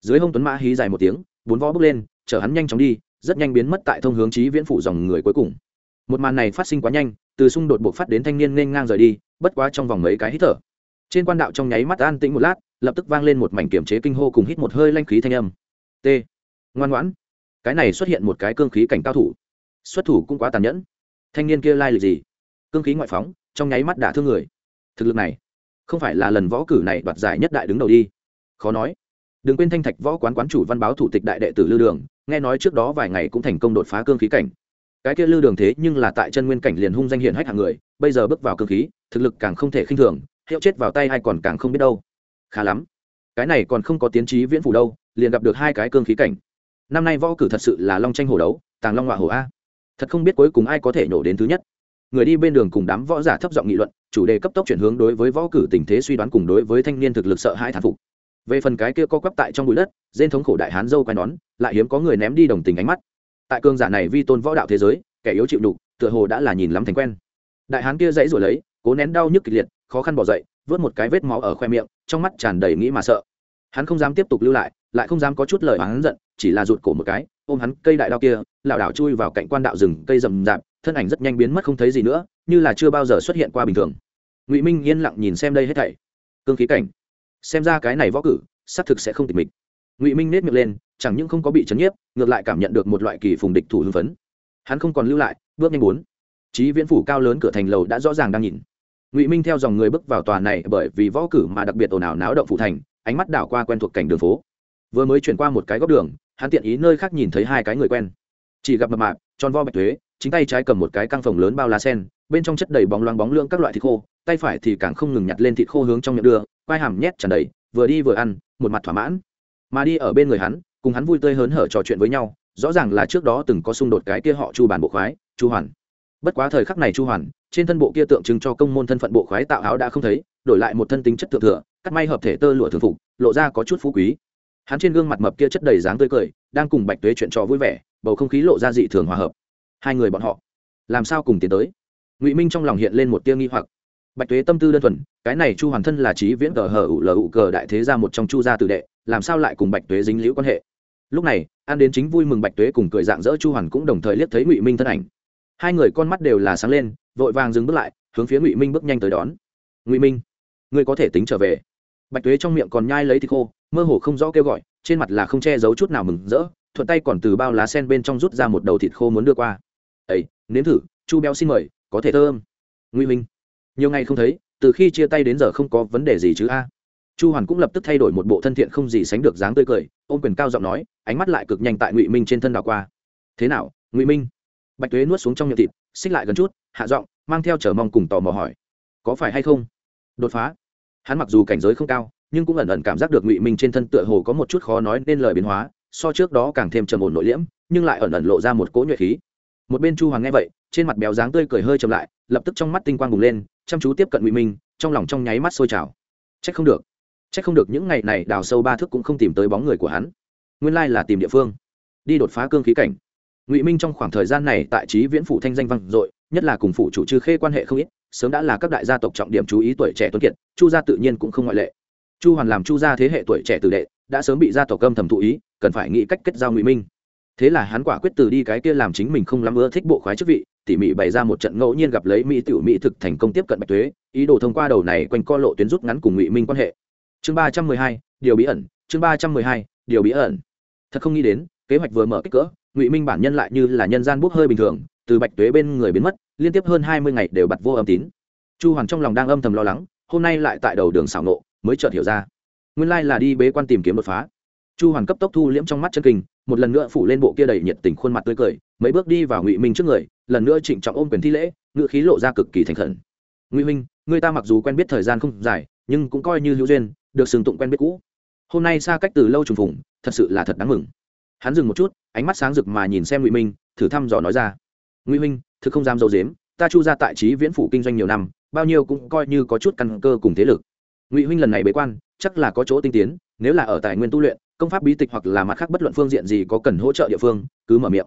Dưới hông tuấn mã hí dài một tiếng, bốn vó bước lên, chở hắn nhanh chóng đi, rất nhanh biến mất tại thông hướng trí viễn phủ dòng người cuối cùng. Một màn này phát sinh quá nhanh, từ xung đột buộc phát đến thanh niên nên ngang rời đi, bất quá trong vòng mấy cái hít thở. Trên quan đạo trong nháy mắt an tĩnh một lát, lập tức vang lên một mảnh kiểm chế kinh hô cùng hít một hơi lanh khí thanh âm. T. Ngoan ngoãn. Cái này xuất hiện một cái cương khí cảnh cao thủ. Xuất thủ cũng quá tàn nhẫn. Thanh niên kia lai lịch gì? Cương khí ngoại phóng, trong nháy mắt đả thương người thực lực này, không phải là lần võ cử này đoạt giải nhất đại đứng đầu đi. Khó nói. Đừng quên thanh thạch võ quán quán chủ văn báo thủ tịch đại đệ tử lưu đường, nghe nói trước đó vài ngày cũng thành công đột phá cương khí cảnh. Cái kia lưu đường thế nhưng là tại chân nguyên cảnh liền hung danh hiển hách hàng người, bây giờ bước vào cương khí, thực lực càng không thể khinh thường, hiệu chết vào tay hay còn càng không biết đâu. Khá lắm. Cái này còn không có tiến trí viễn phủ đâu, liền gặp được hai cái cương khí cảnh. Năm nay võ cử thật sự là long tranh hổ đấu, tàng long họa hổ a. Thật không biết cuối cùng ai có thể nhổ đến thứ nhất người đi bên đường cùng đám võ giả thấp giọng nghị luận, chủ đề cấp tốc chuyển hướng đối với võ cử tình thế suy đoán cùng đối với thanh niên thực lực sợ hãi thán phục. Về phần cái kia co quắp tại trong bụi đất dên thống khổ đại hán dâu quai nón, lại hiếm có người ném đi đồng tình ánh mắt. Tại cương giả này vi tôn võ đạo thế giới, kẻ yếu chịu đục tựa hồ đã là nhìn lắm thành quen. Đại hán kia dãy rồi lấy, cố nén đau nhức kịch liệt, khó khăn bỏ dậy, vớt một cái vết máu ở khoe miệng, trong mắt tràn đầy nghĩ mà sợ. Hắn không dám tiếp tục lưu lại lại không dám có chút lời hắn giận, chỉ là rụt cổ một cái, ôm hắn cây đại đao kia, lảo đảo chui vào cạnh quan đạo rừng cây rậm rạp thân ảnh rất nhanh biến mất không thấy gì nữa, như là chưa bao giờ xuất hiện qua bình thường. Ngụy minh yên lặng nhìn xem đây hết thảy. Cương khí cảnh. Xem ra cái này võ cử, xác thực sẽ không tịch mịch. Ngụy minh nết miệng lên, chẳng những không có bị chấn nhiếp, ngược lại cảm nhận được một loại kỳ phùng địch thủ hưng phấn. Hắn không còn lưu lại, bước nhanh bốn. Chí viễn phủ cao lớn cửa thành lầu đã rõ ràng đang nhìn. Ngụy minh theo dòng người bước vào tòa này bởi vì võ cử mà đặc biệt ồn ào náo động phủ thành, ánh mắt đảo qua quen thuộc cảnh đường phố. Vừa mới chuyển qua một cái góc đường, hắn tiện ý nơi khác nhìn thấy hai cái người quen. Chỉ gặp mập mạp, tròn vo bạch thuế chính tay trái cầm một cái căng phồng lớn bao lá sen, bên trong chất đầy bóng loáng bóng lưỡng các loại thịt khô, tay phải thì càng không ngừng nhặt lên thịt khô hướng trong miệng đưa, quai hàm nhét tràn đầy, vừa đi vừa ăn, một mặt thỏa mãn. Mà đi ở bên người hắn, cùng hắn vui tươi hớn hở trò chuyện với nhau, rõ ràng là trước đó từng có xung đột cái kia họ chu bản bộ khoái, chu hoàn. Bất quá thời khắc này chu hoàn, trên thân bộ kia tượng trưng cho công môn thân phận bộ khoái tạo áo đã không thấy, đổi lại một thân tính chất thượng thừa, cắt may hợp thể tơ lụa thường phục, lộ ra có chút phú quý. Hắn trên gương mặt mập kia chất đầy dáng tươi cười, đang cùng bạch tuế chuyện trò vui vẻ, bầu không khí lộ ra dị thường hòa hợp hai người bọn họ. Làm sao cùng tiến tới? Ngụy minh trong lòng hiện lên một tia nghi hoặc. Bạch tuế tâm tư đơn thuần, cái này chu hoàn thân là trí viễn cờ hờ ủ lờ ủ cờ đại thế ra một trong chu gia tử đệ, làm sao lại cùng bạch tuế dính liễu quan hệ? Lúc này, an đến chính vui mừng bạch tuế cùng cười dạng dỡ chu hoàn cũng đồng thời liếc thấy ngụy minh thân ảnh. Hai người con mắt đều là sáng lên, vội vàng dừng bước lại, hướng phía ngụy minh bước nhanh tới đón. Ngụy minh, ngươi có thể tính trở về. Bạch tuế trong miệng còn nhai lấy thịt khô, mơ hồ không rõ kêu gọi, trên mặt là không che giấu chút nào mừng rỡ, thuận tay còn từ bao lá sen bên trong rút ra một đầu thịt khô muốn đưa qua ấy nếm thử, chu béo xin mời, có thể thơm ngụy minh. Nhiều ngày không thấy, từ khi chia tay đến giờ không có vấn đề gì chứ a? Chu hoàn cũng lập tức thay đổi một bộ thân thiện không gì sánh được dáng tươi cười, ôm quyền cao giọng nói, ánh mắt lại cực nhanh tại ngụy minh trên thân đảo qua. Thế nào, ngụy minh? Bạch tuế nuốt xuống trong miệng thịt, xích lại gần chút, hạ giọng, mang theo chờ mong cùng tò mò hỏi, có phải hay không? Đột phá. Hắn mặc dù cảnh giới không cao, nhưng cũng ẩn ẩn cảm giác được ngụy minh trên thân tựa hồ có một chút khó nói nên lời biến hóa, so trước đó càng thêm trầm ổn nội liễm, nhưng lại ẩn ẩn lộ ra một cỗ nhuệ khí một bên chu hoàng nghe vậy, trên mặt béo dáng tươi cười hơi chậm lại, lập tức trong mắt tinh quang bùng lên, chăm chú tiếp cận ngụy minh, trong lòng trong nháy mắt sôi trào. C không được. C không được những ngày này đào sâu ba thước cũng không tìm tới bóng người của hắn. Nguyên lai là tìm địa phương. Đi đột phá cương khí cảnh. Ngụy minh trong khoảng thời gian này tại trí viễn phủ thanh danh văn dội, nhất là cùng phủ chủ trư khê quan hệ không ít, sớm đã là các đại gia tộc trọng điểm chú ý tuổi trẻ tuấn kiệt, chu gia tự nhiên cũng không ngoại lệ. Chu hoàn làm chu gia thế hệ tuổi trẻ tử đệ, đã sớm bị gia tộc âm thầm thụ ý, cần phải nghĩ cách kết giao ngụy minh thế là hắn quả quyết từ đi cái kia làm chính mình không lắm ưa thích bộ khoái chức vị, tỉ mỉ bày ra một trận ngẫu nhiên gặp lấy mỹ tiểu mỹ thực thành công tiếp cận bạch tuế, ý đồ thông qua đầu này quanh co lộ tuyến rút ngắn cùng ngụy minh quan hệ. Chương ba trăm mười hai, điều bí ẩn, chương ba trăm mười hai, điều bí ẩn. Thật không nghĩ đến, kế hoạch vừa mở kích cỡ, ngụy minh bản nhân lại như là nhân gian bốc hơi bình thường, từ bạch tuế bên người biến mất, liên tiếp hơn hai mươi ngày đều bật vô âm tín. Chu hoàn trong lòng đang âm thầm lo lắng, hôm nay lại tại đầu đường xảo nộ mới chợt hiểu ra. Nguyên lai là đi bế quan tìm kiếm đột phá. Chu hoàn cấp tốc thu liễm trong mắt chân kinh một lần nữa phủ lên bộ kia đầy nhiệt tình khuôn mặt tươi cười, mấy bước đi vào ngụy minh trước người, lần nữa trịnh trọng ôm quyền thi lễ ngựa khí lộ ra cực kỳ thành khẩn. Ngụy minh người ta mặc dù quen biết thời gian không dài, nhưng cũng coi như hữu duyên, được sừng tụng quen biết cũ. Hôm nay xa cách từ lâu trùng phùng, thật sự là thật đáng mừng. Hắn dừng một chút, ánh mắt sáng rực mà nhìn xem ngụy minh, thử thăm dò nói ra. Ngụy minh thực không dám dâu dếm, ta chu ra tại trí viễn phủ kinh doanh nhiều năm, bao nhiêu cũng coi như có chút căn cơ cùng thế lực. Ngụy huynh lần này bế quan, chắc là có chỗ tinh tiến, nếu là ở tài nguyên tu luyện công pháp bí tịch hoặc là mặt khác bất luận phương diện gì có cần hỗ trợ địa phương, cứ mở miệng.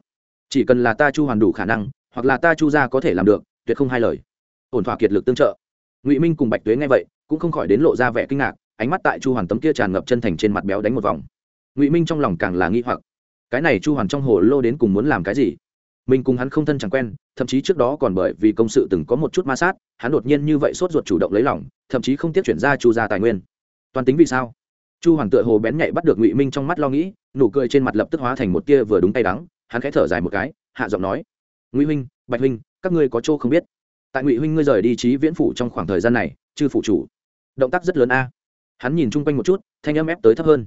Chỉ cần là ta chu hoàn đủ khả năng, hoặc là ta chu ra có thể làm được, tuyệt không hai lời. Ổn thỏa kiệt lực tương trợ. Ngụy minh cùng bạch tuế nghe vậy, cũng không khỏi đến lộ ra vẻ kinh ngạc, ánh mắt tại chu hoàn tấm kia tràn ngập chân thành trên mặt béo đánh một vòng. Ngụy minh trong lòng càng là nghi hoặc. Cái này chu hoàn trong hồ lô đến cùng muốn làm cái gì? Mình cùng hắn không thân chẳng quen, thậm chí trước đó còn bởi vì công sự từng có một chút ma sát, hắn đột nhiên như vậy sốt ruột chủ động lấy lòng, thậm chí không tiếp chuyển ra chu ra tài nguyên. Toàn tính vì sao? Chu Hoàng tựa hồ bén nhạy bắt được ngụy minh trong mắt lo nghĩ, nụ cười trên mặt lập tức hóa thành một tia vừa đúng tay đắng, hắn khẽ thở dài một cái, hạ giọng nói, ngụy huynh, bạch huynh, các ngươi có chỗ không biết. Tại ngụy huynh ngươi rời đi trí viễn phủ trong khoảng thời gian này, chư phủ chủ, động tác rất lớn a. Hắn nhìn chung quanh một chút, thanh âm ép tới thấp hơn.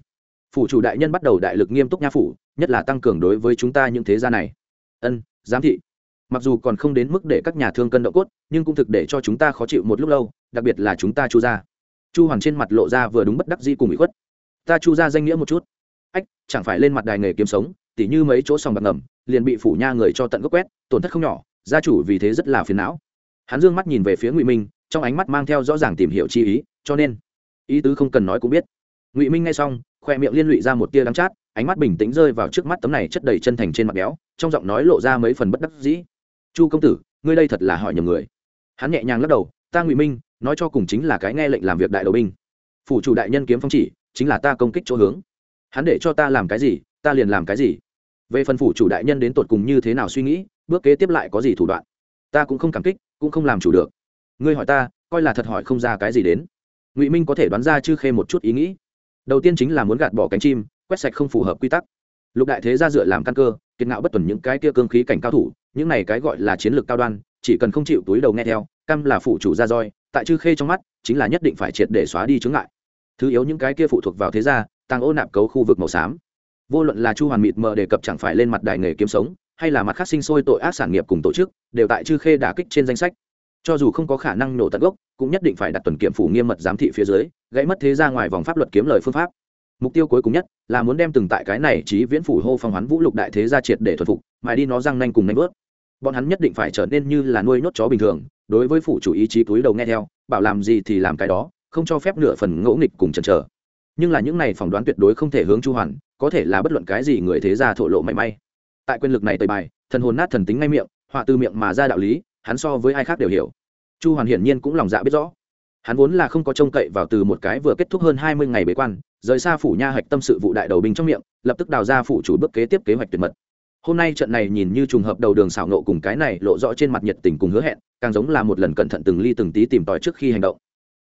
Phủ chủ đại nhân bắt đầu đại lực nghiêm túc nha phủ, nhất là tăng cường đối với chúng ta những thế gia này. Ân, giám thị. Mặc dù còn không đến mức để các nhà thương cân độ cốt, nhưng cũng thực để cho chúng ta khó chịu một lúc lâu, đặc biệt là chúng ta chu ra chu hoàn trên mặt lộ ra vừa đúng bất đắc di cùng bị khuất. Ta chu ra danh nghĩa một chút. Ách, chẳng phải lên mặt đài nghề kiếm sống, tỉ như mấy chỗ sòng bạc ngầm, liền bị phủ nha người cho tận gốc quét, tổn thất không nhỏ, gia chủ vì thế rất là phiền não. Hắn dương mắt nhìn về phía ngụy minh, trong ánh mắt mang theo rõ ràng tìm hiểu chi ý, cho nên, ý tứ không cần nói cũng biết. Ngụy minh nghe xong, khoe miệng liên lụy ra một tia đắng chát, ánh mắt bình tĩnh rơi vào trước mắt tấm này chất đầy chân thành trên mặt béo, trong giọng nói lộ ra mấy phần bất đắc dĩ. Chu công tử, ngươi đây thật là hỏi nhầm người. Hắn nhẹ nhàng lắc đầu, ta ngụy minh nói cho cùng chính là cái nghe lệnh làm việc đại đầu binh. Phủ chủ đại nhân kiếm phong chỉ, chính là ta công kích chỗ hướng. Hắn để cho ta làm cái gì, ta liền làm cái gì. Về phần phủ chủ đại nhân đến tột cùng như thế nào suy nghĩ, bước kế tiếp lại có gì thủ đoạn, ta cũng không cảm kích, cũng không làm chủ được. Ngươi hỏi ta, coi là thật hỏi không ra cái gì đến. Ngụy minh có thể đoán ra chư khê một chút ý nghĩ. Đầu tiên chính là muốn gạt bỏ cánh chim, quét sạch không phù hợp quy tắc. Lục đại thế ra dựa làm căn cơ, kiệt ngạo bất tuần những cái kia cương khí cảnh cao thủ, những này cái gọi là chiến lược cao đoan, chỉ cần không chịu túi đầu nghe theo, cam là phụ chủ ra roi tại chư khê trong mắt, chính là nhất định phải triệt để xóa đi chướng ngại. Thứ yếu những cái kia phụ thuộc vào thế gia tăng ô nạp cấu khu vực màu xám. Vô luận là chu hoàn mịt mờ đề cập chẳng phải lên mặt đại nghề kiếm sống, hay là mặt khác sinh sôi tội ác sản nghiệp cùng tổ chức, đều tại chư khê đả kích trên danh sách. Cho dù không có khả năng nổ tận gốc, cũng nhất định phải đặt tuần kiểm phủ nghiêm mật giám thị phía dưới, gãy mất thế ra ngoài vòng pháp luật kiếm lời phương pháp. Mục tiêu cuối cùng nhất là muốn đem từng tại cái này trí viễn phủ hô phong hoán vũ lục đại thế ra triệt để thuần phục mà đi nó răng nanh cùng nanh vớt bọn hắn nhất định phải trở nên như là nuôi nhốt chó bình thường, đối với phủ chủ ý chí túi đầu nghe theo, bảo làm gì thì làm cái đó, không cho phép nửa phần ngẫu nghịch cùng chần chờ. Nhưng là những này phỏng đoán tuyệt đối không thể hướng chu hoàn, có thể là bất luận cái gì người thế gia thổ lộ mảy may. Tại quyền lực này tời bài, thần hồn nát thần tính ngay miệng, họa từ miệng mà ra đạo lý, hắn so với ai khác đều hiểu. Chu hoàn hiển nhiên cũng lòng dạ biết rõ. Hắn vốn là không có trông cậy vào từ một cái vừa kết thúc hơn hai mươi ngày bế quan, rời xa phủ nha hạch tâm sự vụ đại đầu binh trong miệng, lập tức đào ra phủ chủ bước kế tiếp kế hoạch tuyệt mật hôm nay trận này nhìn như trùng hợp đầu đường xảo nộ cùng cái này lộ rõ trên mặt nhiệt tình cùng hứa hẹn, càng giống là một lần cẩn thận từng ly từng tí tìm tòi trước khi hành động.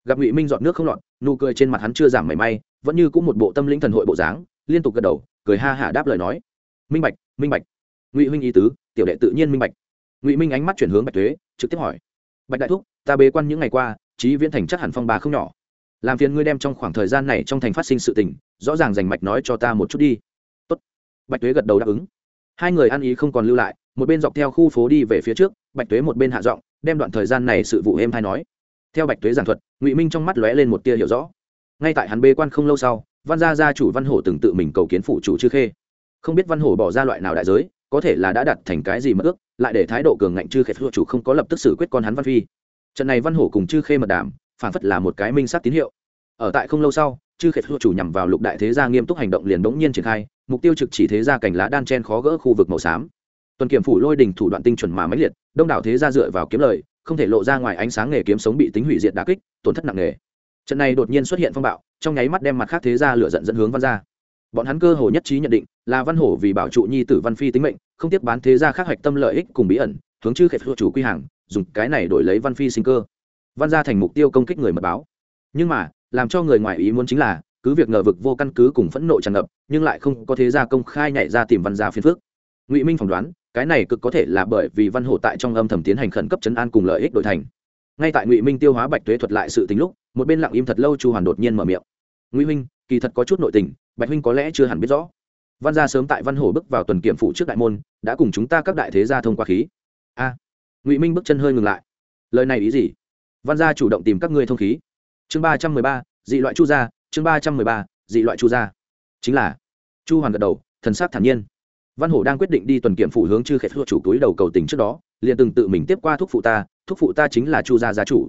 Gặp ngụy minh dọn nước không lọt, nụ cười trên mặt hắn chưa giảm mảy may, vẫn như cũng một bộ tâm linh thần hội bộ dáng, liên tục gật đầu, cười ha hả đáp lời nói. Minh bạch minh bạch. Ngụy huynh ý tứ, tiểu đệ tự nhiên minh bạch. Ngụy minh ánh mắt chuyển hướng bạch thuế trực tiếp hỏi. Bạch đại thúc, ta bế quan những ngày qua, trí viễn thành chắc hẳn phong bà không nhỏ. Làm phiền ngươi đem trong khoảng thời gian này trong thành phát sinh sự tình, rõ ràng dành mạch nói cho ta một chút đi. Tốt. bạch tuế gật đầu đáp ứng hai người ăn ý không còn lưu lại, một bên dọc theo khu phố đi về phía trước, bạch tuế một bên hạ giọng, đem đoạn thời gian này sự vụ êm hay nói. Theo bạch tuế giảng thuật, ngụy minh trong mắt lóe lên một tia hiểu rõ. Ngay tại hắn bê quan không lâu sau, văn gia gia chủ văn hổ từng tự mình cầu kiến phụ chủ chư khê. Không biết văn hổ bỏ ra loại nào đại giới, có thể là đã đặt thành cái gì mất ước, lại để thái độ cường ngạnh chư khê phụ chủ không có lập tức xử quyết con hắn văn phi. Trận này văn hổ cùng chư khê mật đảm phản phất là một cái minh sát tín hiệu. Ở tại không lâu sau chư khệ phụ chủ nhằm vào lục đại thế gia nghiêm túc hành động liền đống nhiên triển khai, mục tiêu trực chỉ thế gia cảnh lá đan chen khó gỡ khu vực màu xám. Tuần kiểm phủ lôi đình thủ đoạn tinh chuẩn mà máy liệt, đông đảo thế gia dựa vào kiếm lời, không thể lộ ra ngoài ánh sáng nghề kiếm sống bị tính hủy diệt đà kích, tổn thất nặng nề. Trận này đột nhiên xuất hiện phong bạo, trong nháy mắt đem mặt khác thế gia lửa giận dẫn hướng văn gia. Bọn hắn cơ hồ nhất trí nhận định, là văn hổ vì bảo trụ nhi tử văn phi tính mệnh, không tiếp bán thế gia khác hoạch tâm lợi ích cùng bí ẩn, hướng chư khệ phụ chủ quy hàng, dùng cái này đổi lấy văn phi sinh cơ. Văn gia thành mục tiêu công kích người mật báo. Nhưng mà làm cho người ngoài ý muốn chính là, cứ việc ngờ vực vô căn cứ cùng phẫn nộ tràn ngập, nhưng lại không có thế gia công khai nhảy ra tìm văn gia phiên phước ngụy minh phỏng đoán, cái này cực có thể là bởi vì văn hổ tại trong âm thầm tiến hành khẩn cấp chấn an cùng lợi ích đội thành. Ngay tại ngụy minh tiêu hóa bạch tuế thuật lại sự tính lúc, một bên lặng im thật lâu chu hoàn đột nhiên mở miệng. Ngụy minh kỳ thật có chút nội tình, bạch huynh có lẽ chưa hẳn biết rõ. Văn gia sớm tại văn hổ bước vào tuần kiểm phụ trước đại môn, đã cùng chúng ta các đại thế gia thông qua khí. A. Ngụy minh bước chân hơi ngừng lại. Lời này ý gì? Văn gia chủ động tìm các ngươi thông khí chương ba trăm mười ba, dị loại chu gia, chương ba trăm mười ba, dị loại chu gia. Chính là, chu hoàn gật đầu, thần sắc thản nhiên. Văn hổ đang quyết định đi tuần kiểm phủ hướng chư khệ thuộc chủ túi đầu cầu tình trước đó, liền từng tự mình tiếp qua thúc phụ ta, thúc phụ ta chính là chu gia gia chủ.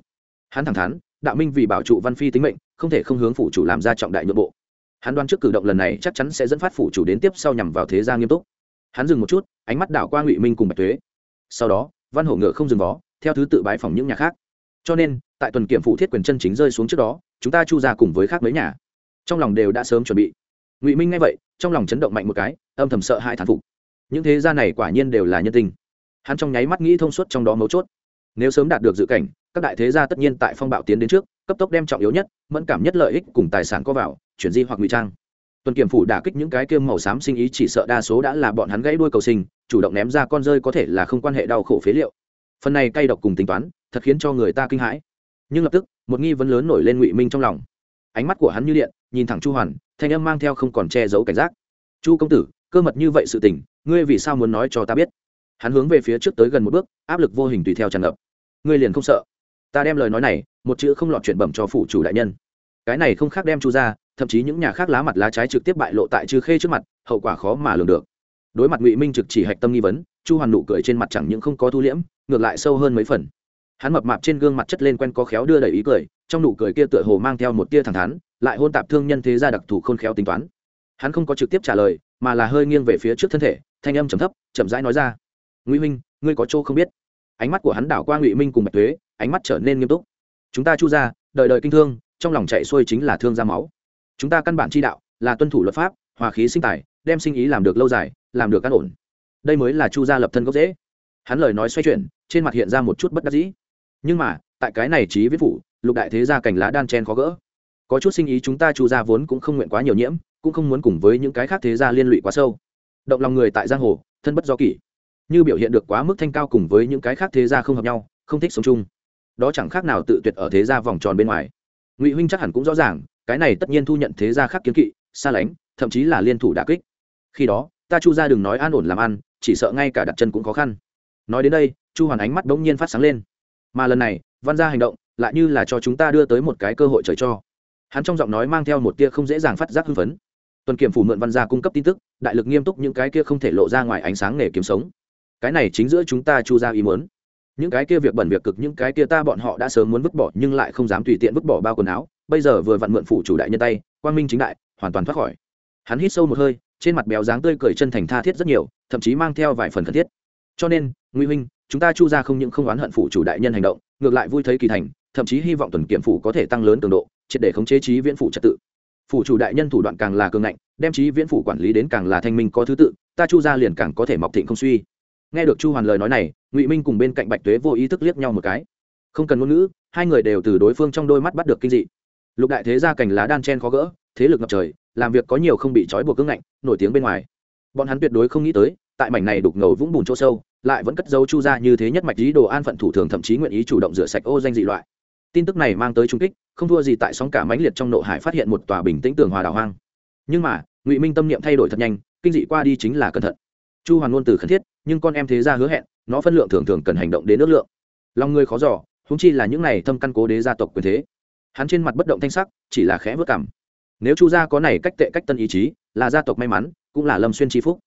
Hắn thẳng thắn, đạo minh vì bảo trụ văn phi tính mệnh, không thể không hướng phủ chủ làm ra trọng đại nội bộ. Hắn đoán trước cử động lần này chắc chắn sẽ dẫn phát phủ chủ đến tiếp sau nhằm vào thế gia nghiêm túc. Hắn dừng một chút, ánh mắt đảo qua ngụy minh cùng bạch thuế sau đó, văn hổ ngựa không dừng vó, theo thứ tự bái phòng những nhà khác. Cho nên tại tuần kiểm phụ thiết quyền chân chính rơi xuống trước đó, chúng ta chu ra cùng với khác mấy nhà. Trong lòng đều đã sớm chuẩn bị. Ngụy minh nghe vậy, trong lòng chấn động mạnh một cái, âm thầm sợ hãi thán phục. Những thế gia này quả nhiên đều là nhân tình. Hắn trong nháy mắt nghĩ thông suốt trong đó mấu chốt. Nếu sớm đạt được dự cảnh, các đại thế gia tất nhiên tại phong bạo tiến đến trước, cấp tốc đem trọng yếu nhất, mẫn cảm nhất lợi ích cùng tài sản có vào, chuyển di hoặc ngụy trang. Tuần kiểm phủ đả kích những cái kiêm màu xám sinh ý chỉ sợ đa số đã là bọn hắn gãy đuôi cầu sinh, chủ động ném ra con rơi có thể là không quan hệ đau khổ phế liệu. Phần này cay độc cùng tính toán, thật khiến cho người ta kinh hãi nhưng lập tức, một nghi vấn lớn nổi lên ngụy minh trong lòng. Ánh mắt của hắn như điện, nhìn thẳng chu hoàn, thanh âm mang theo không còn che giấu cảnh giác. Chu công tử, cơ mật như vậy sự tình, ngươi vì sao muốn nói cho ta biết? Hắn hướng về phía trước tới gần một bước, áp lực vô hình tùy theo tràn ngập. Ngươi liền không sợ? Ta đem lời nói này, một chữ không lọt chuyện bẩm cho phụ chủ đại nhân. Cái này không khác đem chu ra, thậm chí những nhà khác lá mặt lá trái trực tiếp bại lộ tại chư khê trước mặt, hậu quả khó mà lường được. Đối mặt ngụy minh trực chỉ hạch tâm nghi vấn, chu hoàn nụ cười trên mặt chẳng những không có thu liễm, ngược lại sâu hơn mấy phần hắn mập mạp trên gương mặt chất lên quen có khéo đưa đầy ý cười, trong nụ cười kia tựa hồ mang theo một tia thẳng thắn, lại hôn tạp thương nhân thế gia đặc thù khôn khéo tính toán. Hắn không có trực tiếp trả lời, mà là hơi nghiêng về phía trước thân thể, thanh âm trầm thấp, chậm rãi nói ra. Ngụy minh ngươi có chỗ không biết. Ánh mắt của hắn đảo qua ngụy minh cùng bạch thuế ánh mắt trở nên nghiêm túc. Chúng ta chu ra đời đời kinh thương, trong lòng chạy xuôi chính là thương ra máu. Chúng ta căn bản chi đạo, là tuân thủ luật pháp, hòa khí sinh tài, đem sinh ý làm được lâu dài, làm được căn ổn. Đây mới là chu gia lập thân gốc dễ hắn lời nói xoay chuyển, trên mặt hiện ra một chút bất đắc dĩ nhưng mà, tại cái này trí viết phủ, lục đại thế gia cành lá đan chen khó gỡ. Có chút sinh ý chúng ta chu gia vốn cũng không nguyện quá nhiều nhiễm, cũng không muốn cùng với những cái khác thế gia liên lụy quá sâu. Động lòng người tại giang hồ, thân bất do kỷ. Như biểu hiện được quá mức thanh cao cùng với những cái khác thế gia không hợp nhau, không thích sống chung. Đó chẳng khác nào tự tuyệt ở thế gia vòng tròn bên ngoài. Ngụy huynh chắc hẳn cũng rõ ràng, cái này tất nhiên thu nhận thế gia khác kiến kỵ, xa lánh, thậm chí là liên thủ đà kích. Khi đó, ta chu gia đừng nói an ổn làm ăn, chỉ sợ ngay cả đặt chân cũng khó khăn. Nói đến đây, chu hoàn ánh mắt bỗng nhiên phát sáng lên mà lần này, văn gia hành động lại như là cho chúng ta đưa tới một cái cơ hội trời cho. Hắn trong giọng nói mang theo một tia không dễ dàng phát giác hưng phấn. Tuần kiểm phủ mượn văn gia cung cấp tin tức, đại lực nghiêm túc những cái kia không thể lộ ra ngoài ánh sáng nghề kiếm sống. Cái này chính giữa chúng ta chu ra ý muốn. Những cái kia việc bẩn việc cực, những cái kia ta bọn họ đã sớm muốn vứt bỏ, nhưng lại không dám tùy tiện vứt bỏ bao quần áo, bây giờ vừa vặn mượn phủ chủ đại nhân tay, quang minh chính đại, hoàn toàn thoát khỏi. Hắn hít sâu một hơi, trên mặt béo dáng tươi cười chân thành tha thiết rất nhiều, thậm chí mang theo vài phần cần thiết. Cho nên nguy huynh chúng ta chu ra không những không oán hận phủ chủ đại nhân hành động, ngược lại vui thấy kỳ thành, thậm chí hy vọng tuần kiểm phủ có thể tăng lớn cường độ, triệt để khống chế trí viễn phủ trật tự. Phủ chủ đại nhân thủ đoạn càng là cường ngạnh, đem trí viễn phủ quản lý đến càng là thanh minh có thứ tự, ta chu ra liền càng có thể mọc thịnh không suy. Nghe được chu hoàn lời nói này, ngụy minh cùng bên cạnh bạch tuế vô ý thức liếc nhau một cái. Không cần ngôn ngữ, hai người đều từ đối phương trong đôi mắt bắt được kinh dị. Lục đại thế gia cành lá đan chen khó gỡ, thế lực ngập trời, làm việc có nhiều không bị trói buộc cứng ngạnh, nổi tiếng bên ngoài. Bọn hắn tuyệt đối không nghĩ tới tại mảnh này đục ngầu vũng bùn chỗ sâu, lại vẫn cất dấu chu ra như thế nhất mạch lý đồ an phận thủ thường thậm chí nguyện ý chủ động rửa sạch ô danh dị loại. Tin tức này mang tới trung kích, không thua gì tại sóng cả mãnh liệt trong nội hải phát hiện một tòa bình tĩnh tường hòa đảo hoang. Nhưng mà, ngụy minh tâm niệm thay đổi thật nhanh, kinh dị qua đi chính là cẩn thận. Chu hoàn ngôn từ khẩn thiết, nhưng con em thế ra hứa hẹn, nó phân lượng thường thường cần hành động đến ước lượng. Lòng người khó giỏ húng chi là những này thâm căn cố đế gia tộc quyền thế. Hắn trên mặt bất động thanh sắc, chỉ là khẽ vớt cảm. Nếu chu gia có này cách tệ cách tân ý chí, là gia tộc may mắn, cũng là lâm xuyên tri phúc.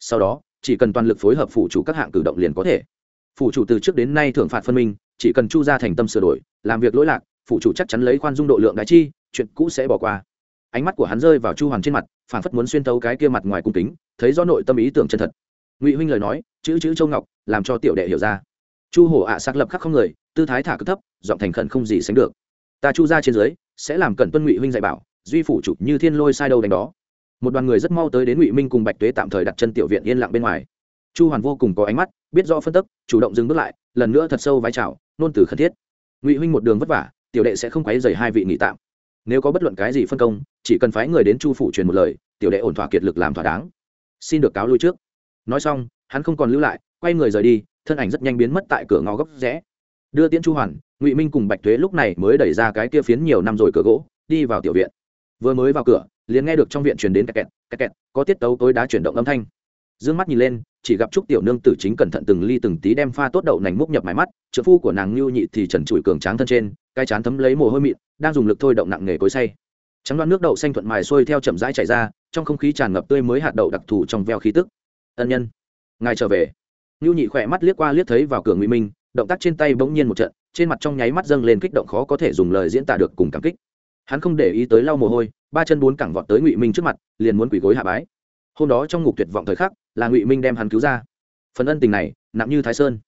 Sau đó chỉ cần toàn lực phối hợp phủ chủ các hạng cử động liền có thể. Phủ chủ từ trước đến nay thưởng phạt phân minh, chỉ cần chu gia thành tâm sửa đổi, làm việc lỗi lạc, phủ chủ chắc chắn lấy khoan dung độ lượng đại chi, chuyện cũ sẽ bỏ qua. Ánh mắt của hắn rơi vào chu hoàn trên mặt phản phất muốn xuyên tấu cái kia mặt ngoài cung kính, thấy do nội tâm ý tưởng chân thật. Ngụy huynh lời nói, chữ chữ châu ngọc, làm cho tiểu đệ hiểu ra. Chu hổ ạ à xác lập khắc không người, tư thái thả cực thấp, giọng thành khẩn không gì sánh được. Ta chu ra trên dưới, sẽ làm cẩn tuân ngụy huynh dạy bảo, duy phủ chủ như thiên lôi sai đâu đánh đó một đoàn người rất mau tới đến ngụy minh cùng bạch tuế tạm thời đặt chân tiểu viện yên lặng bên ngoài chu hoàn vô cùng có ánh mắt biết rõ phân tức chủ động dừng bước lại lần nữa thật sâu vai trào nôn từ khẩn thiết ngụy huynh một đường vất vả tiểu đệ sẽ không quấy dày hai vị nghỉ tạm nếu có bất luận cái gì phân công chỉ cần phái người đến chu phủ truyền một lời tiểu đệ ổn thỏa kiệt lực làm thỏa đáng xin được cáo lui trước nói xong hắn không còn lưu lại quay người rời đi thân ảnh rất nhanh biến mất tại cửa ngõ góc rẽ đưa tiễn chu hoàn ngụy minh cùng bạch thuế lúc này mới đẩy ra cái kia phiến nhiều năm rồi cửa gỗ đi vào tiểu viện vừa mới vào cửa liền nghe được trong viện truyền đến kẹt kẹt kẹt kẹt, có tiết tấu tối đá chuyển động âm thanh. D ư ơ n g mắt nhìn lên, chỉ gặp trúc tiểu nương tử chính cẩn thận từng ly từng tí đem pha tốt đậu nành múc nhập mái mắt, trợ phu của nàng lưu nhị thì trần trụi cường tráng thân trên cai chán thấm lấy mồ hôi mịn, đang dùng lực thôi động nặng nghề cối say. Trắng đoan nước đậu xanh thuận mài xuôi theo chậm rãi chảy ra, trong không khí tràn ngập tươi mới hạt đậu đặc thù trong veo khí tức. Ân nhân, ngài trở về. Lưu nhị khỏe mắt liếc qua liếc thấy vào cửa ngụy minh, động tác trên tay bỗng nhiên một trận, trên mặt trong nháy mắt dâng lên kích động khó có thể dùng lời diễn tả được cùng cảm kích hắn không để ý tới lau mồ hôi, ba chân bốn cẳng vọt tới ngụy minh trước mặt, liền muốn quỳ gối hạ bái. Hôm đó trong ngục tuyệt vọng thời khắc, là ngụy minh đem hắn cứu ra. Phần ân tình này, nặng như thái sơn.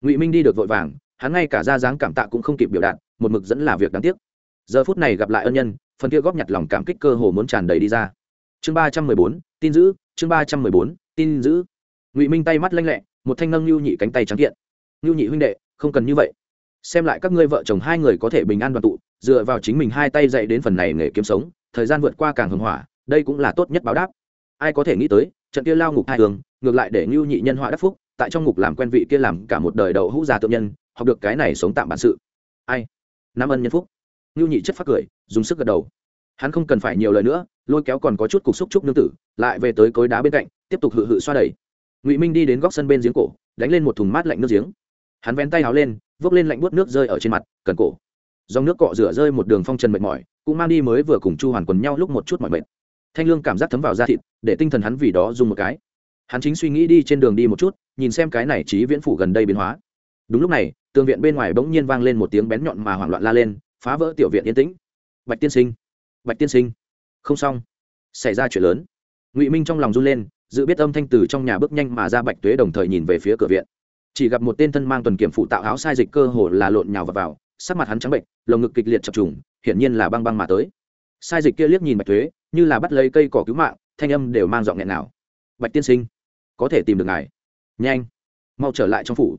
Ngụy minh đi được vội vàng, hắn ngay cả ra dáng cảm tạ cũng không kịp biểu đạt, một mực dẫn là việc đáng tiếc. Giờ phút này gặp lại ân nhân, phần kia góp nhặt lòng cảm kích cơ hồ muốn tràn đầy đi ra. Chương ba trăm mười bốn, tin giữ, chương ba trăm mười bốn, tin giữ. Ngụy minh tay mắt lanh lẹ, một thanh nâng lưu nhị cánh tay trắng kiện. Lưu nhị huynh đệ, không cần như vậy xem lại các ngươi vợ chồng hai người có thể bình an đoàn tụ, dựa vào chính mình hai tay dạy đến phần này nghề kiếm sống, thời gian vượt qua càng hưng hỏa, đây cũng là tốt nhất báo đáp. Ai có thể nghĩ tới, trận kia lao ngục hai tường ngược lại để ngưu nhị nhân họa đắc phúc, tại trong ngục làm quen vị kia làm cả một đời đậu hũ già tự nhân, học được cái này sống tạm bản sự. Ai? Nam ân nhân phúc. Ngưu nhị chất phát cười, dùng sức gật đầu. Hắn không cần phải nhiều lời nữa, lôi kéo còn có chút cục xúc trúc nương tử, lại về tới cối đá bên cạnh, tiếp tục hự hự xoa đẩy. Ngụy minh đi đến góc sân bên giếng cổ, đánh lên một thùng mát lạnh nước giếng. Hắn vén tay áo lên vốc lên lạnh buốt nước rơi ở trên mặt, cần cổ. Dòng nước cọ rửa rơi một đường phong trần mệt mỏi, cũng mang đi mới vừa cùng chu hoàn quần nhau lúc một chút mọi mệt. Thanh lương cảm giác thấm vào da thịt, để tinh thần hắn vì đó dùng một cái. Hắn chính suy nghĩ đi trên đường đi một chút, nhìn xem cái này trí viễn phủ gần đây biến hóa. Đúng lúc này, tường viện bên ngoài bỗng nhiên vang lên một tiếng bén nhọn mà hoảng loạn la lên, phá vỡ tiểu viện yên tĩnh. Bạch tiên sinh! Bạch tiên sinh! Không xong. Xảy ra chuyện lớn. Ngụy minh trong lòng run lên dự biết âm thanh từ trong nhà bước nhanh mà ra bạch tuế đồng thời nhìn về phía cửa viện chỉ gặp một tên thân mang tuần kiểm phụ tạo áo sai dịch cơ hồ là lộn nhào vào, vào sắc mặt hắn trắng bệnh lồng ngực kịch liệt chập trùng hiển nhiên là băng băng mà tới. Sai dịch kia liếc nhìn bạch thuế như là bắt lấy cây cỏ cứu mạng thanh âm đều mang giọng nghẹn nào bạch tiên sinh có thể tìm được ngài. Nhanh mau trở lại trong phủ.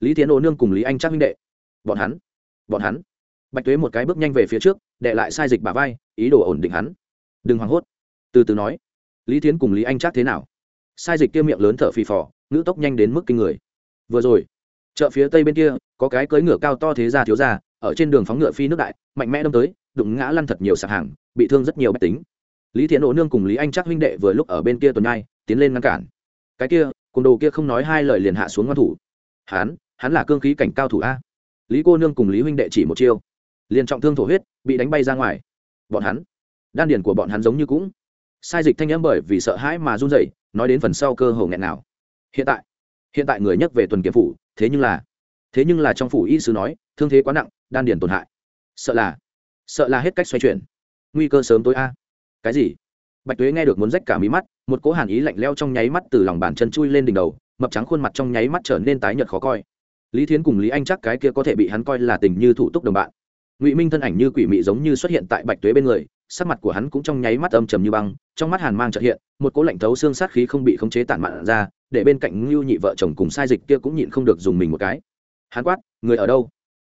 Lý tiến ô nương cùng lý anh chắc huynh đệ. Bọn hắn bọn hắn. Bạch tuế một cái bước nhanh về phía trước đệ lại sai dịch bà vai ý đồ ổn định hắn. Đừng hoảng hốt. Từ từ nói. Lý tiến cùng lý anh chắc thế nào? Sai dịch kia miệng lớn thở phì phò ngữ tốc nhanh đến mức kinh người vừa rồi, chợ phía tây bên kia, có cái cưỡi ngựa cao to thế ra thiếu ra ở trên đường phóng ngựa phi nước đại, mạnh mẽ đâm tới, đụng ngã lăn thật nhiều sạp hàng, bị thương rất nhiều bách tính. Lý thiện ổ nương cùng lý anh chắc huynh đệ vừa lúc ở bên kia tuần nhai tiến lên ngăn cản. Cái kia côn đồ kia không nói hai lời liền hạ xuống ngoan thủ. Hắn hắn là cương khí cảnh cao thủ a. Lý cô nương cùng lý huynh đệ chỉ một chiêu. Liền trọng thương thổ huyết, bị đánh bay ra ngoài. Bọn hắn, đan điển của bọn hắn giống như cũng sai dịch thanh n m bởi vì sợ hãi mà run rẩy, nói đến phần sau cơ hồ nghẹn nào. Hiện tại hiện tại người nhắc về tuần kiểm phủ, thế nhưng là, thế nhưng là trong phủ y sư nói, thương thế quá nặng, đan điền tổn hại. Sợ là sợ là hết cách xoay chuyển. Nguy cơ sớm tối a. Cái gì? Bạch tuế nghe được muốn rách cả mí mắt, một cỗ hàn ý lạnh leo trong nháy mắt từ lòng bàn chân chui lên đỉnh đầu, mập trắng khuôn mặt trong nháy mắt trở nên tái nhợt khó coi. Lý thiến cùng lý anh chắc cái kia có thể bị hắn coi là tình như thủ túc đồng bạn. Ngụy minh thân ảnh như quỷ mị giống như xuất hiện tại bạch tuế bên người, sắc mặt của hắn cũng trong nháy mắt âm trầm như băng, trong mắt hàn mang trợ hiện một cỗ lạnh thấu xương sát khí không bị khống chế tản mạn ra, để bên cạnh ngưu nhị vợ chồng cùng sai dịch kia cũng nhịn không được dùng mình một cái. Hán quát, người ở đâu?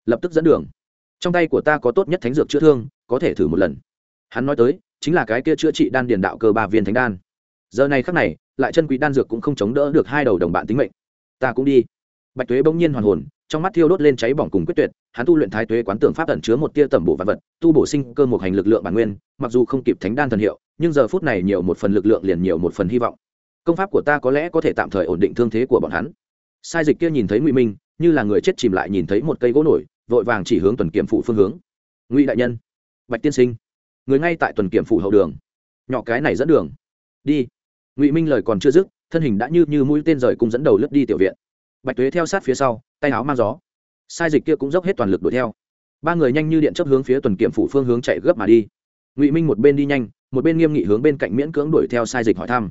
Lập tức dẫn đường. Trong tay của ta có tốt nhất thánh dược chữa thương, có thể thử một lần. Hắn nói tới, chính là cái kia chữa trị đan điền đạo cơ ba viên thánh đan. Giờ này khắc này, lại chân quý đan dược cũng không chống đỡ được hai đầu đồng bạn tính mệnh. Ta cũng đi. Bạch tuế bỗng nhiên hoàn hồn trong mắt thiêu đốt lên cháy bỏng cùng quyết tuyệt, hắn tu luyện thái tuế quán tưởng pháp ẩn chứa một tia tẩm bổ vạn vật, tu bổ sinh cơ một hành lực lượng bản nguyên, mặc dù không kịp thánh đan thần hiệu, nhưng giờ phút này nhiều một phần lực lượng liền nhiều một phần hy vọng. Công pháp của ta có lẽ có thể tạm thời ổn định thương thế của bọn hắn. Sai dịch kia nhìn thấy ngụy minh, như là người chết chìm lại nhìn thấy một cây gỗ nổi, vội vàng chỉ hướng tuần kiểm phủ phương hướng. Ngụy đại nhân, bạch tiên sinh, người ngay tại tuần kiểm phủ hậu đường. Nhỏ cái này dẫn đường. Đi. Ngụy minh lời còn chưa dứt, thân hình đã như như mũi tên rời cùng dẫn đầu lướt đi tiểu viện bạch tuế theo sát phía sau, tay áo mang gió. Sai dịch kia cũng dốc hết toàn lực đuổi theo. Ba người nhanh như điện chấp hướng phía tuần kiểm phủ phương hướng chạy gấp mà đi. Ngụy minh một bên đi nhanh, một bên nghiêm nghị hướng bên cạnh miễn cưỡng đuổi theo sai dịch hỏi thăm.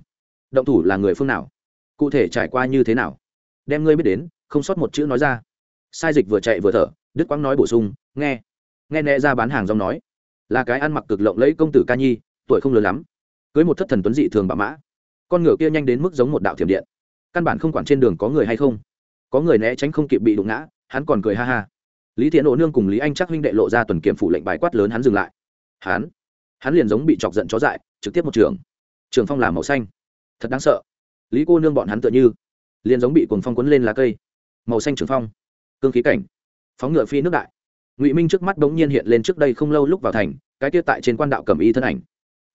Động thủ là người phương nào? Cụ thể trải qua như thế nào? Đem ngươi biết đến, không sót một chữ nói ra. Sai dịch vừa chạy vừa thở đức quang nói bổ sung, nghe. Nghe nẹ ra bán hàng rong nói, là cái ăn mặc cực lộng lẫy công tử ca nhi, tuổi không lớn lắm, cưới một thất thần tuấn dị thường bạ mã. Con ngựa kia nhanh đến mức giống một đạo thiểm điện. Căn bản không quản trên đường có người hay không có người né tránh không kịp bị đụng ngã, hắn còn cười ha ha. Lý thiện ổ nương cùng lý anh chắc huynh đệ lộ ra tuần kiểm phủ lệnh bài quát lớn hắn dừng lại. Hắn hắn liền giống bị chọc giận chó dại, trực tiếp một trường. Trường phong làm màu xanh. Thật đáng sợ. Lý cô nương bọn hắn tựa như, liền giống bị cuồng phong quấn lên lá cây. Màu xanh trường phong. Cương khí cảnh. Phóng ngựa phi nước đại. Ngụy minh trước mắt đống nhiên hiện lên trước đây không lâu lúc vào thành, cái kia tại trên quan đạo cầm y thân ảnh.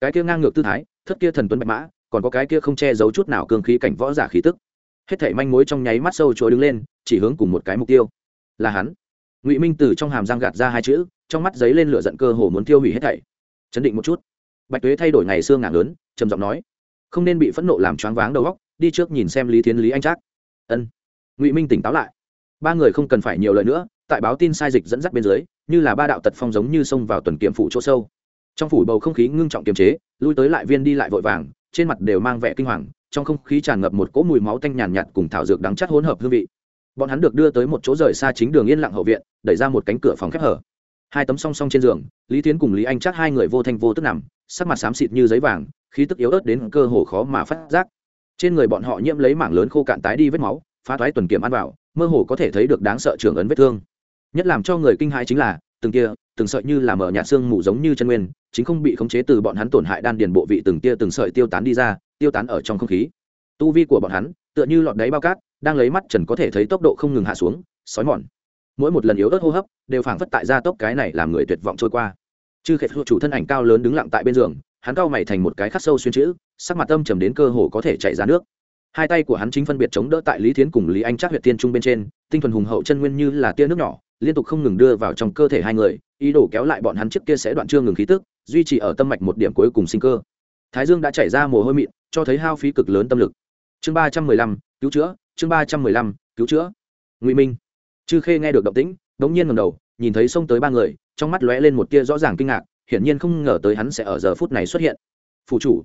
Cái kia ngang ngược tư thái, thất kia thần tuấn bạch mã, còn có cái kia không che giấu chút nào cương khí cảnh võ giả khí tức hết thảy manh mối trong nháy mắt sâu chối đứng lên, chỉ hướng cùng một cái mục tiêu. Là hắn. Ngụy minh từ trong hàm giang gạt ra hai chữ, trong mắt giấy lên lửa giận cơ hồ muốn tiêu hủy hết thảy. Chấn định một chút. Bạch tuế thay đổi ngày xưa ngạc lớn, trầm giọng nói, không nên bị phẫn nộ làm choáng váng đầu góc đi trước nhìn xem lý thiến lý anh trác. Ân. Ngụy minh tỉnh táo lại. Ba người không cần phải nhiều lời nữa, tại báo tin sai dịch dẫn dắt bên dưới, như là ba đạo tật phong giống như xông vào tuần kiểm phủ chỗ sâu. Trong phủ bầu không khí ngưng trọng kiềm chế, lui tới lại viên đi lại vội vàng, trên mặt đều mang vẻ kinh hoàng trong không khí tràn ngập một cỗ mùi máu tanh nhàn nhạt cùng thảo dược đắng chắt hỗn hợp hương vị. Bọn hắn được đưa tới một chỗ rời xa chính đường yên lặng hậu viện, đẩy ra một cánh cửa phòng khép hở. Hai tấm song song trên giường, lý tiến cùng lý anh chắc hai người vô thanh vô tức nằm, sắc mặt xám xịt như giấy vàng, khí tức yếu ớt đến cơ hồ khó mà phát giác. Trên người bọn họ nhiễm lấy mảng lớn khô cạn tái đi vết máu, phá toái tuần kiểm ăn vào, mơ hồ có thể thấy được đáng sợ trường ấn vết thương. Nhất làm cho người kinh hãi chính là, từng kia, từng sợi như là mở nhạt xương mù giống như chân nguyên chính không bị khống chế từ bọn hắn tổn hại đan điền bộ vị từng tia từng sợi tiêu tán đi ra, tiêu tán ở trong không khí. Tu vi của bọn hắn, tựa như lọt đáy bao cát, đang lấy mắt trần có thể thấy tốc độ không ngừng hạ xuống, sói mòn. Mỗi một lần yếu ớt hô hấp, đều phảng phất tại gia tốc cái này làm người tuyệt vọng trôi qua. Chư khệ chủ thân ảnh cao lớn đứng lặng tại bên giường, hắn cao mày thành một cái khắc sâu xuyên chữ, sắc mặt âm trầm đến cơ hồ có thể chạy ra nước. Hai tay của hắn chính phân biệt chống đỡ tại lý thiến cùng lý anh Trác Huyệt tiên trung bên trên, tinh thuần hùng hậu chân nguyên như là tia nước nhỏ, liên tục không ngừng đưa vào trong cơ thể hai người, ý đồ kéo lại bọn hắn trước kia sẽ đoạn trương ngừng khí tức duy trì ở tâm mạch một điểm cuối cùng sinh cơ. Thái dương đã chảy ra mồ hôi mịn, cho thấy hao phí cực lớn tâm lực. Chương ba trăm mười lăm, cứu chữa, chương ba trăm mười lăm, cứu chữa. Ngụy minh. Chư khê nghe được động tĩnh đ ỗ n g nhiên ngầm đầu, nhìn thấy xông tới ba người, trong mắt lóe lên một tia rõ ràng kinh ngạc, hiển nhiên không ngờ tới hắn sẽ ở giờ phút này xuất hiện. Phụ chủ.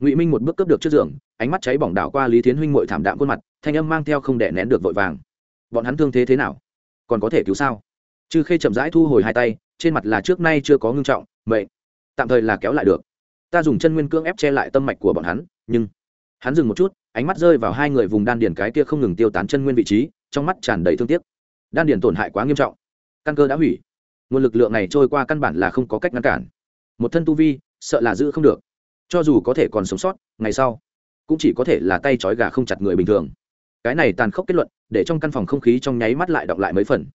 Ngụy minh một bước cấp được trước giường, ánh mắt cháy bỏng đảo qua lý thiến huynh muội thảm đạm khuôn mặt, thanh âm mang theo không đẻ nén được vội vàng. Bọn hắn thương thế thế nào? Còn có thể cứu sao? Chư khê chậm rãi thu hồi hai tay, trên mặt là trước nay chưa có ngưng trọng vậy tạm thời là kéo lại được. Ta dùng chân nguyên cưỡng ép che lại tâm mạch của bọn hắn, nhưng hắn dừng một chút, ánh mắt rơi vào hai người vùng đan điền cái kia không ngừng tiêu tán chân nguyên vị trí, trong mắt tràn đầy thương tiếc. Đan điền tổn hại quá nghiêm trọng, căn cơ đã hủy. Nguồn lực lượng này trôi qua căn bản là không có cách ngăn cản. Một thân tu vi, sợ là giữ không được. Cho dù có thể còn sống sót, ngày sau cũng chỉ có thể là tay trói gà không chặt người bình thường. Cái này tàn khốc kết luận, để trong căn phòng không khí trong nháy mắt lại đọng lại mấy phần.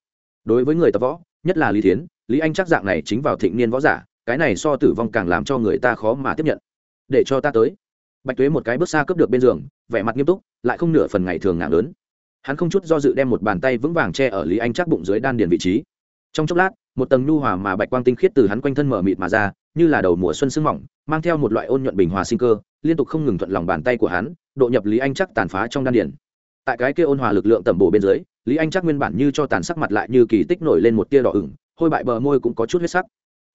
Đối với người tập võ, nhất là lý thiến, lý anh chắc dạng này chính vào thịnh niên võ giả cái này so tử vong càng làm cho người ta khó mà tiếp nhận. Để cho ta tới. Bạch tuế một cái bước xa cướp được bên giường, vẻ mặt nghiêm túc, lại không nửa phần ngày thường ngạc lớn. Hắn không chút do dự đem một bàn tay vững vàng che ở lý anh chắc bụng dưới đan điền vị trí. Trong chốc lát, một tầng nhu hòa mà bạch quang tinh khiết từ hắn quanh thân mở mịt mà ra, như là đầu mùa xuân sương mỏng, mang theo một loại ôn nhuận bình hòa sinh cơ, liên tục không ngừng thuận lòng bàn tay của hắn, độ nhập lý anh chắc tàn phá trong đan điền. tại cái kia ôn hòa lực lượng tẩm bổ bên dưới, lý anh chắc nguyên bản như cho tàn sắc mặt lại như kỳ tích nổi lên một tia đỏ ửng, hôi bại bờ môi cũng có chút huyết sắc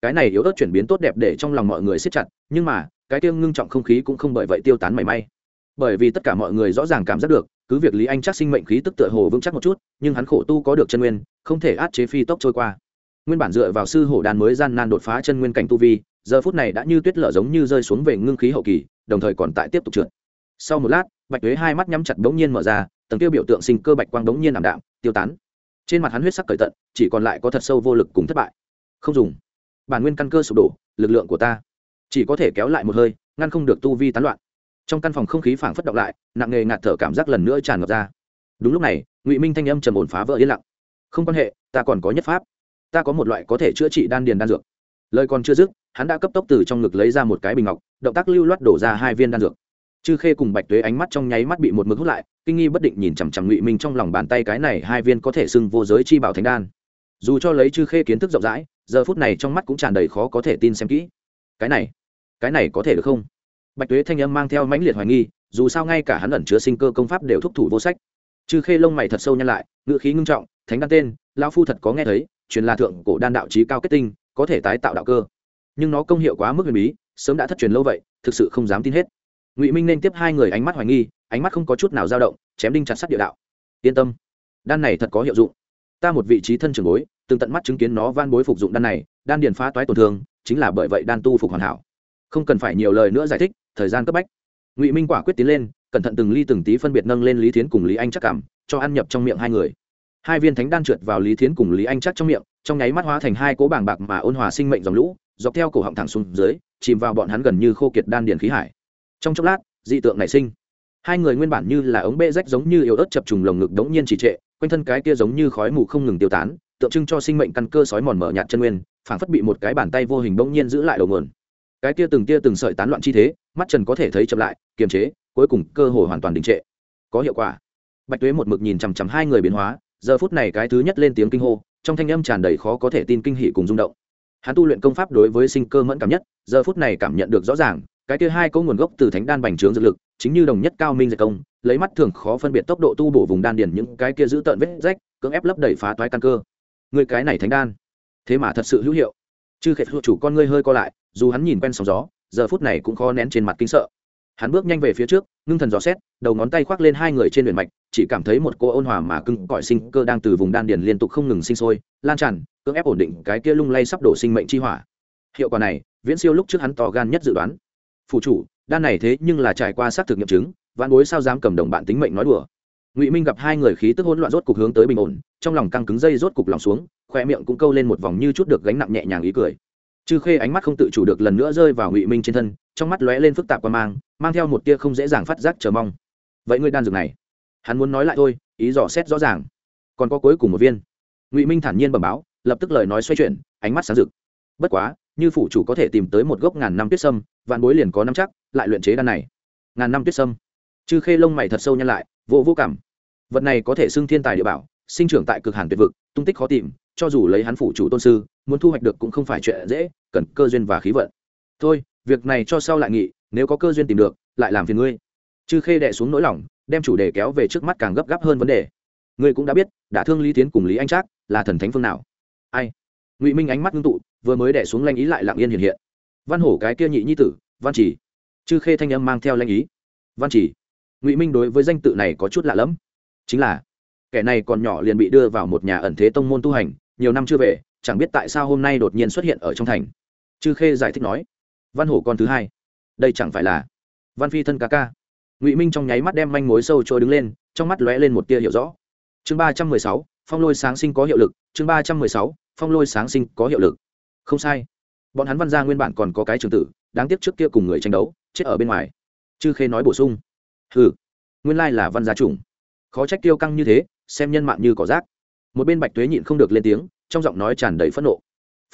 cái này yếu ớt chuyển biến tốt đẹp để trong lòng mọi người siết chặt, nhưng mà, cái tiêu ngưng trọng không khí cũng không bởi vậy tiêu tán mảy may. Bởi vì tất cả mọi người rõ ràng cảm giác được, cứ việc lý anh chắc sinh mệnh khí tức tựa hồ vững chắc một chút, nhưng hắn khổ tu có được chân nguyên, không thể át chế phi tốc trôi qua. Nguyên bản dựa vào sư hổ đàn mới gian nan đột phá chân nguyên cảnh tu vi, giờ phút này đã như tuyết lở giống như rơi xuống về ngưng khí hậu kỳ, đồng thời còn tại tiếp tục trượt. Sau một lát, bạch tuế hai mắt nhắm chặt bỗng nhiên mở ra, tầng tiêu biểu tượng sinh cơ bạch quang bỗng nhiên ảm đạm, tiêu tán. Trên mặt hắn huyết sắc cởi tận, chỉ còn lại có thật sâu vô lực cùng thất bại. Không dùng bản nguyên căn cơ sụp đổ, lực lượng của ta chỉ có thể kéo lại một hơi, ngăn không được tu vi tán loạn. Trong căn phòng không khí phảng phất động lại, nặng nề ngạt thở cảm giác lần nữa tràn ngập ra. Đúng lúc này, ngụy minh thanh âm trầm ổn phá vỡ yên lặng. Không quan hệ, ta còn có nhất pháp. Ta có một loại có thể chữa trị đan điền đan dược. Lời còn chưa dứt, hắn đã cấp tốc từ trong ngực lấy ra một cái bình ngọc, động tác lưu loát đổ ra hai viên đan dược. Chư khê cùng bạch tuế ánh mắt trong nháy mắt bị một mực hút lại, kinh nghi bất định nhìn chằm chằm ngụy minh trong lòng bàn tay cái này hai viên có thể xưng vô giới chi bảo thánh đan. Dù cho lấy chư khê kiến thức rộng rãi giờ phút này trong mắt cũng tràn đầy khó có thể tin xem kỹ. Cái này cái này có thể được không? Bạch tuế thanh âm mang theo mãnh liệt hoài nghi, dù sao ngay cả hắn ẩn chứa sinh cơ công pháp đều thúc thủ vô sách. Chư khê lông mày thật sâu nhăn lại ngựa khí ngưng trọng, thánh đan tên, lão phu thật có nghe thấy, truyền là thượng cổ đan đạo trí cao kết tinh, có thể tái tạo đạo cơ. Nhưng nó công hiệu quá mức huyền bí, sớm đã thất truyền lâu vậy, thực sự không dám tin hết. Ngụy minh nên tiếp hai người ánh mắt hoài nghi, ánh mắt không có chút nào dao động, chém đinh chặt sắt địa đạo. Yên tâm, đan này thật có hiệu dụng ta một vị trí thân trường bối, từng tận mắt chứng kiến nó van bối phục dụng đan này, đan điền phá toái tổn thương, chính là bởi vậy đan tu phục hoàn hảo. Không cần phải nhiều lời nữa giải thích, thời gian cấp bách. Ngụy minh quả quyết tiến lên, cẩn thận từng ly từng tí phân biệt nâng lên lý thiến cùng lý anh chắc cảm, cho ăn nhập trong miệng hai người. Hai viên thánh đan trượt vào lý thiến cùng lý anh chắc trong miệng, trong nháy mắt hóa thành hai cố bảng bạc mà ôn hòa sinh mệnh dòng lũ, dọc theo cổ họng thẳng xuống dưới, chìm vào bọn hắn gần như khô kiệt đan điền khí hải. Trong chốc lát, dị tượng nảy sinh. Hai người nguyên bản như là ống bê rách giống như yếu ớt chập trùng lồng ngực đống nhiên trì trệ quanh thân cái kia giống như khói mù không ngừng tiêu tán, tượng trưng cho sinh mệnh căn cơ sói mòn mở nhạt chân nguyên, phảng phất bị một cái bàn tay vô hình bỗng nhiên giữ lại đầu nguồn. Cái kia từng tia từng sợi tán loạn chi thế, mắt trần có thể thấy chậm lại, kiềm chế, cuối cùng cơ hội hoàn toàn đình trệ. Có hiệu quả. Bạch tuế một mực nhìn chằm chằm hai người biến hóa, giờ phút này cái thứ nhất lên tiếng kinh hô, trong thanh âm tràn đầy khó có thể tin kinh hỉ cùng rung động. Hắn tu luyện công pháp đối với sinh cơ mẫn cảm nhất, giờ phút này cảm nhận được rõ ràng, cái kia hai câu nguồn gốc từ thánh đan bành trướng dược lực, chính như đồng nhất cao minh dạy công lấy mắt thường khó phân biệt tốc độ tu bổ vùng đan điền những cái kia giữ tợn vết rách, cưỡng ép lấp đầy phá toái căn cơ. Người cái này thánh đan. Thế mà thật sự hữu hiệu. Chư khệt chủ con ngươi hơi co lại, dù hắn nhìn quen sóng gió, giờ phút này cũng khó nén trên mặt kinh sợ. Hắn bước nhanh về phía trước, ngưng thần gió xét, đầu ngón tay khoác lên hai người trên huyền mạch, chỉ cảm thấy một cô ôn hòa mà cưng cõi sinh cơ đang từ vùng đan điền liên tục không ngừng sinh sôi, lan tràn, cưỡng ép ổn định cái kia lung lay sắp đổ sinh mệnh chi hỏa. Hiệu quả này, viễn siêu lúc trước hắn to gan nhất dự đoán. Phụ chủ, đan này thế nhưng là trải qua xác thực nghiệm chứng vạn bối sao dám cầm đồng bạn tính mệnh nói đùa. Ngụy minh gặp hai người khí tức hỗn loạn rốt cục hướng tới bình ổn, trong lòng căng cứng dây rốt cục lòng xuống khoe miệng cũng câu lên một vòng như chút được gánh nặng nhẹ nhàng ý cười. Chư khê ánh mắt không tự chủ được lần nữa rơi vào ngụy minh trên thân, trong mắt lóe lên phức tạp qua mang mang theo một tia không dễ dàng phát giác chờ mong. Vậy ngươi đan dược này, hắn muốn nói lại thôi, ý dò xét rõ ràng. Còn có cuối cùng một viên. Ngụy minh thản nhiên bẩm báo, lập tức lời nói xoay chuyển, ánh mắt sáng rực. Bất quá, như phủ chủ có thể tìm tới một gốc ngàn năm tuyết sâm, vạn bối liền có năm chắc, lại luyện chế đan này. Ngàn năm tuyết sâm? Chư khê lông mày thật sâu nhăn lại, vô vô cảm. Vật này có thể xưng thiên tài địa bảo, sinh trưởng tại cực hàn tuyệt vực, tung tích khó tìm, cho dù lấy hắn phủ chủ tôn sư, muốn thu hoạch được cũng không phải chuyện dễ, cần cơ duyên và khí vận. Thôi, việc này cho sau lại nghị, nếu có cơ duyên tìm được, lại làm phiền ngươi. Chư khê đệ xuống nỗi lòng, đem chủ đề kéo về trước mắt càng gấp gáp hơn vấn đề. Ngươi cũng đã biết, đã thương lý tiến cùng lý anh trác là thần thánh phương nào. Ai? Ngụy minh ánh mắt ngưng tụ, vừa mới đẻ xuống lanh ý lại lặng yên hiện hiện. Văn hổ cái kia nhị nhi tử, văn chỉ. Chư khê thanh âm mang theo lanh ý. Văn chỉ ngụy minh đối với danh tự này có chút lạ lẫm. chính là, kẻ này còn nhỏ liền bị đưa vào một nhà ẩn thế tông môn tu hành, nhiều năm chưa về, chẳng biết tại sao hôm nay đột nhiên xuất hiện ở trong thành. chư khê giải thích nói, văn hổ con thứ hai, đây chẳng phải là văn phi thân ca ca. ngụy minh trong nháy mắt đem manh mối sâu trôi đứng lên, trong mắt lóe lên một tia hiểu rõ. chương ba trăm mười sáu, phong lôi sáng sinh có hiệu lực, chương ba trăm mười sáu, phong lôi sáng sinh có hiệu lực. không sai, bọn hắn văn gia nguyên bản còn có cái trường tử, đáng tiếc trước kia cùng người tranh đấu, chết ở bên ngoài. chư khê nói bổ sung hừ, nguyên lai là văn gia chủng. Khó trách tiêu căng như thế, xem nhân mạng như cỏ rác. Một bên bạch tuế nhịn không được lên tiếng, trong giọng nói tràn đầy phẫn nộ.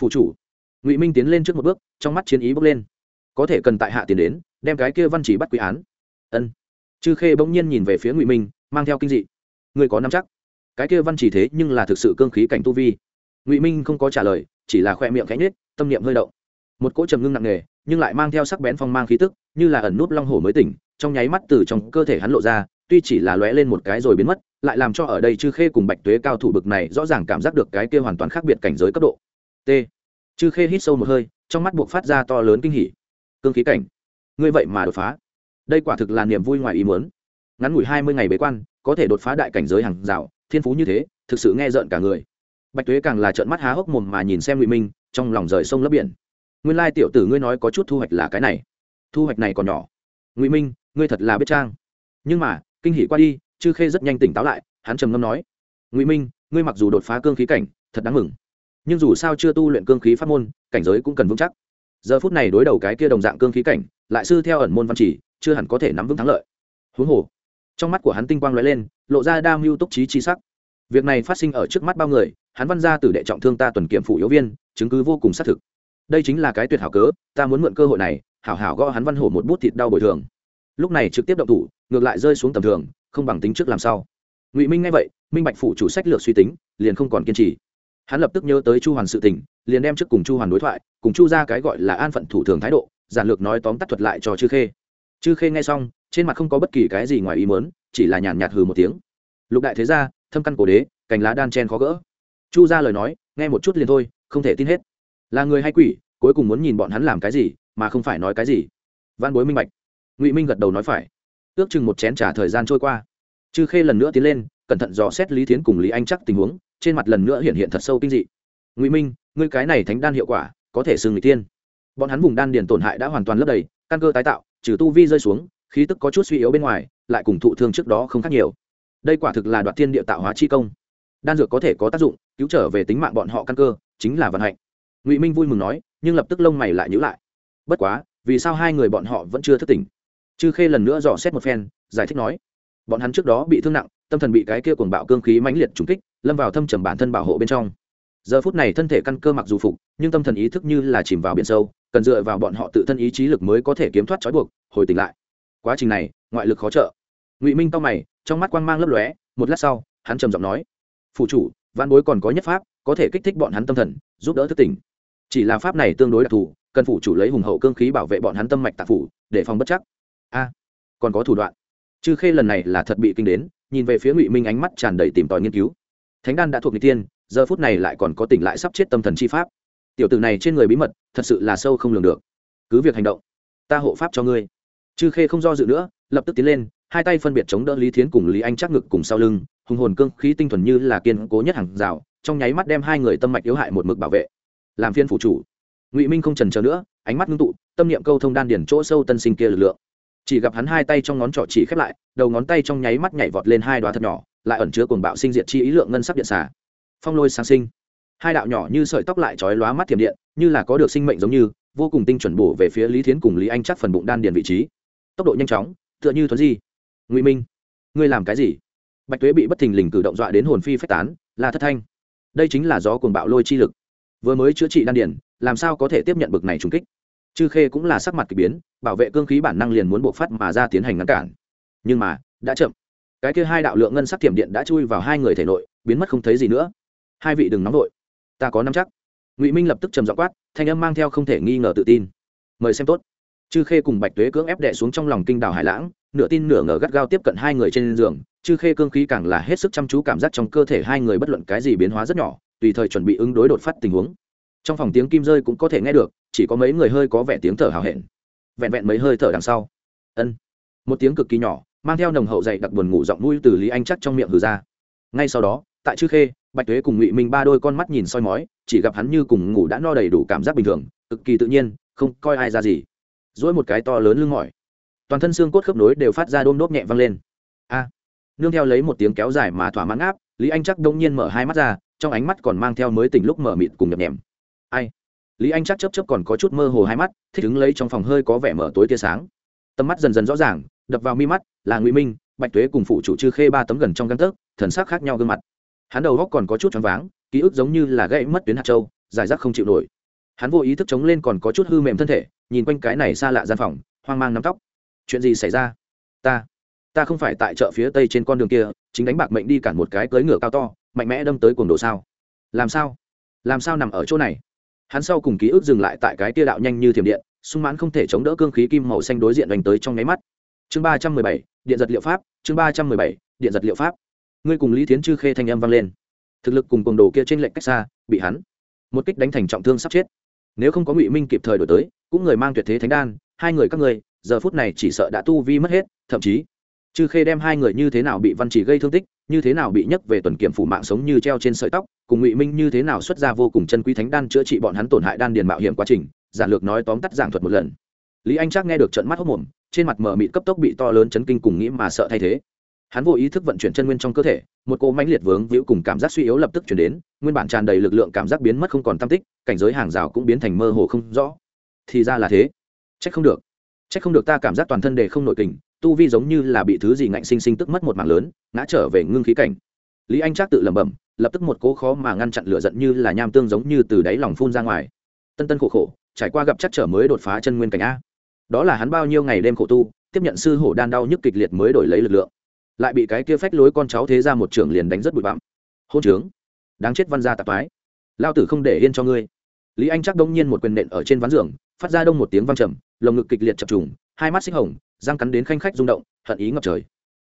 Phụ chủ, ngụy minh tiến lên trước một bước, trong mắt chiến ý bốc lên. Có thể cần tại hạ tiền đến, đem cái kia văn chỉ bắt quy án. Ân. Chư khê bỗng nhiên nhìn về phía ngụy minh, mang theo kinh dị. Người có nắm chắc? Cái kia văn chỉ thế nhưng là thực sự cương khí cảnh tu vi. Ngụy minh không có trả lời, chỉ là khoe miệng khẽ nhếch, tâm niệm hơi động. Một cỗ trầm ngưng nặng nề, nhưng lại mang theo sắc bén phong mang khí tức, như là ẩn nút long hổ mới tỉnh trong nháy mắt từ trong cơ thể hắn lộ ra, tuy chỉ là lóe lên một cái rồi biến mất, lại làm cho ở đây chư khê cùng bạch tuế cao thủ bực này rõ ràng cảm giác được cái kia hoàn toàn khác biệt cảnh giới cấp độ. T. Chư khê hít sâu một hơi, trong mắt buộc phát ra to lớn kinh hỉ. Cương khí cảnh. Ngươi vậy mà đột phá. Đây quả thực là niềm vui ngoài ý muốn. Ngắn ngủi hai mươi ngày bế quan, có thể đột phá đại cảnh giới hàng rào, thiên phú như thế, thực sự nghe rợn cả người. Bạch tuế càng là trợn mắt há hốc mồm mà nhìn xem ngụy minh, trong lòng rời sông lấp biển. Nguyên lai tiểu tử ngươi nói có chút thu hoạch là cái này. Thu hoạch này còn nhỏ. Ngụy minh ngươi thật là biết trang. Nhưng mà, kinh hỉ qua đi, chư khê rất nhanh tỉnh táo lại, hắn trầm ngâm nói, ngụy minh, ngươi mặc dù đột phá cương khí cảnh, thật đáng mừng. Nhưng dù sao chưa tu luyện cương khí pháp môn, cảnh giới cũng cần vững chắc. Giờ phút này đối đầu cái kia đồng dạng cương khí cảnh, lại sư theo ẩn môn văn chỉ, chưa hẳn có thể nắm vững thắng lợi. Huống hồ, trong mắt của hắn tinh quang lóe lên, lộ ra đa mưu túc trí chi sắc. Việc này phát sinh ở trước mắt bao người, hắn văn ra từ đệ trọng thương ta tuần kiểm phụ yếu viên, chứng cứ vô cùng xác thực. Đây chính là cái tuyệt hảo cớ, ta muốn mượn cơ hội này, hảo hảo gõ hắn văn hổ một bút thịt đau bồi thường lúc này trực tiếp động thủ, ngược lại rơi xuống tầm thường, không bằng tính trước làm sao ngụy minh nghe vậy, minh bạch phụ chủ sách lược suy tính, liền không còn kiên trì. Hắn lập tức nhớ tới chu hoàn sự tình, liền đem trước cùng chu hoàn đối thoại, cùng chu ra cái gọi là an phận thủ thường thái độ, giản lược nói tóm tắt thuật lại cho chư khê. Chư khê nghe xong, trên mặt không có bất kỳ cái gì ngoài ý mớn chỉ là nhàn nhạt hừ một tiếng. Lục đại thế gia, thâm căn cổ đế, cành lá đan chen khó gỡ. Chu ra lời nói, nghe một chút liền thôi, không thể tin hết. Là người hay quỷ, cuối cùng muốn nhìn bọn hắn làm cái gì, mà không phải nói cái gì. Văn bối minh bạch ngụy minh gật đầu nói phải. Ước chừng một chén t r à thời gian trôi qua. Chư khê lần nữa tiến lên, cẩn thận dò xét lý tiến cùng lý anh chắc tình huống, trên mặt lần nữa hiện hiện thật sâu kinh dị. Ngụy minh, ngươi cái này thánh đan hiệu quả, có thể xưng người tiên. Bọn hắn vùng đan điền tổn hại đã hoàn toàn lấp đầy, căn cơ tái tạo, trừ tu vi rơi xuống, khí tức có chút suy yếu bên ngoài, lại cùng thụ thương trước đó không khác nhiều. Đây quả thực là đoạt thiên địa tạo hóa chi công. Đan dược có thể có tác dụng, cứu trở về tính mạng bọn họ căn cơ, chính là vận hạnh. Ngụy minh vui mừng nói, nhưng lập tức lông mày lại nhữ lại. Bất quá, vì sao hai người bọn họ vẫn chưa thức tỉnh? Chư khê lần nữa dò xét một phen, giải thích nói, bọn hắn trước đó bị thương nặng, tâm thần bị cái kia cuồng bạo cương khí mãnh liệt trúng kích, lâm vào thâm trầm bản thân bảo hộ bên trong. Giờ phút này thân thể căn cơ mặc dù phục, nhưng tâm thần ý thức như là chìm vào biển sâu, cần dựa vào bọn họ tự thân ý chí lực mới có thể kiếm thoát trói buộc, hồi tỉnh lại. Quá trình này, ngoại lực khó trợ. Ngụy minh to mày, trong mắt quang mang lấp lóe, một lát sau, hắn trầm giọng nói phụ chủ, văn bối còn có nhất pháp, có thể kích thích bọn hắn tâm thần, giúp đỡ thức tỉnh. Chỉ là pháp này tương đối đặc thù, cần phụ chủ lấy hùng hậu cương khí bảo vệ bọn hắn tâm mạch tạp phủ, để phòng bất chắc a, còn có thủ đoạn. Chư khê lần này là thật bị kinh đến, nhìn về phía ngụy minh ánh mắt tràn đầy tìm tòi nghiên cứu. Thánh đan đã thuộc n tiên giờ phút này lại còn có tỉnh lại sắp chết tâm thần chi pháp. Tiểu tử này trên người bí mật, thật sự là sâu không lường được. Cứ việc hành động, ta hộ pháp cho ngươi. Chư khê không do dự nữa, lập tức tiến lên, hai tay phân biệt chống đỡ lý thiến cùng lý anh chắc ngực cùng sau lưng, hùng hồn cương khí tinh thuần như là kiên cố nhất hàng rào, trong nháy mắt đem hai người tâm mạch yếu hại một mực bảo vệ. Làm phiên phủ chủ. Ngụy minh không trần chờ nữa, ánh mắt ngưng tụ, tâm niệm câu thông đan điển chỗ sâu tân sinh kia lực lượng chỉ gặp hắn hai tay trong ngón trỏ chỉ khép lại, đầu ngón tay trong nháy mắt nhảy vọt lên hai đoá thật nhỏ, lại ẩn chứa cuồng bạo sinh diệt chi ý lượng ngân sắc điện xả phong lôi sáng sinh. Hai đạo nhỏ như sợi tóc lại chói lóa mắt thiểm điện, như là có được sinh mệnh giống như, vô cùng tinh chuẩn bổ về phía lý thiến cùng lý anh chắc phần bụng đan điền vị trí. Tốc độ nhanh chóng, tựa như thuấn di. Ngụy minh, ngươi làm cái gì? Bạch tuế bị bất thình lình cử động dọa đến hồn phi phách tán, là thất thanh. Đây chính là gió cuồng bạo lôi chi lực. Vừa mới chữa trị đan điền, làm sao có thể tiếp nhận bực này trùng kích? Chư khê cũng là sắc mặt k ỳ biến, bảo vệ cương khí bản năng liền muốn buộc phát mà ra tiến hành ngăn cản. Nhưng mà, đã chậm. Cái kia hai đạo lượng ngân sắc thiểm điện đã chui vào hai người thể nội, biến mất không thấy gì nữa. Hai vị đừng nóng vội. Ta có năm chắc. Ngụy minh lập tức trầm dọ quát, thanh âm mang theo không thể nghi ngờ tự tin. Mời xem tốt. Chư khê cùng bạch tuế cưỡng ép đệ xuống trong lòng kinh đảo hải lãng, nửa tin nửa ngờ gắt gao tiếp cận hai người trên giường. Chư khê cương khí càng là hết sức chăm chú cảm giác trong cơ thể hai người bất luận cái gì biến hóa rất nhỏ, tùy thời chuẩn bị ứng đối đột phát tình huống. Trong phòng tiếng kim rơi cũng có thể nghe được chỉ có mấy người hơi có vẻ tiếng thở hào hẹn. Vẹn vẹn mấy hơi thở đằng sau. Ân. Một tiếng cực kỳ nhỏ, mang theo nồng hậu dày đặc buồn ngủ giọng mũi từ lý anh chắc trong miệng hừ ra. Ngay sau đó, tại chư khê, bạch tuế cùng ngụy minh ba đôi con mắt nhìn soi mói, chỉ gặp hắn như cùng ngủ đã no đầy đủ cảm giác bình thường, cực kỳ tự nhiên, không coi ai ra gì. Dỗi một cái to lớn lưng mỏi. Toàn thân xương cốt khớp nối đều phát ra đôm đốp nhẹ văng lên. A. Nương theo lấy một tiếng kéo dài mà thỏa mãn áp, lý anh chắc đông nhiên mở hai mắt ra, trong ánh mắt còn mang theo mới tình lúc mở mịt cùng nhập nhèm. Ai? Lý anh chắc chấp chấp còn có chút mơ hồ hai mắt, thích ứng lấy trong phòng hơi có vẻ mở tối tia sáng. Tầm mắt dần dần rõ ràng, đập vào mi mắt, là ngụy minh, bạch tuế cùng phụ chủ chư khê ba tấm gần trong găng tấc, thần sắc khác nhau gương mặt. Hắn đầu góc còn có chút choáng váng, ký ức giống như là gãy mất tuyến hạt châu, giải rác không chịu nổi. Hắn vô ý thức chống lên còn có chút hư mềm thân thể, nhìn quanh cái này xa lạ gian phòng, hoang mang nắm tóc. Chuyện gì xảy ra? Ta ta không phải tại chợ phía tây trên con đường kia, chính đánh bạc mệnh đi cản một cái cưỡi ngựa cao to, mạnh mẽ đâm tới cuồng đồ sao? Làm sao? Làm sao nằm ở chỗ này? Hắn sau cùng ký ức dừng lại tại cái tia đạo nhanh như thiểm điện, sung mãn không thể chống đỡ cương khí kim màu xanh đối diện đánh tới trong nháy mắt. Chương ba trăm mười bảy, điện giật liệu pháp, chương ba trăm mười bảy, điện giật liệu pháp. Ngươi cùng lý thiến chư khê thanh âm vang lên. Thực lực cùng cuồng đồ kia trên lệnh cách xa, bị hắn một kích đánh thành trọng thương sắp chết. Nếu không có ngụy minh kịp thời đổi tới, cũng người mang tuyệt thế thánh đan, hai người các ngươi, giờ phút này chỉ sợ đã tu vi mất hết, thậm chí chư khê đem hai người như thế nào bị văn chỉ gây thương tích như thế nào bị nhấc về tuần kiểm phủ mạng sống như treo trên sợi tóc, cùng ngụy minh như thế nào xuất ra vô cùng chân quý thánh đan chữa trị bọn hắn tổn hại đan điền mạo hiểm quá trình, giản lược nói tóm tắt giảng thuật một lần. Lý anh chắc nghe được trận mắt hốc mồm, trên mặt mở mịt cấp tốc bị to lớn chấn kinh cùng nghĩ mà sợ thay thế. Hắn vô ý thức vận chuyển chân nguyên trong cơ thể, một cô mãnh liệt vướng víu cùng cảm giác suy yếu lập tức chuyển đến, nguyên bản tràn đầy lực lượng cảm giác biến mất không còn tam tích, cảnh giới hàng rào cũng biến thành mơ hồ không rõ. Thì ra là thế. Trách không được. Trách không được ta cảm giác toàn thân đề không nội kình tu vi giống như là bị thứ gì ngạnh sinh sinh tức mất một mạng lớn, ngã trở về ngưng khí cảnh. Lý anh trác tự lẩm bẩm, lập tức một cố khó mà ngăn chặn lửa giận như là nham tương giống như từ đáy lòng phun ra ngoài. Tân tân khổ khổ, trải qua gặp chắc trở mới đột phá chân nguyên cảnh a. Đó là hắn bao nhiêu ngày đêm khổ tu, tiếp nhận sư hổ đan đau nhức kịch liệt mới đổi lấy lực lượng. Lại bị cái kia phách lối con cháu thế ra một trưởng liền đánh rất bụi bặm. Hôn trướng. Đáng chết văn gia tạp mái lao tử không để yên cho ngươi. Lý anh chắc đông nhiên một quyền nện ở trên ván giường, phát ra đông một tiếng văng trầm, lồng ngực kịch liệt chập trùng, hai mắt xích hồng răng cắn đến khanh khách rung động, hận ý ngập trời.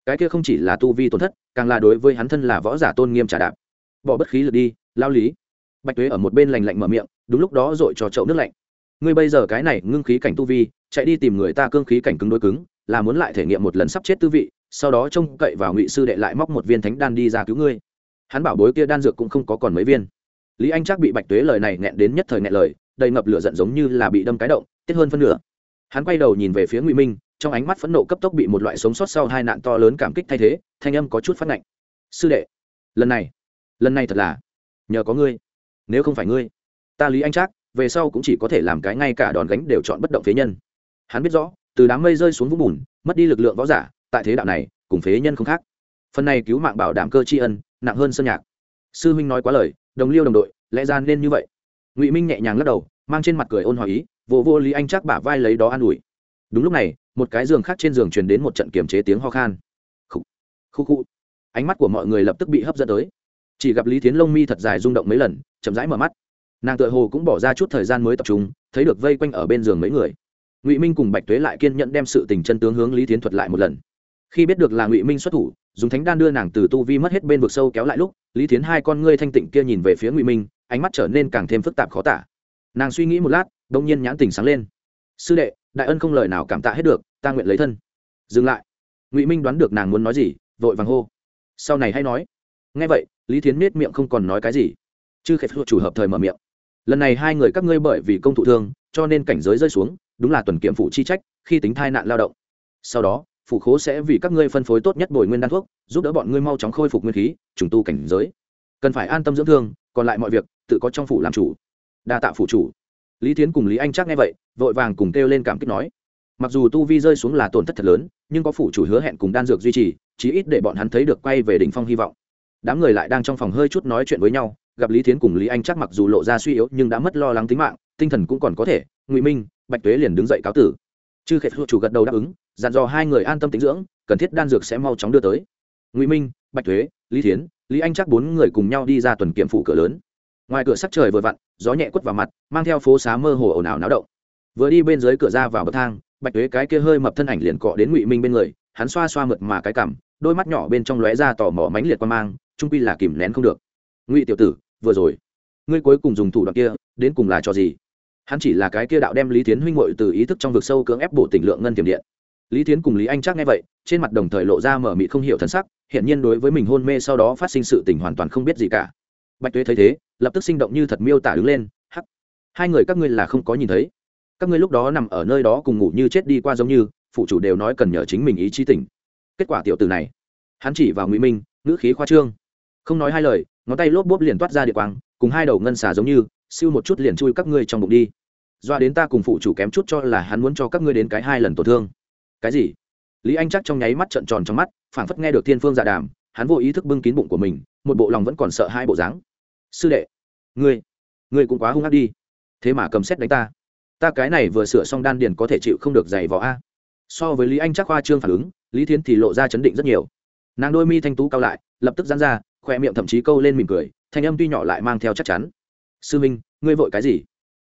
Cái kia không chỉ là tu vi tổn thất, càng là đối với hắn thân là võ giả tôn nghiêm trả đạp. Bỏ bất khí lượt đi, lao lý. Bạch tuế ở một bên lành lạnh mở miệng, đúng lúc đó dội cho chậu nước lạnh. Ngươi bây giờ cái này ngưng khí cảnh tu vi, chạy đi tìm người ta cương khí cảnh cứng đối cứng, là muốn lại thể nghiệm một lần sắp chết tư vị, sau đó trông cậy vào ngụy sư đệ lại móc một viên thánh đan đi ra cứu ngươi. Hắn bảo bối kia đan dược cũng không có còn mấy viên. Lý anh chắc bị bạch tuế lời này nghẹn đến nhất thời nghẹn lời, đầy ngập lửa giận giống như là bị đâm cái động, tiết hơn phân nửa. Hắn quay đầu nhìn về phía ngụy minh trong ánh mắt phẫn nộ cấp tốc bị một loại sống sót sau hai nạn to lớn cảm kích thay thế, thanh âm có chút phát lạnh sư đệ, lần này lần này thật là, nhờ có ngươi, nếu không phải ngươi, ta lý anh trác, về sau cũng chỉ có thể làm cái ngay cả đòn gánh đều chọn bất động phế nhân. Hắn biết rõ, từ đám mây rơi xuống vũng bùn, mất đi lực lượng võ giả, tại thế đạo này, cùng phế nhân không khác. Phần này cứu mạng bảo đảm cơ tri ân, nặng hơn sơn nhạc. Sư huynh nói quá lời, đồng liêu đồng đội, lẽ ra nên như vậy. Ngụy minh nhẹ nhàng lắc đầu, mang trên mặt cười ôn hòa ý vô vô lý anh chắc bả vai lấy đó an ủi. Đúng lúc này một cái giường khác trên giường truyền đến một trận kiềm chế tiếng ho khan. Khu khu khu ánh mắt của mọi người lập tức bị hấp dẫn tới. Chỉ gặp lý thiến lông mi thật dài rung động mấy lần, chậm rãi mở mắt. Nàng tựa hồ cũng bỏ ra chút thời gian mới tập trung, thấy được vây quanh ở bên giường mấy người. Ngụy minh cùng bạch tuế lại kiên nhẫn đem sự tình chân tướng hướng lý thiến thuật lại một lần. Khi biết được là ngụy minh xuất thủ, dùng thánh đan đưa nàng từ tu vi mất hết bên vực sâu kéo lại lúc, lý thiến hai con ngươi thanh tịnh kia nhìn về phía ngụy minh, ánh mắt trở nên càng thêm phức tạp khó tả. Nàng suy nghĩ một lát đ ỗ n g nhiên nhãn tình sáng lên. Sư đệ đại ân không lời nào cảm tạ hết được, ta nguyện lấy thân. Dừng lại. Ngụy minh đoán được nàng muốn nói gì, vội vàng hô. Sau này hay nói. Nghe vậy, lý thiến miết miệng không còn nói cái gì. Chư khệ chủ hợp thời mở miệng. Lần này hai người các ngươi bởi vì công thụ thương, cho nên cảnh giới rơi xuống, đúng là tuần kiểm phụ chi trách, khi tính thai nạn lao động. Sau đó, phủ khố sẽ vì các ngươi phân phối tốt nhất bồi nguyên đan thuốc, giúp đỡ bọn ngươi mau chóng khôi phục nguyên khí, trùng tu cảnh giới. Cần phải an tâm dưỡng thương, còn lại mọi việc, tự có trong phủ làm chủ. Đa tạ phủ chủ lý Thiến cùng lý anh chắc nghe vậy, vội vàng cùng kêu lên cảm kích nói. Mặc dù tu vi rơi xuống là tổn thất thật lớn, nhưng có phủ chủ hứa hẹn cùng đan dược duy trì, chí ít để bọn hắn thấy được quay về đỉnh phong hy vọng. Đám người lại đang trong phòng hơi chút nói chuyện với nhau, gặp lý Thiến cùng lý anh chắc mặc dù lộ ra suy yếu nhưng đã mất lo lắng tính mạng, tinh thần cũng còn có thể, ngụy minh, bạch tuế liền đứng dậy cáo tử. Chư khệ chủ gật đầu đáp ứng, dặn dò hai người an tâm tính dưỡng, cần thiết đan dược sẽ mau chóng đưa tới. Ngụy minh, bạch tuế, lý thiến, lý anh chắc bốn người cùng nhau đi ra tuần kiểm phủ cửa lớn ngoài cửa sắc trời vừa vặn, gió nhẹ quất vào mặt, mang theo phố xá mơ hồ ồn ào náo động. Vừa đi bên dưới cửa ra vào bậc thang, bạch tuế cái kia hơi mập thân ảnh liền cọ đến ngụy minh bên người, hắn xoa xoa mượt mà cái cằm, đôi mắt nhỏ bên trong lóe ra tò mò mánh liệt quan mang trung pi là kìm nén không được. Ngụy tiểu tử, vừa rồi, ngươi cuối cùng dùng thủ đoạn kia, đến cùng là cho gì? Hắn chỉ là cái kia đạo đem lý tiến huynh ngội từ ý thức trong vực sâu cưỡng ép bổ tỉnh lượng ngân tiềm điện. Lý tiến cùng lý anh chắc nghe vậy, trên mặt đồng thời lộ ra mở mị không hiểu thân sắc hiện nhiên đối với mình hôn mê sau đó phát sinh sự tình hoàn toàn không biết gì cả bạch tuế thấy thế, lập tức sinh động như thật miêu tả đứng lên, hắc, hai người các ngươi là không có nhìn thấy. Các ngươi lúc đó nằm ở nơi đó cùng ngủ như chết đi qua giống như, phụ chủ đều nói cần nhờ chính mình ý chí tỉnh. Kết quả tiểu tử này, hắn chỉ vào ngụy minh, ngữ khí khoa trương. Không nói hai lời, ngón tay lốp bốp liền toát ra địa quang, cùng hai đầu ngân xà giống như, siêu một chút liền chui các ngươi trong bụng đi. Doa đến ta cùng phụ chủ kém chút cho là hắn muốn cho các ngươi đến cái hai lần tổn thương. Cái gì? Lý anh chắc trong nháy mắt trợn tròn trong mắt, phảng phất nghe được thiên phương dạ đàm, hắn vô ý thức bưng kín bụng của mình, một bộ lòng vẫn còn sợ hai bộ dáng sư đệ, ngươi ngươi cũng quá hung hát đi. Thế mà cầm xét đánh ta. Ta cái này vừa sửa xong đan điền có thể chịu không được giày vỏ a. So với lý anh chắc khoa trương phản ứng, lý thiến thì lộ ra chấn định rất nhiều. Nàng đôi mi thanh tú cao lại, lập tức dán ra khoe miệng thậm chí câu lên mỉm cười, thanh âm tuy nhỏ lại mang theo chắc chắn. Sư minh, ngươi vội cái gì?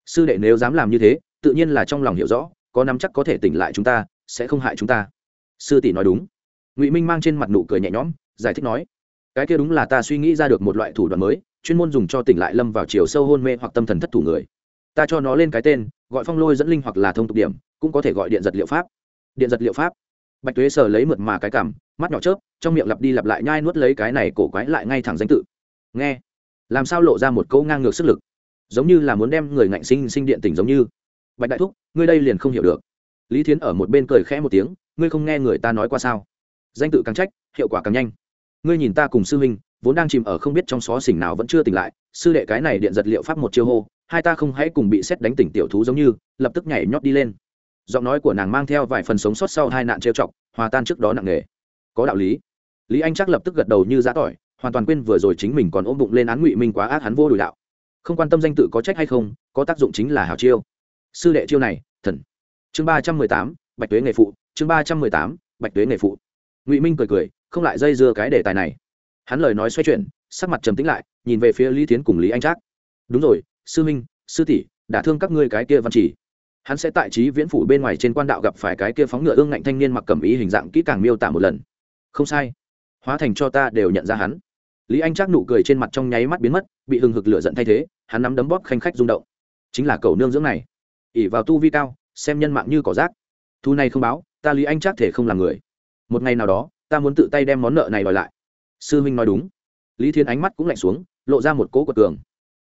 Sư đệ nếu dám làm như thế, tự nhiên là trong lòng hiểu rõ, có nắm chắc có thể tỉnh lại chúng ta, sẽ không hại chúng ta. Sư tỷ nói đúng. Ngụy minh mang trên mặt nụ cười nhẹ nhõm, giải thích nói, cái kia đúng là ta suy nghĩ ra được một loại thủ đoạn mới chuyên môn dùng cho tỉnh lại lâm vào chiều sâu hôn mê hoặc tâm thần thất thủ người. Ta cho nó lên cái tên, gọi phong lôi dẫn linh hoặc là thông tục điểm, cũng có thể gọi điện giật liệu pháp. Điện giật liệu pháp. Bạch tuế sờ lấy mượt mà cái cảm, mắt nhỏ chớp, trong miệng lặp đi lặp lại nhai nuốt lấy cái này cổ quái lại ngay thẳng danh tự. Nghe. Làm sao lộ ra một câu ngang ngược sức lực? Giống như là muốn đem người ngạnh sinh sinh điện tỉnh giống như. Bạch đại thúc, ngươi đây liền không hiểu được. Lý thiến ở một bên cười khẽ một tiếng, ngươi không nghe người ta nói qua sao? Danh tự càng trách, hiệu quả càng nhanh. Ngươi nhìn ta cùng sư huynh vốn đang chìm ở không biết trong xó xỉnh nào vẫn chưa tỉnh lại, sư đệ cái này điện giật liệu pháp một chiêu hô, hai ta không hãy cùng bị xét đánh tỉnh tiểu thú giống như, lập tức nhảy nhót đi lên. Giọng nói của nàng mang theo vài phần sống sót sau hai nạn trêu chọc, hòa tan trước đó nặng nề. Có đạo lý. Lý anh chắc lập tức gật đầu như giã tỏi, hoàn toàn quên vừa rồi chính mình còn ôm bụng lên án ngụy minh quá ác hắn vô đùi đạo. Không quan tâm danh tự có trách hay không, có tác dụng chính là hào chiêu. Sư đệ chiêu này, thần. Chương ba trăm mười tám, bạch tuế nghề phụ, chương ba trăm mười tám, bạch tuế nghề phụ. Ngụy minh cười cười, không lại dây dưa cái đề tài này hắn lời nói xoay chuyển, sắc mặt trầm tĩnh lại, nhìn về phía lý tiến cùng lý anh trác. Đúng rồi, sư minh, sư tỷ, đã thương các ngươi cái kia văn chỉ. Hắn sẽ tại trí viễn phủ bên ngoài trên quan đạo gặp phải cái kia phóng ngựa ương ngạnh thanh niên mặc cẩm ý hình dạng kỹ càng miêu tả một lần. Không sai. Hóa thành cho ta đều nhận ra hắn. Lý anh trác nụ cười trên mặt trong nháy mắt biến mất, bị hừng hực lửa giận thay thế, hắn nắm đấm bóp khanh khách rung động. Chính là cầu nương dưỡng này. Ỉ vào tu vi cao, xem nhân mạng như cỏ rác. Thu này không báo, ta lý anh Trác thể không làm người. Một ngày nào đó, ta muốn tự tay đem món nợ này đòi lại sư huynh nói đúng. Lý thiên ánh mắt cũng lạnh xuống, lộ ra một cỗ quật cường.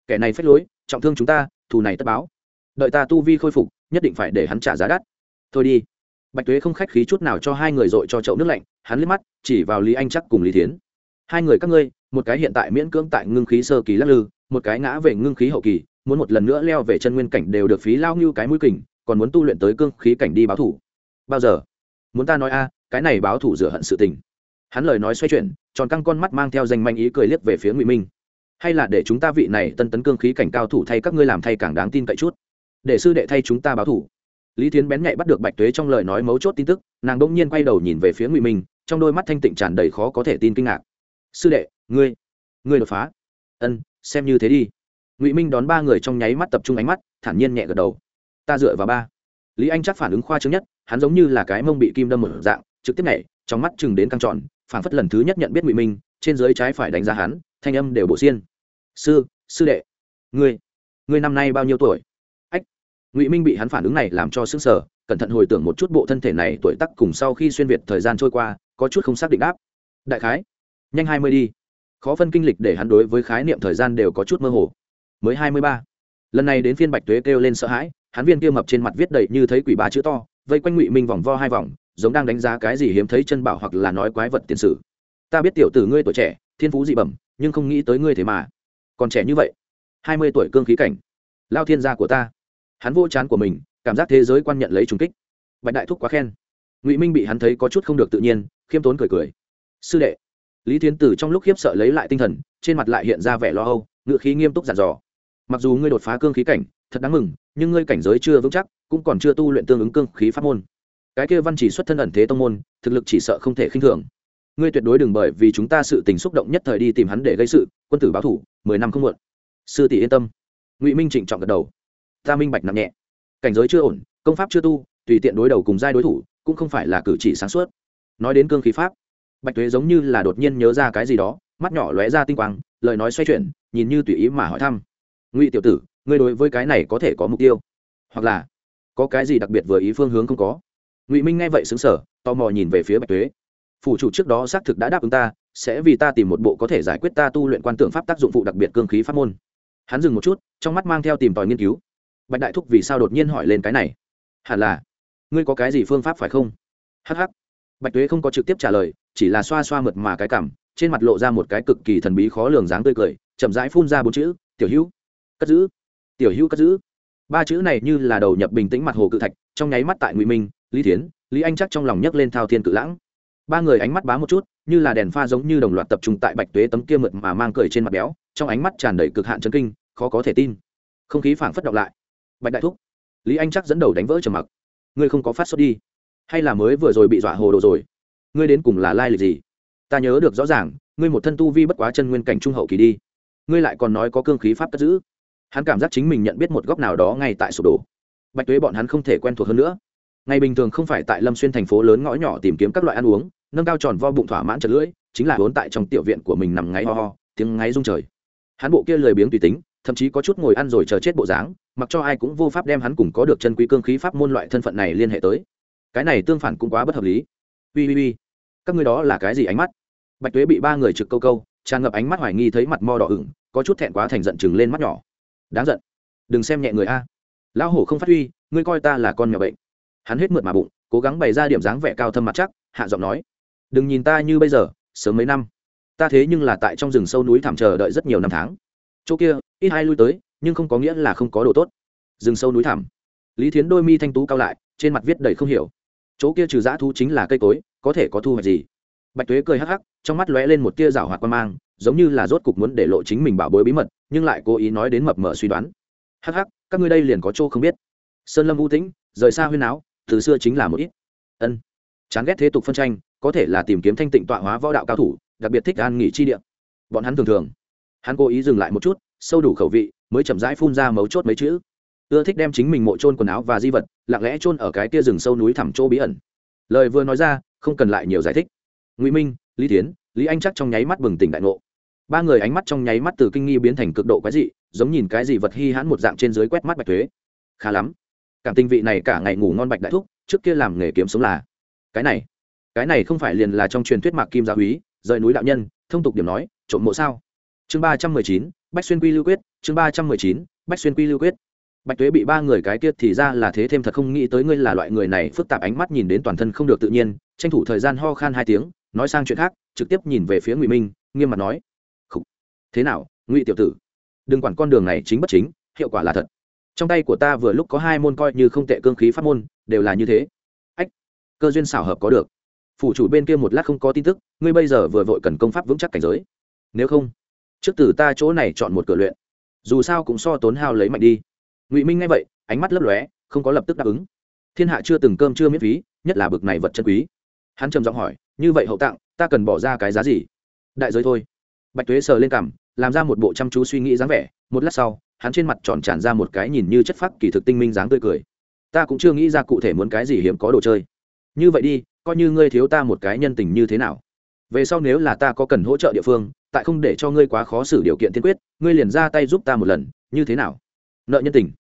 Kẻ này phách lối, trọng thương chúng ta, thù này tất báo. Đợi ta tu vi khôi phục, nhất định phải để hắn trả giá đắt. Thôi đi. Bạch tuế không khách khí chút nào cho hai người dội cho chậu nước lạnh, hắn liếc mắt, chỉ vào lý anh chắc cùng lý thiến. Hai người các ngươi, một cái hiện tại miễn cưỡng tại ngưng khí sơ kỳ lắc lư, một cái ngã về ngưng khí hậu kỳ, muốn một lần nữa leo về chân nguyên cảnh đều được phí lao như cái mũi kình, còn muốn tu luyện tới cương khí cảnh đi báo thủ. Bao giờ? Muốn ta nói a, cái này báo thủ rửa hận sự tình. Hắn lời nói xoay chuyển tròn căng con mắt mang theo danh manh ý cười liếc về phía ngụy minh hay là để chúng ta vị này tân tấn cương khí cảnh cao thủ thay các ngươi làm thay càng đáng tin cậy chút để sư đệ thay chúng ta báo thủ lý thiến bén nhạy bắt được bạch tuế trong lời nói mấu chốt tin tức nàng đông nhiên quay đầu nhìn về phía ngụy minh trong đôi mắt thanh tịnh tràn đầy khó có thể tin kinh ngạc sư đệ ngươi ngươi đột phá ân xem như thế đi ngụy minh đón ba người trong nháy mắt tập trung ánh mắt thản nhiên nhẹ gật đầu ta dựa vào ba lý anh chắc phản ứng khoa chứng nhất hắn giống như là cái mông bị kim đâm một dạng trực tiếp nhảy trong mắt chừng đến căng tròn phản phất lần thứ nhất nhận biết ngụy minh, trên dưới trái phải đánh giá hắn, thanh âm đều bộ xiên. Sư sư đệ. Ngươi ngươi năm nay bao nhiêu tuổi? Ách, ngụy minh bị hắn phản ứng này làm cho sức sở cẩn thận hồi tưởng một chút bộ thân thể này tuổi tắc cùng sau khi xuyên việt thời gian trôi qua, có chút không xác định đáp. Đại khái, nhanh hai mươi đi. Khó phân kinh lịch để hắn đối với khái niệm thời gian đều có chút mơ hồ. Mới hai mươi ba. Lần này đến phiên bạch tuế kêu lên sợ hãi, hắn viên kia mập trên mặt viết đầy như thấy quỷ ba chữ to, vây quanh ngụy minh vòng vo hai vòng giống đang đánh giá cái gì hiếm thấy chân bảo hoặc là nói quái vật tiền sử. Ta biết tiểu tử ngươi tuổi trẻ, thiên phú dị bẩm, nhưng không nghĩ tới ngươi thế mà. Còn trẻ như vậy, hai mươi tuổi cương khí cảnh. Lao thiên gia của ta. Hắn vô chán của mình, cảm giác thế giới quan nhận lấy trùng kích. Bạch đại thúc quá khen. Ngụy minh bị hắn thấy có chút không được tự nhiên, khiêm tốn cười cười. Sư đệ. Lý Thiên tử trong lúc khiếp sợ lấy lại tinh thần, trên mặt lại hiện ra vẻ lo âu ngự khí nghiêm túc dặn dò. Mặc dù ngươi đột phá cương khí cảnh, thật đáng mừng, nhưng ngươi cảnh giới chưa vững chắc, cũng còn chưa tu luyện tương ứng cương khí pháp môn cái kia văn chỉ xuất thân ẩn thế tông môn, thực lực chỉ sợ không thể khinh thường. Ngươi tuyệt đối đừng bởi vì chúng ta sự tình xúc động nhất thời đi tìm hắn để gây sự, quân tử báo thủ, mười năm không muộn. Sư tỷ yên tâm. Ngụy minh trịnh trọng gật đầu. Ta minh bạch nặng nhẹ. Cảnh giới chưa ổn, công pháp chưa tu, tùy tiện đối đầu cùng giai đối thủ, cũng không phải là cử chỉ sáng suốt. Nói đến cương khí pháp, bạch tuế giống như là đột nhiên nhớ ra cái gì đó, mắt nhỏ lóe ra tinh quang, lời nói xoay chuyển, nhìn như tùy ý mà hỏi thăm. Ngụy tiểu tử, ngươi đối với cái này có thể có mục tiêu? Hoặc là, có cái gì đặc biệt vừa ý phương hướng không có? Ngụy minh nghe vậy xứng sở tò mò nhìn về phía bạch tuế phủ chủ trước đó xác thực đã đáp ứng ta sẽ vì ta tìm một bộ có thể giải quyết ta tu luyện quan tượng pháp tác dụng phụ đặc biệt cương khí pháp môn hắn dừng một chút trong mắt mang theo tìm tòi nghiên cứu bạch đại thúc vì sao đột nhiên hỏi lên cái này hẳn là ngươi có cái gì phương pháp phải không hh bạch tuế không có trực tiếp trả lời chỉ là xoa xoa mượt mà cái cảm trên mặt lộ ra một cái cực kỳ thần bí khó lường dáng tươi cười chậm rãi phun ra bốn chữ tiểu hữu cất giữ tiểu hữu cất giữ ba chữ này như là đầu nhập bình tĩnh mặt hồ cự thạch trong nháy mắt tại ngụy minh lý thiến, lý anh chắc trong lòng nhấc lên thao thiên cự lãng. Ba người ánh mắt bá một chút, như là đèn pha giống như đồng loạt tập trung tại bạch tuế tấm kia mượt mà mang cười trên mặt béo, trong ánh mắt tràn đầy cực hạn chấn kinh, khó có thể tin. Không khí phảng phất động lại. Bạch đại thúc. Lý anh chắc dẫn đầu đánh vỡ trầm mặc. Ngươi không có phát xuất đi. Hay là mới vừa rồi bị dọa hồ đồ rồi? Ngươi đến cùng là lai lịch gì? Ta nhớ được rõ ràng, ngươi một thân tu vi bất quá chân nguyên cảnh trung hậu kỳ đi. Ngươi lại còn nói có cương khí pháp cất giữ. Hắn cảm giác chính mình nhận biết một góc nào đó ngay tại sụp đổ. Bạch tuế bọn hắn không thể quen thuộc hơn nữa ngày bình thường không phải tại lâm xuyên thành phố lớn ngõ nhỏ tìm kiếm các loại ăn uống, nâng cao tròn vo bụng thỏa mãn chật lưỡi, chính là vốn tại trong tiểu viện của mình nằm ngáy ho ho, tiếng ngáy rung trời. Hắn bộ kia lười biếng tùy tính, thậm chí có chút ngồi ăn rồi chờ chết bộ dáng, mặc cho ai cũng vô pháp đem hắn cùng có được chân quý cương khí pháp môn loại thân phận này liên hệ tới. Cái này tương phản cũng quá bất hợp lý. Ui ui ui các ngươi đó là cái gì ánh mắt? Bạch tuế bị ba người trực câu câu, tràn ngập ánh mắt hoài nghi thấy mặt mo đỏ ửng, có chút thẹn quá thành giận chừng lên mắt nhỏ. Đáng giận. Đừng xem nhẹ người a. Lão hổ không phát huy, ngươi coi ta là con nhỏ bệnh hắn hết mượt mà bụng, cố gắng bày ra điểm dáng vẻ cao thâm mặt chắc, hạ giọng nói, đừng nhìn ta như bây giờ, sớm mấy năm. Ta thế nhưng là tại trong rừng sâu núi thảm chờ đợi rất nhiều năm tháng. Chỗ kia, ít hay lui tới, nhưng không có nghĩa là không có đồ tốt. Rừng sâu núi thảm. Lý thiến đôi mi thanh tú cao lại, trên mặt viết đầy không hiểu. Chỗ kia trừ giã thu chính là cây cối, có thể có thu hoạch gì? Bạch tuế cười hắc hắc, trong mắt lóe lên một tia rảo hoạt quan mang, giống như là rốt cục muốn để lộ chính mình bảo bối bí mật, nhưng lại cố ý nói đến mập mờ suy đoán. Hắc hắc, các ngươi đây liền có chỗ không biết. Sơn lâm u tĩnh, rời xa huyên áo từ xưa chính là một ít. Ân. Chán ghét thế tục phân tranh, có thể là tìm kiếm thanh tịnh tọa hóa võ đạo cao thủ, đặc biệt thích an nghỉ chi địa. Bọn hắn thường thường, hắn cố ý dừng lại một chút, sâu đủ khẩu vị, mới chậm rãi phun ra mấu chốt mấy chữ. Ưa thích đem chính mình mộ trôn quần áo và di vật, lặng lẽ trôn ở cái kia rừng sâu núi thẳm chỗ bí ẩn. Lời vừa nói ra, không cần lại nhiều giải thích. Ngụy minh, lý tiến lý anh chắc trong nháy mắt bừng tỉnh đại ngộ. Ba người ánh mắt trong nháy mắt từ kinh nghi biến thành cực độ quái dị, giống nhìn cái gì vật hy hãn một dạng trên dưới quét mắt bạch thuế khá lắm cảm tình vị này cả ngày ngủ ngon bạch đại thúc, trước kia làm nghề kiếm sống là. Cái này cái này không phải liền là trong truyền thuyết mạc kim gia úy rời núi đạo nhân, thông tục điểm nói, trộm mộ sao? Chương ba trăm mười chín, bách xuyên quy lưu quyết, chương ba trăm mười chín, bách xuyên quy lưu quyết. Bạch tuế bị ba người cái kia thì ra là thế thêm thật không nghĩ tới ngươi là loại người này, phức tạp ánh mắt nhìn đến toàn thân không được tự nhiên, tranh thủ thời gian ho khan hai tiếng, nói sang chuyện khác, trực tiếp nhìn về phía ngụy minh, nghiêm mặt nói. Khủ. thế nào, ngụy tiểu tử? Đừng quản con đường này chính bất chính, hiệu quả là thật trong tay của ta vừa lúc có hai môn coi như không tệ cương khí pháp môn, đều là như thế. Ách, cơ duyên xảo hợp có được. Phủ chủ bên kia một lát không có tin tức, ngươi bây giờ vừa vội cần công pháp vững chắc cảnh giới. Nếu không, trước từ ta chỗ này chọn một cửa luyện. Dù sao cũng so tốn hao lấy mạnh đi. Ngụy minh nghe vậy, ánh mắt lấp lóe, không có lập tức đáp ứng. Thiên hạ chưa từng cơm chưa miễn phí, nhất là bực này vật chân quý. Hắn trầm giọng hỏi, như vậy hậu tặng ta cần bỏ ra cái giá gì? Đại giới thôi. Bạch tuế sờ lên cằm, làm ra một bộ chăm chú suy nghĩ dáng vẻ, một lát sau hắn trên mặt tròn tràn ra một cái nhìn như chất phác kỳ thực tinh minh dáng tươi cười. Ta cũng chưa nghĩ ra cụ thể muốn cái gì hiếm có đồ chơi. Như vậy đi, coi như ngươi thiếu ta một cái nhân tình như thế nào. Về sau nếu là ta có cần hỗ trợ địa phương, tại không để cho ngươi quá khó xử điều kiện tiên quyết, ngươi liền ra tay giúp ta một lần, như thế nào? Nợ nhân tình.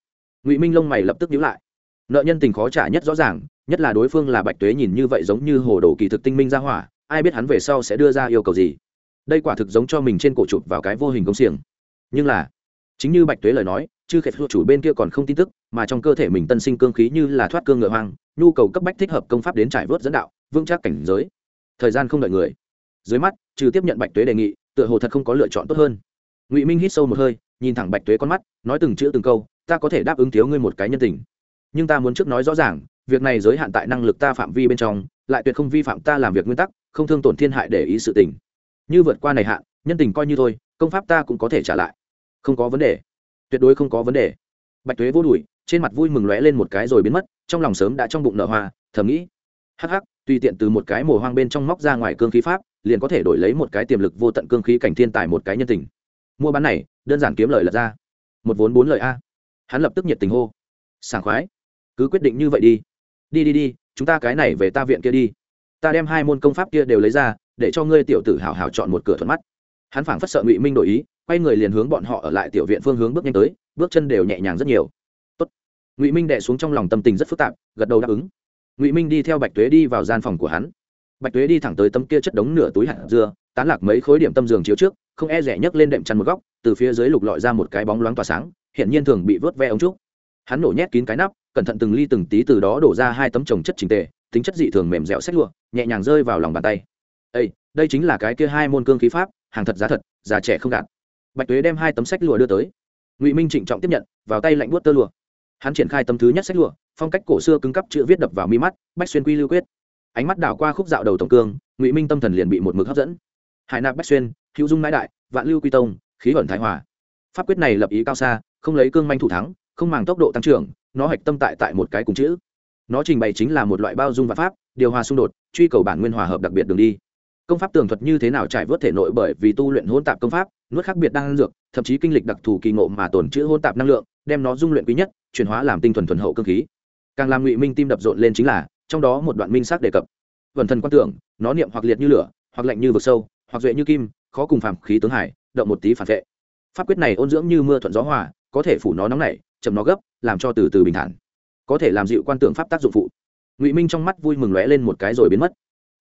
Ngụy minh lông mày lập tức nhíu lại. Nợ nhân tình khó trả nhất rõ ràng, nhất là đối phương là bạch tuế nhìn như vậy giống như hồ đồ kỳ thực tinh minh ra hỏa, ai biết hắn về sau sẽ đưa ra yêu cầu gì. Đây quả thực giống cho mình trên cổ chụp vào cái vô hình công xiềng. Nhưng là chính như bạch tuế lời nói chứ khệ chủ bên kia còn không tin tức, mà trong cơ thể mình tân sinh cương khí như là thoát cương ngựa hoang, nhu cầu cấp bách thích hợp công pháp đến trải vớt dẫn đạo, vững chắc cảnh giới. Thời gian không đợi người. Dưới mắt, trừ tiếp nhận bạch tuế đề nghị, tựa hồ thật không có lựa chọn tốt hơn. Ngụy minh hít sâu một hơi, nhìn thẳng bạch tuế con mắt, nói từng chữ từng câu, ta có thể đáp ứng thiếu ngươi một cái nhân tình. Nhưng ta muốn trước nói rõ ràng, việc này giới hạn tại năng lực ta phạm vi bên trong, lại tuyệt không vi phạm ta làm việc nguyên tắc, không thương tổn thiên hại để ý sự tình. Như vượt qua này hạn, nhân tình coi như thôi, công pháp ta cũng có thể trả lại không có vấn đề. Tuyệt đối không có vấn đề. Bạch tuế vô đùi, trên mặt vui mừng lóe lên một cái rồi biến mất, trong lòng sớm đã trong bụng nở hoa, thầm nghĩ. Hắc hắc, tùy tiện từ một cái mồ hoang bên trong móc ra ngoài cương khí pháp, liền có thể đổi lấy một cái tiềm lực vô tận cương khí cảnh thiên tài một cái nhân tình. Mua bán này, đơn giản kiếm lời lật ra. Một vốn bốn lời a. Hắn lập tức nhiệt tình hô. Sảng khoái. Cứ quyết định như vậy đi. Đi đi đi, chúng ta cái này về ta viện kia đi. Ta đem hai môn công pháp kia đều lấy ra, để cho ngươi tiểu tử hào hào chọn một cửa thuận mắt. Hắn phảng phất sợ ngụy minh đổi ý quay người liền hướng bọn họ ở lại tiểu viện phương hướng bước nhanh tới, bước chân đều nhẹ nhàng rất nhiều. Tốt. ngụy minh đệ xuống trong lòng tâm tình rất phức tạp, gật đầu đáp ứng. Ngụy minh đi theo bạch tuế đi vào gian phòng của hắn. Bạch tuế đi thẳng tới tấm kia chất đống nửa túi hạt dưa, tán lạc mấy khối điểm tâm giường chiếu trước, không e rẻ nhấc lên đệm chăn một góc, từ phía dưới lục lọi ra một cái bóng loáng tỏa sáng hiện nhiên thường bị vớt ve ống trúc. Hắn nổ nhét kín cái nắp, cẩn thận từng ly từng tí từ đó đổ ra hai tấm trồng chất trình tề, tính chất dị thường mềm dẻo sách lụa, nhẹ nhàng rơi vào lòng bàn tay. Ây đây chính là cái kia hai môn cương khí pháp, hàng thật giá thật, già trẻ không gạt bạch tuế đem hai tấm sách lụa đưa tới. Ngụy minh trịnh trọng tiếp nhận, vào tay lạnh buốt tơ lụa. Hắn triển khai tấm thứ nhất sách lụa, phong cách cổ xưa cứng cắp chữ viết đập vào mi mắt, bách xuyên quy lưu quyết. Ánh mắt đảo qua khúc dạo đầu tổng cương, ngụy minh tâm thần liền bị một mực hấp dẫn. Hải nạp bách xuyên, hữu dung mãi đại, vạn lưu quy tông, khí ẩn thái hòa. Pháp quyết này lập ý cao xa, không lấy cương manh thủ thắng, không màng tốc độ tăng trưởng, nó hạch tâm tại tại một cái cùng chữ. Nó trình bày chính là một loại bao dung và pháp, điều hòa xung đột, truy cầu bản nguyên hòa hợp đặc biệt đường đi. Công pháp tường thuật như thế nào trải vớt thể nội bởi vì tu luyện hỗn tạp công pháp nuốt khác biệt đang dược, thậm chí kinh lịch đặc thù kỳ ngộ mà tổn chữ hôn tạp năng lượng, đem nó dung luyện quý nhất, chuyển hóa làm tinh thuần thuần hậu cơ khí. Càng làm ngụy minh tim đập rộn lên chính là, trong đó một đoạn minh sắc đề cập. Vần thần quan tưởng, nó niệm hoặc liệt như lửa, hoặc lạnh như vực sâu, hoặc duệ như kim, khó cùng phàm khí tướng hải, động một tí phản vệ. Pháp quyết này ôn dưỡng như mưa thuận gió hòa, có thể phủ nó nóng nảy, chậm nó gấp, làm cho từ từ bình thản. Có thể làm dịu quan tưởng pháp tác dụng phụ. Ngụy minh trong mắt vui mừng lóe lên một cái rồi biến mất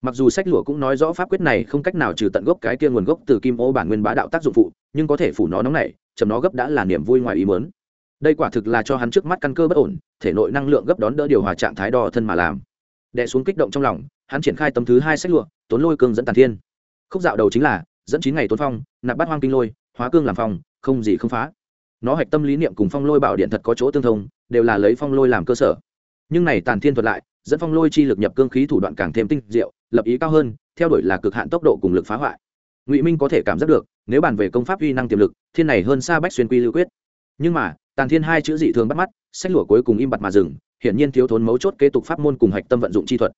mặc dù sách lụa cũng nói rõ pháp quyết này không cách nào trừ tận gốc cái kia nguồn gốc từ kim ô bản nguyên bá đạo tác dụng phụ, nhưng có thể phủ nó nóng này chấm nó gấp đã là niềm vui ngoài ý mớn đây quả thực là cho hắn trước mắt căn cơ bất ổn, thể nội năng lượng gấp đón đỡ điều hòa trạng thái đo thân mà làm. Đè xuống kích động trong lòng, hắn triển khai tấm thứ hai sách lụa, tốn lôi cương dẫn tàn thiên. Khúc dạo đầu chính là, dẫn chín ngày tốn phong, nạp bát hoang kinh lôi, hóa cương làm phong, không gì không phá. Nó hạch tâm lý niệm cùng phong lôi bảo điện thật có chỗ tương thông, đều là lấy phong lôi làm cơ sở. Nhưng này tàn thiên thuật lại dẫn phong lôi chi lực nhập cương khí thủ đoạn càng thêm tinh diệu, lập ý cao hơn, theo đuổi là cực hạn tốc độ cùng lực phá hoại. Ngụy minh có thể cảm giác được, nếu bàn về công pháp uy năng tiềm lực, thiên này hơn xa bách xuyên quy lưu quyết. Nhưng mà, tàn thiên hai chữ dị thường bắt mắt, sách lụa cuối cùng im bặt mà dừng, hiển nhiên thiếu thốn mấu chốt kế tục pháp môn cùng hạch tâm vận dụng chi thuật.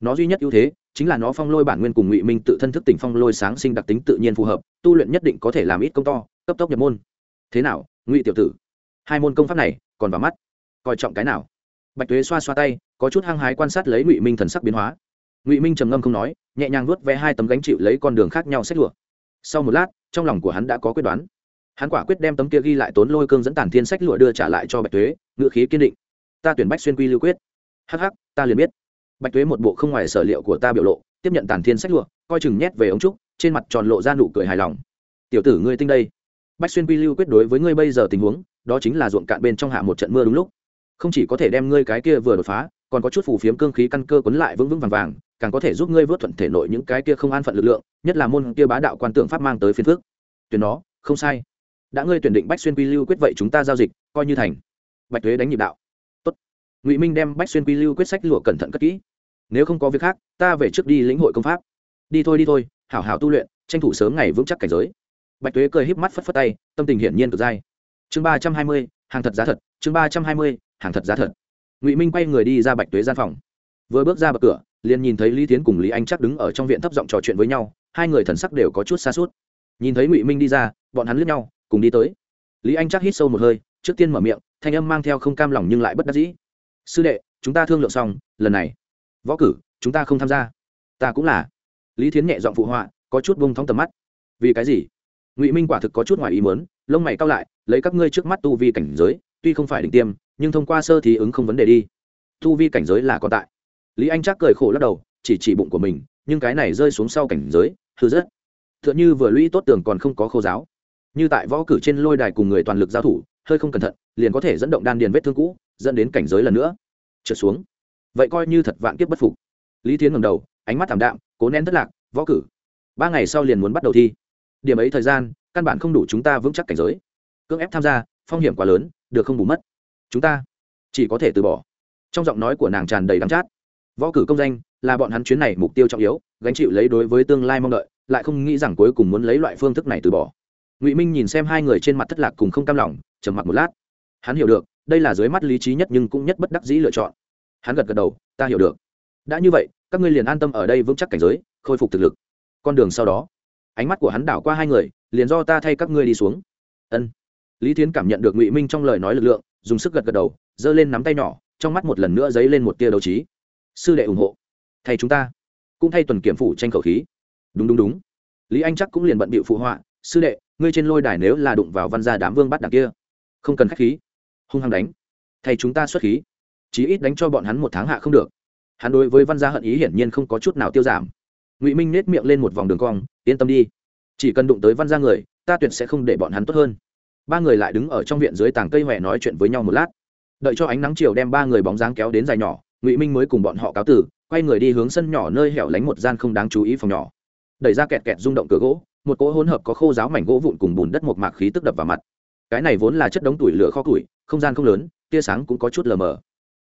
Nó duy nhất ưu thế, chính là nó phong lôi bản nguyên cùng ngụy minh tự thân thức tỉnh phong lôi sáng sinh đặc tính tự nhiên phù hợp, tu luyện nhất định có thể làm ít công to, cấp tốc nhập môn. Thế nào, ngụy tiểu tử? Hai môn công pháp này, còn vào mắt. Coi trọng cái nào? Bạch tuế xoa xoa tay có chút hăng hái quan sát lấy ngụy minh thần sắc biến hóa ngụy minh trầm ngâm không nói nhẹ nhàng vuốt ve hai tấm gánh chịu lấy con đường khác nhau xét lụa sau một lát trong lòng của hắn đã có quyết đoán hắn quả quyết đem tấm kia ghi lại tốn lôi cương dẫn tản thiên sách lụa đưa trả lại cho bạch tuế ngự khí kiên định ta tuyển bách xuyên quy lưu quyết hắc hắc ta liền biết bạch tuế một bộ không ngoài sở liệu của ta biểu lộ tiếp nhận tản thiên sách lụa coi chừng nhét về ống trúc trên mặt tròn lộ ra nụ cười hài lòng tiểu tử ngươi tinh đây bách xuyên quy lưu quyết đối với ngươi bây giờ tình huống đó chính là ruộng cạn bên trong hạ một trận mưa đúng lúc không chỉ có thể đem ngươi cái kia vừa đột phá còn có chút phù phiếm cương khí căn cơ quấn lại vững vững vàng vàng, càng có thể giúp ngươi vớt thuận thể nội những cái kia không an phận lực lượng, nhất là môn kia bá đạo quan tượng pháp mang tới phiên phước tuyển nó, không sai. Đã ngươi tuyển định bách xuyên quy lưu quyết vậy chúng ta giao dịch, coi như thành. Bạch thuế đánh nhịp đạo. Tốt. ngụy minh đem bách xuyên quy lưu quyết sách lụa cẩn thận cất kỹ. Nếu không có việc khác, ta về trước đi lĩnh hội công pháp. Đi thôi đi thôi, hảo hảo tu luyện, tranh thủ sớm ngày vững chắc cảnh giới. Bạch tuế cười híp mắt phất phất tay, tâm tình hiển nhiên cực dai. Chương ba trăm hai mươi, hàng thật giá thật, chương ba trăm hai mươi, hàng thật giá thật ngụy minh quay người đi ra bạch tuế gian phòng vừa bước ra bậc cửa liền nhìn thấy lý tiến cùng lý anh chắc đứng ở trong viện thấp giọng trò chuyện với nhau hai người thần sắc đều có chút xa suốt nhìn thấy ngụy minh đi ra bọn hắn lướt nhau cùng đi tới lý anh chắc hít sâu một hơi trước tiên mở miệng thanh âm mang theo không cam lòng nhưng lại bất đắc dĩ sư đệ chúng ta thương lượng xong lần này võ cử chúng ta không tham gia ta cũng là lý thiến nhẹ giọng phụ họa có chút bông thóng tầm mắt vì cái gì ngụy minh quả thực có chút ngoài ý mớn lông mày cao lại, lấy các ngươi trước mắt tu vi cảnh giới tuy không phải đỉnh tiêm, nhưng thông qua sơ thì ứng không vấn đề đi. Tu vi cảnh giới là còn tại. Lý anh chắc cười khổ lắc đầu, chỉ chỉ bụng của mình, nhưng cái này rơi xuống sau cảnh giới, hư rất. T h ư ợ n h vừa lũy tốt tường còn không có khô giáo. Như tại võ cử trên lôi đài cùng người toàn lực giao thủ, hơi không cẩn thận, liền có thể dẫn động đan điền vết thương cũ, dẫn đến cảnh giới lần nữa. Trượt xuống. Vậy coi như thật vạn kiếp bất phục. Lý thiến ngầm đầu, ánh mắt thảm đạm, cố nén thất lạc, võ cử. Ba ngày sau liền muốn bắt đầu thi. Điểm ấy thời gian, căn bản không đủ chúng ta vững chắc cảnh giới. Cưỡng ép tham gia phong hiểm quá lớn, được không bù mất. Chúng ta chỉ có thể từ bỏ. Trong giọng nói của nàng tràn đầy đắng chát. Võ cử công danh là bọn hắn chuyến này mục tiêu trọng yếu, gánh chịu lấy đối với tương lai mong đợi, lại không nghĩ rằng cuối cùng muốn lấy loại phương thức này từ bỏ. Ngụy minh nhìn xem hai người trên mặt thất lạc cùng không cam lòng, trầm mặc một lát. Hắn hiểu được, đây là dưới mắt lý trí nhất nhưng cũng nhất bất đắc dĩ lựa chọn. Hắn gật gật đầu, ta hiểu được. Đã như vậy, các ngươi liền an tâm ở đây vững chắc cảnh giới, khôi phục thực lực. Con đường sau đó, ánh mắt của hắn đảo qua hai người, liền do ta thay các ngươi đi xuống. Ân lý thiến cảm nhận được ngụy minh trong lời nói lực lượng, dùng sức gật gật đầu, giơ lên nắm tay nhỏ, trong mắt một lần nữa dấy lên một tia đấu trí. Sư đệ ủng hộ. Thầy chúng ta cũng thay tuần kiểm phủ tranh khẩu khí. Đúng đúng đúng. Lý anh chắc cũng liền bận bịu phụ họa, sư đệ, ngươi trên lôi đài nếu là đụng vào văn gia đám vương bắt đằng kia, không cần khách khí. Hung hăng đánh. Thầy chúng ta xuất khí, chí ít đánh cho bọn hắn một tháng hạ không được. Hắn đối với văn gia hận ý hiển nhiên không có chút nào tiêu giảm. Ngụy minh nết miệng lên một vòng đường cong, yên tâm đi, chỉ cần đụng tới văn gia người, ta tuyệt sẽ không để bọn hắn tốt hơn ba người lại đứng ở trong viện dưới tàng cây huệ nói chuyện với nhau một lát. Đợi cho ánh nắng chiều đem ba người bóng dáng kéo đến dài nhỏ, ngụy minh mới cùng bọn họ cáo tử, quay người đi hướng sân nhỏ nơi hẻo lánh một gian không đáng chú ý phòng nhỏ. Đẩy ra kẹt kẹt rung động cửa gỗ, một cỗ hỗn hợp có khô giáo mảnh gỗ vụn cùng bùn đất một mạc khí tức đập vào mặt. Cái này vốn là chất đống tuổi lửa kho củi, không gian không lớn, tia sáng cũng có chút lờ mờ.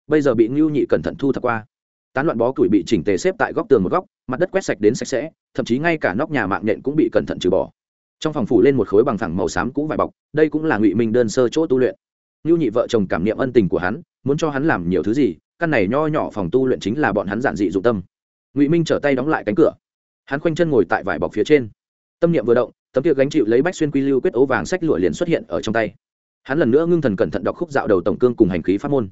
Bây giờ bị ngưu nhị cẩn thận thu thập qua. Tán loạn bó củi bị chỉnh tề xếp tại góc tường một góc, mặt đất quét sạch đến sạch sẽ, thậm chí ngay cả nóc nhà mạng nhện cũng bị cẩn thận trừ bỏ trong phòng phủ lên một khối bằng thẳng màu xám cũ vải bọc, đây cũng là ngụy minh đơn sơ chỗ tu luyện. Ngưu nhị vợ chồng cảm niệm ân tình của hắn, muốn cho hắn làm nhiều thứ gì, căn này nho nhỏ phòng tu luyện chính là bọn hắn giản dị dụng tâm. Ngụy minh trở tay đóng lại cánh cửa. Hắn khoanh chân ngồi tại vải bọc phía trên. Tâm niệm vừa động, tấm tiệc gánh chịu lấy bách xuyên quy lưu quyết ấu vàng sách lụa liền xuất hiện ở trong tay. Hắn lần nữa ngưng thần cẩn thận đọc khúc dạo đầu tổng cương cùng hành khí pháp môn.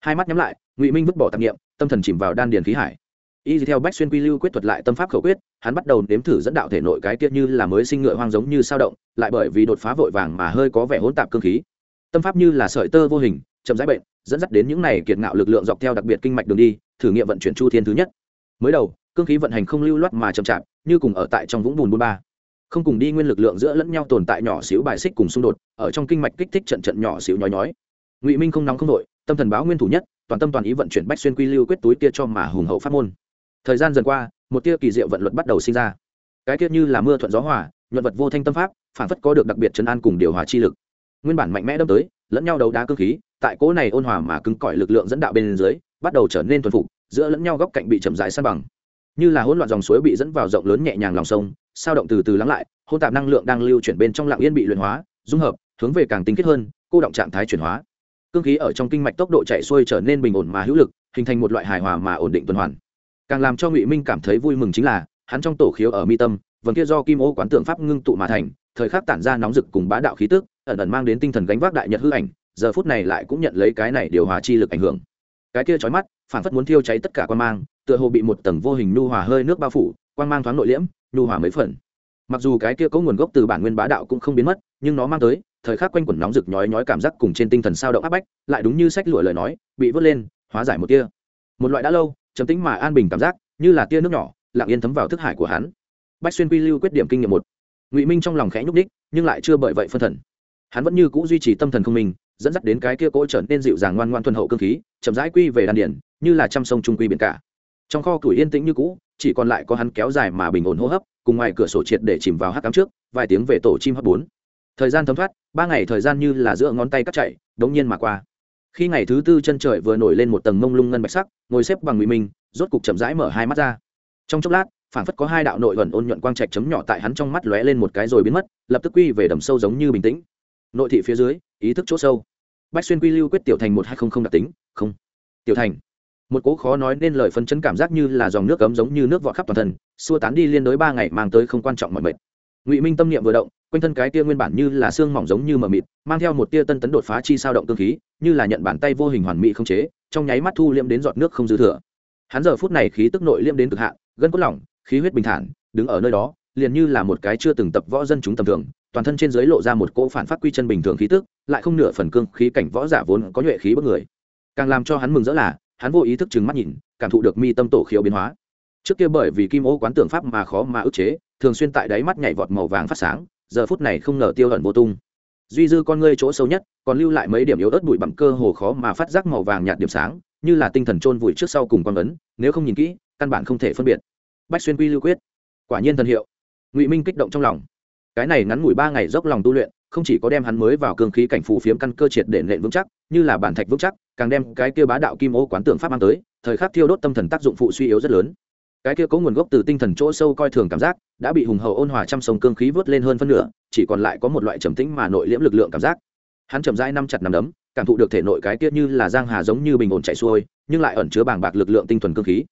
Hai mắt nhắm lại, ngụy minh vứt bỏ tạp niệm, tâm thần chìm vào đan điền khí hải y theo bách xuyên quy lưu quyết thuật lại tâm pháp khẩu quyết, hắn bắt đầu nếm thử dẫn đạo thể nội cái tiết như là mới sinh ngựa hoang giống như sao động, lại bởi vì đột phá vội vàng mà hơi có vẻ hỗn tạp cơ khí. Tâm pháp như là sợi tơ vô hình, chậm rãi bệnh, dẫn dắt đến những này kiệt ngạo lực lượng dọc theo đặc biệt kinh mạch đường đi, thử nghiệm vận chuyển chu thiên thứ nhất. Mới đầu, cương khí vận hành không lưu loát mà chậm chạp, như cùng ở tại trong vũng bùn bùn ba. Không cùng đi nguyên lực lượng giữa lẫn nhau tồn tại nhỏ xíu bài xích cùng xung đột, ở trong kinh mạch kích thích trận trận nhỏ xíu nhói nhói. Ngụy minh không nóng không đội tâm thần báo nguyên thủ nhất, toàn tâm toàn ý vận chuyển bách xuyên quy lưu quyết túi tia cho mà hùng hậu pháp môn thời gian dần qua, một tia kỳ diệu vận luật bắt đầu sinh ra. Cái tiết như là mưa thuận gió hỏa nhuận vật vô thanh tâm pháp, phản phất có được đặc biệt chấn an cùng điều hòa chi lực. Nguyên bản mạnh mẽ đâm tới, lẫn nhau đấu đá cơ khí, tại cỗ này ôn hòa mà cứng cỏi lực lượng dẫn đạo bên dưới, bắt đầu trở nên thuần phục, giữa lẫn nhau góc cạnh bị chậm rãi san bằng. Như là hỗn loạn dòng suối bị dẫn vào rộng lớn nhẹ nhàng lòng sông, sao động từ từ lắng lại hôn tạp năng lượng đang lưu chuyển bên trong lạng yên bị luyện hóa, dung hợp, hướng về càng tinh kết hơn, cô động trạng thái chuyển hóa. Cương khí ở trong kinh mạch tốc độ chạy xuôi trở nên bình ổn mà hữu lực, hình thành một loại hài hòa mà ổn định tuần hoàn càng làm cho ngụy minh cảm thấy vui mừng chính là, hắn trong tổ khiếu ở mi tâm, vầng kia do kim ô quán tượng pháp ngưng tụ mà thành, thời khắc tản ra nóng rực cùng bá đạo khí tức, ẩn ẩn mang đến tinh thần gánh vác đại nhật hư ảnh, giờ phút này lại cũng nhận lấy cái này điều hòa chi lực ảnh hưởng. Cái kia chói mắt phản phất muốn thiêu cháy tất cả quan mang, tựa hồ bị một tầng vô hình nhu hòa hơi nước bao phủ, quan mang thoáng nội liễm, nhu hòa mấy phần. Mặc dù cái kia có nguồn gốc từ bản nguyên bá đạo cũng không biến mất, nhưng nó mang tới, thời khắc quanh quẩn nóng rực nhói nhói cảm giác cùng trên tinh thần sao động áp bách, lại đúng như sách lụa lời nói, bị vớt lên, hóa giải một tia. Một loại đã lâu trầm tĩnh mà an bình cảm giác, như là tia nước nhỏ, lặng yên thấm vào thức hải của hắn. Bách xuyên quy lưu quyết điểm kinh nghiệm một. Ngụy minh trong lòng khẽ nhúc đích nhưng lại chưa bởi vậy phân thần. Hắn vẫn như c ũ duy trì tâm thần không minh dẫn dắt đến cái kia cỗ trở nên dịu dàng ngoan ngoan thuần hậu cơ khí, chậm rãi quy về đan điển như là t r ă m sông trung quy biển cả. Trong kho củi yên tĩnh như cũ, chỉ còn lại có hắn kéo dài mà bình ổn hô hấp, cùng ngoài cửa sổ triệt để chìm vào hát cám trước, vài tiếng về tổ chim hấp bốn. Thời gian thấm thoát, ba ngày thời gian như là giữa ngón tay cắt chạy, đống nhiên mà qua khi ngày thứ tư chân trời vừa nổi lên một tầng mông lung ngân bạch sắc, ngồi xếp bằng ngụy minh, rốt cục chậm rãi mở hai mắt ra. Trong chốc lát phản phất có hai đạo nội ẩn ôn nhuận quang trạch chấm nhỏ tại hắn trong mắt lóe lên một cái rồi biến mất, lập tức quy về đầm sâu giống như bình tĩnh. Nội thị phía dưới, ý thức chỗ sâu. Bách xuyên quy lưu quyết tiểu thành một hai không không đặc tính, không. Tiểu thành. Một cố khó nói nên lời phân chấn cảm giác như là dòng nước cấm giống như nước vọt khắp toàn thân, xua tán đi liên đối ba ngày mang tới không quan trọng mọi mệt. Ngụy minh tâm niệm vừa động quanh thân cái tia nguyên bản như là xương mỏng giống như mờ mịt, mang theo một tia tân tấn đột phá chi sao động cơ khí, như là nhận bàn tay vô hình hoàn mỹ không chế, trong nháy mắt thu liễm đến giọt nước không dư thừa. Hắn giờ phút này khí tức nội liễm đến cực hạn, gân cốt lỏng, khí huyết bình thản, đứng ở nơi đó, liền như là một cái chưa từng tập võ dân chúng tầm thường, toàn thân trên dưới lộ ra một cỗ phản phát quy chân bình thường khí tức, lại không nửa phần cương khí cảnh võ giả vốn có nhuệ khí bất người. Càng làm cho hắn mừng rỡ là, hắn vô ý thức chừng mắt nhìn, cảm thụ được mi tâm tổ khiếu biến hóa. Trước kia bởi vì kim ô quán tưởng pháp mà khó mà ức chế, thường xuyên tại đáy mắt nhảy vọt màu vàng phát sáng giờ phút này không ngờ tiêu hận vô tung. Duy dư con ngươi chỗ sâu nhất, còn lưu lại mấy điểm yếu ớt bụi bặm cơ hồ khó mà phát giác màu vàng nhạt điểm sáng, như là tinh thần chôn vùi trước sau cùng quan vấn, nếu không nhìn kỹ, căn bản không thể phân biệt. Bách xuyên quy lưu quyết. Quả nhiên thần hiệu. Ngụy minh kích động trong lòng. Cái này ngắn ngủi ba ngày dốc lòng tu luyện, không chỉ có đem hắn mới vào cương khí cảnh phù phiếm căn cơ triệt để nện vững chắc, như là bản thạch vững chắc, càng đem cái kia bá đạo kim ô quán tượng pháp mang tới, thời khắc thiêu đốt tâm thần tác dụng phụ suy yếu rất lớn cái kia có nguồn gốc từ tinh thần chỗ sâu coi thường cảm giác, đã bị hùng hậu ôn hòa trăm sông cương khí vớt lên hơn phân nửa, chỉ còn lại có một loại trầm tĩnh mà nội liễm lực lượng cảm giác. Hắn chậm rãi năm chặt nằm đấm, cảm thụ được thể nội cái kia như là giang hà giống như bình ổn chạy xuôi, nhưng lại ẩn chứa bàng bạc lực lượng tinh thuần cương khí.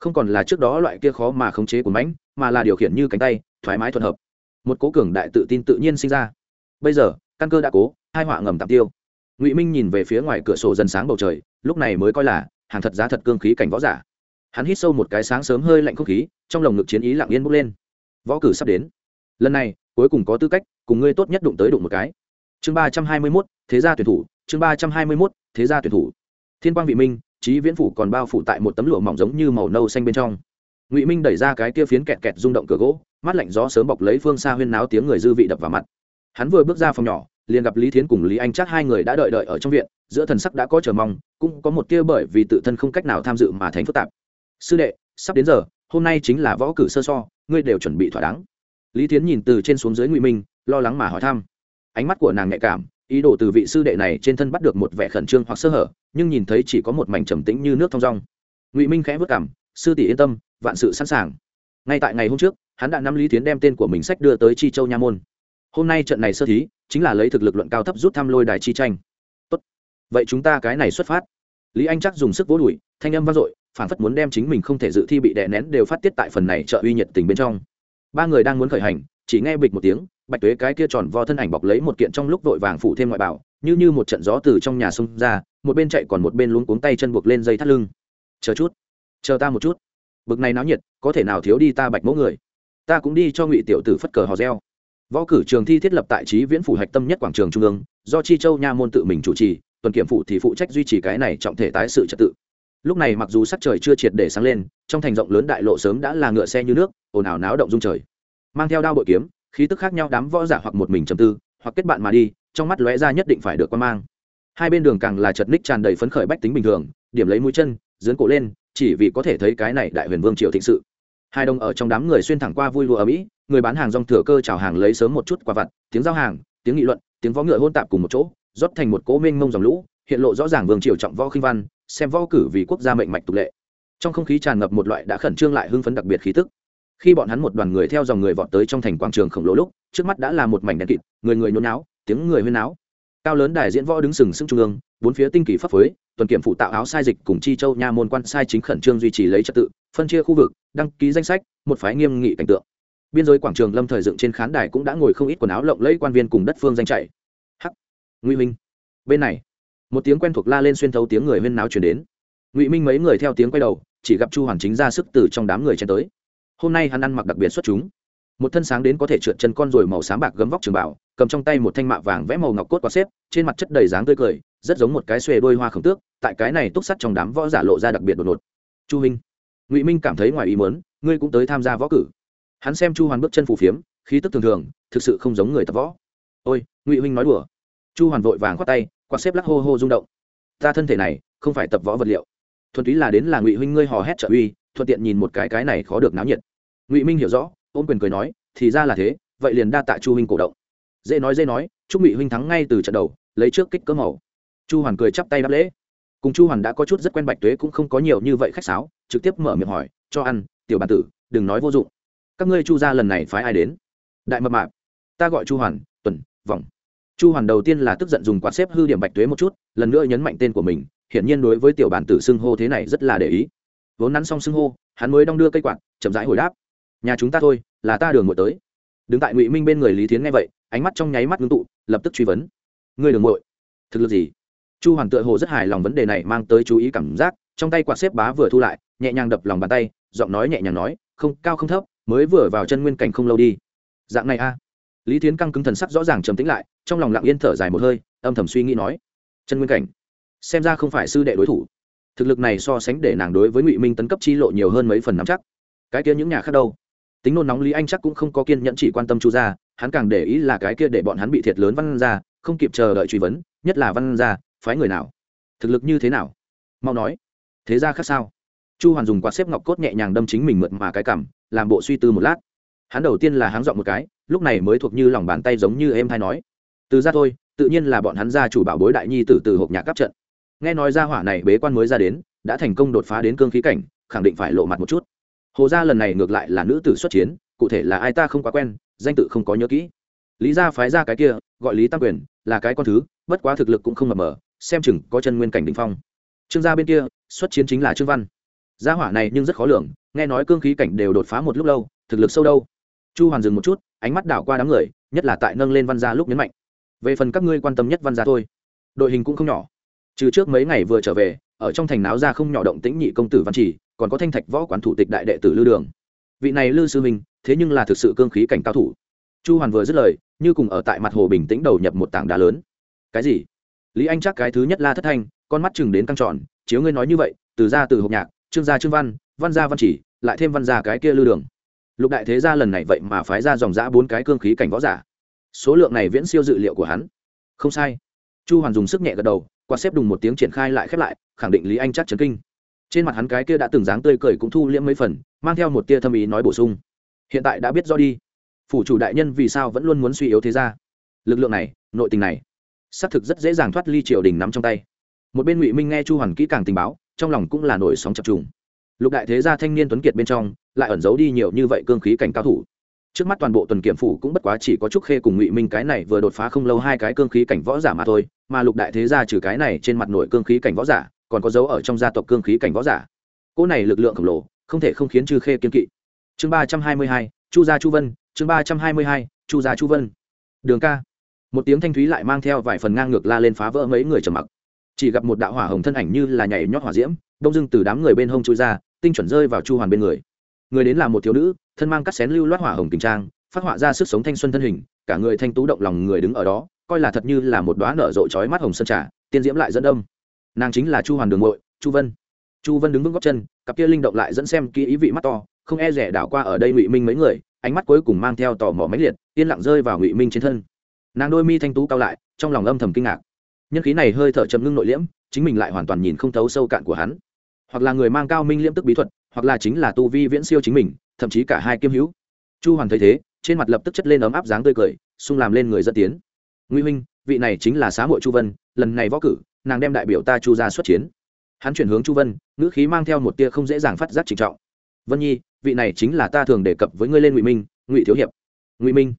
Không còn là trước đó loại kia khó mà khống chế của mãnh, mà là điều khiển như cánh tay, thoải mái thuận hợp. Một cố cường đại tự tin tự nhiên sinh ra. Bây giờ, căn cơ đã cố, hai họa ngầm tạm tiêu. Ngụy minh nhìn về phía ngoài cửa sổ dần sáng bầu trời, lúc này mới coi là hàng thật giá thật cương khí cảnh võ giả hắn hít sâu một cái sáng sớm hơi lạnh không khí, trong lồng ngực chiến ý lặng yên bốc lên. Võ cử sắp đến. Lần này, cuối cùng có tư cách, cùng ngươi tốt nhất đụng tới đụng một cái. Chương ba trăm hai mươi mốt, thế gia tuyển thủ, chương ba trăm hai mươi mốt, thế gia tuyển thủ. Thiên quang vị minh, trí viễn phủ còn bao phủ tại một tấm lụa mỏng giống như màu nâu xanh bên trong. Ngụy minh đẩy ra cái kia phiến kẹt kẹt rung động cửa gỗ, mắt lạnh gió sớm bọc lấy phương xa huyên náo tiếng người dư vị đập vào mặt. Hắn vừa bước ra phòng nhỏ, liền gặp lý thiến cùng lý anh chắc hai người đã đợi đợi ở trong viện, giữa thần sắc đã có chờ mong, cũng có một tia bởi vì tự thân không cách nào tham dự mà thành phức tạp sư đệ, sắp đến giờ, hôm nay chính là võ cử sơ so, ngươi đều chuẩn bị thỏa đáng. Lý thiến nhìn từ trên xuống dưới ngụy minh, lo lắng mà hỏi thăm. Ánh mắt của nàng nhạy cảm, ý đồ từ vị sư đệ này trên thân bắt được một vẻ khẩn trương hoặc sơ hở, nhưng nhìn thấy chỉ có một mảnh trầm tĩnh như nước thong rong ngụy minh khẽ vất cảm, sư tỷ yên tâm, vạn sự sẵn sàng. Ngay tại ngày hôm trước, hắn đã nắm lý tiến đem tên của mình sách đưa tới chi châu nha môn. Hôm nay trận này sơ thí, chính là lấy thực lực luận cao thấp rút thăm lôi đài chi tranh. Tốt. vậy chúng ta cái này xuất phát. Lý anh chắc dùng sức vỗ đùi, thanh âm vang dội phản phất muốn đem chính mình không thể dự thi bị đè nén đều phát tiết tại phần này trợ uy nhiệt tình bên trong. Ba người đang muốn khởi hành, chỉ nghe bịch một tiếng, bạch tuế cái kia tròn vo thân ảnh bọc lấy một kiện trong lúc vội vàng phủ thêm ngoại bảo, như như một trận gió từ trong nhà xông ra, một bên chạy còn một bên luống cuống tay chân buộc lên dây thắt lưng. Chờ chút, chờ ta một chút. Bực này náo nhiệt, có thể nào thiếu đi ta bạch mẫu người? Ta cũng đi cho ngụy tiểu tử phất cờ hò reo. Võ cử trường thi thiết lập tại trí viễn phủ hạch tâm nhất quảng trường trung ương, do chi châu nha môn tự mình chủ trì, tuần kiểm phủ thì phụ trách duy trì cái này trọng thể tái sự trật tự lúc này mặc dù sắc trời chưa triệt để sáng lên, trong thành rộng lớn đại lộ sớm đã là ngựa xe như nước, ồn ào náo động rung trời. Mang theo đao bội kiếm, khí tức khác nhau đám võ giả hoặc một mình trầm tư, hoặc kết bạn mà đi, trong mắt lóe ra nhất định phải được quan mang. Hai bên đường càng là chật ních tràn đầy phấn khởi bách tính bình thường, điểm lấy mũi chân, dướn cổ lên, chỉ vì có thể thấy cái này đại huyền vương triều thịnh sự. Hai đồng ở trong đám người xuyên thẳng qua vui lụa ở mỹ, người bán hàng rong thừa cơ chào hàng lấy sớm một chút quà vặt, tiếng giao hàng, tiếng nghị luận, tiếng võ ngựa hôn tạp cùng một chỗ, rót thành một cỗ mênh mông dòng lũ, hiện lộ rõ ràng vương triều trọng võ khinh văn xem võ cử vì quốc gia mệnh mạch tục lệ. Trong không khí tràn ngập một loại đã khẩn trương lại hưng phấn đặc biệt khí tức. Khi bọn hắn một đoàn người theo dòng người vọt tới trong thành quảng trường khổng lồ lúc, trước mắt đã là một mảnh đèn kịt, người người nhốn náo tiếng người huyên náo. Cao lớn đài diễn võ đứng sừng sững trung ương, bốn phía tinh kỳ pháp phối, tuần kiểm phụ tạo áo sai dịch cùng chi châu nha môn quan sai chính khẩn trương duy trì lấy trật tự, phân chia khu vực, đăng ký danh sách, một phái nghiêm nghị cảnh tượng. Biên giới quảng trường lâm thời dựng trên khán đài cũng đã ngồi không ít quần áo lộng lẫy quan viên cùng đất phương danh chạy. Hắc nguy minh bên này một tiếng quen thuộc la lên xuyên thấu tiếng người huyên náo chuyển đến. Ngụy minh mấy người theo tiếng quay đầu, chỉ gặp chu hoàn chính ra sức từ trong đám người chen tới. Hôm nay hắn ăn mặc đặc biệt xuất chúng. Một thân sáng đến có thể trượt chân con rồi màu sáng bạc gấm vóc trường bảo, cầm trong tay một thanh mạ vàng vẽ màu ngọc cốt quạt xếp, trên mặt chất đầy dáng tươi cười, rất giống một cái xuề đôi hoa khổng tước, tại cái này túc sắt trong đám võ giả lộ ra đặc biệt đột ngột. Chu minh. Ngụy minh cảm thấy ngoài ý mớn ngươi cũng tới tham gia võ cử. Hắn xem chu hoàn bước chân phù phiếm, khí tức thường thường, thực sự không giống người tập võ. Ôi, ngụy huynh nói đùa. Chu hoàn vội vàng khoát tay quạt xếp lắc hô hô rung động. Ta thân thể này, không phải tập võ vật liệu. Thuần túy là đến là ngụy huynh ngươi hò hét trợ uy, thuận tiện nhìn một cái cái này khó được náo nhiệt. Ngụy minh hiểu rõ ôm quyền cười nói, thì ra là thế, vậy liền đa tạ chu huynh cổ động. Dễ nói dễ nói, chúc ngụy huynh thắng ngay từ trận đầu, lấy trước kích cỡ màu. Chu hoàn cười chắp tay đáp lễ. Cùng chu hoàn đã có chút rất quen bạch tuế cũng không có nhiều như vậy khách sáo, trực tiếp mở miệng hỏi, cho ăn, tiểu bàn tử, đừng nói vô dụng. Các ngươi chu ra lần này phái ai đến? Đại mập mạp. Ta gọi chu hoàn, tuần vòng chu hoàn đầu tiên là tức giận dùng quạt xếp hư điểm bạch tuế một chút, lần nữa nhấn mạnh tên của mình, hiển nhiên đối với tiểu bản tử xưng hô thế này rất là để ý. Vốn nắn xong xưng hô, hắn mới đong đưa cây quạt, chậm rãi hồi đáp. Nhà chúng ta thôi, là ta đường ngồi tới. Đứng tại ngụy minh bên người lý thiến nghe vậy, ánh mắt trong nháy mắt ngưng tụ, lập tức truy vấn. Người đường ngồi thực lực gì? Chu hoàn tựa hồ rất hài lòng vấn đề này mang tới chú ý cảm giác, trong tay quạt xếp bá vừa thu lại, nhẹ nhàng đập lòng bàn tay, giọng nói nhẹ nhàng nói, không, cao không thấp, mới vừa vào chân nguyên cảnh không lâu đi. Dạng này a lý thiến căng cứng thần sắc rõ ràng trầm tĩnh lại, trong lòng lặng yên thở dài một hơi, âm thầm suy nghĩ nói, chân nguyên cảnh, xem ra không phải sư đệ đối thủ. Thực lực này so sánh để nàng đối với ngụy minh tấn cấp chi lộ nhiều hơn mấy phần nắm chắc. Cái kia những nhà khác đâu? Tính nôn nóng lý anh chắc cũng không có kiên nhẫn chỉ quan tâm chu gia, hắn càng để ý là cái kia để bọn hắn bị thiệt lớn văn ra, không kịp chờ đợi truy vấn, nhất là văn ra, phái người nào? Thực lực như thế nào? Mau nói. Thế ra khác sao? Chu hoàn dùng quạt xếp ngọc cốt nhẹ nhàng đâm chính mình mượt mà cái cảm làm bộ suy tư một lát. Hắn đầu tiên là háng dọn một cái lúc này mới thuộc như lòng bàn tay giống như em hay nói, từ ra thôi, tự nhiên là bọn hắn gia chủ bảo bối đại nhi tử từ hộp nhạc cấp trận. Nghe nói ra hỏa này bế quan mới ra đến, đã thành công đột phá đến cương khí cảnh, khẳng định phải lộ mặt một chút. Hồ gia lần này ngược lại là nữ tử xuất chiến, cụ thể là ai ta không quá quen, danh tự không có nhớ kỹ. Lý gia phái ra cái kia, gọi lý tam quyền, là cái con thứ, bất quá thực lực cũng không mập mờ, xem chừng có chân nguyên cảnh đỉnh phong. Trương gia bên kia, xuất chiến chính là trương văn. Gia hỏa này nhưng rất khó lường, nghe nói cương khí cảnh đều đột phá một lúc lâu, thực lực sâu đâu chu hoàn dừng một chút, ánh mắt đảo qua đám người, nhất là tại nâng lên văn gia lúc nhấn mạnh. Về phần các ngươi quan tâm nhất văn gia thôi. Đội hình cũng không nhỏ. Trừ trước mấy ngày vừa trở về, ở trong thành náo ra không nhỏ động tĩnh nhị công tử văn chỉ còn có thanh thạch võ quán thủ tịch đại đệ tử lư đường. Vị này lư sư minh, thế nhưng là thực sự cương khí cảnh cao thủ. Chu hoàn vừa dứt lời, như cùng ở tại mặt hồ bình tĩnh đầu nhập một tảng đá lớn. Cái gì? Lý anh chắc cái thứ nhất la thất thanh, con mắt chừng đến căng tròn, chiếu ngươi nói như vậy, từ ra từ hộp nhạc, trương gia trương văn văn gia văn chỉ, lại thêm văn gia cái kia lư đường lục đại thế gia lần này vậy mà phái ra dòng giã bốn cái cương khí cảnh võ giả. Số lượng này viễn siêu dự liệu của hắn. Không sai. Chu hoàn dùng sức nhẹ gật đầu qua xếp đùng một tiếng triển khai lại khép lại khẳng định lý anh chắc chấn kinh. Trên mặt hắn cái kia đã từng dáng tươi cười cũng thu liễm mấy phần mang theo một tia thâm ý nói bổ sung. Hiện tại đã biết do đi. Phủ chủ đại nhân vì sao vẫn luôn muốn suy yếu thế gia, lực lượng này nội tình này xác thực rất dễ dàng thoát ly triều đình nắm trong tay. Một bên ngụy minh nghe chu hoàn kỹ càng tình báo trong lòng cũng là nổi sóng chập trùng. Lục đại thế gia thanh niên tuấn kiệt bên trong lại ẩn giấu đi nhiều như vậy cương khí cảnh cao thủ. Trước mắt toàn bộ tuần kiểm phủ cũng bất quá chỉ có trúc khê cùng ngụy minh cái này vừa đột phá không lâu hai cái cương khí cảnh võ giả mà thôi, mà lục đại thế gia trừ cái này trên mặt nổi cương khí cảnh võ giả, còn có dấu ở trong gia tộc cương khí cảnh võ giả. Cỗ này lực lượng khổng lồ, không thể không khiến trừ khê kiên kỵ. Chương ba trăm hai mươi hai, chu gia chu vân, chương ba trăm hai mươi hai, chu gia chu vân. Đường ca. Một tiếng thanh thúy lại mang theo vài phần ngang ngược la lên phá vỡ mấy người trầm mặc. Chỉ gặp một đạo hỏa hồng thân ảnh như là nhảy nhót hỏa diễm, đông dưng từ đám người bên hông chui ra, tinh chuẩn rơi vào chu hoàn bên người người đến là một thiếu nữ, thân mang cắt xén lưu loát hỏa hồng tình trang, phát họa ra sức sống thanh xuân thân hình, cả người thanh tú động lòng người đứng ở đó, coi là thật như là một đoá nở rộ trói mắt hồng sơn trà, tiên diễm lại dẫn đông nàng chính là chu hoàn đường ngội chu vân. Chu vân đứng vững góc chân, cặp kia linh động lại dẫn xem kỹ ý vị mắt to, không e rẻ đảo qua ở đây ngụy minh mấy người, ánh mắt cuối cùng mang theo tò mò máy liệt, yên lặng rơi vào ngụy minh trên thân. Nàng đôi mi thanh tú cao lại, trong lòng âm thầm kinh ngạc. Nhân khí này hơi thở chậm ngưng nội liễm, chính mình lại hoàn toàn nhìn không thấu sâu cạn của hắn. Hoặc là người mang cao minh liễm tức bí thuật hoặc là chính là tu vi viễn siêu chính mình, thậm chí cả hai kiêm hữu. Chu hoàn thấy thế, trên mặt lập tức chất lên ấm áp dáng tươi cười, xung làm lên người dẫn tiến. Nguy huynh, vị này chính là xá hội chu vân, lần này võ cử, nàng đem đại biểu ta chu ra xuất chiến. Hắn chuyển hướng chu vân, ngữ khí mang theo một tia không dễ dàng phát giác trịnh trọng. Vân nhi, vị này chính là ta thường đề cập với ngươi lên ngụy minh, ngụy thiếu hiệp. Ngụy minh?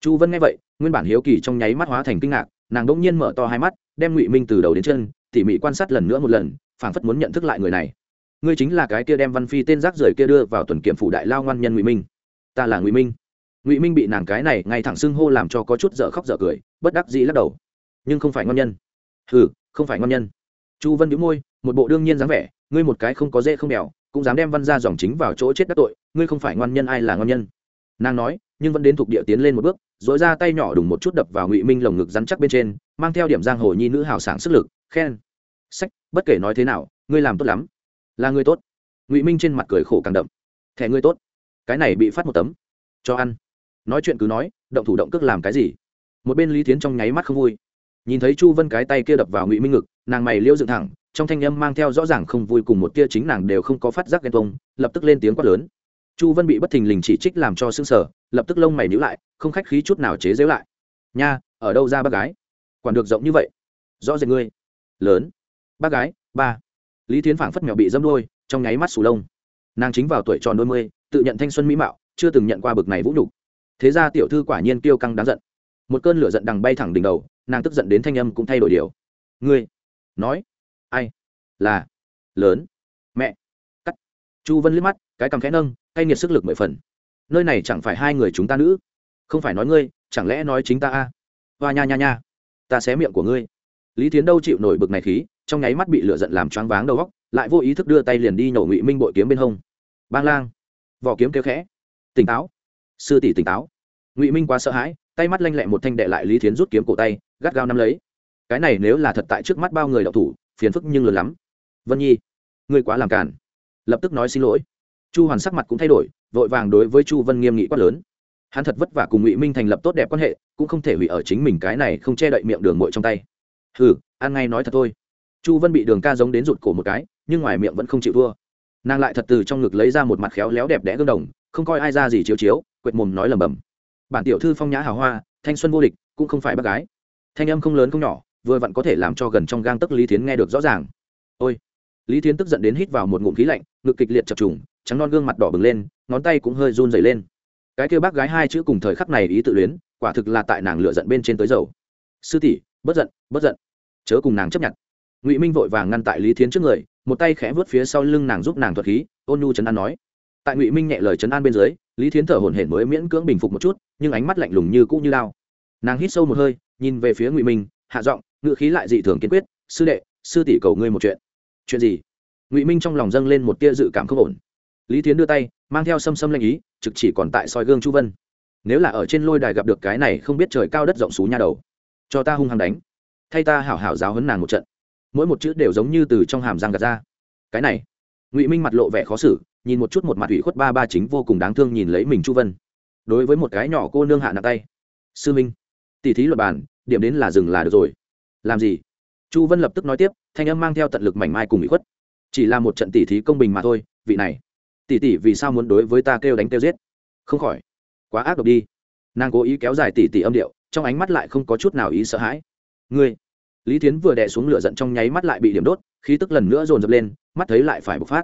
Chu vân nghe vậy, nguyên bản hiếu kỳ trong nháy mắt hóa thành kinh ngạc, nàng đ nhiên mở to hai mắt, đem ngụy minh từ đầu đến chân, tỉ mỉ quan sát lần nữa một lần, phảng phất muốn nhận thức lại người này ngươi chính là cái kia đem văn phi tên rác rưởi kia đưa vào tuần kiểm phủ đại lao ngoan nhân ngụy minh ta là ngụy minh ngụy minh bị nàng cái này ngay thẳng xưng hô làm cho có chút dở khóc dở cười bất đắc dĩ lắc đầu nhưng không phải ngon nhân ừ không phải ngon nhân chu vân đĩu môi một bộ đương nhiên dáng vẻ ngươi một cái không có dễ không đèo cũng dám đem văn ra dòng chính vào chỗ chết các tội ngươi không phải ngon nhân ai là ngon nhân nàng nói nhưng vẫn đến thuộc địa tiến lên một bước dội ra tay nhỏ đùng một chút đập vào ngụy minh lồng ngực rắn chắc bên trên mang theo điểm giang hồ nhi nữ hào sảng sức lực khen sách bất kể nói thế nào ngươi làm tốt lắm là người tốt. Ngụy minh trên mặt cười khổ càng đậm. Thẻ người tốt. Cái này bị phát một tấm. Cho ăn. Nói chuyện cứ nói, động thủ động cước làm cái gì? Một bên lý tiến trong nháy mắt không vui. Nhìn thấy chu vân cái tay kia đập vào ngụy minh ngực, nàng mày liêu dựng thẳng, trong thanh âm mang theo rõ ràng không vui cùng một tia chính nàng đều không có phát giác ghen tuông, lập tức lên tiếng quát lớn. Chu vân bị bất thình lình chỉ trích làm cho sưng sở lập tức lông mày nhíu lại, không khách khí chút nào chế dễu lại. Nha, ở đâu ra bác gái? Quản được rộng như vậy. Rõ rệt ngươi. Lớn. Bác gái, ba lý thiến phảng phất mèo bị dâm đôi trong nháy mắt sù lông. Nàng chính vào tuổi tròn đôi mươi, tự nhận thanh xuân mỹ mạo, chưa từng nhận qua bực này vũ nhục. Thế ra tiểu thư quả nhiên kiêu căng đáng giận. Một cơn lửa giận đằng bay thẳng đỉnh đầu, nàng tức giận đến thanh âm cũng thay đổi điều. Ngươi nói, ai? Là, lớn, mẹ. Cắt. Chu vân liếc mắt, cái cằm khẽ nâng, cay nghiệt sức lực mười phần. Nơi này chẳng phải hai người chúng ta nữ? Không phải nói ngươi, chẳng lẽ nói chính ta a? Hoa nha nha nha, ta xé miệng của ngươi. Lý tiến đâu chịu nổi bực này khí trong nháy mắt bị lửa giận làm choáng váng đầu góc, lại vô ý thức đưa tay liền đi nhổ ngụy minh bội kiếm bên hông. Bang lang, vỏ kiếm kêu khẽ. Tỉnh táo. Sư tỷ tỉnh táo. Ngụy minh quá sợ hãi, tay mắt lanh lẹ một thanh đệ lại lý thiến rút kiếm cổ tay, gắt gao nắm lấy. Cái này nếu là thật tại trước mắt bao người đậu thủ, phiền phức nhưng lớn lắm. Vân nhi, ngươi quá làm cản lập tức nói xin lỗi. Chu hoàn sắc mặt cũng thay đổi, vội vàng đối với chu vân nghiêm nghị quát lớn. Hắn thật vất vả cùng ngụy minh thành lập tốt đẹp quan hệ, cũng không thể hủy ở chính mình cái này không che đậy miệng đường mội trong tay. Hừ, ăn ngay nói thật thôi chu vân bị đường ca giống đến rụt cổ một cái, nhưng ngoài miệng vẫn không chịu thua. Nàng lại thật từ trong ngực lấy ra một mặt khéo léo đẹp đẽ gương đồng, không coi ai ra gì chiếu chiếu, quệt mồm nói lầm bầm bản tiểu thư phong nhã hào hoa, thanh xuân vô địch, cũng không phải bác gái. Thanh âm không lớn không nhỏ, vừa vặn có thể làm cho gần trong gang tấc lý thiến nghe được rõ ràng. Ôi! Lý thiến tức giận đến hít vào một ngụm khí lạnh, ngực kịch liệt chập trùng, trắng non gương mặt đỏ bừng lên, ngón tay cũng hơi run dày lên. Cái kêu bác gái hai chữ cùng thời khắc này ý tự luyến, quả thực là tại nàng lựa giận bên trên tới dầu. Sư tỷ, bất giận bất giận. Chớ cùng nàng chấp nhận ngụy minh vội vàng ngăn tại lý thiến trước người một tay khẽ vớt phía sau lưng nàng giúp nàng thuật khí ôn nhu trấn an nói tại ngụy minh nhẹ lời trấn an bên dưới lý thiến thở hổn hển mới miễn cưỡng bình phục một chút nhưng ánh mắt lạnh lùng như cũ như lao nàng hít sâu một hơi nhìn về phía ngụy minh hạ giọng ngự khí lại dị thường kiên quyết sư đệ sư tỷ cầu ngươi một chuyện chuyện gì ngụy minh trong lòng dâng lên một tia dự cảm không ổn lý Thiến đưa tay mang theo xâm xâm lanh ý trực chỉ còn tại soi gương chu vân nếu là ở trên lôi đài gặp được cái này không biết trời cao đất rộng xú nhà đầu cho ta hung hăng đánh thay ta hảo hảo giáo hấn nàng một trận mỗi một chữ đều giống như từ trong hàm răng gạt ra. Cái này, ngụy minh mặt lộ vẻ khó xử, nhìn một chút một mặt ủy khuất ba ba chính vô cùng đáng thương nhìn lấy mình chu vân. Đối với một cái nhỏ cô nương hạ nặng tay. Sư minh, tỷ thí luật bàn điểm đến là dừng là được rồi. Làm gì? Chu vân lập tức nói tiếp, thanh âm mang theo tận lực mảnh mai cùng ủy khuất. Chỉ là một trận tỷ thí công bình mà thôi, vị này. Tỷ tỷ vì sao muốn đối với ta kêu đánh kêu giết? Không khỏi. Quá ác độc đi. Nàng cố ý kéo dài tỷ tỷ âm điệu, trong ánh mắt lại không có chút nào ý sợ hãi. Ngươi lý tiến vừa đè xuống lửa giận trong nháy mắt lại bị điểm đốt, khí tức lần nữa dồn dập lên, mắt thấy lại phải bộc phát.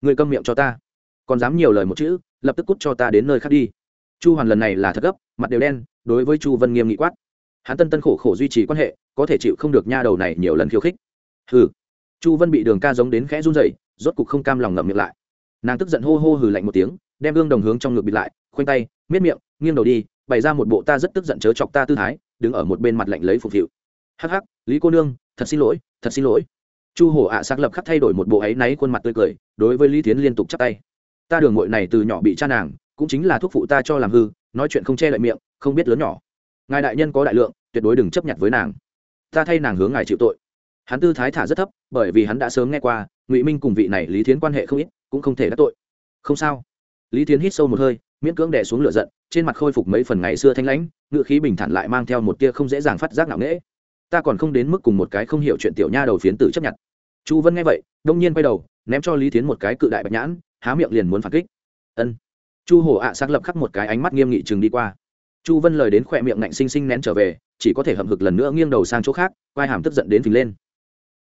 Ngươi câm miệng cho ta. Còn dám nhiều lời một chữ, lập tức cút cho ta đến nơi khác đi. Chu hoàn lần này là thật gấp, mặt đều đen, đối với chu vân nghiêm nghị quát. Hắn tân tân khổ khổ duy trì quan hệ, có thể chịu không được nha đầu này nhiều lần khiêu khích. Hừ. Chu vân bị đường ca giống đến khẽ run dậy rốt cục không cam lòng ngậm miệng lại. Nàng tức giận hô hô hừ lạnh một tiếng, đem gương đồng hướng trong ngực bịt lại, khoanh tay, miết miệng, nghiêng đầu đi, bày ra một bộ ta rất tức giận chớ chọc ta tư thái, đứng ở một bên mặt lạnh lấy phục vụ hắc hắc, lý cô nương, thật xin lỗi, thật xin lỗi. Chu hổ ạ à xác lập khắc thay đổi một bộ áy náy khuôn mặt tươi cười, đối với lý tiến liên tục chắp tay. Ta đường ngội này từ nhỏ bị cha nàng, cũng chính là thuốc phụ ta cho làm hư, nói chuyện không che lại miệng, không biết lớn nhỏ. Ngài đại nhân có đại lượng, tuyệt đối đừng chấp nhận với nàng. Ta thay nàng hướng ngài chịu tội. Hắn tư thái thả rất thấp, bởi vì hắn đã sớm nghe qua, ngụy minh cùng vị này lý thiến quan hệ không ít, cũng không thể đắc tội. Không sao. Lý thiến hít sâu một hơi, miễn cưỡng đè xuống lửa giận, trên mặt khôi phục mấy phần ngày xưa thanh lãnh, ngựa khí bình thản lại mang theo một tia không dễ dàng phát giác nặng nễ ta còn không đến mức cùng một cái không hiểu chuyện tiểu nha đầu phiến tử chấp nhận. Chu vân nghe vậy, đông nhiên quay đầu, ném cho lý thiến một cái cự đại bạch nhãn, há miệng liền muốn phản kích. Ân. Chu hổ ạ à xác lập khắc một cái ánh mắt nghiêm nghị chừng đi qua. Chu vân lời đến khỏe miệng ngạnh xinh xinh nén trở về, chỉ có thể hậm hực lần nữa nghiêng đầu sang chỗ khác vai hàm tức giận đến phình lên.